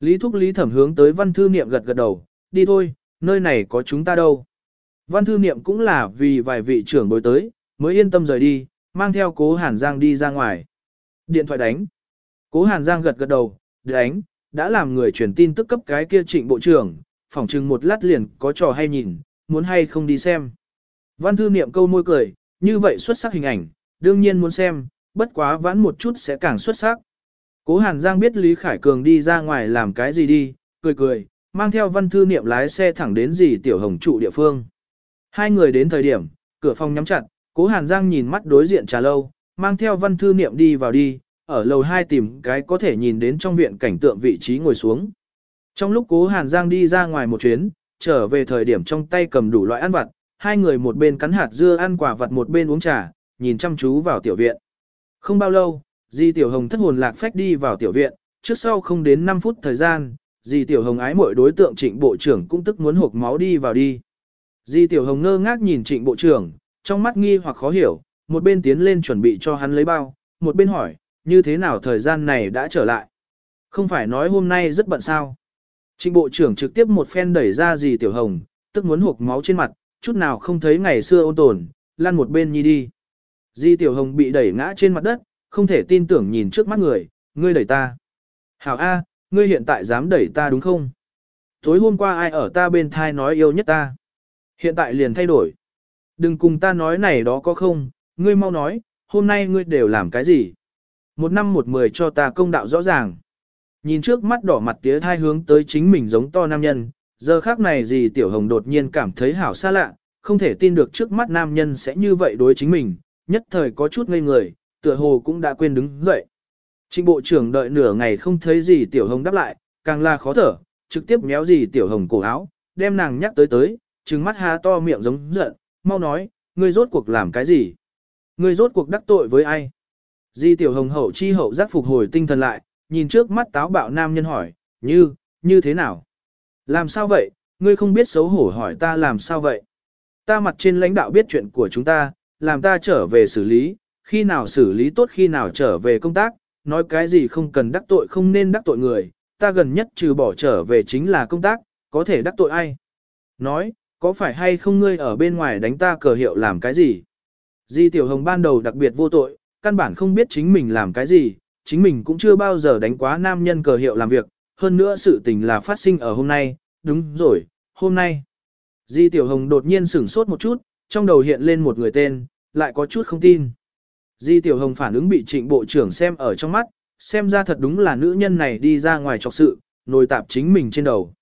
Lý thúc Lý thẩm hướng tới văn thư niệm gật gật đầu, đi thôi, nơi này có chúng ta đâu. Văn thư niệm cũng là vì vài vị trưởng bối tới, mới yên tâm rời đi, mang theo cố Hàn Giang đi ra ngoài. Điện thoại đánh. Cố Hàn Giang gật gật đầu, đánh, đã làm người truyền tin tức cấp cái kia trịnh bộ trưởng, phỏng chừng một lát liền có trò hay nhìn, muốn hay không đi xem. Văn thư niệm câu môi cười, như vậy xuất sắc hình ảnh, đương nhiên muốn xem, bất quá vãn một chút sẽ càng xuất sắc. Cố Hàn Giang biết Lý Khải Cường đi ra ngoài làm cái gì đi, cười cười, mang theo văn thư niệm lái xe thẳng đến dì Tiểu Hồng trụ địa phương. Hai người đến thời điểm, cửa phòng nhắm chặt, Cố Hàn Giang nhìn mắt đối diện trà lâu, mang theo văn thư niệm đi vào đi, ở lầu 2 tìm cái có thể nhìn đến trong viện cảnh tượng vị trí ngồi xuống. Trong lúc Cố Hàn Giang đi ra ngoài một chuyến, trở về thời điểm trong tay cầm đủ loại ăn vặt, hai người một bên cắn hạt dưa ăn quả vặt một bên uống trà, nhìn chăm chú vào tiểu viện. Không bao lâu, Di Tiểu Hồng thất hồn lạc phách đi vào tiểu viện, trước sau không đến 5 phút thời gian, Di Tiểu Hồng ái mọi đối tượng trịnh bộ trưởng cũng tức muốn hộp máu đi vào đi. Di Tiểu Hồng ngơ ngác nhìn trịnh bộ trưởng, trong mắt nghi hoặc khó hiểu, một bên tiến lên chuẩn bị cho hắn lấy bao, một bên hỏi, như thế nào thời gian này đã trở lại? Không phải nói hôm nay rất bận sao? Trịnh bộ trưởng trực tiếp một phen đẩy ra Di Tiểu Hồng, tức muốn hộp máu trên mặt, chút nào không thấy ngày xưa ôn tồn, lăn một bên nhi đi. Di Tiểu Hồng bị đẩy ngã trên mặt đất, không thể tin tưởng nhìn trước mắt người, ngươi đẩy ta. Hảo A, ngươi hiện tại dám đẩy ta đúng không? Tối hôm qua ai ở ta bên thai nói yêu nhất ta? Hiện tại liền thay đổi. Đừng cùng ta nói này đó có không, ngươi mau nói, hôm nay ngươi đều làm cái gì? Một năm một mười cho ta công đạo rõ ràng. Nhìn trước mắt đỏ mặt tía thai hướng tới chính mình giống to nam nhân, giờ khác này gì tiểu hồng đột nhiên cảm thấy hảo xa lạ, không thể tin được trước mắt nam nhân sẽ như vậy đối chính mình, nhất thời có chút ngây người, tựa hồ cũng đã quên đứng dậy. Trịnh bộ trưởng đợi nửa ngày không thấy gì tiểu hồng đáp lại, càng là khó thở, trực tiếp méo gì tiểu hồng cổ áo, đem nàng nhắc tới tới, trừng mắt há to miệng giống giận, mau nói, ngươi rốt cuộc làm cái gì? Ngươi rốt cuộc đắc tội với ai? Di tiểu hồng hậu chi hậu giác phục hồi tinh thần lại, nhìn trước mắt táo bạo nam nhân hỏi, như, như thế nào? Làm sao vậy, ngươi không biết xấu hổ hỏi ta làm sao vậy? Ta mặt trên lãnh đạo biết chuyện của chúng ta, làm ta trở về xử lý, khi nào xử lý tốt khi nào trở về công tác, nói cái gì không cần đắc tội không nên đắc tội người, ta gần nhất trừ bỏ trở về chính là công tác, có thể đắc tội ai. Nói, có phải hay không ngươi ở bên ngoài đánh ta cờ hiệu làm cái gì? Di Tiểu Hồng ban đầu đặc biệt vô tội, căn bản không biết chính mình làm cái gì, chính mình cũng chưa bao giờ đánh quá nam nhân cờ hiệu làm việc, hơn nữa sự tình là phát sinh ở hôm nay, đúng rồi, hôm nay. Di Tiểu Hồng đột nhiên sửng sốt một chút, trong đầu hiện lên một người tên, lại có chút không tin. Di Tiểu Hồng phản ứng bị trịnh bộ trưởng xem ở trong mắt, xem ra thật đúng là nữ nhân này đi ra ngoài trọc sự, nồi tạp chính mình trên đầu.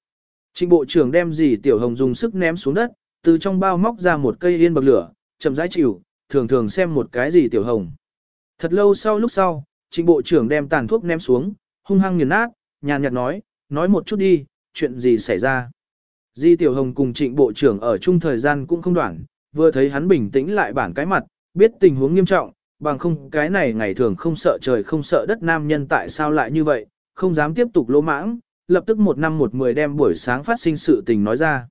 Trịnh bộ trưởng đem Di Tiểu Hồng dùng sức ném xuống đất, từ trong bao móc ra một cây yên bậc lửa, chậm rãi chịu, thường thường xem một cái Di Tiểu Hồng. Thật lâu sau lúc sau, trịnh bộ trưởng đem tàn thuốc ném xuống, hung hăng nghiền nát, nhàn nhạt nói, nói một chút đi, chuyện gì xảy ra. Di Tiểu Hồng cùng trịnh bộ trưởng ở chung thời gian cũng không đoạn, vừa thấy hắn bình tĩnh lại bản cái mặt, biết tình huống nghiêm trọng, bằng không cái này ngày thường không sợ trời không sợ đất nam nhân tại sao lại như vậy, không dám tiếp tục lỗ mãng, lập tức một năm một mười đem buổi sáng phát sinh sự tình nói ra.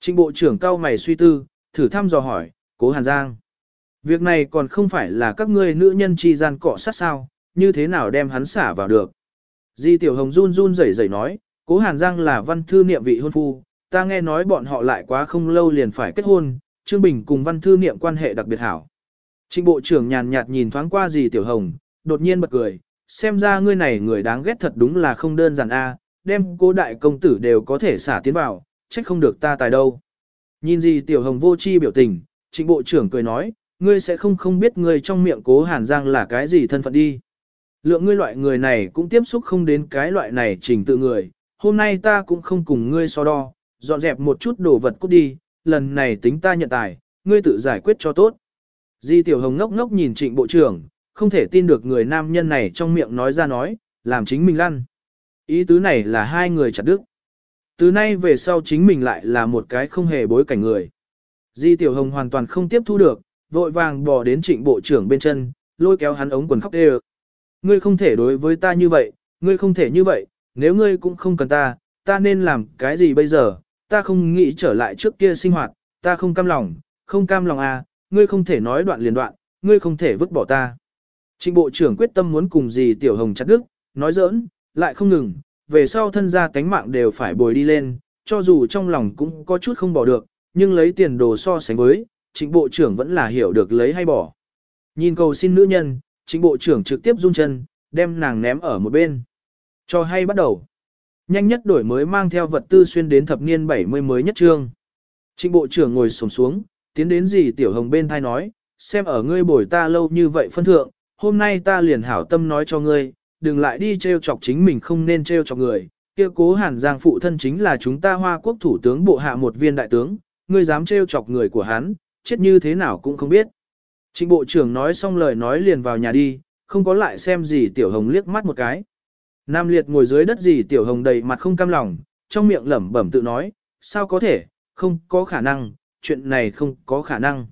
Trịnh bộ trưởng cao mày suy tư, thử thăm dò hỏi, cố Hàn Giang. Việc này còn không phải là các ngươi nữ nhân chi gian cọ sát sao, như thế nào đem hắn xả vào được. Di Tiểu Hồng run run rẩy rẩy nói, cố Hàn Giang là văn thư niệm vị hôn phu, ta nghe nói bọn họ lại quá không lâu liền phải kết hôn, Trương Bình cùng văn thư niệm quan hệ đặc biệt hảo. Trịnh bộ trưởng nhàn nhạt nhìn thoáng qua gì Tiểu Hồng, đột nhiên bật cười, xem ra ngươi này người đáng ghét thật đúng là không đơn giản a, đem cố đại công tử đều có thể xả tiến vào, trách không được ta tài đâu. Nhìn gì tiểu hồng vô chi biểu tình, trịnh bộ trưởng cười nói, ngươi sẽ không không biết ngươi trong miệng cố hàn giang là cái gì thân phận đi. Lượng ngươi loại người này cũng tiếp xúc không đến cái loại này trình tự người, hôm nay ta cũng không cùng ngươi so đo, dọn dẹp một chút đồ vật cút đi, lần này tính ta nhận tài, ngươi tự giải quyết cho tốt. Di tiểu hồng ngốc ngốc nhìn trịnh bộ trưởng, không thể tin được người nam nhân này trong miệng nói ra nói, làm chính mình lăn. Ý tứ này là hai người chặt đức. Từ nay về sau chính mình lại là một cái không hề bối cảnh người. Di Tiểu Hồng hoàn toàn không tiếp thu được, vội vàng bò đến trịnh bộ trưởng bên chân, lôi kéo hắn ống quần khóc đê Ngươi không thể đối với ta như vậy, ngươi không thể như vậy, nếu ngươi cũng không cần ta, ta nên làm cái gì bây giờ, ta không nghĩ trở lại trước kia sinh hoạt, ta không cam lòng, không cam lòng à, ngươi không thể nói đoạn liền đoạn, ngươi không thể vứt bỏ ta. Trịnh bộ trưởng quyết tâm muốn cùng gì Tiểu Hồng chặt đức, nói giỡn, lại không ngừng, về sau thân gia tánh mạng đều phải bồi đi lên, cho dù trong lòng cũng có chút không bỏ được, nhưng lấy tiền đồ so sánh với, trịnh bộ trưởng vẫn là hiểu được lấy hay bỏ. Nhìn cầu xin nữ nhân, trịnh bộ trưởng trực tiếp run chân, đem nàng ném ở một bên. Cho hay bắt đầu. Nhanh nhất đổi mới mang theo vật tư xuyên đến thập niên 70 mới nhất trương. Trịnh bộ trưởng ngồi xổm xuống, tiến đến gì tiểu hồng bên thai nói, xem ở ngươi bồi ta lâu như vậy phân thượng, hôm nay ta liền hảo tâm nói cho ngươi, đừng lại đi treo chọc chính mình không nên treo chọc người. Kia cố hàn giang phụ thân chính là chúng ta hoa quốc thủ tướng bộ hạ một viên đại tướng, ngươi dám treo chọc người của hắn, chết như thế nào cũng không biết. Trịnh bộ trưởng nói xong lời nói liền vào nhà đi, không có lại xem gì tiểu hồng liếc mắt một cái. Nam liệt ngồi dưới đất gì tiểu hồng đầy mặt không cam lòng, trong miệng lẩm bẩm tự nói, sao có thể, không có khả năng, chuyện này không có khả năng.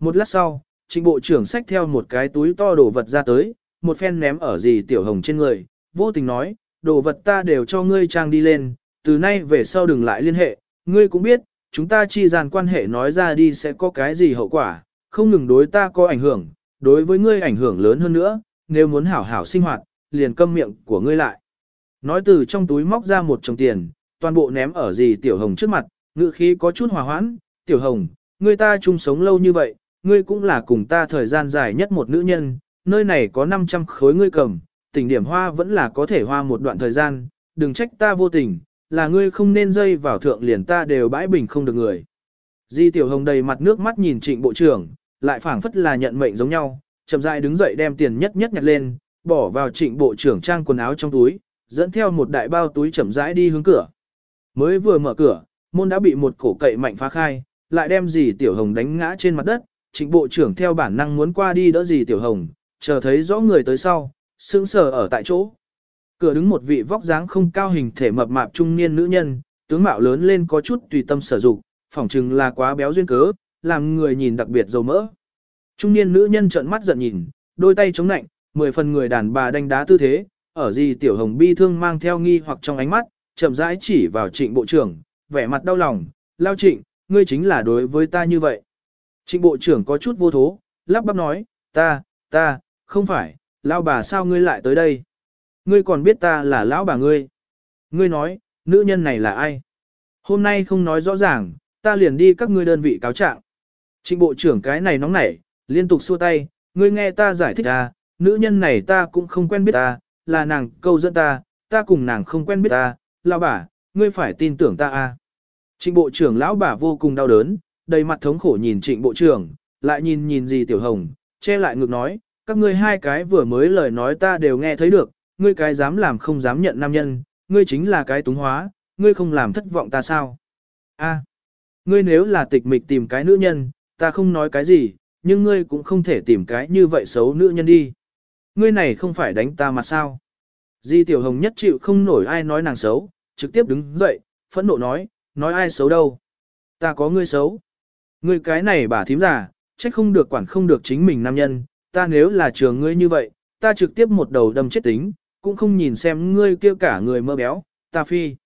Một lát sau, trịnh bộ trưởng xách theo một cái túi to đồ vật ra tới, một phen ném ở gì tiểu hồng trên người, vô tình nói, đồ vật ta đều cho ngươi trang đi lên, từ nay về sau đừng lại liên hệ, ngươi cũng biết, chúng ta chi dàn quan hệ nói ra đi sẽ có cái gì hậu quả, không ngừng đối ta có ảnh hưởng, đối với ngươi ảnh hưởng lớn hơn nữa, nếu muốn hảo hảo sinh hoạt, liền câm miệng của ngươi lại. Nói từ trong túi móc ra một chồng tiền, toàn bộ ném ở gì tiểu hồng trước mặt, ngữ khí có chút hòa hoãn, tiểu hồng, người ta chung sống lâu như vậy, ngươi cũng là cùng ta thời gian dài nhất một nữ nhân, nơi này có 500 khối ngươi cầm, tỉnh điểm hoa vẫn là có thể hoa một đoạn thời gian, đừng trách ta vô tình, là ngươi không nên dây vào thượng liền ta đều bãi bình không được người. Di Tiểu Hồng đầy mặt nước mắt nhìn trịnh bộ trưởng, lại phảng phất là nhận mệnh giống nhau, chậm rãi đứng dậy đem tiền nhất nhất nhặt lên, bỏ vào trịnh bộ trưởng trang quần áo trong túi, dẫn theo một đại bao túi chậm rãi đi hướng cửa. Mới vừa mở cửa, môn đã bị một cổ cậy mạnh phá khai, lại đem dì Tiểu Hồng đánh ngã trên mặt đất, trịnh bộ trưởng theo bản năng muốn qua đi đỡ dì Tiểu Hồng, chờ thấy rõ người tới sau, sững sờ ở tại chỗ. Cửa đứng một vị vóc dáng không cao hình thể mập mạp trung niên nữ nhân, tướng mạo lớn lên có chút tùy tâm sở dụng, phỏng chừng là quá béo duyên cớ, làm người nhìn đặc biệt dầu mỡ. Trung niên nữ nhân trợn mắt giận nhìn, đôi tay chống nạnh, mười phần người đàn bà đánh đá tư thế, ở gì tiểu hồng bi thương mang theo nghi hoặc trong ánh mắt, chậm rãi chỉ vào trịnh bộ trưởng, vẻ mặt đau lòng, lao trịnh, ngươi chính là đối với ta như vậy. Trịnh bộ trưởng có chút vô thố, lắp bắp nói, ta, ta, không phải, lão bà sao ngươi lại tới đây? Ngươi còn biết ta là lão bà ngươi. Ngươi nói, nữ nhân này là ai? Hôm nay không nói rõ ràng, ta liền đi các ngươi đơn vị cáo trạng. Trịnh bộ trưởng cái này nóng nảy, liên tục xua tay, ngươi nghe ta giải thích à, nữ nhân này ta cũng không quen biết ta, là nàng câu dẫn ta, ta cùng nàng không quen biết ta, lão bà, ngươi phải tin tưởng ta à. Trịnh bộ trưởng lão bà vô cùng đau đớn, đầy mặt thống khổ nhìn trịnh bộ trưởng, lại nhìn nhìn gì tiểu hồng, che lại ngực nói, các ngươi hai cái vừa mới lời nói ta đều nghe thấy được, ngươi cái dám làm không dám nhận nam nhân, ngươi chính là cái túng hóa, ngươi không làm thất vọng ta sao? A, ngươi nếu là tịch mịch tìm cái nữ nhân, ta không nói cái gì, nhưng ngươi cũng không thể tìm cái như vậy xấu nữ nhân đi. Ngươi này không phải đánh ta mà sao? Di Tiểu Hồng nhất chịu không nổi ai nói nàng xấu, trực tiếp đứng dậy, phẫn nộ nói, nói ai xấu đâu? Ta có ngươi xấu. Ngươi cái này bà thím già, trách không được quản không được chính mình nam nhân, ta nếu là trường ngươi như vậy, ta trực tiếp một đầu đâm chết tính, cũng không nhìn xem ngươi kia cả người mơ béo, ta phi.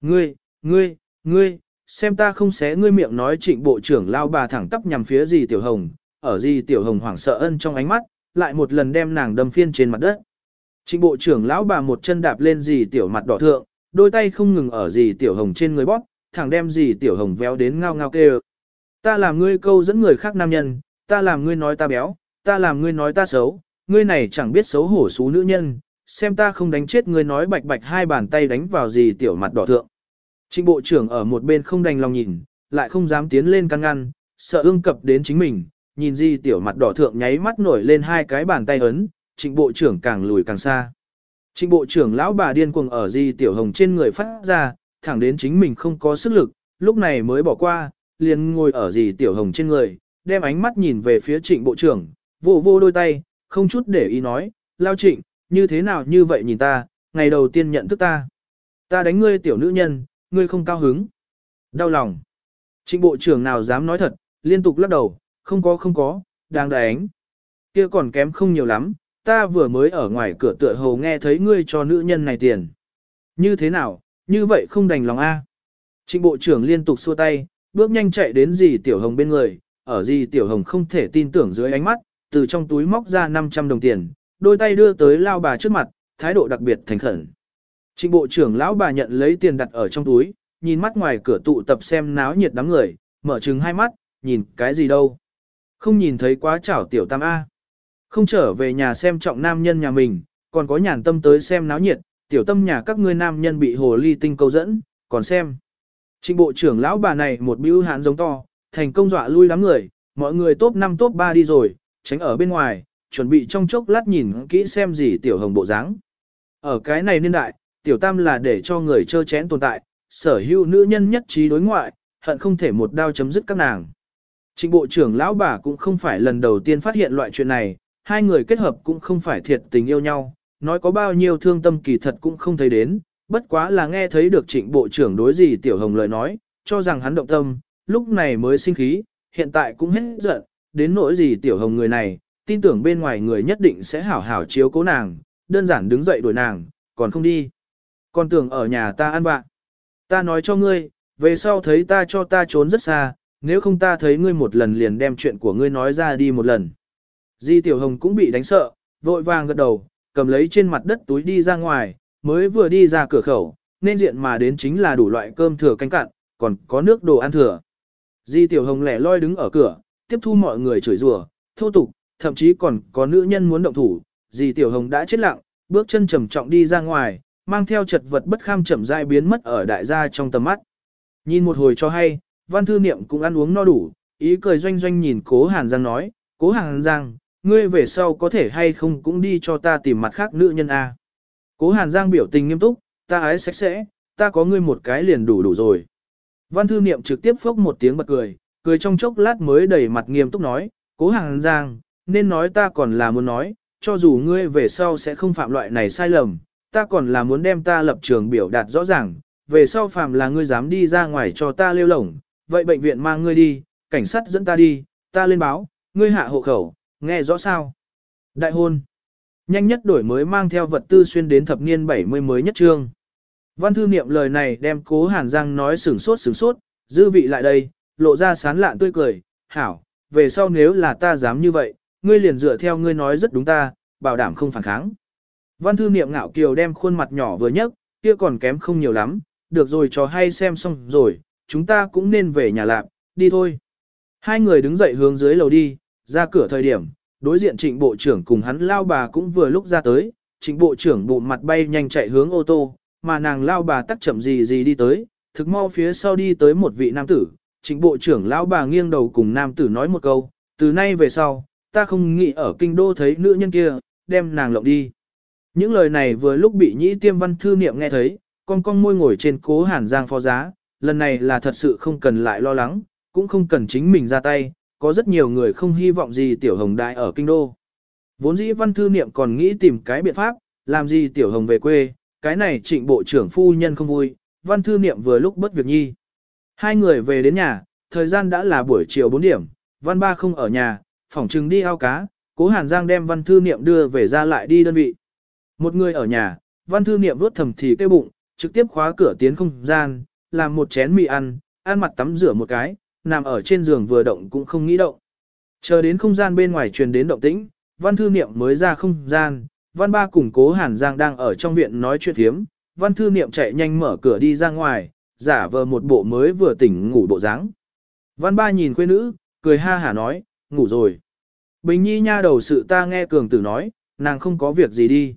Ngươi, ngươi, ngươi, xem ta không xé ngươi miệng nói trịnh bộ trưởng lao bà thẳng tắp nhằm phía gì tiểu hồng, ở gì tiểu hồng hoảng sợ ân trong ánh mắt, lại một lần đem nàng đâm phiên trên mặt đất. Trịnh bộ trưởng lão bà một chân đạp lên gì tiểu mặt đỏ thượng, đôi tay không ngừng ở gì tiểu hồng trên người bóp, thẳng đem gì tiểu hồng véo đến ngao ngao kêu. Ta làm ngươi câu dẫn người khác nam nhân, ta làm ngươi nói ta béo, ta làm ngươi nói ta xấu, ngươi này chẳng biết xấu hổ xú nữ nhân, xem ta không đánh chết ngươi nói bạch bạch hai bàn tay đánh vào gì tiểu mặt đỏ thượng. Trịnh bộ trưởng ở một bên không đành lòng nhìn, lại không dám tiến lên căng ngăn, sợ ương cập đến chính mình, nhìn gì tiểu mặt đỏ thượng nháy mắt nổi lên hai cái bàn tay ấn, trịnh bộ trưởng càng lùi càng xa. Trịnh bộ trưởng lão bà điên cuồng ở gì tiểu hồng trên người phát ra, thẳng đến chính mình không có sức lực, lúc này mới bỏ qua, liền ngồi ở dì tiểu hồng trên người, đem ánh mắt nhìn về phía trịnh bộ trưởng, vô vô đôi tay, không chút để ý nói, lao trịnh, như thế nào như vậy nhìn ta, ngày đầu tiên nhận thức ta. Ta đánh ngươi tiểu nữ nhân, ngươi không cao hứng. Đau lòng. Trịnh bộ trưởng nào dám nói thật, liên tục lắc đầu, không có không có, đang đánh. Kia còn kém không nhiều lắm, ta vừa mới ở ngoài cửa tựa hồ nghe thấy ngươi cho nữ nhân này tiền. Như thế nào, như vậy không đành lòng a? Trịnh bộ trưởng liên tục xua tay, bước nhanh chạy đến dì Tiểu Hồng bên người, ở dì Tiểu Hồng không thể tin tưởng dưới ánh mắt, từ trong túi móc ra 500 đồng tiền, đôi tay đưa tới lao bà trước mặt, thái độ đặc biệt thành khẩn. Trịnh bộ trưởng lão bà nhận lấy tiền đặt ở trong túi, nhìn mắt ngoài cửa tụ tập xem náo nhiệt đám người, mở trừng hai mắt, nhìn cái gì đâu. Không nhìn thấy quá chảo tiểu tam A. Không trở về nhà xem trọng nam nhân nhà mình, còn có nhàn tâm tới xem náo nhiệt, tiểu tâm nhà các ngươi nam nhân bị hồ ly tinh câu dẫn, còn xem. Trịnh bộ trưởng lão bà này một bưu hạn giống to, thành công dọa lui đám người, mọi người top 5 top 3 đi rồi, tránh ở bên ngoài, chuẩn bị trong chốc lát nhìn kỹ xem gì tiểu hồng bộ dáng. Ở cái này niên đại, tiểu tam là để cho người chơ chén tồn tại, sở hữu nữ nhân nhất trí đối ngoại, hận không thể một đao chấm dứt các nàng. Trịnh bộ trưởng lão bà cũng không phải lần đầu tiên phát hiện loại chuyện này, hai người kết hợp cũng không phải thiệt tình yêu nhau, nói có bao nhiêu thương tâm kỳ thật cũng không thấy đến, bất quá là nghe thấy được trịnh bộ trưởng đối gì tiểu hồng lời nói, cho rằng hắn động tâm, lúc này mới sinh khí, hiện tại cũng hết giận, đến nỗi gì tiểu hồng người này, tin tưởng bên ngoài người nhất định sẽ hảo hảo chiếu cố nàng, đơn giản đứng dậy đuổi nàng, còn không đi. Còn tưởng ở nhà ta ăn bạn. Ta nói cho ngươi, về sau thấy ta cho ta trốn rất xa, nếu không ta thấy ngươi một lần liền đem chuyện của ngươi nói ra đi một lần. Di Tiểu Hồng cũng bị đánh sợ, vội vàng gật đầu, cầm lấy trên mặt đất túi đi ra ngoài, mới vừa đi ra cửa khẩu, nên diện mà đến chính là đủ loại cơm thừa canh cạn, còn có nước đồ ăn thừa. Di Tiểu Hồng lẻ loi đứng ở cửa, tiếp thu mọi người chửi rủa, thô tục, thậm chí còn có nữ nhân muốn động thủ. Di Tiểu Hồng đã chết lặng, bước chân trầm trọng đi ra ngoài, mang theo chật vật bất kham chậm rãi biến mất ở đại gia trong tầm mắt. Nhìn một hồi cho hay, văn thư niệm cũng ăn uống no đủ, ý cười doanh doanh nhìn cố Hàn Giang nói, cố Hàn Giang, ngươi về sau có thể hay không cũng đi cho ta tìm mặt khác nữ nhân A. Cố Hàn Giang biểu tình nghiêm túc, ta ái sạch sẽ, ta có ngươi một cái liền đủ đủ rồi. Văn thư niệm trực tiếp phốc một tiếng bật cười, cười trong chốc lát mới đẩy mặt nghiêm túc nói, cố Hàn Giang, nên nói ta còn là muốn nói, cho dù ngươi về sau sẽ không phạm loại này sai lầm, ta còn là muốn đem ta lập trường biểu đạt rõ ràng, về sau phạm là ngươi dám đi ra ngoài cho ta lêu lổng, vậy bệnh viện mang ngươi đi, cảnh sát dẫn ta đi, ta lên báo, ngươi hạ hộ khẩu, nghe rõ sao? Đại hôn. Nhanh nhất đổi mới mang theo vật tư xuyên đến thập niên 70 mới nhất trương. Văn thư niệm lời này đem cố Hàn Giang nói sửng sốt sửng sốt, dư vị lại đây, lộ ra sán lạn tươi cười, hảo, về sau nếu là ta dám như vậy, ngươi liền dựa theo ngươi nói rất đúng ta, bảo đảm không phản kháng. Văn thư niệm ngạo kiều đem khuôn mặt nhỏ vừa nhấc, kia còn kém không nhiều lắm, được rồi cho hay xem xong rồi, chúng ta cũng nên về nhà lạc, đi thôi. Hai người đứng dậy hướng dưới lầu đi, ra cửa thời điểm, đối diện trịnh bộ trưởng cùng hắn lao bà cũng vừa lúc ra tới, trịnh bộ trưởng bụng mặt bay nhanh chạy hướng ô tô, mà nàng lao bà tắc chậm gì gì đi tới, thực mau phía sau đi tới một vị nam tử, trịnh bộ trưởng lao bà nghiêng đầu cùng nam tử nói một câu, từ nay về sau, ta không nghĩ ở kinh đô thấy nữ nhân kia, đem nàng lộng đi. Những lời này vừa lúc bị nhĩ tiêm văn thư niệm nghe thấy, con con môi ngồi trên cố hàn giang phó giá, lần này là thật sự không cần lại lo lắng, cũng không cần chính mình ra tay, có rất nhiều người không hy vọng gì tiểu hồng đại ở kinh đô. Vốn dĩ văn thư niệm còn nghĩ tìm cái biện pháp, làm gì tiểu hồng về quê, cái này trịnh bộ trưởng phu nhân không vui, văn thư niệm vừa lúc bất việc nhi. Hai người về đến nhà, thời gian đã là buổi chiều 4 điểm, văn ba không ở nhà, phỏng trừng đi ao cá, cố hàn giang đem văn thư niệm đưa về ra lại đi đơn vị. Một người ở nhà, văn thư niệm vuốt thầm thì kêu bụng, trực tiếp khóa cửa tiến không gian, làm một chén mì ăn, ăn mặt tắm rửa một cái, nằm ở trên giường vừa động cũng không nghĩ động. Chờ đến không gian bên ngoài truyền đến động tĩnh, văn thư niệm mới ra không gian, văn ba cùng cố hàn giang đang ở trong viện nói chuyện thiếm, văn thư niệm chạy nhanh mở cửa đi ra ngoài, giả vờ một bộ mới vừa tỉnh ngủ bộ dáng. Văn ba nhìn quê nữ, cười ha hả nói, ngủ rồi. Bình nhi nha đầu sự ta nghe cường tử nói, nàng không có việc gì đi.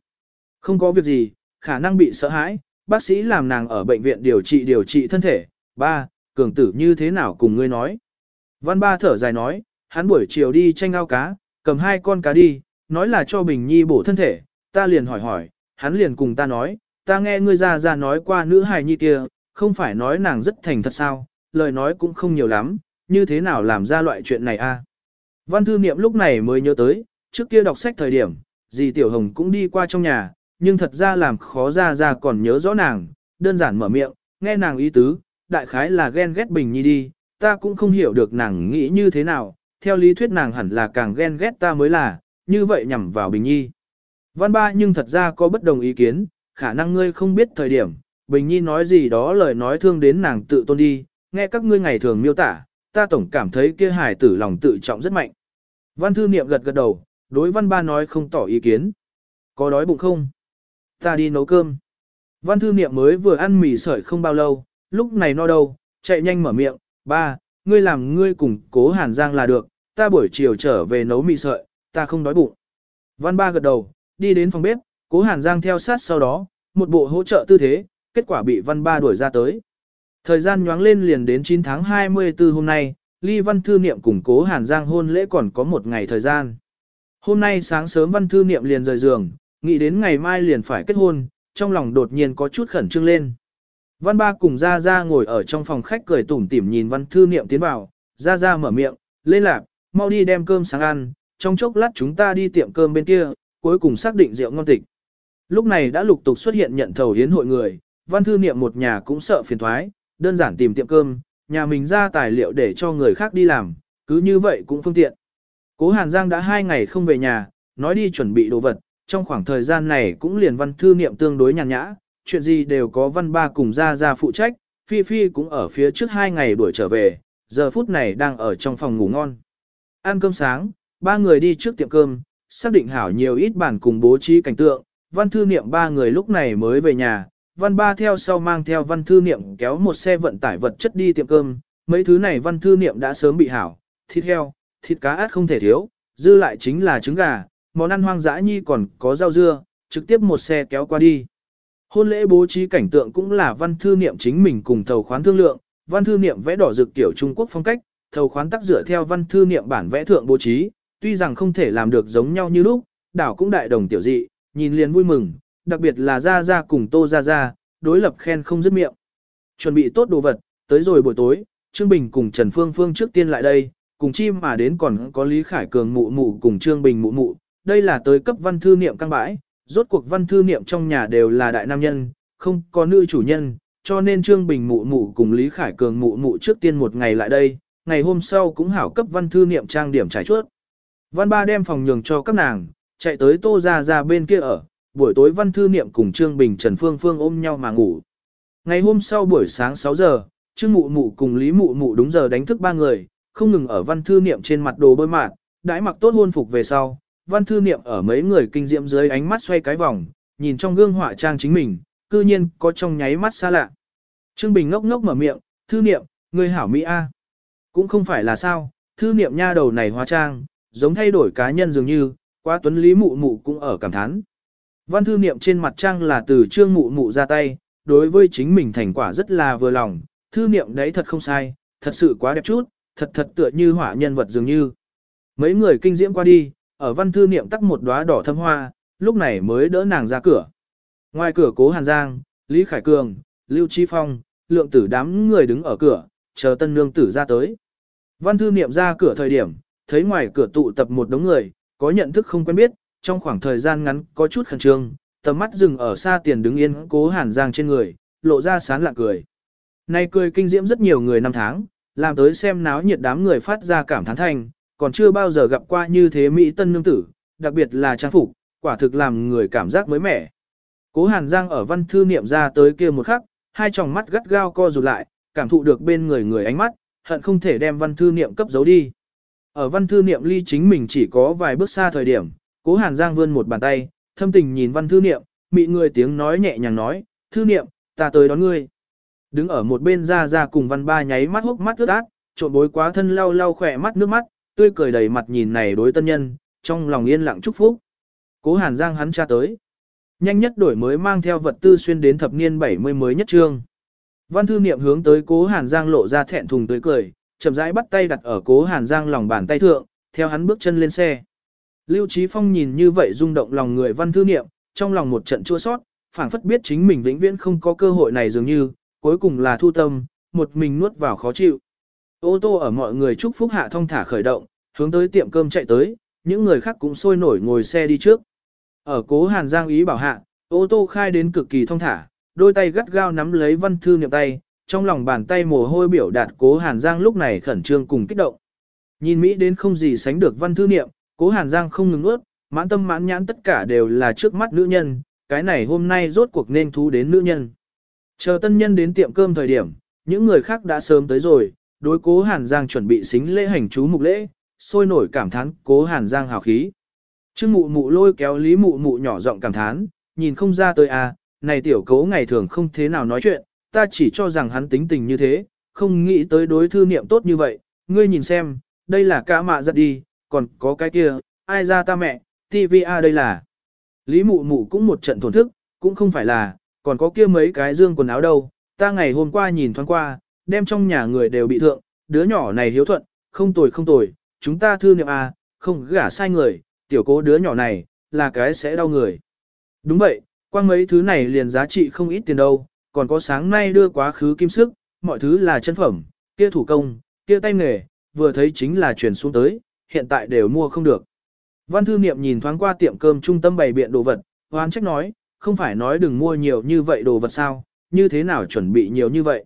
Không có việc gì, khả năng bị sợ hãi, bác sĩ làm nàng ở bệnh viện điều trị điều trị thân thể. Ba, cường tử như thế nào cùng ngươi nói. Văn ba thở dài nói, hắn buổi chiều đi tranh ao cá, cầm hai con cá đi, nói là cho Bình Nhi bổ thân thể, ta liền hỏi hỏi, hắn liền cùng ta nói, ta nghe ngươi ra ra nói qua nữ hài nhi kia, không phải nói nàng rất thành thật sao, lời nói cũng không nhiều lắm, như thế nào làm ra loại chuyện này a? Văn thư niệm lúc này mới nhớ tới, trước kia đọc sách thời điểm, dì Tiểu Hồng cũng đi qua trong nhà, nhưng thật ra làm khó ra ra còn nhớ rõ nàng, đơn giản mở miệng, nghe nàng ý tứ, đại khái là ghen ghét Bình Nhi đi, ta cũng không hiểu được nàng nghĩ như thế nào, theo lý thuyết nàng hẳn là càng ghen ghét ta mới là, như vậy nhằm vào Bình Nhi. Văn ba nhưng thật ra có bất đồng ý kiến, khả năng ngươi không biết thời điểm, Bình Nhi nói gì đó lời nói thương đến nàng tự tôn đi, nghe các ngươi ngày thường miêu tả, ta tổng cảm thấy kia hài tử lòng tự trọng rất mạnh. Văn thư niệm gật gật đầu, đối văn ba nói không tỏ ý kiến. Có đói bụng không? Ta đi nấu cơm. Văn thư niệm mới vừa ăn mì sợi không bao lâu, lúc này no đâu, chạy nhanh mở miệng, ba, ngươi làm ngươi cùng cố hàn giang là được, ta buổi chiều trở về nấu mì sợi, ta không đói bụng. Văn ba gật đầu, đi đến phòng bếp, cố hàn giang theo sát sau đó, một bộ hỗ trợ tư thế, kết quả bị văn ba đuổi ra tới. Thời gian nhoáng lên liền đến 9 tháng 24 hôm nay, ly văn thư niệm cùng cố hàn giang hôn lễ còn có một ngày thời gian. Hôm nay sáng sớm văn thư niệm liền rời giường, nghĩ đến ngày mai liền phải kết hôn, trong lòng đột nhiên có chút khẩn trương lên. Văn ba cùng Gia Gia ngồi ở trong phòng khách cười tủm tỉm nhìn văn thư niệm tiến vào, Gia Gia mở miệng, lên lạc, mau đi đem cơm sáng ăn, trong chốc lát chúng ta đi tiệm cơm bên kia, cuối cùng xác định rượu ngon tịch. Lúc này đã lục tục xuất hiện nhận thầu hiến hội người, văn thư niệm một nhà cũng sợ phiền thoái, đơn giản tìm tiệm cơm, nhà mình ra tài liệu để cho người khác đi làm, cứ như vậy cũng phương tiện. Cố Hàn Giang đã hai ngày không về nhà, nói đi chuẩn bị đồ vật, trong khoảng thời gian này cũng liền văn thư niệm tương đối nhàn nhã, chuyện gì đều có văn ba cùng ra ra phụ trách, Phi Phi cũng ở phía trước hai ngày đuổi trở về, giờ phút này đang ở trong phòng ngủ ngon. Ăn cơm sáng, ba người đi trước tiệm cơm, xác định hảo nhiều ít bản cùng bố trí cảnh tượng, văn thư niệm ba người lúc này mới về nhà, văn ba theo sau mang theo văn thư niệm kéo một xe vận tải vật chất đi tiệm cơm, mấy thứ này văn thư niệm đã sớm bị hảo, thịt heo, thịt cá át không thể thiếu, dư lại chính là trứng gà, món ăn hoang dã nhi còn có rau dưa, trực tiếp một xe kéo qua đi. Hôn lễ bố trí cảnh tượng cũng là văn thư niệm chính mình cùng thầu khoán thương lượng, văn thư niệm vẽ đỏ rực kiểu Trung Quốc phong cách, thầu khoán tác dựa theo văn thư niệm bản vẽ thượng bố trí, tuy rằng không thể làm được giống nhau như lúc, đảo cũng đại đồng tiểu dị, nhìn liền vui mừng, đặc biệt là Gia Gia cùng Tô Gia Gia, đối lập khen không dứt miệng. Chuẩn bị tốt đồ vật, tới rồi buổi tối, Trương Bình cùng Trần Phương Phương trước tiên lại đây, cùng chim mà đến còn có Lý Khải Cường mụ mụ cùng Trương Bình mụ mụ, đây là tới cấp văn thư niệm căng bãi, rốt cuộc văn thư niệm trong nhà đều là đại nam nhân, không có nữ chủ nhân, cho nên Trương Bình mụ mụ cùng Lý Khải Cường mụ mụ trước tiên một ngày lại đây, ngày hôm sau cũng hảo cấp văn thư niệm trang điểm trải chuốt. Văn ba đem phòng nhường cho các nàng, chạy tới tô ra ra bên kia ở, buổi tối văn thư niệm cùng Trương Bình Trần Phương Phương ôm nhau mà ngủ. Ngày hôm sau buổi sáng 6 giờ, Trương Mụ Mụ cùng Lý Mụ Mụ đúng giờ đánh thức ba người, không ngừng ở văn thư niệm trên mặt đồ bơi mạn, đãi mặc tốt hôn phục về sau, văn thư niệm ở mấy người kinh diệm dưới ánh mắt xoay cái vòng, nhìn trong gương họa trang chính mình, cư nhiên có trong nháy mắt xa lạ. Trương Bình ngốc ngốc mở miệng, thư niệm, người hảo Mỹ A. Cũng không phải là sao, thư niệm nha đầu này hóa trang, giống thay đổi cá nhân dường như, qua tuấn lý mụ mụ cũng ở cảm thán. Văn thư niệm trên mặt trang là từ trương mụ mụ ra tay, đối với chính mình thành quả rất là vừa lòng, thư niệm đấy thật không sai, thật sự quá đẹp chút, thật thật tựa như hỏa nhân vật dường như. Mấy người kinh diễm qua đi, ở văn thư niệm tắc một đóa đỏ thâm hoa, lúc này mới đỡ nàng ra cửa. Ngoài cửa cố Hàn Giang, Lý Khải Cường, Lưu Chi Phong, lượng tử đám người đứng ở cửa, chờ tân nương tử ra tới. Văn thư niệm ra cửa thời điểm, thấy ngoài cửa tụ tập một đống người, có nhận thức không quen biết, trong khoảng thời gian ngắn có chút khẩn trương, tầm mắt dừng ở xa tiền đứng yên cố Hàn Giang trên người, lộ ra sán lạ cười. Nay cười kinh diễm rất nhiều người năm tháng, làm tới xem náo nhiệt đám người phát ra cảm thán thành, còn chưa bao giờ gặp qua như thế Mỹ tân nương tử, đặc biệt là trang phục, quả thực làm người cảm giác mới mẻ. Cố Hàn Giang ở văn thư niệm ra tới kia một khắc, hai tròng mắt gắt gao co rụt lại, cảm thụ được bên người người ánh mắt, hận không thể đem văn thư niệm cấp giấu đi. Ở văn thư niệm ly chính mình chỉ có vài bước xa thời điểm, cố Hàn Giang vươn một bàn tay, thâm tình nhìn văn thư niệm, mị người tiếng nói nhẹ nhàng nói, thư niệm, ta tới đón ngươi. Đứng ở một bên ra ra cùng văn ba nháy mắt hốc mắt ướt át, trộn bối quá thân lau lau khỏe mắt nước mắt, tươi cười đầy mặt nhìn này đối tân nhân, trong lòng yên lặng chúc phúc. Cố Hàn Giang hắn tra tới. Nhanh nhất đổi mới mang theo vật tư xuyên đến thập niên 70 mới nhất trương. Văn thư niệm hướng tới cố Hàn Giang lộ ra thẹn thùng tươi cười, chậm rãi bắt tay đặt ở cố Hàn Giang lòng bàn tay thượng, theo hắn bước chân lên xe. Lưu Chí Phong nhìn như vậy rung động lòng người văn thư niệm, trong lòng một trận chua xót phảng phất biết chính mình vĩnh viễn không có cơ hội này dường như, cuối cùng là thu tâm, một mình nuốt vào khó chịu. Ô tô ở mọi người chúc phúc hạ thông thả khởi động, hướng tới tiệm cơm chạy tới, những người khác cũng sôi nổi ngồi xe đi trước. Ở cố Hàn Giang ý bảo hạ, ô tô khai đến cực kỳ thông thả, đôi tay gắt gao nắm lấy văn thư niệm tay, trong lòng bàn tay mồ hôi biểu đạt cố Hàn Giang lúc này khẩn trương cùng kích động. Nhìn Mỹ đến không gì sánh được văn thư niệm, cố Hàn Giang không ngừng ướt, mãn tâm mãn nhãn tất cả đều là trước mắt nữ nhân, cái này hôm nay rốt cuộc nên thú đến nữ nhân. Chờ tân nhân đến tiệm cơm thời điểm, những người khác đã sớm tới rồi, đối cố Hàn Giang chuẩn bị xính lễ hành chú mục lễ, sôi nổi cảm thán cố Hàn Giang hào khí. Trương mụ mụ lôi kéo lý mụ mụ nhỏ giọng cảm thán, nhìn không ra tới à, này tiểu cố ngày thường không thế nào nói chuyện, ta chỉ cho rằng hắn tính tình như thế, không nghĩ tới đối thư niệm tốt như vậy, ngươi nhìn xem, đây là cả mạ giật đi, còn có cái kia, ai ra ta mẹ, TVA đây là. Lý mụ mụ cũng một trận thổn thức, cũng không phải là, còn có kia mấy cái dương quần áo đâu, ta ngày hôm qua nhìn thoáng qua, đem trong nhà người đều bị thượng, đứa nhỏ này hiếu thuận, không tồi không tồi, chúng ta thư niệm à, không gả sai người, tiểu cố đứa nhỏ này, là cái sẽ đau người. Đúng vậy, quang mấy thứ này liền giá trị không ít tiền đâu, còn có sáng nay đưa quá khứ kim sức, mọi thứ là chân phẩm, kia thủ công, kia tay nghề, vừa thấy chính là chuyển xuống tới, hiện tại đều mua không được. Văn thư niệm nhìn thoáng qua tiệm cơm trung tâm bày biện đồ vật, hoán trách nói, không phải nói đừng mua nhiều như vậy đồ vật sao, như thế nào chuẩn bị nhiều như vậy.